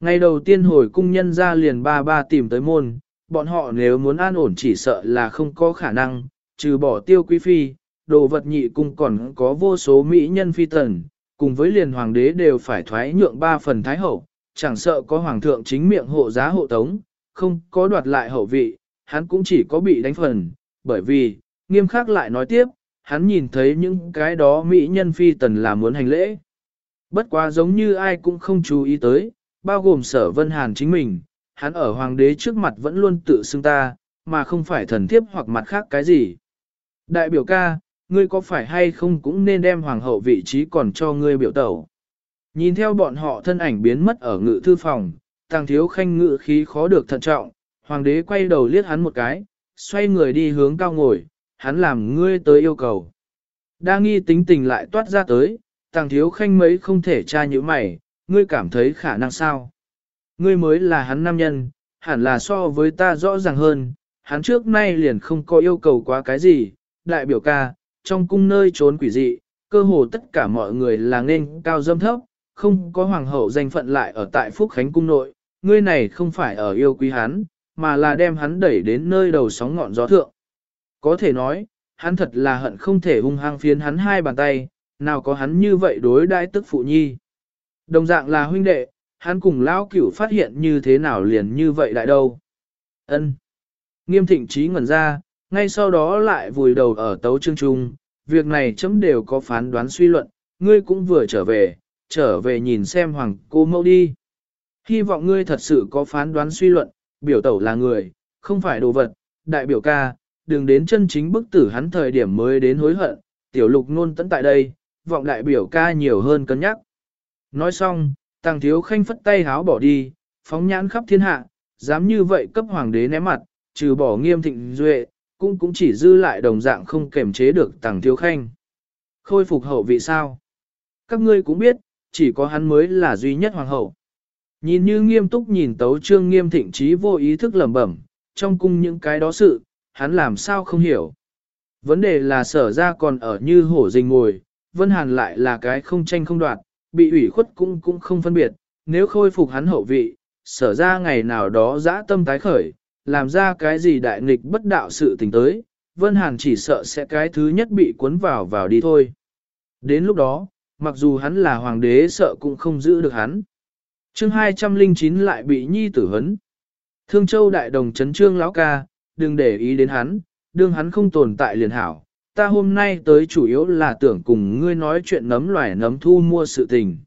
A: Ngày đầu tiên hồi cung nhân ra liền ba ba tìm tới môn, bọn họ nếu muốn an ổn chỉ sợ là không có khả năng, trừ bỏ tiêu quý phi, đồ vật nhị cung còn có vô số mỹ nhân phi tần, cùng với liền hoàng đế đều phải thoái nhượng ba phần thái hậu, chẳng sợ có hoàng thượng chính miệng hộ giá hộ tống, không có đoạt lại hậu vị, hắn cũng chỉ có bị đánh phần, bởi vì, nghiêm khắc lại nói tiếp, hắn nhìn thấy những cái đó mỹ nhân phi tần là muốn hành lễ. Bất quá giống như ai cũng không chú ý tới, bao gồm sở vân hàn chính mình, hắn ở hoàng đế trước mặt vẫn luôn tự xưng ta, mà không phải thần thiếp hoặc mặt khác cái gì. Đại biểu ca, ngươi có phải hay không cũng nên đem hoàng hậu vị trí còn cho ngươi biểu tẩu. Nhìn theo bọn họ thân ảnh biến mất ở ngự thư phòng, tàng thiếu khanh ngự khí khó được thận trọng, hoàng đế quay đầu liếc hắn một cái, xoay người đi hướng cao ngồi, hắn làm ngươi tới yêu cầu. Đa nghi tính tình lại toát ra tới, tàng thiếu khanh mấy không thể tra như mày, ngươi cảm thấy khả năng sao? Ngươi mới là hắn nam nhân, hẳn là so với ta rõ ràng hơn, hắn trước nay liền không có yêu cầu quá cái gì, đại biểu ca, trong cung nơi trốn quỷ dị, cơ hồ tất cả mọi người là nên cao dâm thấp, không có hoàng hậu danh phận lại ở tại Phúc Khánh cung nội, ngươi này không phải ở yêu quý hắn, mà là đem hắn đẩy đến nơi đầu sóng ngọn gió thượng. Có thể nói, hắn thật là hận không thể hung hăng phiến hắn hai bàn tay, nào có hắn như vậy đối đãi tức phụ nhi. Đồng dạng là huynh đệ, hắn cùng lão cửu phát hiện như thế nào liền như vậy đại đâu. Ân. Nghiêm thịnh trí ngẩn ra, ngay sau đó lại vùi đầu ở tấu chương trung, việc này chấm đều có phán đoán suy luận, ngươi cũng vừa trở về, trở về nhìn xem hoàng cô mẫu đi. Hy vọng ngươi thật sự có phán đoán suy luận, biểu tẩu là người, không phải đồ vật, đại biểu ca, đừng đến chân chính bức tử hắn thời điểm mới đến hối hận, tiểu lục nôn tận tại đây, vọng đại biểu ca nhiều hơn cân nhắc. Nói xong, tàng thiếu khanh phất tay háo bỏ đi, phóng nhãn khắp thiên hạ, dám như vậy cấp hoàng đế ném mặt, trừ bỏ nghiêm thịnh duệ, cũng cũng chỉ dư lại đồng dạng không kềm chế được tàng thiếu khanh. Khôi phục hậu vị sao? Các ngươi cũng biết, chỉ có hắn mới là duy nhất hoàng hậu. Nhìn như nghiêm túc nhìn tấu trương nghiêm thịnh trí vô ý thức lẩm bẩm, trong cung những cái đó sự, hắn làm sao không hiểu. Vấn đề là sở ra còn ở như hổ rình ngồi, Vân Hàn lại là cái không tranh không đoạt, bị ủy khuất cũng cũng không phân biệt, nếu khôi phục hắn hậu vị, sở ra ngày nào đó dã tâm tái khởi, làm ra cái gì đại nghịch bất đạo sự tình tới, Vân Hàn chỉ sợ sẽ cái thứ nhất bị cuốn vào vào đi thôi. Đến lúc đó, mặc dù hắn là hoàng đế sợ cũng không giữ được hắn. chương 209 lại bị nhi tử hấn. Thương Châu đại đồng chấn trương lão ca, đừng để ý đến hắn, đương hắn không tồn tại liền hảo. Ta hôm nay tới chủ yếu là tưởng cùng ngươi nói chuyện nấm loài nấm thu mua sự tình.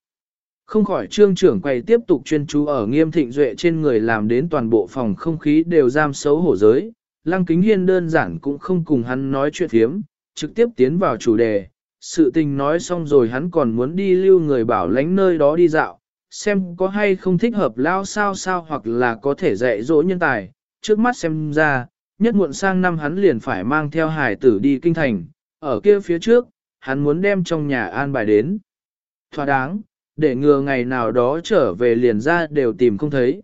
A: Không khỏi trương trưởng quay tiếp tục chuyên chú ở nghiêm thịnh duệ trên người làm đến toàn bộ phòng không khí đều giam xấu hổ giới. Lăng kính hiên đơn giản cũng không cùng hắn nói chuyện thiếm, trực tiếp tiến vào chủ đề. Sự tình nói xong rồi hắn còn muốn đi lưu người bảo lánh nơi đó đi dạo, xem có hay không thích hợp lao sao sao hoặc là có thể dạy dỗ nhân tài. Trước mắt xem ra, nhất muộn sang năm hắn liền phải mang theo hải tử đi kinh thành, ở kia phía trước, hắn muốn đem trong nhà an bài đến. Thỏa đáng, để ngừa ngày nào đó trở về liền ra đều tìm không thấy.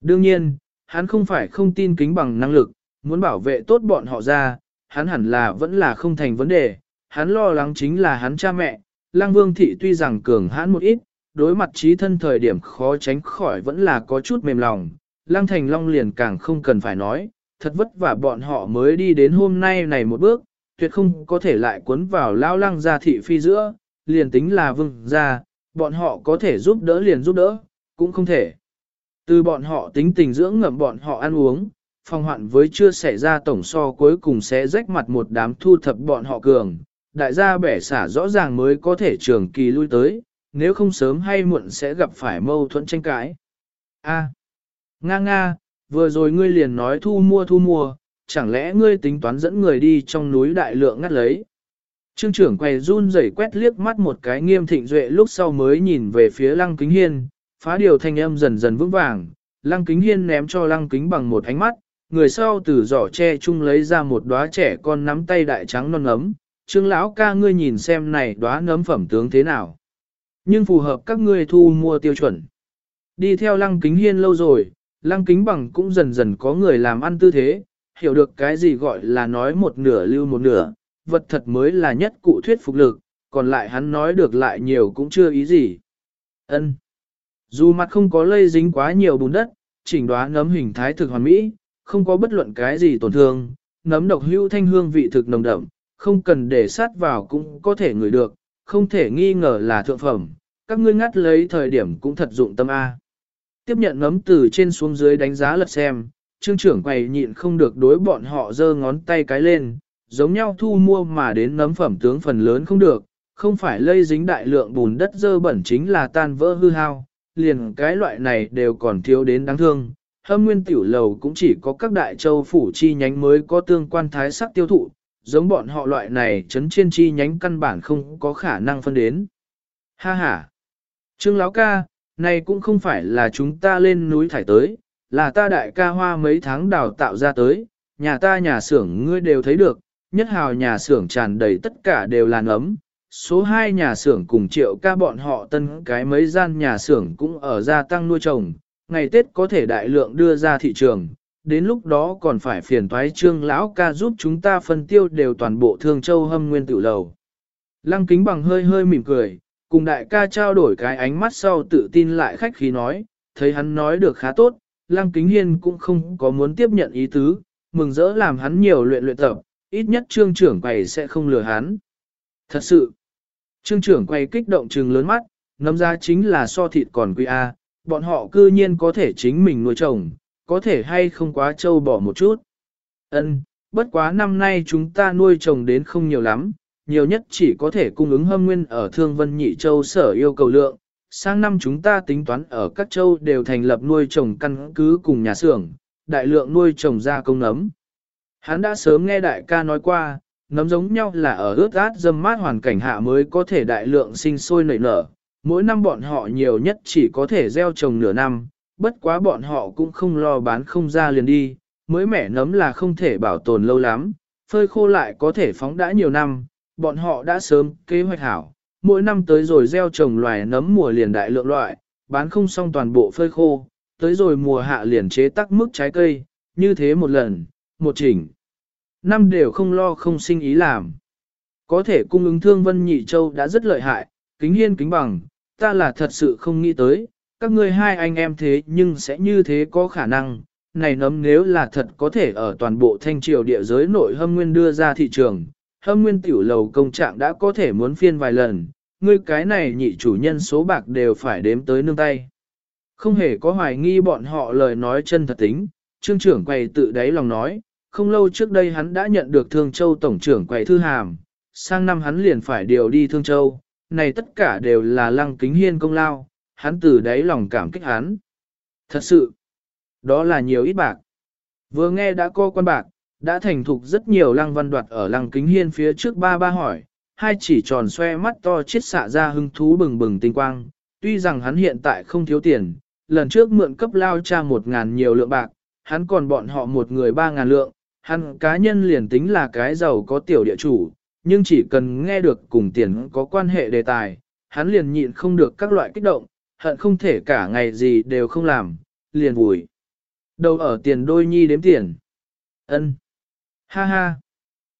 A: Đương nhiên, hắn không phải không tin kính bằng năng lực, muốn bảo vệ tốt bọn họ ra, hắn hẳn là vẫn là không thành vấn đề, hắn lo lắng chính là hắn cha mẹ, lang vương thị tuy rằng cường hãn một ít, đối mặt trí thân thời điểm khó tránh khỏi vẫn là có chút mềm lòng, lang thành long liền càng không cần phải nói, thật vất vả bọn họ mới đi đến hôm nay này một bước, tuyệt không có thể lại cuốn vào lao lăng gia thị phi giữa, liền tính là vương gia, bọn họ có thể giúp đỡ liền giúp đỡ, cũng không thể. Từ bọn họ tính tình dưỡng ngậm bọn họ ăn uống, phong hoạn với chưa xảy ra tổng so cuối cùng sẽ rách mặt một đám thu thập bọn họ cường, đại gia bẻ xả rõ ràng mới có thể trường kỳ lui tới, nếu không sớm hay muộn sẽ gặp phải mâu thuẫn tranh cãi. A. nga nga, vừa rồi ngươi liền nói thu mua thu mua, chẳng lẽ ngươi tính toán dẫn người đi trong núi đại lượng ngắt lấy. Trương trưởng quay run rẩy quét liếc mắt một cái nghiêm thịnh duệ lúc sau mới nhìn về phía lăng kính hiên, phá điều thanh âm dần dần vững vàng, lăng kính hiên ném cho lăng kính bằng một ánh mắt, người sau từ giỏ tre chung lấy ra một đóa trẻ con nắm tay đại trắng non ấm, trương lão ca ngươi nhìn xem này đóa nấm phẩm tướng thế nào. Nhưng phù hợp các ngươi thu mua tiêu chuẩn. Đi theo lăng kính hiên lâu rồi, lăng kính bằng cũng dần dần có người làm ăn tư thế, hiểu được cái gì gọi là nói một nửa lưu một nửa, vật thật mới là nhất cụ thuyết phục lực, còn lại hắn nói được lại nhiều cũng chưa ý gì. Ân. Dù mặt không có lây dính quá nhiều bùn đất, chỉnh đoá nấm hình thái thực hoàn mỹ, không có bất luận cái gì tổn thương, nấm độc hưu thanh hương vị thực nồng đậm, không cần để sát vào cũng có thể ngửi được, không thể nghi ngờ là thượng phẩm, các ngươi ngắt lấy thời điểm cũng thật dụng tâm A. Tiếp nhận nấm từ trên xuống dưới đánh giá lật xem, trương trưởng quầy nhịn không được đối bọn họ giơ ngón tay cái lên, giống nhau thu mua mà đến nấm phẩm tướng phần lớn không được, không phải lây dính đại lượng bùn đất dơ bẩn chính là tan vỡ hư hao, liền cái loại này đều còn thiếu đến đáng thương. Hâm nguyên tiểu lầu cũng chỉ có các đại châu phủ chi nhánh mới có tương quan thái sắc tiêu thụ, giống bọn họ loại này chấn trên chi nhánh căn bản không có khả năng phân đến. Ha ha! Trương Láo ca, này cũng không phải là chúng ta lên núi thải tới, là ta đại ca hoa mấy tháng đào tạo ra tới, nhà ta nhà xưởng ngươi đều thấy được, nhất hào nhà xưởng tràn đầy tất cả đều là nấm, số 2 nhà xưởng cùng triệu ca bọn họ tân cái mấy gian nhà xưởng cũng ở gia tăng nuôi trồng, ngày Tết có thể đại lượng đưa ra thị trường, đến lúc đó còn phải phiền thoái trương lão ca giúp chúng ta phân tiêu đều toàn bộ thương châu hâm nguyên tự lầu. Lăng kính bằng hơi hơi mỉm cười, cùng đại ca trao đổi cái ánh mắt sau tự tin lại khách khí nói, thấy hắn nói được khá tốt, lăng kính hiên cũng không có muốn tiếp nhận ý tứ, mừng rỡ làm hắn nhiều luyện luyện tập, ít nhất trương trưởng quầy sẽ không lừa hắn. Thật sự, trương trưởng quầy kích động trừng lớn mắt, nấm ra chính là so thịt còn quý A, bọn họ cư nhiên có thể chính mình nuôi trồng, có thể hay không quá trâu bỏ một chút. Ân, bất quá năm nay chúng ta nuôi trồng đến không nhiều lắm, nhiều nhất chỉ có thể cung ứng hâm nguyên ở Thương Vân Nhị Châu sở yêu cầu lượng. Sang năm chúng ta tính toán ở các châu đều thành lập nuôi trồng căn cứ cùng nhà xưởng, đại lượng nuôi trồng ra công nấm. Hắn đã sớm nghe đại ca nói qua, nấm giống nhau là ở ướt át dâm mát hoàn cảnh hạ mới có thể đại lượng sinh sôi nảy nở. Mỗi năm bọn họ nhiều nhất chỉ có thể gieo trồng nửa năm, bất quá bọn họ cũng không lo bán không ra liền đi, mới mẻ nấm là không thể bảo tồn lâu lắm, phơi khô lại có thể phóng đã nhiều năm, bọn họ đã sớm kế hoạch hảo, mỗi năm tới rồi gieo trồng loài nấm mùa liền đại lượng loại, bán không xong toàn bộ phơi khô, tới rồi mùa hạ liền chế tắc mức trái cây, như thế một lần, một chỉnh. Năm đều không lo không sinh ý làm. Có thể cung ứng thương Vân Nhị Châu đã rất lợi hại, kính hiên kính bằng, ta là thật sự không nghĩ tới, các ngươi hai anh em thế nhưng sẽ như thế có khả năng, này nấm nếu là thật có thể ở toàn bộ thanh triều địa giới nội hâm nguyên đưa ra thị trường, hâm nguyên tiểu lầu công trạng đã có thể muốn phiên vài lần, ngươi cái này nhị chủ nhân số bạc đều phải đếm tới nương tay. Không hề có hoài nghi bọn họ lời nói chân thật tính, trương trưởng quầy tự đáy lòng nói, không lâu trước đây hắn đã nhận được Thương Châu Tổng trưởng quầy thư hàm, sang năm hắn liền phải điều đi Thương Châu, này tất cả đều là lăng kính hiên công lao, hắn từ đáy lòng cảm kích hắn. Thật sự, đó là nhiều ít bạc. Vừa nghe đã có quan bạc, đã thành thục rất nhiều lăng văn đoạt ở lăng kính hiên phía trước ba ba hỏi, hai chỉ tròn xoe mắt to chết xạ ra hưng thú bừng bừng tinh quang, tuy rằng hắn hiện tại không thiếu tiền, lần trước mượn cấp lao cha một ngàn nhiều lượng bạc, hắn còn bọn họ một người ba ngàn lượng, hắn cá nhân liền tính là cái giàu có tiểu địa chủ, nhưng chỉ cần nghe được cùng tiền có quan hệ đề tài, hắn liền nhịn không được các loại kích động, hận không thể cả ngày gì đều không làm, liền vùi. Đầu ở tiền đôi nhi đếm tiền. ân Ha ha.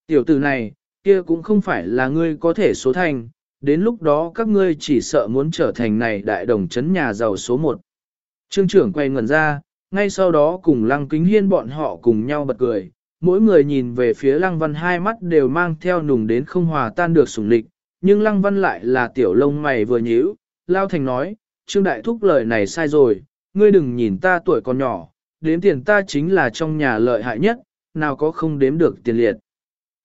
A: Tiểu tử này, kia cũng không phải là ngươi có thể số thành, đến lúc đó các ngươi chỉ sợ muốn trở thành này đại đồng chấn nhà giàu số một. Trương trưởng quay ngẩn ra, ngay sau đó cùng lăng kính hiên bọn họ cùng nhau bật cười, mỗi người nhìn về phía lăng văn hai mắt đều mang theo nùng đến không hòa tan được sủng lịch, nhưng lăng văn lại là tiểu lông mày vừa nhíu, lao thành nói, trương đại thúc lời này sai rồi, ngươi đừng nhìn ta tuổi còn nhỏ, đến tiền ta chính là trong nhà lợi hại nhất, nào có không đếm được tiền liệt.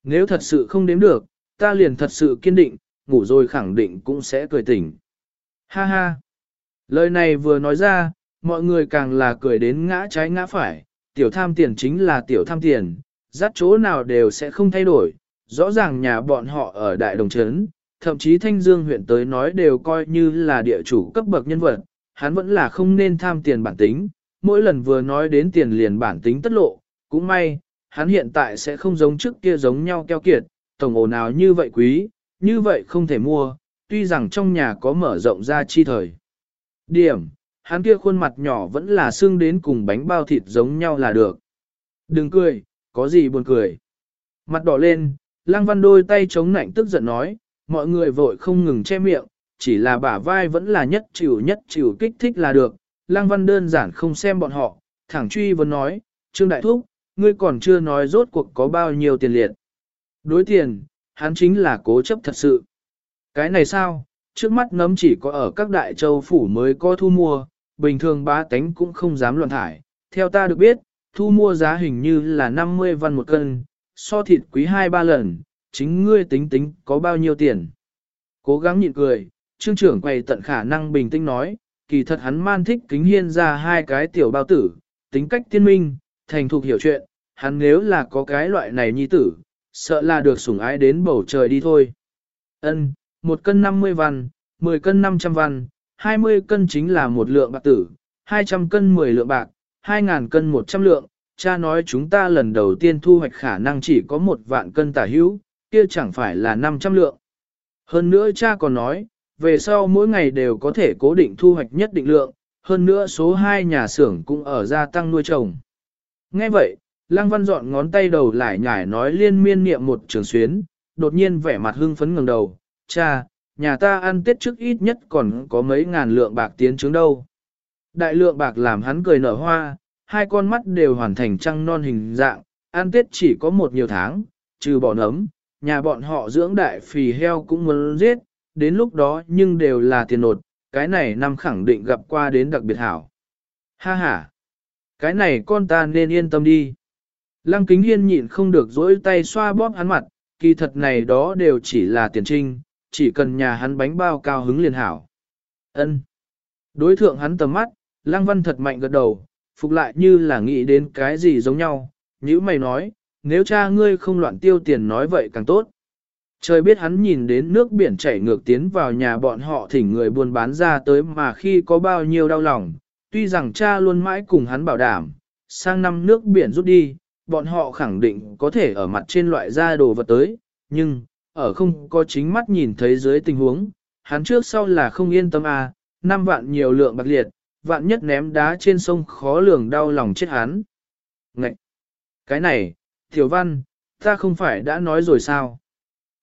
A: Nếu thật sự không đếm được, ta liền thật sự kiên định, ngủ rồi khẳng định cũng sẽ cười tỉnh. Ha ha! Lời này vừa nói ra, mọi người càng là cười đến ngã trái ngã phải, tiểu tham tiền chính là tiểu tham tiền, dắt chỗ nào đều sẽ không thay đổi. Rõ ràng nhà bọn họ ở Đại Đồng Trấn, thậm chí Thanh Dương huyện tới nói đều coi như là địa chủ cấp bậc nhân vật, hắn vẫn là không nên tham tiền bản tính, mỗi lần vừa nói đến tiền liền bản tính tất lộ, cũng may, hắn hiện tại sẽ không giống trước kia giống nhau keo kiệt, tổng ổ nào như vậy quý, như vậy không thể mua, tuy rằng trong nhà có mở rộng ra chi thời. Điểm, hắn kia khuôn mặt nhỏ vẫn là xương đến cùng bánh bao thịt giống nhau là được. Đừng cười, có gì buồn cười. Mặt đỏ lên, Lăng Văn đôi tay chống nạnh tức giận nói, mọi người vội không ngừng che miệng, chỉ là bả vai vẫn là nhất chịu nhất chịu kích thích là được. Lăng Văn đơn giản không xem bọn họ, thẳng truy vấn nói, Trương Đại Thúc, ngươi còn chưa nói rốt cuộc có bao nhiêu tiền liệt. Đối tiền, hắn chính là cố chấp thật sự. Cái này sao, trước mắt nấm chỉ có ở các đại châu phủ mới có thu mua, bình thường bá tánh cũng không dám luận thải. Theo ta được biết, thu mua giá hình như là 50 văn một cân, so thịt quý 2-3 lần, chính ngươi tính tính có bao nhiêu tiền. Cố gắng nhịn cười, trương trưởng quay tận khả năng bình tĩnh nói, kỳ thật hắn man thích kính hiên ra hai cái tiểu bao tử, tính cách tiên minh, thành thục hiểu chuyện, hắn nếu là có cái loại này nhi tử, sợ là được sủng ái đến bầu trời đi thôi. Ân, một cân 50 văn, 10 cân 500 văn, 20 cân chính là một lượng bạc tử, 200 cân 10 lượng bạc, 2.000 cân 100 lượng, cha nói chúng ta lần đầu tiên thu hoạch khả năng chỉ có một vạn cân tả hữu, kia chẳng phải là 500 lượng. Hơn nữa cha còn nói, về sau mỗi ngày đều có thể cố định thu hoạch nhất định lượng, hơn nữa số 2 nhà xưởng cũng ở gia tăng nuôi trồng. Nghe vậy, Lăng Văn dọn ngón tay đầu lại nhải nói liên miên niệm một trường xuyến, đột nhiên vẻ mặt hưng phấn ngẩng đầu, cha, nhà ta ăn tết trước ít nhất còn có mấy ngàn lượng bạc tiến trứng đâu. Đại lượng bạc làm hắn cười nở hoa, hai con mắt đều hoàn thành trăng non hình dạng, ăn tết chỉ có một nhiều tháng, trừ bỏ nấm, nhà bọn họ dưỡng đại phì heo cũng muốn giết, đến lúc đó nhưng đều là tiền nột, cái này năm khẳng định gặp qua đến đặc biệt hảo. Ha ha, cái này con ta nên yên tâm đi. Lăng kính hiên nhịn không được dỗi tay xoa bóp hắn mặt, kỳ thật này đó đều chỉ là tiền trinh, chỉ cần nhà hắn bánh bao cao hứng liền hảo. Ân. Đối thượng hắn tầm mắt, Lăng Văn thật mạnh gật đầu, phục lại như là nghĩ đến cái gì giống nhau, như mày nói, nếu cha ngươi không loạn tiêu tiền nói vậy càng tốt. Trời biết hắn nhìn đến nước biển chảy ngược tiến vào nhà bọn họ thỉnh người buôn bán ra tới mà khi có bao nhiêu đau lòng, tuy rằng cha luôn mãi cùng hắn bảo đảm, sang năm nước biển rút đi, bọn họ khẳng định có thể ở mặt trên loại ra đồ vật tới, nhưng, ở không có chính mắt nhìn thấy dưới tình huống, hắn trước sau là không yên tâm à, năm vạn nhiều lượng bạc liệt, vạn nhất ném đá trên sông khó lường đau lòng chết hắn. Ngậy! Cái này, Tiểu Văn, ta không phải đã nói rồi sao?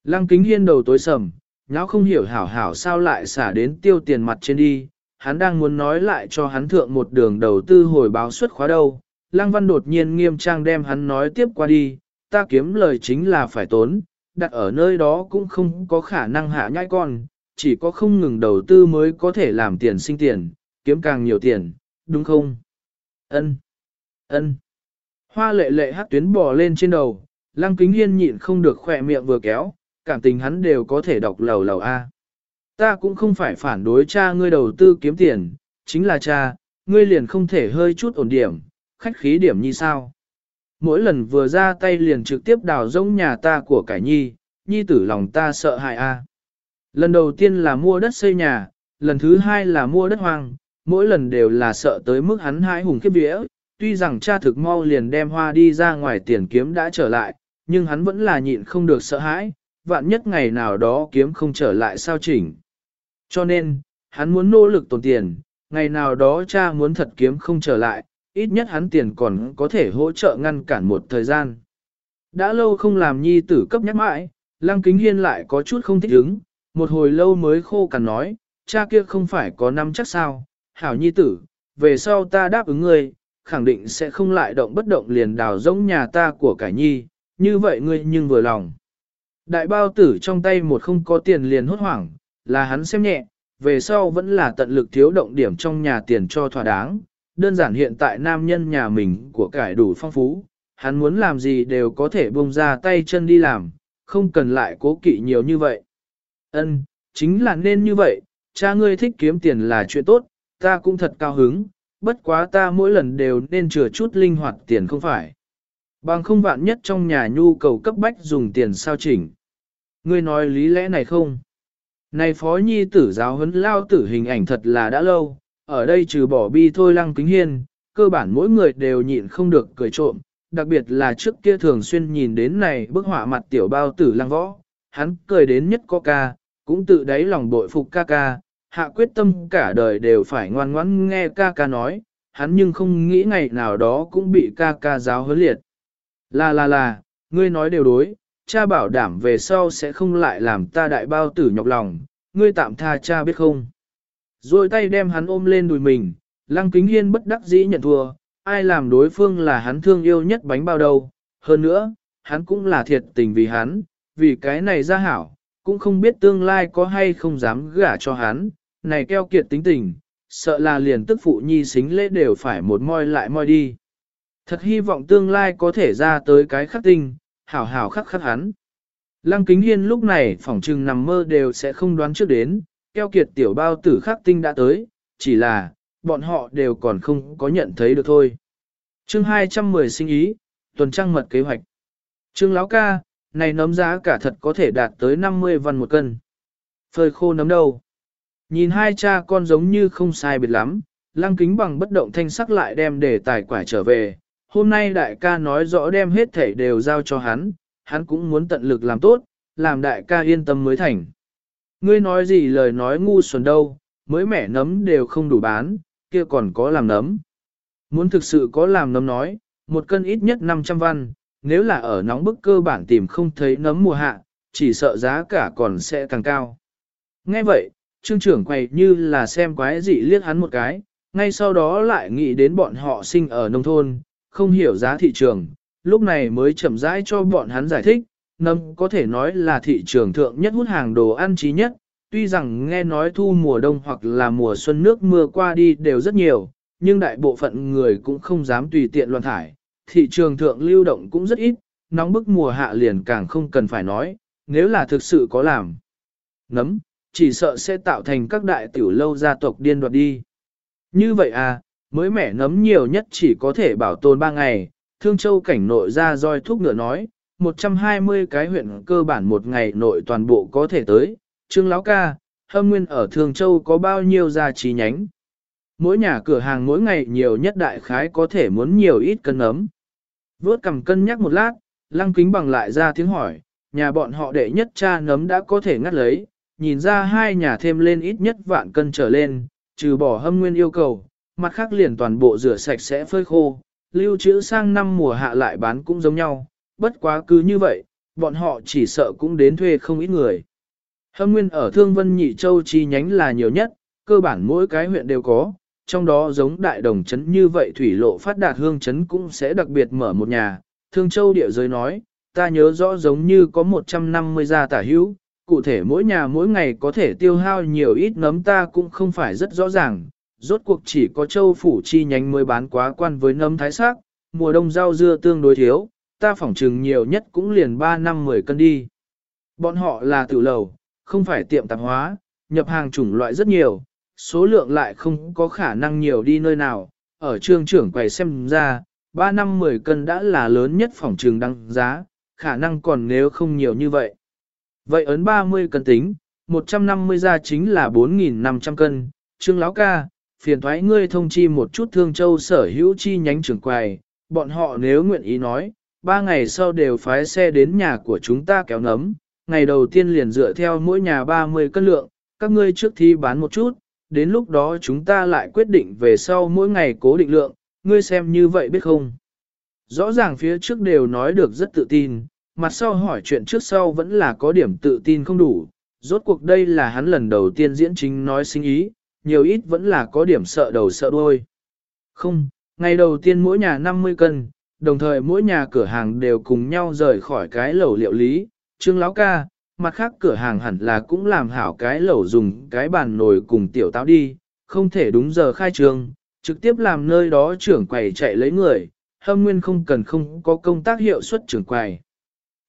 A: Lăng kính hiên đầu tối sầm, nháo không hiểu hảo hảo sao lại xả đến tiêu tiền mặt trên đi, hắn đang muốn nói lại cho hắn thượng một đường đầu tư hồi báo suất khóa đâu. Lăng văn đột nhiên nghiêm trang đem hắn nói tiếp qua đi, ta kiếm lời chính là phải tốn, đặt ở nơi đó cũng không có khả năng hạ nhai con, chỉ có không ngừng đầu tư mới có thể làm tiền sinh tiền, kiếm càng nhiều tiền, đúng không? Ân, ân. Hoa lệ lệ hát tuyến bò lên trên đầu, lăng kính hiên nhịn không được khỏe miệng vừa kéo, cảm tình hắn đều có thể đọc lầu lầu A. Ta cũng không phải phản đối cha ngươi đầu tư kiếm tiền, chính là cha, ngươi liền không thể hơi chút ổn điểm, khách khí điểm như sao. Mỗi lần vừa ra tay liền trực tiếp đào rỗng nhà ta của cải nhi, nhi tử lòng ta sợ hại A. Lần đầu tiên là mua đất xây nhà, lần thứ hai là mua đất hoang, mỗi lần đều là sợ tới mức hắn hãi hùng khiếp vía, tuy rằng cha thực mau liền đem hoa đi ra ngoài tiền kiếm đã trở lại, nhưng hắn vẫn là nhịn không được sợ hãi, vạn nhất ngày nào đó kiếm không trở lại sao chỉnh. Cho nên, hắn muốn nỗ lực tồn tiền, ngày nào đó cha muốn thật kiếm không trở lại, ít nhất hắn tiền còn có thể hỗ trợ ngăn cản một thời gian. Đã lâu không làm nhi tử cấp nhắc mãi, lăng kính hiên lại có chút không thích ứng, một hồi lâu mới khô cằn nói, cha kia không phải có năm chắc sao, hảo nhi tử, về sau ta đáp ứng ngươi, khẳng định sẽ không lại động bất động liền đào giống nhà ta của cải nhi, như vậy ngươi nhưng vừa lòng. Đại bao tử trong tay một không có tiền liền hốt hoảng, là hắn xem nhẹ, về sau vẫn là tận lực thiếu động điểm trong nhà tiền cho thỏa đáng. Đơn giản hiện tại nam nhân nhà mình của cải đủ phong phú, hắn muốn làm gì đều có thể buông ra tay chân đi làm, không cần lại cố kỵ nhiều như vậy. Ân, chính là nên như vậy, cha ngươi thích kiếm tiền là chuyện tốt, ta cũng thật cao hứng, bất quá ta mỗi lần đều nên chừa chút linh hoạt tiền không phải. Bằng không vạn nhất trong nhà nhu cầu cấp bách dùng tiền sao chỉnh. Ngươi nói lý lẽ này không? Này phó nhi tử giáo huấn lao tử hình ảnh thật là đã lâu, ở đây trừ bỏ bi thôi lăng kính hiên, cơ bản mỗi người đều nhịn không được cười trộm, đặc biệt là trước kia thường xuyên nhìn đến này bức họa mặt tiểu bao tử lăng võ, hắn cười đến nhất có ca, cũng tự đáy lòng bội phục ca ca, hạ quyết tâm cả đời đều phải ngoan ngoãn nghe ca ca nói, hắn nhưng không nghĩ ngày nào đó cũng bị ca ca giáo huấn liệt. Là là là, ngươi nói đều đối, cha bảo đảm về sau sẽ không lại làm ta đại bao tử nhọc lòng, ngươi tạm tha cha biết không. Rồi tay đem hắn ôm lên đùi mình, lăng kính hiên bất đắc dĩ nhận thua, ai làm đối phương là hắn thương yêu nhất bánh bao đâu, hơn nữa, hắn cũng là thiệt tình vì hắn, vì cái này ra hảo, cũng không biết tương lai có hay không dám gả cho hắn, này keo kiệt tính tình, sợ là liền tức phụ nhi xính lễ đều phải một moi lại moi đi. Thật hy vọng tương lai có thể ra tới cái khắc tinh, hảo hảo khắc khắc hắn. Lăng kính hiên lúc này phỏng trừng nằm mơ đều sẽ không đoán trước đến, keo kiệt tiểu bao tử khắc tinh đã tới, chỉ là, bọn họ đều còn không có nhận thấy được thôi. chương 210 sinh ý, tuần trăng mật kế hoạch. Trương Lão ca, này nấm giá cả thật có thể đạt tới 50 văn một cân. Phơi khô nấm đâu? Nhìn hai cha con giống như không sai biệt lắm, lăng kính bằng bất động thanh sắc lại đem để tài quả trở về, hôm nay đại ca nói rõ đem hết thảy đều giao cho hắn, hắn cũng muốn tận lực làm tốt, làm đại ca yên tâm mới thành. Ngươi nói gì lời nói ngu xuẩn đâu, mới mẻ nấm đều không đủ bán, kia còn có làm nấm. Muốn thực sự có làm nấm nói, một cân ít nhất 500 văn, nếu là ở nóng bức cơ bản tìm không thấy nấm mùa hạ, chỉ sợ giá cả còn sẽ càng cao. Nghe vậy, trương trưởng quay như là xem quái dị liếc hắn một cái, ngay sau đó lại nghĩ đến bọn họ sinh ở nông thôn, không hiểu giá thị trường, lúc này mới chậm rãi cho bọn hắn giải thích, nấm có thể nói là thị trường thượng nhất hút hàng đồ ăn trí nhất, tuy rằng nghe nói thu mùa đông hoặc là mùa xuân nước mưa qua đi đều rất nhiều, nhưng đại bộ phận người cũng không dám tùy tiện loạn thải, thị trường thượng lưu động cũng rất ít, nóng bức mùa hạ liền càng không cần phải nói, nếu là thực sự có làm. Nấm, chỉ sợ sẽ tạo thành các đại tiểu lâu gia tộc điên đoạt đi. Như vậy à, mới mẻ nấm nhiều nhất chỉ có thể bảo tồn 3 ngày, Thương Châu cảnh nội ra roi thuốc ngựa nói, 120 cái huyện cơ bản một ngày nội toàn bộ có thể tới, Trương Lão Ca, Hâm Nguyên ở Thương Châu có bao nhiêu gia trí nhánh. Mỗi nhà cửa hàng mỗi ngày nhiều nhất đại khái có thể muốn nhiều ít cân nấm. Vớt cầm cân nhắc một lát, lăng kính bằng lại ra tiếng hỏi, nhà bọn họ đệ nhất cha nấm đã có thể ngắt lấy, nhìn ra hai nhà thêm lên ít nhất vạn cân trở lên, trừ bỏ hâm nguyên yêu cầu, mặt khác liền toàn bộ rửa sạch sẽ phơi khô, lưu trữ sang năm mùa hạ lại bán cũng giống nhau, bất quá cứ như vậy, bọn họ chỉ sợ cũng đến thuê không ít người. Hâm nguyên ở Thương Vân Nhị Châu chi nhánh là nhiều nhất, cơ bản mỗi cái huyện đều có, trong đó giống đại đồng trấn như vậy thủy lộ phát đạt hương trấn cũng sẽ đặc biệt mở một nhà. Thương Châu địa giới nói, ta nhớ rõ giống như có 150 gia tả hữu, cụ thể mỗi nhà mỗi ngày có thể tiêu hao nhiều ít nấm ta cũng không phải rất rõ ràng, rốt cuộc chỉ có châu phủ chi nhánh mới bán quá quan với nấm thái sắc, mùa đông rau dưa tương đối thiếu, ta phỏng chừng nhiều nhất cũng liền 3 năm 10 cân đi. Bọn họ là tiểu lầu, không phải tiệm tạp hóa, nhập hàng chủng loại rất nhiều, số lượng lại không có khả năng nhiều đi nơi nào, ở trương trưởng quầy xem ra, 3 năm 10 cân đã là lớn nhất phỏng trường đăng giá, khả năng còn nếu không nhiều như vậy. Vậy ấn 30 cân tính, 150 ra chính là 4.500 cân, trương láo ca, phiền thoái ngươi thông chi một chút thương châu sở hữu chi nhánh trưởng quầy, bọn họ nếu nguyện ý nói, ba ngày sau đều phái xe đến nhà của chúng ta kéo nấm, ngày đầu tiên liền dựa theo mỗi nhà 30 cân lượng, các ngươi trước thi bán một chút, đến lúc đó chúng ta lại quyết định về sau mỗi ngày cố định lượng, ngươi xem như vậy biết không? Rõ ràng phía trước đều nói được rất tự tin, mặt sau hỏi chuyện trước sau vẫn là có điểm tự tin không đủ, rốt cuộc đây là hắn lần đầu tiên diễn chính nói sinh ý, nhiều ít vẫn là có điểm sợ đầu sợ đuôi. Không, ngày đầu tiên mỗi nhà 50 cân, đồng thời mỗi nhà cửa hàng đều cùng nhau rời khỏi cái lẩu liệu lý, Trương Lão Ca, mặt khác cửa hàng hẳn là cũng làm hảo cái lẩu dùng cái bàn nồi cùng tiểu táo đi, không thể đúng giờ khai trương, trực tiếp làm nơi đó trưởng quầy chạy lấy người, hâm nguyên không cần không có công tác hiệu suất trưởng quầy.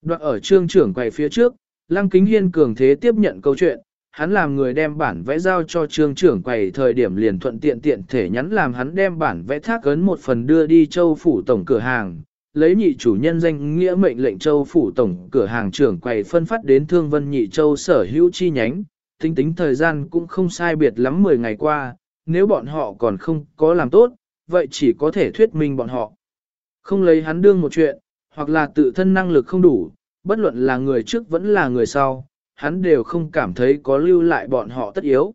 A: Đoạn ở trương trưởng quầy phía trước, Lăng Kính Hiên cường thế tiếp nhận câu chuyện, hắn làm người đem bản vẽ giao cho trương trưởng quầy thời điểm liền thuận tiện tiện thể nhắn làm hắn đem bản vẽ thác ấn một phần đưa đi châu phủ tổng cửa hàng, lấy nhị chủ nhân danh nghĩa mệnh lệnh châu phủ tổng cửa hàng trưởng quầy phân phát đến thương vân nhị châu sở hữu chi nhánh, tính tính thời gian cũng không sai biệt lắm 10 ngày qua, nếu bọn họ còn không có làm tốt, vậy chỉ có thể thuyết minh bọn họ. Không lấy hắn đương một chuyện, hoặc là tự thân năng lực không đủ, bất luận là người trước vẫn là người sau, hắn đều không cảm thấy có lưu lại bọn họ tất yếu.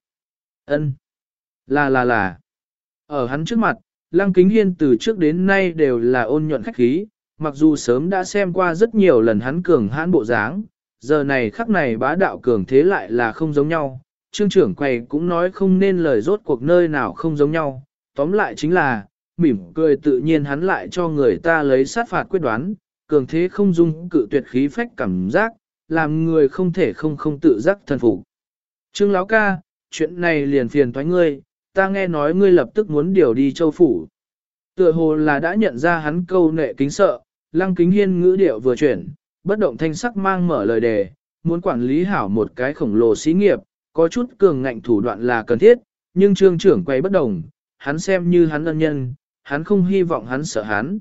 A: Ân, Là là là. Ở hắn trước mặt, Lăng Kính Hiên từ trước đến nay đều là ôn nhuận khách khí, mặc dù sớm đã xem qua rất nhiều lần hắn cường hãn bộ dáng, giờ này khắc này bá đạo cường thế lại là không giống nhau. Trương trưởng quầy cũng nói không nên lời rốt cuộc nơi nào không giống nhau, tóm lại chính là, mỉm cười tự nhiên hắn lại cho người ta lấy sát phạt quyết đoán, cường thế không dung cự tuyệt khí phách cảm giác, làm người không thể không không tự giác thần phục. Trương Lão ca, chuyện này liền phiền thoái ngươi, ta nghe nói ngươi lập tức muốn điều đi châu phủ. Tựa hồ là đã nhận ra hắn câu nệ kính sợ, lăng kính hiên ngữ điệu vừa chuyển, bất động thanh sắc mang mở lời đề, muốn quản lý hảo một cái khổng lồ xí nghiệp, có chút cường ngạnh thủ đoạn là cần thiết, nhưng trương trưởng quay bất đồng, hắn xem như hắn ân nhân, hắn không hy vọng hắn sợ hắn.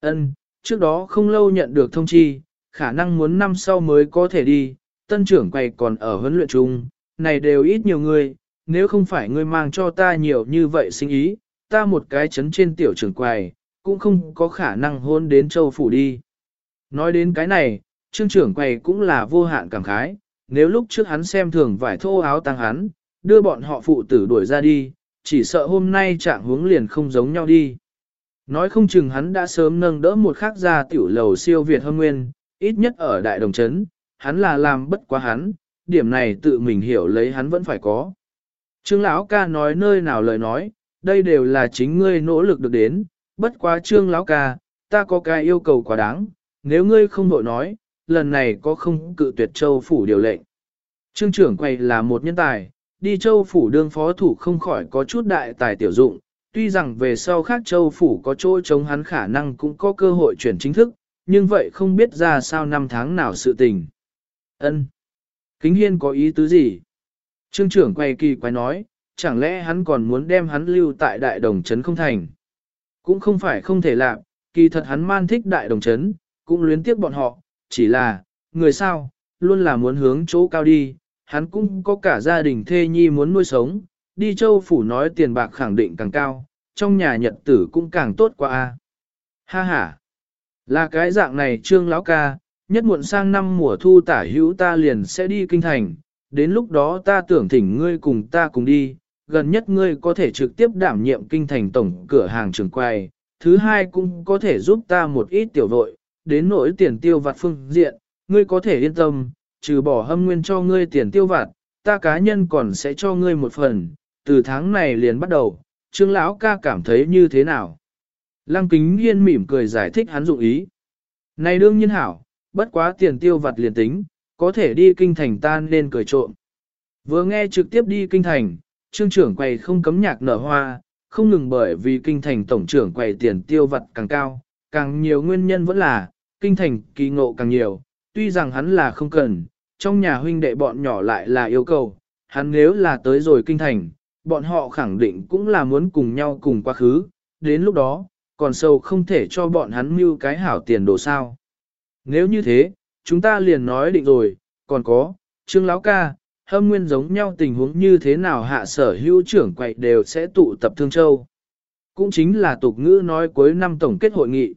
A: Ân, trước đó không lâu nhận được thông chi, khả năng muốn năm sau mới có thể đi, tân trưởng quầy còn ở huấn luyện chung, này đều ít nhiều người, nếu không phải ngươi mang cho ta nhiều như vậy sinh ý, ta một cái chấn trên tiểu trưởng quầy, cũng không có khả năng hôn đến châu phủ đi. Nói đến cái này, trương trưởng quầy cũng là vô hạn cảm khái, nếu lúc trước hắn xem thường vải thô áo tăng hắn, đưa bọn họ phụ tử đuổi ra đi, chỉ sợ hôm nay trạng hướng liền không giống nhau đi. Nói không chừng hắn đã sớm nâng đỡ một khắc gia tiểu lầu siêu Việt hơn nguyên, ít nhất ở đại đồng chấn, hắn là làm bất quá hắn, điểm này tự mình hiểu lấy hắn vẫn phải có. Trương lão ca nói nơi nào lời nói, đây đều là chính ngươi nỗ lực được đến, bất quá trương lão ca, ta có cái yêu cầu quá đáng, nếu ngươi không đội nói, lần này có không cự tuyệt châu phủ điều lệnh. Trương trưởng quay là một nhân tài, đi châu phủ đương phó thủ không khỏi có chút đại tài tiểu dụng, tuy rằng về sau khác châu phủ có chỗ chống hắn khả năng cũng có cơ hội chuyển chính thức, nhưng vậy không biết ra sao năm tháng nào sự tình. Ân, Kính hiên có ý tứ gì? Trương trưởng quay kỳ quay nói, chẳng lẽ hắn còn muốn đem hắn lưu tại đại đồng trấn không thành? Cũng không phải không thể làm, kỳ thật hắn man thích đại đồng trấn, cũng luyến tiếc bọn họ, chỉ là, người sao, luôn là muốn hướng chỗ cao đi, hắn cũng có cả gia đình thê nhi muốn nuôi sống, đi châu phủ nói tiền bạc khẳng định càng cao, trong nhà nhật tử cũng càng tốt qua a. Ha ha, là cái dạng này trương lão ca, nhất muộn sang năm mùa thu tả hữu ta liền sẽ đi kinh thành, đến lúc đó ta tưởng thỉnh ngươi cùng ta cùng đi, gần nhất ngươi có thể trực tiếp đảm nhiệm kinh thành tổng cửa hàng trường quay, thứ hai cũng có thể giúp ta một ít tiểu vội, đến nỗi tiền tiêu vặt phương diện, ngươi có thể yên tâm, trừ bỏ hâm nguyên cho ngươi tiền tiêu vặt, ta cá nhân còn sẽ cho ngươi một phần, từ tháng này liền bắt đầu, trương lão ca cảm thấy như thế nào? Lăng kính hiên mỉm cười giải thích hắn dụng ý. Này đương nhiên hảo, bất quá tiền tiêu vặt liền tính, có thể đi kinh thành tan nên cười trộm. Vừa nghe trực tiếp đi kinh thành, trương trưởng quầy không cấm nhạc nở hoa, không ngừng bởi vì kinh thành tổng trưởng quầy tiền tiêu vặt càng cao, càng nhiều nguyên nhân vẫn là, kinh thành kỳ ngộ càng nhiều, tuy rằng hắn là không cần, trong nhà huynh đệ bọn nhỏ lại là yêu cầu, hắn nếu là tới rồi kinh thành, bọn họ khẳng định cũng là muốn cùng nhau cùng quá khứ, đến lúc đó, còn sâu không thể cho bọn hắn mưu cái hảo tiền đồ sao. Nếu như thế, chúng ta liền nói định rồi, còn có, Trương Lão Ca, hâm nguyên giống nhau tình huống như thế nào hạ sở hữu trưởng quậy đều sẽ tụ tập Thương Châu. Cũng chính là tục ngữ nói cuối năm tổng kết hội nghị.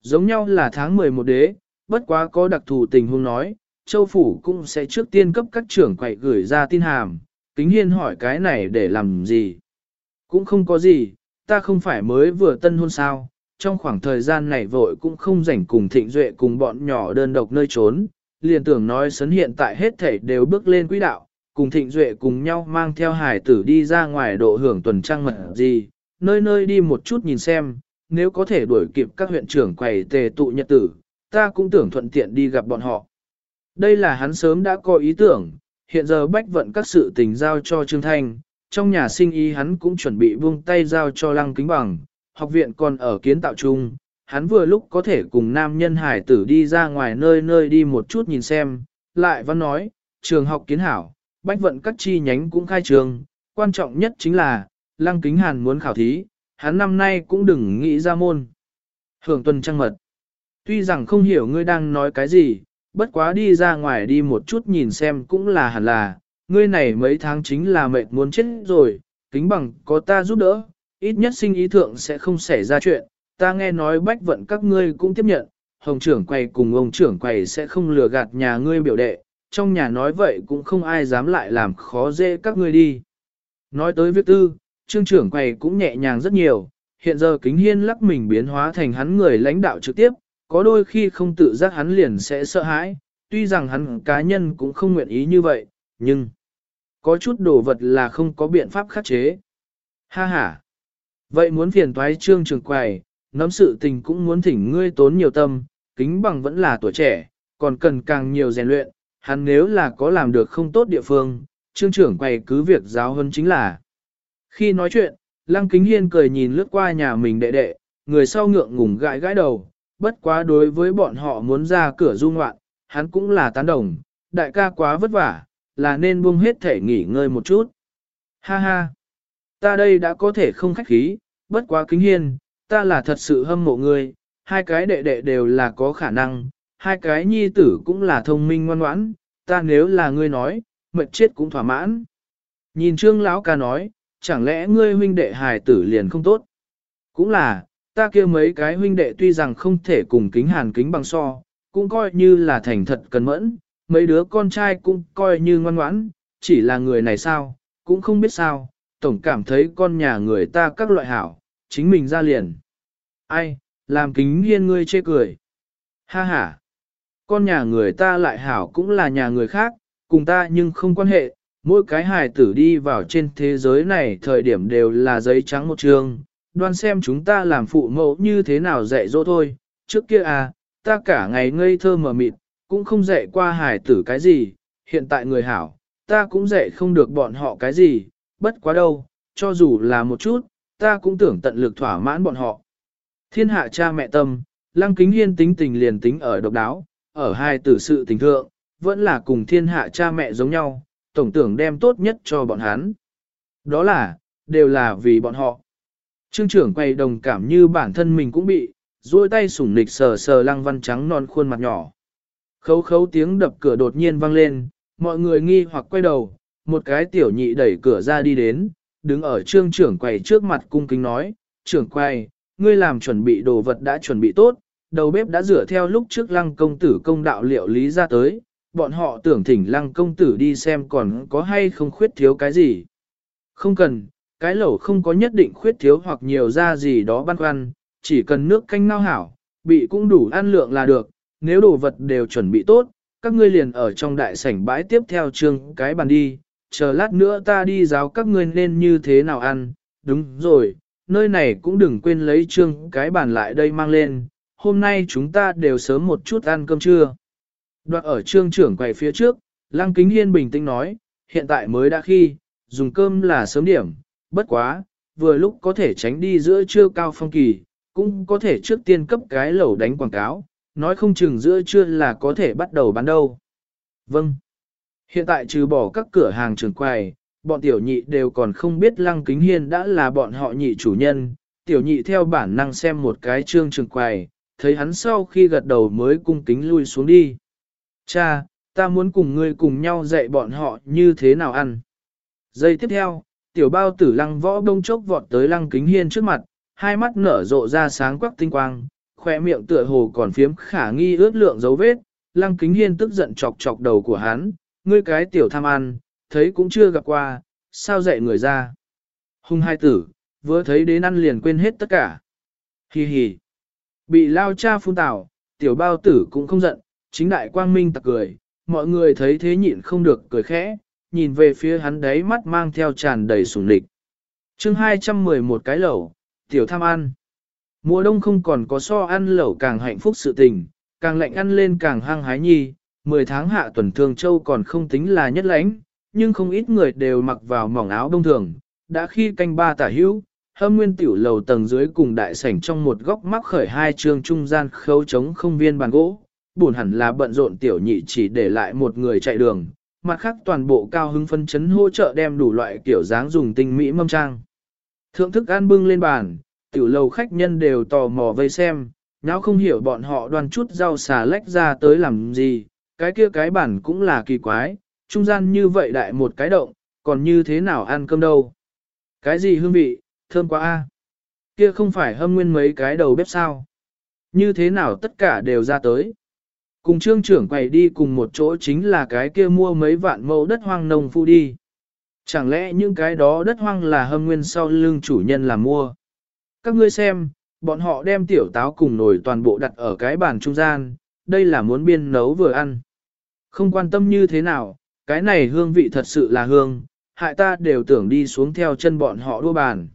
A: Giống nhau là tháng 11 đế, bất quá có đặc thù tình huống nói, Châu Phủ cũng sẽ trước tiên cấp các trưởng quậy gửi ra tin hàm, kính hiên hỏi cái này để làm gì. Cũng không có gì, ta không phải mới vừa tân hôn sao, trong khoảng thời gian này vội cũng không rảnh cùng thịnh duệ cùng bọn nhỏ đơn độc nơi trốn, liền tưởng nói sấn hiện tại hết thảy đều bước lên quỹ đạo, cùng thịnh duệ cùng nhau mang theo hải tử đi ra ngoài độ hưởng tuần trăng mật gì, nơi nơi đi một chút nhìn xem, nếu có thể đuổi kịp các huyện trưởng quầy tề tụ nhật tử, ta cũng tưởng thuận tiện đi gặp bọn họ. Đây là hắn sớm đã có ý tưởng, hiện giờ bách vận các sự tình giao cho Trương Thanh, trong nhà sinh ý hắn cũng chuẩn bị buông tay giao cho Lăng Kính Bằng, học viện còn ở kiến tạo chung, hắn vừa lúc có thể cùng nam nhân hải tử đi ra ngoài nơi nơi đi một chút nhìn xem, lại văn nói, trường học kiến hảo, bách vận các chi nhánh cũng khai trường, quan trọng nhất chính là, Lăng Kính Hàn muốn khảo thí, hắn năm nay cũng đừng nghĩ ra môn. Hưởng tuần trăng mật. Tuy rằng không hiểu ngươi đang nói cái gì, bất quá đi ra ngoài đi một chút nhìn xem cũng là hẳn là, ngươi này mấy tháng chính là mệt muốn chết rồi, kính bằng có ta giúp đỡ, ít nhất sinh ý thượng sẽ không xảy ra chuyện, ta nghe nói bách vận các ngươi cũng tiếp nhận, hồng trưởng quầy cùng ông trưởng quầy sẽ không lừa gạt nhà ngươi biểu đệ, trong nhà nói vậy cũng không ai dám lại làm khó dễ các ngươi đi. Nói tới việc tư, trương trưởng quầy cũng nhẹ nhàng rất nhiều, hiện giờ kính hiên lắc mình biến hóa thành hắn người lãnh đạo trực tiếp, có đôi khi không tự giác hắn liền sẽ sợ hãi, tuy rằng hắn cá nhân cũng không nguyện ý như vậy, nhưng có chút đồ vật là không có biện pháp khắc chế. Ha ha! Vậy muốn phiền toái trương trường quầy, nắm sự tình cũng muốn thỉnh ngươi tốn nhiều tâm, kính bằng vẫn là tuổi trẻ, còn cần càng nhiều rèn luyện, hắn nếu là có làm được không tốt địa phương, trương trưởng quầy cứ việc giáo hơn chính là. Khi nói chuyện, Lăng Kính Hiên cười nhìn lướt qua nhà mình đệ đệ, người sau ngượng ngùng gãi gãi đầu, bất quá đối với bọn họ muốn ra cửa du ngoạn, hắn cũng là tán đồng, đại ca quá vất vả, là nên buông hết thể nghỉ ngơi một chút. Ha ha, ta đây đã có thể không khách khí, bất quá kính hiên, ta là thật sự hâm mộ ngươi, hai cái đệ đệ đều là có khả năng, hai cái nhi tử cũng là thông minh ngoan ngoãn, ta nếu là ngươi nói, mệt chết cũng thỏa mãn. Nhìn trương lão ca nói, chẳng lẽ ngươi huynh đệ hài tử liền không tốt? Cũng là, ta kia mấy cái huynh đệ tuy rằng không thể cùng kính hàn kính bằng so, cũng coi như là thành thật cẩn mẫn, mấy đứa con trai cũng coi như ngoan ngoãn, chỉ là người này sao, cũng không biết sao, tổng cảm thấy con nhà người ta các loại hảo, chính mình ra liền. Ai, làm kính hiên ngươi chê cười. Ha ha, con nhà người ta lại hảo cũng là nhà người khác, cùng ta nhưng không quan hệ, mỗi cái hài tử đi vào trên thế giới này thời điểm đều là giấy trắng một trường, đoan xem chúng ta làm phụ mẫu như thế nào dạy dỗ thôi, trước kia à, ta cả ngày ngây thơ mờ mịt, cũng không dạy qua hài tử cái gì, hiện tại người hảo, ta cũng dạy không được bọn họ cái gì, bất quá đâu, cho dù là một chút, ta cũng tưởng tận lực thỏa mãn bọn họ. Thiên hạ cha mẹ tâm, lăng kính hiên tính tình liền tính ở độc đáo, ở hai tử sự tình thượng, vẫn là cùng thiên hạ cha mẹ giống nhau, tổng tưởng đem tốt nhất cho bọn hắn. Đó là, đều là vì bọn họ. Trương trưởng quay đồng cảm như bản thân mình cũng bị, duỗi tay sủng nịch sờ sờ lăng văn trắng non khuôn mặt nhỏ. Khấu khấu tiếng đập cửa đột nhiên vang lên, mọi người nghi hoặc quay đầu, một cái tiểu nhị đẩy cửa ra đi đến, đứng ở trương trưởng quầy trước mặt cung kính nói, trưởng quầy, ngươi làm chuẩn bị đồ vật đã chuẩn bị tốt, đầu bếp đã rửa theo lúc trước lăng công tử công đạo liệu lý ra tới, bọn họ tưởng thỉnh lăng công tử đi xem còn có hay không khuyết thiếu cái gì. Không cần, cái lẩu không có nhất định khuyết thiếu hoặc nhiều ra gì đó băn khoăn, chỉ cần nước canh ngao hảo, bị cũng đủ ăn lượng là được, nếu đồ vật đều chuẩn bị tốt, các ngươi liền ở trong đại sảnh bãi tiếp theo trường cái bàn đi, chờ lát nữa ta đi giáo các ngươi nên như thế nào ăn, đúng rồi, nơi này cũng đừng quên lấy trương cái bàn lại đây mang lên, hôm nay chúng ta đều sớm một chút ăn cơm trưa. Đoạn ở trương trưởng quầy phía trước, Lăng Kính Hiên bình tĩnh nói, hiện tại mới đã khi, dùng cơm là sớm điểm, bất quá, vừa lúc có thể tránh đi giữa trưa cao phong kỳ, cũng có thể trước tiên cấp cái lẩu đánh quảng cáo, nói không chừng giữa trưa là có thể bắt đầu bán đâu. Vâng. Hiện tại trừ bỏ các cửa hàng trường quầy, bọn tiểu nhị đều còn không biết Lăng Kính Hiên đã là bọn họ nhị chủ nhân, tiểu nhị theo bản năng xem một cái trương trường quầy, thấy hắn sau khi gật đầu mới cung kính lui xuống đi. Cha, ta muốn cùng ngươi cùng nhau dạy bọn họ như thế nào ăn. Giây tiếp theo, tiểu bao tử lăng võ đông chốc vọt tới lăng kính hiên trước mặt, hai mắt nở rộ ra sáng quắc tinh quang, khoe miệng tựa hồ còn phiếm khả nghi ướt lượng dấu vết, lăng kính hiên tức giận chọc chọc đầu của hắn, ngươi cái tiểu tham ăn, thấy cũng chưa gặp qua, sao dạy người ra. Hung hai tử, vừa thấy đến ăn liền quên hết tất cả. Hi hi. Bị lao cha phun tảo, tiểu bao tử cũng không giận, chính đại quang minh tặc cười, mọi người thấy thế nhịn không được cười khẽ, nhìn về phía hắn đấy mắt mang theo tràn đầy sủng lịch. chương 211 cái lẩu, tiểu tham ăn. Mùa đông không còn có so ăn lẩu càng hạnh phúc sự tình, càng lạnh ăn lên càng hăng hái nhi, 10 tháng hạ tuần thường châu còn không tính là nhất lãnh, nhưng không ít người đều mặc vào mỏng áo đông thường, đã khi canh ba tả hữu, hâm nguyên tiểu lầu tầng dưới cùng đại sảnh trong một góc mắc khởi hai trường trung gian khấu trống không viên bàn gỗ, buồn hẳn là bận rộn tiểu nhị chỉ để lại một người chạy đường, mặt khác toàn bộ cao hứng phân chấn hỗ trợ đem đủ loại kiểu dáng dùng tinh mỹ mâm trang. Thượng thức ăn bưng lên bàn, tiểu lầu khách nhân đều tò mò vây xem, nháo không hiểu bọn họ đoan chút rau xà lách ra tới làm gì, cái kia cái bản cũng là kỳ quái, trung gian như vậy đại một cái động, còn như thế nào ăn cơm đâu. Cái gì hương vị, thơm quá a. Kia không phải hâm nguyên mấy cái đầu bếp sao. Như thế nào tất cả đều ra tới. Cùng trương trưởng quầy đi cùng một chỗ chính là cái kia mua mấy vạn mẫu đất hoang nông phu đi. Chẳng lẽ những cái đó đất hoang là hâm nguyên sau lưng chủ nhân là mua? Các ngươi xem, bọn họ đem tiểu táo cùng nồi toàn bộ đặt ở cái bàn trung gian, đây là muốn biên nấu vừa ăn. Không quan tâm như thế nào, cái này hương vị thật sự là hương, hại ta đều tưởng đi xuống theo chân bọn họ đua bàn.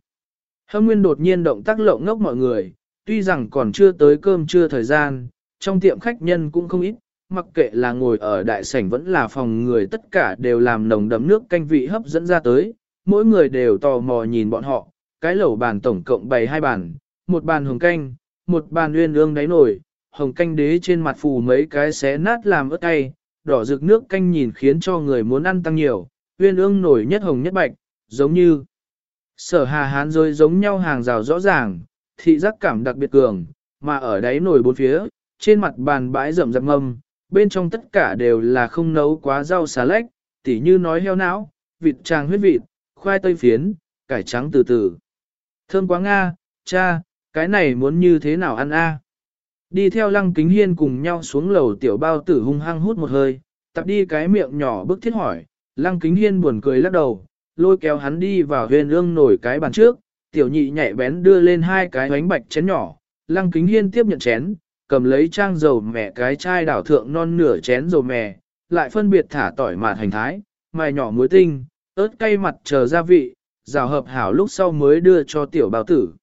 A: Hâm nguyên đột nhiên động tác lộng ngốc mọi người, tuy rằng còn chưa tới cơm trưa thời gian, trong tiệm khách nhân cũng không ít, mặc kệ là ngồi ở đại sảnh vẫn là phòng người tất cả đều làm nồng đậm nước canh vị hấp dẫn ra tới, mỗi người đều tò mò nhìn bọn họ, cái lẩu bàn tổng cộng bày hai bàn, một bàn hồng canh, một bàn uyên ương đáy nổi, hồng canh đế trên mặt phù mấy cái xé nát làm ớt tay, đỏ rực nước canh nhìn khiến cho người muốn ăn tăng nhiều, uyên ương nổi nhất hồng nhất bạch, giống như sở hà hán rồi giống nhau hàng rào rõ ràng, thị giác cảm đặc biệt cường, mà ở đáy nổi bốn phía, trên mặt bàn bãi rậm rậm ngâm, bên trong tất cả đều là không nấu quá rau xà lách, tỉ như nói heo não, vịt tràng huyết vịt, khoai tây phiến, cải trắng từ từ. Thơm quá Nga, cha, cái này muốn như thế nào ăn a? Đi theo lăng kính hiên cùng nhau xuống lầu tiểu bao tử hung hăng hút một hơi, tập đi cái miệng nhỏ bức thiết hỏi, lăng kính hiên buồn cười lắc đầu, lôi kéo hắn đi vào huyền ương nổi cái bàn trước, tiểu nhị nhạy bén đưa lên hai cái bánh bạch chén nhỏ, lăng kính hiên tiếp nhận chén, cầm lấy trang dầu mẹ cái chai đảo thượng non nửa chén dầu mè, lại phân biệt thả tỏi mạt hành thái, mài nhỏ muối tinh, ớt cay mặt chờ gia vị, rào hợp hảo lúc sau mới đưa cho tiểu bào tử.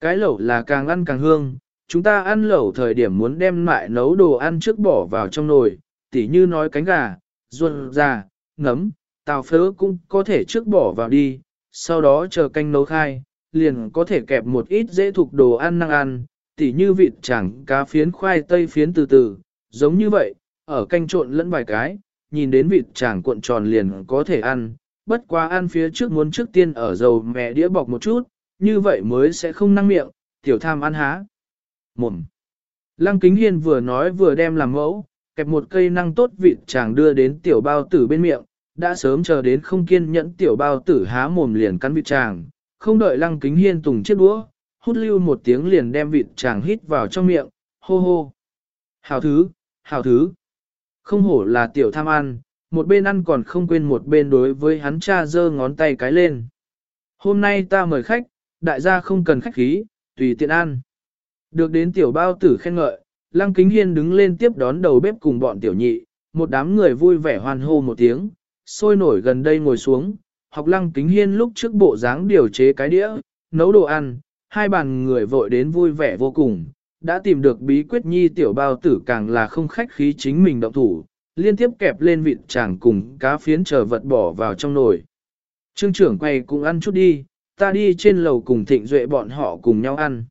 A: Cái lẩu là càng ăn càng hương, chúng ta ăn lẩu thời điểm muốn đem lại nấu đồ ăn trước bỏ vào trong nồi, tỉ như nói cánh gà, ruột già, ngấm, tàu phớ cũng có thể trước bỏ vào đi, sau đó chờ canh nấu khai, liền có thể kẹp một ít dễ thuộc đồ ăn năng ăn, tỉ như vịt chẳng cá phiến khoai tây phiến từ từ, giống như vậy, ở canh trộn lẫn vài cái, nhìn đến vịt chẳng cuộn tròn liền có thể ăn, bất quá ăn phía trước muốn trước tiên ở dầu mẹ đĩa bọc một chút, như vậy mới sẽ không năng miệng, tiểu tham ăn há. Mồm. Lăng Kính Hiên vừa nói vừa đem làm mẫu, kẹp một cây năng tốt vịt chàng đưa đến tiểu bao tử bên miệng, đã sớm chờ đến không kiên nhẫn tiểu bao tử há mồm liền cắn vịt chàng, không đợi Lăng Kính Hiên tùng chiếc đũa, hút lưu một tiếng liền đem vịt chàng hít vào trong miệng, hô hô. Hào thứ, hào thứ. Không hổ là tiểu tham ăn, một bên ăn còn không quên một bên đối với hắn cha giơ ngón tay cái lên. Hôm nay ta mời khách, đại gia không cần khách khí, tùy tiện ăn. Được đến tiểu bao tử khen ngợi, Lăng Kính Hiên đứng lên tiếp đón đầu bếp cùng bọn tiểu nhị, một đám người vui vẻ hoan hô một tiếng, sôi nổi gần đây ngồi xuống, học Lăng Kính Hiên lúc trước bộ dáng điều chế cái đĩa, nấu đồ ăn, hai bàn người vội đến vui vẻ vô cùng, đã tìm được bí quyết nhi tiểu bao tử càng là không khách khí chính mình động thủ, liên tiếp kẹp lên vịt chàng cùng cá phiến chờ vật bỏ vào trong nồi. Trương trưởng quay cùng ăn chút đi, ta đi trên lầu cùng thịnh duệ bọn họ cùng nhau ăn.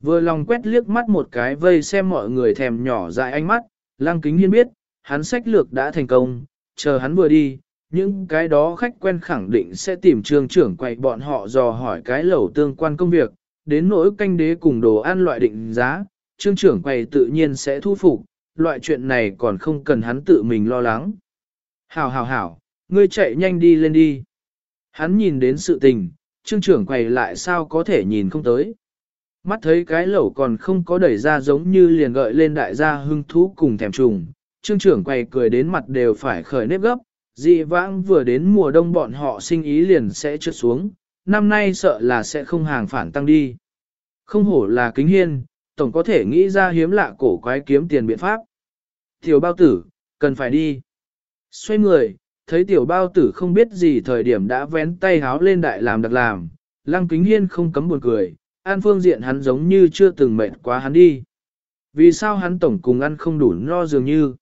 A: Vừa lòng quét liếc mắt một cái vây xem mọi người thèm nhỏ dại ánh mắt, lăng kính hiên biết, hắn sách lược đã thành công, chờ hắn vừa đi, những cái đó khách quen khẳng định sẽ tìm trường trưởng quay bọn họ dò hỏi cái lẩu tương quan công việc, đến nỗi canh đế cùng đồ ăn loại định giá, trương trưởng quay tự nhiên sẽ thu phục, loại chuyện này còn không cần hắn tự mình lo lắng. Hảo hảo hảo, ngươi chạy nhanh đi lên đi. Hắn nhìn đến sự tình, trương trưởng quầy lại sao có thể nhìn không tới. Mắt thấy cái lẩu còn không có đẩy ra giống như liền gợi lên đại gia hưng thú cùng thèm trùng, trương trưởng quầy cười đến mặt đều phải khởi nếp gấp, dị vãng vừa đến mùa đông bọn họ sinh ý liền sẽ trượt xuống, năm nay sợ là sẽ không hàng phản tăng đi. Không hổ là kính hiên, tổng có thể nghĩ ra hiếm lạ cổ quái kiếm tiền biện pháp. Tiểu bao tử, cần phải đi. Xoay người, thấy tiểu bao tử không biết gì thời điểm đã vén tay háo lên đại làm đặc làm, lăng kính hiên không cấm buồn cười, an phương diện hắn giống như chưa từng mệt quá hắn đi. Vì sao hắn tổng cùng ăn không đủ no dường như.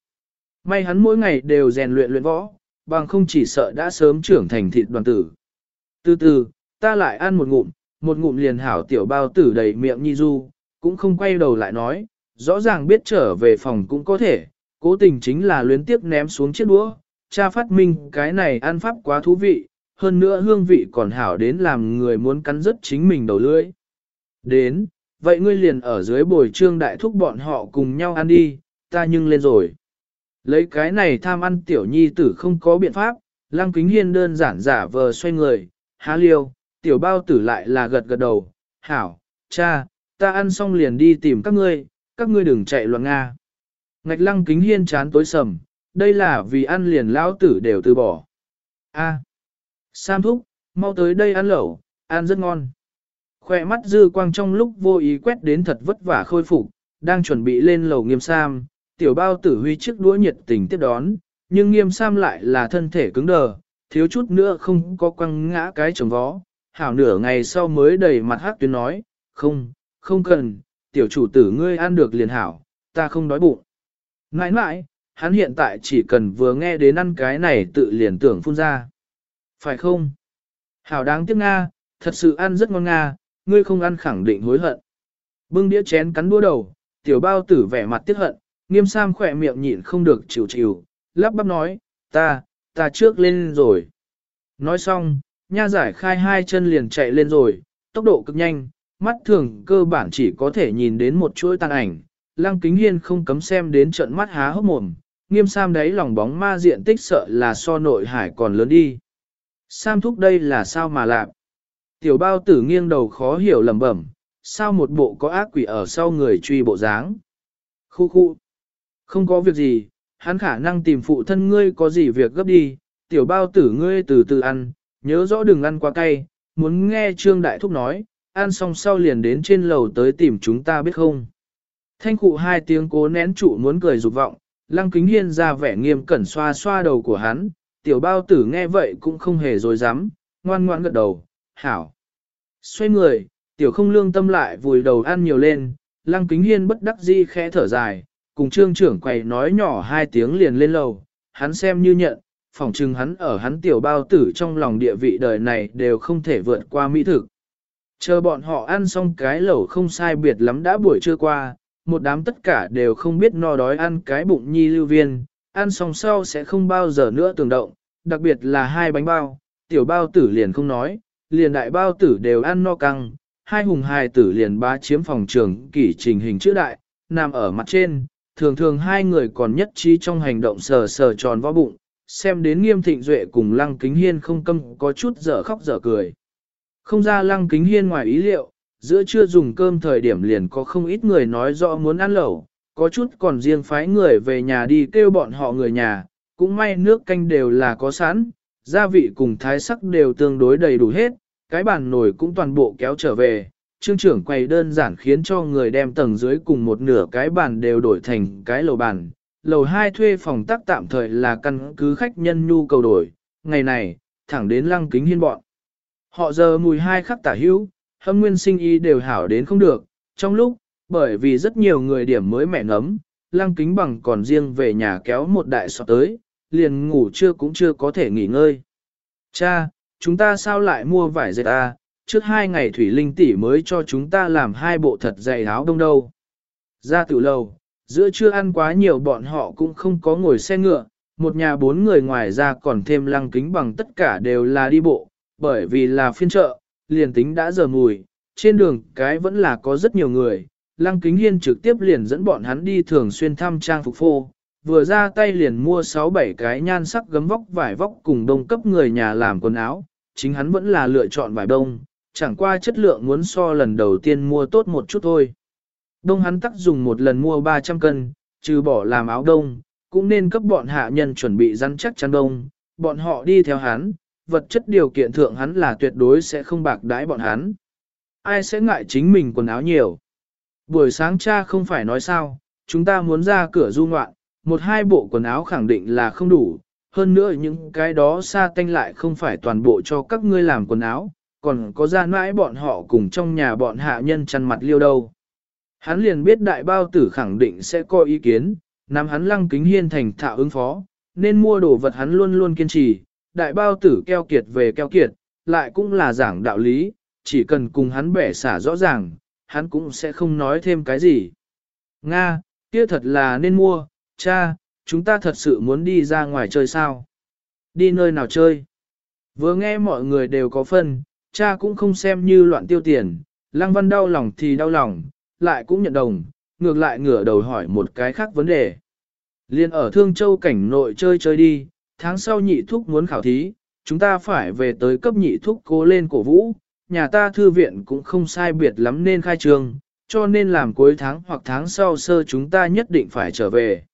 A: May hắn mỗi ngày đều rèn luyện luyện võ, bằng không chỉ sợ đã sớm trưởng thành thịt đoàn tử. Từ từ, ta lại ăn một ngụm, một ngụm liền hảo tiểu bao tử đầy miệng nhi du, cũng không quay đầu lại nói, rõ ràng biết trở về phòng cũng có thể, cố tình chính là luyến tiếc ném xuống chiếc đũa, cha phát minh cái này ăn pháp quá thú vị, hơn nữa hương vị còn hảo đến làm người muốn cắn rứt chính mình đầu lưỡi. Đến, vậy ngươi liền ở dưới bồi trương đại thúc bọn họ cùng nhau ăn đi, ta nhưng lên rồi. Lấy cái này tham ăn tiểu nhi tử không có biện pháp, lăng kính hiên đơn giản giả vờ xoay người, há liêu, tiểu bao tử lại là gật gật đầu, hảo, cha, ta ăn xong liền đi tìm các ngươi, các ngươi đừng chạy loạn Nga. Ngạch lăng kính hiên chán tối sầm, đây là vì ăn liền lão tử đều từ bỏ. A, Sam thúc, mau tới đây ăn lẩu, ăn rất ngon. Khoe mắt dư quang trong lúc vô ý quét đến thật vất vả khôi phục, đang chuẩn bị lên lầu nghiêm sam, tiểu bao tử huy trước đũa nhiệt tình tiếp đón, nhưng nghiêm sam lại là thân thể cứng đờ, thiếu chút nữa không có quăng ngã cái chồng vó. Hảo nửa ngày sau mới đầy mặt hát tuyến nói, không, không cần, tiểu chủ tử ngươi ăn được liền hảo, ta không đói bụng. Ngãi ngãi, hắn hiện tại chỉ cần vừa nghe đến ăn cái này tự liền tưởng phun ra. Phải không? Hảo đáng tiếc Nga, thật sự ăn rất ngon Nga, ngươi không ăn khẳng định hối hận. Bưng đĩa chén cắn đua đầu, tiểu bao tử vẻ mặt tiếc hận, nghiêm sam khỏe miệng nhịn không được chịu chịu, lắp bắp nói, ta, ta trước lên rồi. Nói xong, nha giải khai hai chân liền chạy lên rồi, tốc độ cực nhanh, mắt thường cơ bản chỉ có thể nhìn đến một chuỗi tàn ảnh. Lăng kính hiên không cấm xem đến trận mắt há hốc mồm, nghiêm sam đấy lòng bóng ma diện tích sợ là so nội hải còn lớn đi. Sam thúc đây là sao mà làm? Tiểu bao tử nghiêng đầu khó hiểu lẩm bẩm, sao một bộ có ác quỷ ở sau người truy bộ dáng. Khu khu. Không có việc gì, hắn khả năng tìm phụ thân ngươi có gì việc gấp đi, tiểu bao tử ngươi từ từ ăn, nhớ rõ đừng ăn quá cay, muốn nghe Trương Đại Thúc nói, ăn xong sau liền đến trên lầu tới tìm chúng ta biết không. Thanh cụ hai tiếng cố nén trụ muốn cười rụt vọng, lăng kính hiên ra vẻ nghiêm cẩn xoa xoa đầu của hắn, tiểu bao tử nghe vậy cũng không hề dối dám, ngoan ngoan gật đầu, hảo. Xoay người, tiểu không lương tâm lại vùi đầu ăn nhiều lên, lăng kính hiên bất đắc dĩ khẽ thở dài, cùng trương trưởng quầy nói nhỏ hai tiếng liền lên lầu, hắn xem như nhận, phỏng chừng hắn ở hắn tiểu bao tử trong lòng địa vị đời này đều không thể vượt qua mỹ thực. Chờ bọn họ ăn xong cái lẩu không sai biệt lắm đã buổi trưa qua, một đám tất cả đều không biết no đói ăn cái bụng nhi lưu viên, ăn xong sau sẽ không bao giờ nữa tưởng động, đặc biệt là hai bánh bao, tiểu bao tử liền không nói, liền đại bao tử đều ăn no căng, hai hùng hài tử liền bá chiếm phòng trường kỷ trình hình chữ đại, nằm ở mặt trên, thường thường hai người còn nhất trí trong hành động sờ sờ tròn vo bụng, xem đến nghiêm thịnh duệ cùng lăng kính hiên không câm có chút dở khóc dở cười. Không ra lăng kính hiên ngoài ý liệu, giữa trưa dùng cơm thời điểm liền có không ít người nói rõ muốn ăn lẩu, có chút còn riêng phái người về nhà đi kêu bọn họ người nhà, cũng may nước canh đều là có sẵn, gia vị cùng thái sắc đều tương đối đầy đủ hết, cái bàn nồi cũng toàn bộ kéo trở về. Trương trưởng quay đơn giản khiến cho người đem tầng dưới cùng một nửa cái bàn đều đổi thành cái lầu bàn. Lầu 2 thuê phòng tác tạm thời là căn cứ khách nhân nhu cầu đổi, ngày này, thẳng đến lăng kính hiên bọn. Họ giờ mùi hai khắc tả hữu, hâm nguyên sinh y đều hảo đến không được, trong lúc, bởi vì rất nhiều người điểm mới mẹ ngấm, lăng kính bằng còn riêng về nhà kéo một đại sọt tới, liền ngủ chưa cũng chưa có thể nghỉ ngơi. Cha, chúng ta sao lại mua vải dệt à, trước hai ngày Thủy Linh tỷ mới cho chúng ta làm hai bộ thật dày áo đông đâu. Ra từ lâu, giữa trưa ăn quá nhiều bọn họ cũng không có ngồi xe ngựa, một nhà bốn người ngoài ra còn thêm lăng kính bằng tất cả đều là đi bộ, bởi vì là phiên chợ, liền tính đã giờ mùi, trên đường cái vẫn là có rất nhiều người. Lăng Kính Hiên trực tiếp liền dẫn bọn hắn đi thường xuyên thăm trang phục phô, vừa ra tay liền mua 6-7 cái nhan sắc gấm vóc vải vóc cùng đông cấp người nhà làm quần áo, chính hắn vẫn là lựa chọn vải đông, chẳng qua chất lượng muốn so lần đầu tiên mua tốt một chút thôi. Đông hắn tắc dùng một lần mua 300 cân, trừ bỏ làm áo đông, cũng nên cấp bọn hạ nhân chuẩn bị rắn chắc chăn đông, bọn họ đi theo hắn, vật chất điều kiện thượng hắn là tuyệt đối sẽ không bạc đãi bọn hắn. Ai sẽ ngại chính mình quần áo nhiều. Buổi sáng cha không phải nói sao, chúng ta muốn ra cửa du ngoạn, một hai bộ quần áo khẳng định là không đủ, hơn nữa những cái đó xa tanh lại không phải toàn bộ cho các ngươi làm quần áo, còn có ra mãi bọn họ cùng trong nhà bọn hạ nhân chăn mặt liêu đâu. Hắn liền biết đại bao tử khẳng định sẽ có ý kiến, nắm hắn lăng kính hiên thành thạo ứng phó, nên mua đồ vật hắn luôn luôn kiên trì, đại bao tử keo kiệt về keo kiệt, lại cũng là giảng đạo lý, chỉ cần cùng hắn bẻ xả rõ ràng, hắn cũng sẽ không nói thêm cái gì. Nga, kia thật là nên mua, cha, chúng ta thật sự muốn đi ra ngoài chơi sao? Đi nơi nào chơi? Vừa nghe mọi người đều có phân, cha cũng không xem như loạn tiêu tiền, lăng văn đau lòng thì đau lòng, lại cũng nhận đồng, ngược lại ngửa đầu hỏi một cái khác vấn đề. Liên ở Thương Châu cảnh nội chơi chơi đi, tháng sau nhị thúc muốn khảo thí, chúng ta phải về tới cấp nhị thúc cố lên cổ vũ, nhà ta thư viện cũng không sai biệt lắm nên khai trường, cho nên làm cuối tháng hoặc tháng sau sơ chúng ta nhất định phải trở về.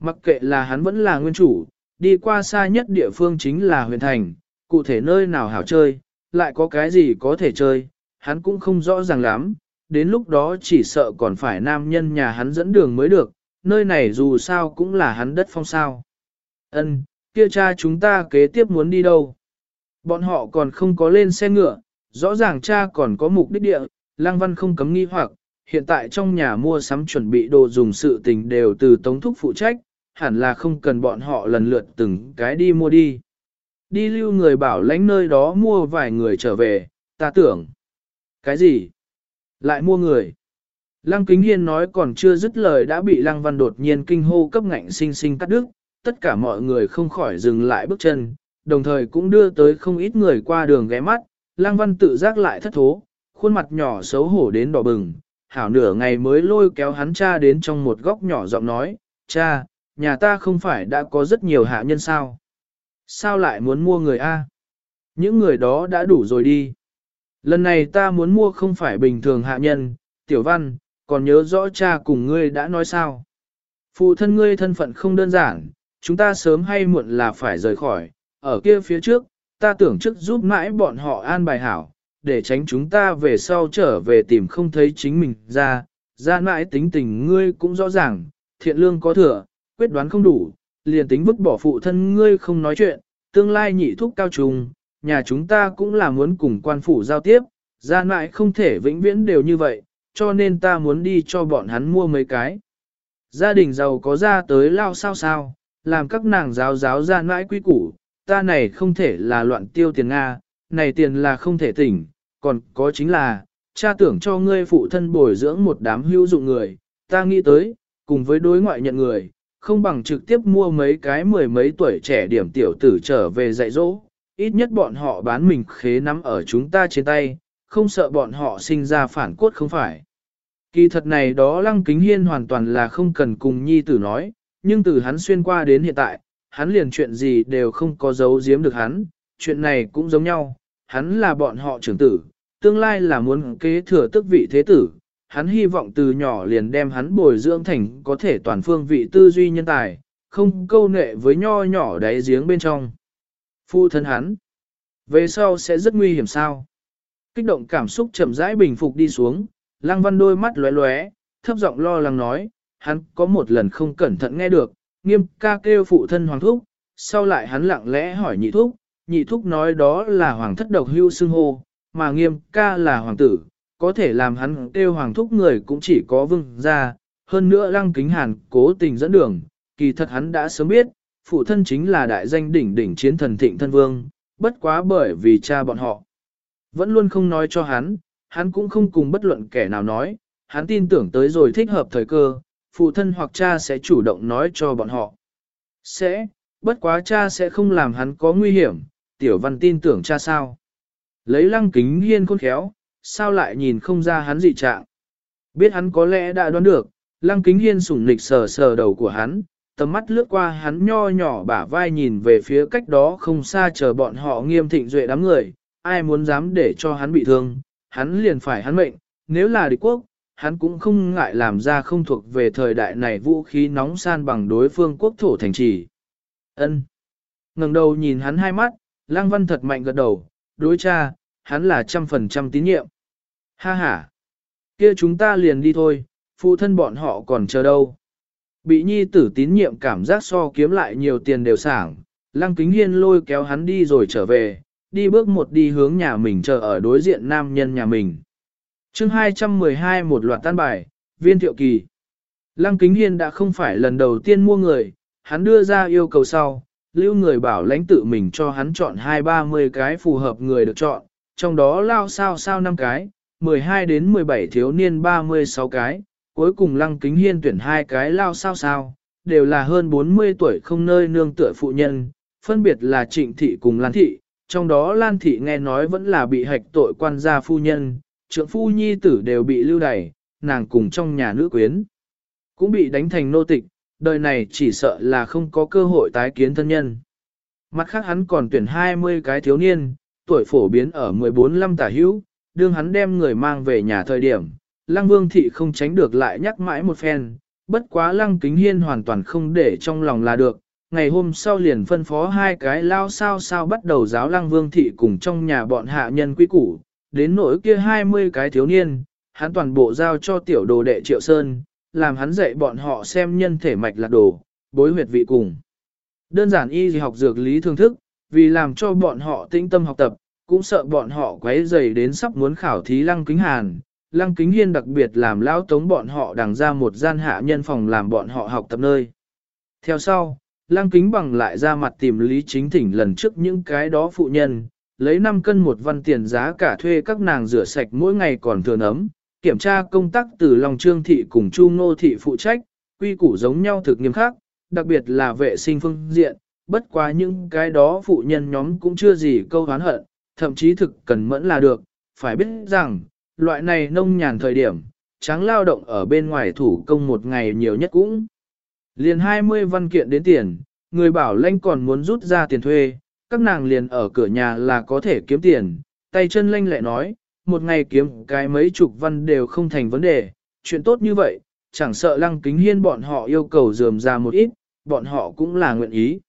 A: Mặc kệ là hắn vẫn là nguyên chủ, đi qua xa nhất địa phương chính là huyền thành, cụ thể nơi nào hảo chơi, lại có cái gì có thể chơi, hắn cũng không rõ ràng lắm, đến lúc đó chỉ sợ còn phải nam nhân nhà hắn dẫn đường mới được, nơi này dù sao cũng là hắn đất phong sao. Ân, kia cha chúng ta kế tiếp muốn đi đâu? Bọn họ còn không có lên xe ngựa, rõ ràng cha còn có mục đích địa, Lăng Văn không cấm nghi hoặc, hiện tại trong nhà mua sắm chuẩn bị đồ dùng sự tình đều từ Tống Thúc phụ trách, hẳn là không cần bọn họ lần lượt từng cái đi mua đi. Đi lưu người bảo lãnh nơi đó mua vài người trở về, ta tưởng. Cái gì? Lại mua người. Lăng Kính Hiên nói còn chưa dứt lời đã bị Lăng Văn đột nhiên kinh hô cấp ngạnh sinh sinh cắt đứt, tất cả mọi người không khỏi dừng lại bước chân, đồng thời cũng đưa tới không ít người qua đường ghé mắt, Lăng Văn tự giác lại thất thố, khuôn mặt nhỏ xấu hổ đến đỏ bừng, hảo nửa ngày mới lôi kéo hắn cha đến trong một góc nhỏ giọng nói, cha, nhà ta không phải đã có rất nhiều hạ nhân sao? Sao lại muốn mua người A? Những người đó đã đủ rồi đi. Lần này ta muốn mua không phải bình thường hạ nhân, tiểu văn, còn nhớ rõ cha cùng ngươi đã nói sao? Phụ thân ngươi thân phận không đơn giản, chúng ta sớm hay muộn là phải rời khỏi, ở kia phía trước, ta tưởng trước giúp mãi bọn họ an bài hảo, để tránh chúng ta về sau trở về tìm không thấy chính mình ra, ra mãi tính tình ngươi cũng rõ ràng, thiện lương có thừa, quyết đoán không đủ, liền tính vứt bỏ phụ thân ngươi không nói chuyện, tương lai nhị thúc cao trùng, nhà chúng ta cũng là muốn cùng quan phủ giao tiếp, ra mãi không thể vĩnh viễn đều như vậy, cho nên ta muốn đi cho bọn hắn mua mấy cái. Gia đình giàu có ra tới lao sao sao, làm các nàng giáo giáo ra mãi quý củ, ta này không thể là loạn tiêu tiền Nga, này tiền là không thể tỉnh, còn có chính là, cha tưởng cho ngươi phụ thân bồi dưỡng một đám hữu dụng người, ta nghĩ tới, cùng với đối ngoại nhận người, không bằng trực tiếp mua mấy cái mười mấy tuổi trẻ điểm tiểu tử trở về dạy dỗ, ít nhất bọn họ bán mình khế nắm ở chúng ta trên tay, không sợ bọn họ sinh ra phản cốt không phải. Kỳ thật này đó lăng kính hiên hoàn toàn là không cần cùng nhi tử nói, nhưng từ hắn xuyên qua đến hiện tại, hắn liền chuyện gì đều không có giấu giếm được hắn, chuyện này cũng giống nhau, hắn là bọn họ trưởng tử, tương lai là muốn kế thừa tức vị thế tử, hắn hy vọng từ nhỏ liền đem hắn bồi dưỡng thành có thể toàn phương vị tư duy nhân tài, không câu nệ với nho nhỏ đáy giếng bên trong. Phu thân hắn, về sau sẽ rất nguy hiểm sao? Kích động cảm xúc chậm rãi bình phục đi xuống, Lăng Văn đôi mắt lóe lóe, thấp giọng lo lắng nói, hắn có một lần không cẩn thận nghe được, nghiêm ca kêu phụ thân hoàng thúc, sau lại hắn lặng lẽ hỏi nhị thúc, nhị thúc nói đó là hoàng thất độc hưu xưng hô, mà nghiêm ca là hoàng tử, có thể làm hắn kêu hoàng thúc người cũng chỉ có vương gia, hơn nữa lăng kính hàn cố tình dẫn đường, kỳ thật hắn đã sớm biết, phụ thân chính là đại danh đỉnh đỉnh chiến thần thịnh thân vương, bất quá bởi vì cha bọn họ. Vẫn luôn không nói cho hắn, hắn cũng không cùng bất luận kẻ nào nói, hắn tin tưởng tới rồi thích hợp thời cơ, phụ thân hoặc cha sẽ chủ động nói cho bọn họ. Sẽ, bất quá cha sẽ không làm hắn có nguy hiểm, tiểu văn tin tưởng cha sao. Lấy lăng kính hiên khôn khéo, sao lại nhìn không ra hắn dị trạng. Biết hắn có lẽ đã đoán được, lăng kính hiên sủng nịch sờ sờ đầu của hắn, tầm mắt lướt qua hắn nho nhỏ bả vai nhìn về phía cách đó không xa chờ bọn họ nghiêm thịnh duệ đám người, ai muốn dám để cho hắn bị thương, hắn liền phải hắn mệnh, nếu là địch quốc, hắn cũng không ngại làm ra không thuộc về thời đại này vũ khí nóng san bằng đối phương quốc thổ thành trì. Ân. ngẩng đầu nhìn hắn hai mắt, Lăng Văn thật mạnh gật đầu, đối cha, hắn là trăm phần trăm tín nhiệm. Ha ha. Kia chúng ta liền đi thôi, phụ thân bọn họ còn chờ đâu. Bị nhi tử tín nhiệm cảm giác so kiếm lại nhiều tiền đều sảng, Lăng Kính Hiên lôi kéo hắn đi rồi trở về, đi bước một đi hướng nhà mình chờ ở đối diện nam nhân nhà mình chương 212 một loạt tan bài, viên thiệu kỳ. Lăng Kính Hiên đã không phải lần đầu tiên mua người, hắn đưa ra yêu cầu sau, lưu người bảo lãnh tự mình cho hắn chọn hai ba mươi cái phù hợp người được chọn, trong đó lao sao sao 5 cái, 12 đến 17 thiếu niên 36 cái, cuối cùng Lăng Kính Hiên tuyển hai cái lao sao sao, đều là hơn 40 tuổi không nơi nương tựa phụ nhân, phân biệt là Trịnh Thị cùng Lan Thị, trong đó Lan Thị nghe nói vẫn là bị hạch tội quan gia phu nhân, trượng phu nhi tử đều bị lưu đày, nàng cùng trong nhà nữ quyến. Cũng bị đánh thành nô tịch, đời này chỉ sợ là không có cơ hội tái kiến thân nhân. Mặt khác hắn còn tuyển 20 cái thiếu niên, tuổi phổ biến ở 14-15 tả hữu, đương hắn đem người mang về nhà thời điểm. Lăng Vương Thị không tránh được lại nhắc mãi một phen, bất quá Lăng Kính Hiên hoàn toàn không để trong lòng là được, ngày hôm sau liền phân phó hai cái lao sao sao bắt đầu giáo lăng vương thị cùng trong nhà bọn hạ nhân quý củ, đến nỗi kia 20 cái thiếu niên, hắn toàn bộ giao cho tiểu đồ đệ Triệu Sơn, làm hắn dạy bọn họ xem nhân thể mạch là đồ, bối huyệt vị cùng. Đơn giản y học dược lý thương thức, vì làm cho bọn họ tĩnh tâm học tập, cũng sợ bọn họ quấy dày đến sắp muốn khảo thí lăng kính hàn. Lăng kính hiên đặc biệt làm lao tống bọn họ đằng ra một gian hạ nhân phòng làm bọn họ học tập nơi. Theo sau, Lăng kính bằng lại ra mặt tìm Lý Chính Thỉnh lần trước những cái đó phụ nhân, lấy 5 cân một văn tiền giá cả thuê các nàng rửa sạch mỗi ngày còn thừa ấm, kiểm tra công tác từ lòng trương thị cùng chu ngô thị phụ trách, quy củ giống nhau thực nghiêm khắc, đặc biệt là vệ sinh phương diện, bất quá những cái đó phụ nhân nhóm cũng chưa gì câu hán hận, thậm chí thực cần mẫn là được, phải biết rằng, loại này nông nhàn thời điểm, tráng lao động ở bên ngoài thủ công một ngày nhiều nhất cũng Liền 20 văn kiện đến tiền, người bảo lãnh còn muốn rút ra tiền thuê, các nàng liền ở cửa nhà là có thể kiếm tiền, tay chân lanh lẹ nói, một ngày kiếm cái mấy chục văn đều không thành vấn đề, chuyện tốt như vậy, chẳng sợ lăng kính hiên bọn họ yêu cầu dườm ra một ít, bọn họ cũng là nguyện ý.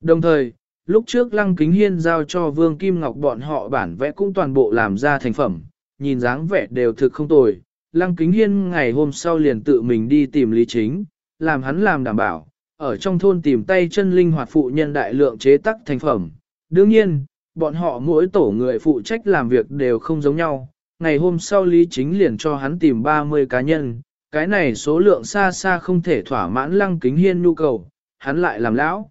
A: Đồng thời, lúc trước lăng kính hiên giao cho Vương Kim Ngọc bọn họ bản vẽ cũng toàn bộ làm ra thành phẩm, nhìn dáng vẻ đều thực không tồi. Lăng kính hiên ngày hôm sau liền tự mình đi tìm Lý Chính, làm hắn làm đảm bảo, ở trong thôn tìm tay chân linh hoạt phụ nhân đại lượng chế tác thành phẩm. Đương nhiên, bọn họ mỗi tổ người phụ trách làm việc đều không giống nhau. Ngày hôm sau Lý Chính liền cho hắn tìm 30 cá nhân, cái này số lượng xa xa không thể thỏa mãn lăng kính hiên nhu cầu, hắn lại làm lão.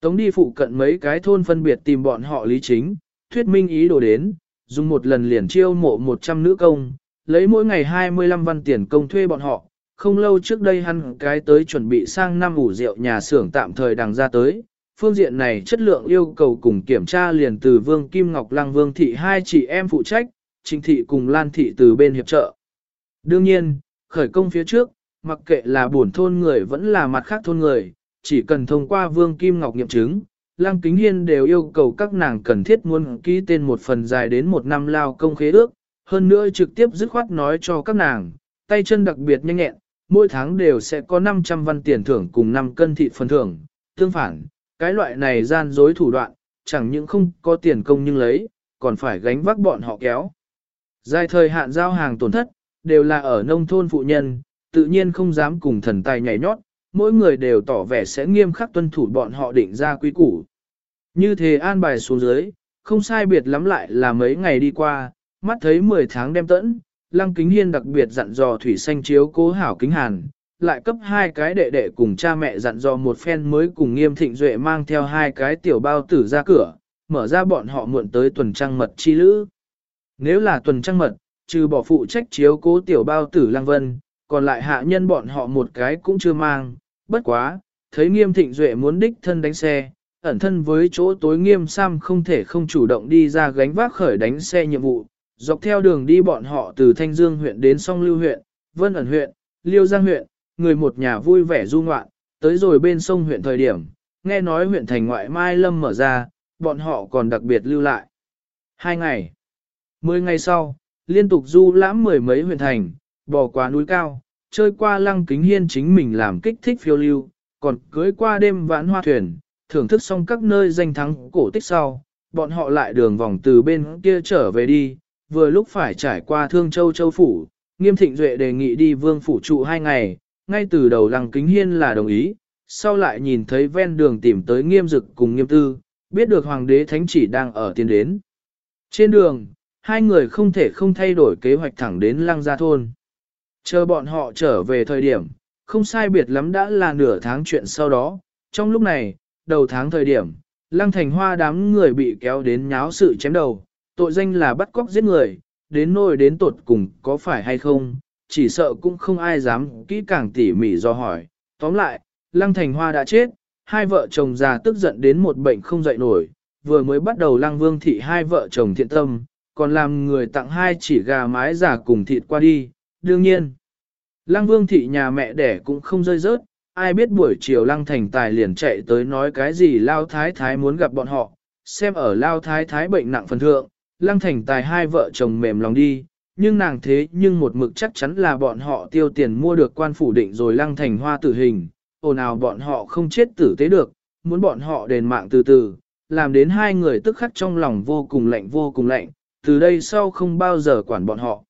A: Tống đi phụ cận mấy cái thôn phân biệt tìm bọn họ Lý Chính, thuyết minh ý đồ đến, dùng một lần liền chiêu mộ 100 nữ công, lấy mỗi ngày 25 văn tiền công thuê bọn họ. Không lâu trước đây hắn cái tới chuẩn bị sang năm ủ rượu nhà xưởng tạm thời đằng ra tới, phương diện này chất lượng yêu cầu cùng kiểm tra liền từ Vương Kim Ngọc Lăng Vương Thị hai chị em phụ trách, Trình Thị cùng Lan Thị từ bên hiệp trợ. Đương nhiên, khởi công phía trước, mặc kệ là buồn thôn người vẫn là mặt khác thôn người, chỉ cần thông qua Vương Kim Ngọc nghiệm chứng, Lăng Kính Hiên đều yêu cầu các nàng cần thiết muốn ký tên một phần dài đến một năm lao công khế ước, hơn nữa trực tiếp dứt khoát nói cho các nàng, tay chân đặc biệt nhanh nhẹn, mỗi tháng đều sẽ có 500 văn tiền thưởng cùng 5 cân thịt phần thưởng. Tương phản, cái loại này gian dối thủ đoạn, chẳng những không có tiền công nhưng lấy, còn phải gánh vác bọn họ kéo. Dài thời hạn giao hàng tổn thất, đều là ở nông thôn phụ nhân, tự nhiên không dám cùng thần tài nhảy nhót, mỗi người đều tỏ vẻ sẽ nghiêm khắc tuân thủ bọn họ định ra quy củ. Như thế an bài xuống dưới, không sai biệt lắm lại là mấy ngày đi qua, mắt thấy 10 tháng đem tẫn, Lăng Kính Hiên đặc biệt dặn dò Thủy Xanh chiếu cố hảo kính hàn, lại cấp hai cái đệ đệ cùng cha mẹ dặn dò một phen mới cùng nghiêm thịnh duệ mang theo hai cái tiểu bao tử ra cửa, mở ra bọn họ muộn tới tuần trăng mật chi lữ. Nếu là tuần trăng mật, trừ bỏ phụ trách chiếu cố tiểu bao tử Lăng Vân, còn lại hạ nhân bọn họ một cái cũng chưa mang, bất quá, thấy nghiêm thịnh duệ muốn đích thân đánh xe, ẩn thân với chỗ tối nghiêm sam không thể không chủ động đi ra gánh vác khởi đánh xe nhiệm vụ, dọc theo đường đi bọn họ từ Thanh Dương huyện đến song lưu huyện, Vân ẩn huyện, Liêu Giang huyện, người một nhà vui vẻ du ngoạn, tới rồi bên sông huyện thời điểm, nghe nói huyện thành ngoại Mai Lâm mở ra, bọn họ còn đặc biệt lưu lại. Hai ngày, mười ngày sau, liên tục du lãm mười mấy huyện thành, bò qua núi cao, chơi qua lăng kính hiên chính mình làm kích thích phiêu lưu, còn cưới qua đêm vãn hoa thuyền, thưởng thức xong các nơi danh thắng cổ tích sau, bọn họ lại đường vòng từ bên kia trở về đi, vừa lúc phải trải qua Thương Châu Châu Phủ, nghiêm thịnh duệ đề nghị đi vương phủ trụ hai ngày, ngay từ đầu lăng kính hiên là đồng ý, sau lại nhìn thấy ven đường tìm tới nghiêm dực cùng nghiêm tư, biết được hoàng đế thánh chỉ đang ở tiên đến. Trên đường, hai người không thể không thay đổi kế hoạch thẳng đến lăng gia thôn. Chờ bọn họ trở về thời điểm, không sai biệt lắm đã là nửa tháng chuyện sau đó, trong lúc này, đầu tháng thời điểm, lăng thành hoa đám người bị kéo đến nháo sự chém đầu, tội danh là bắt cóc giết người, đến nỗi đến tột cùng có phải hay không, chỉ sợ cũng không ai dám kỹ càng tỉ mỉ do hỏi. Tóm lại, lăng thành hoa đã chết, hai vợ chồng già tức giận đến một bệnh không dậy nổi, vừa mới bắt đầu lăng vương thị hai vợ chồng thiện tâm, còn làm người tặng hai chỉ gà mái giả cùng thịt qua đi, đương nhiên. Lăng vương thị nhà mẹ đẻ cũng không rơi rớt, ai biết buổi chiều lăng thành tài liền chạy tới nói cái gì lao thái thái muốn gặp bọn họ, xem ở lao thái thái bệnh nặng phần thượng, lăng thành tài hai vợ chồng mềm lòng đi, nhưng nàng thế nhưng một mực chắc chắn là bọn họ tiêu tiền mua được quan phủ định rồi lăng thành hoa tử hình, ồn nào bọn họ không chết tử tế được, muốn bọn họ đền mạng từ từ, làm đến hai người tức khắc trong lòng vô cùng lạnh vô cùng lạnh, từ đây sau không bao giờ quản bọn họ.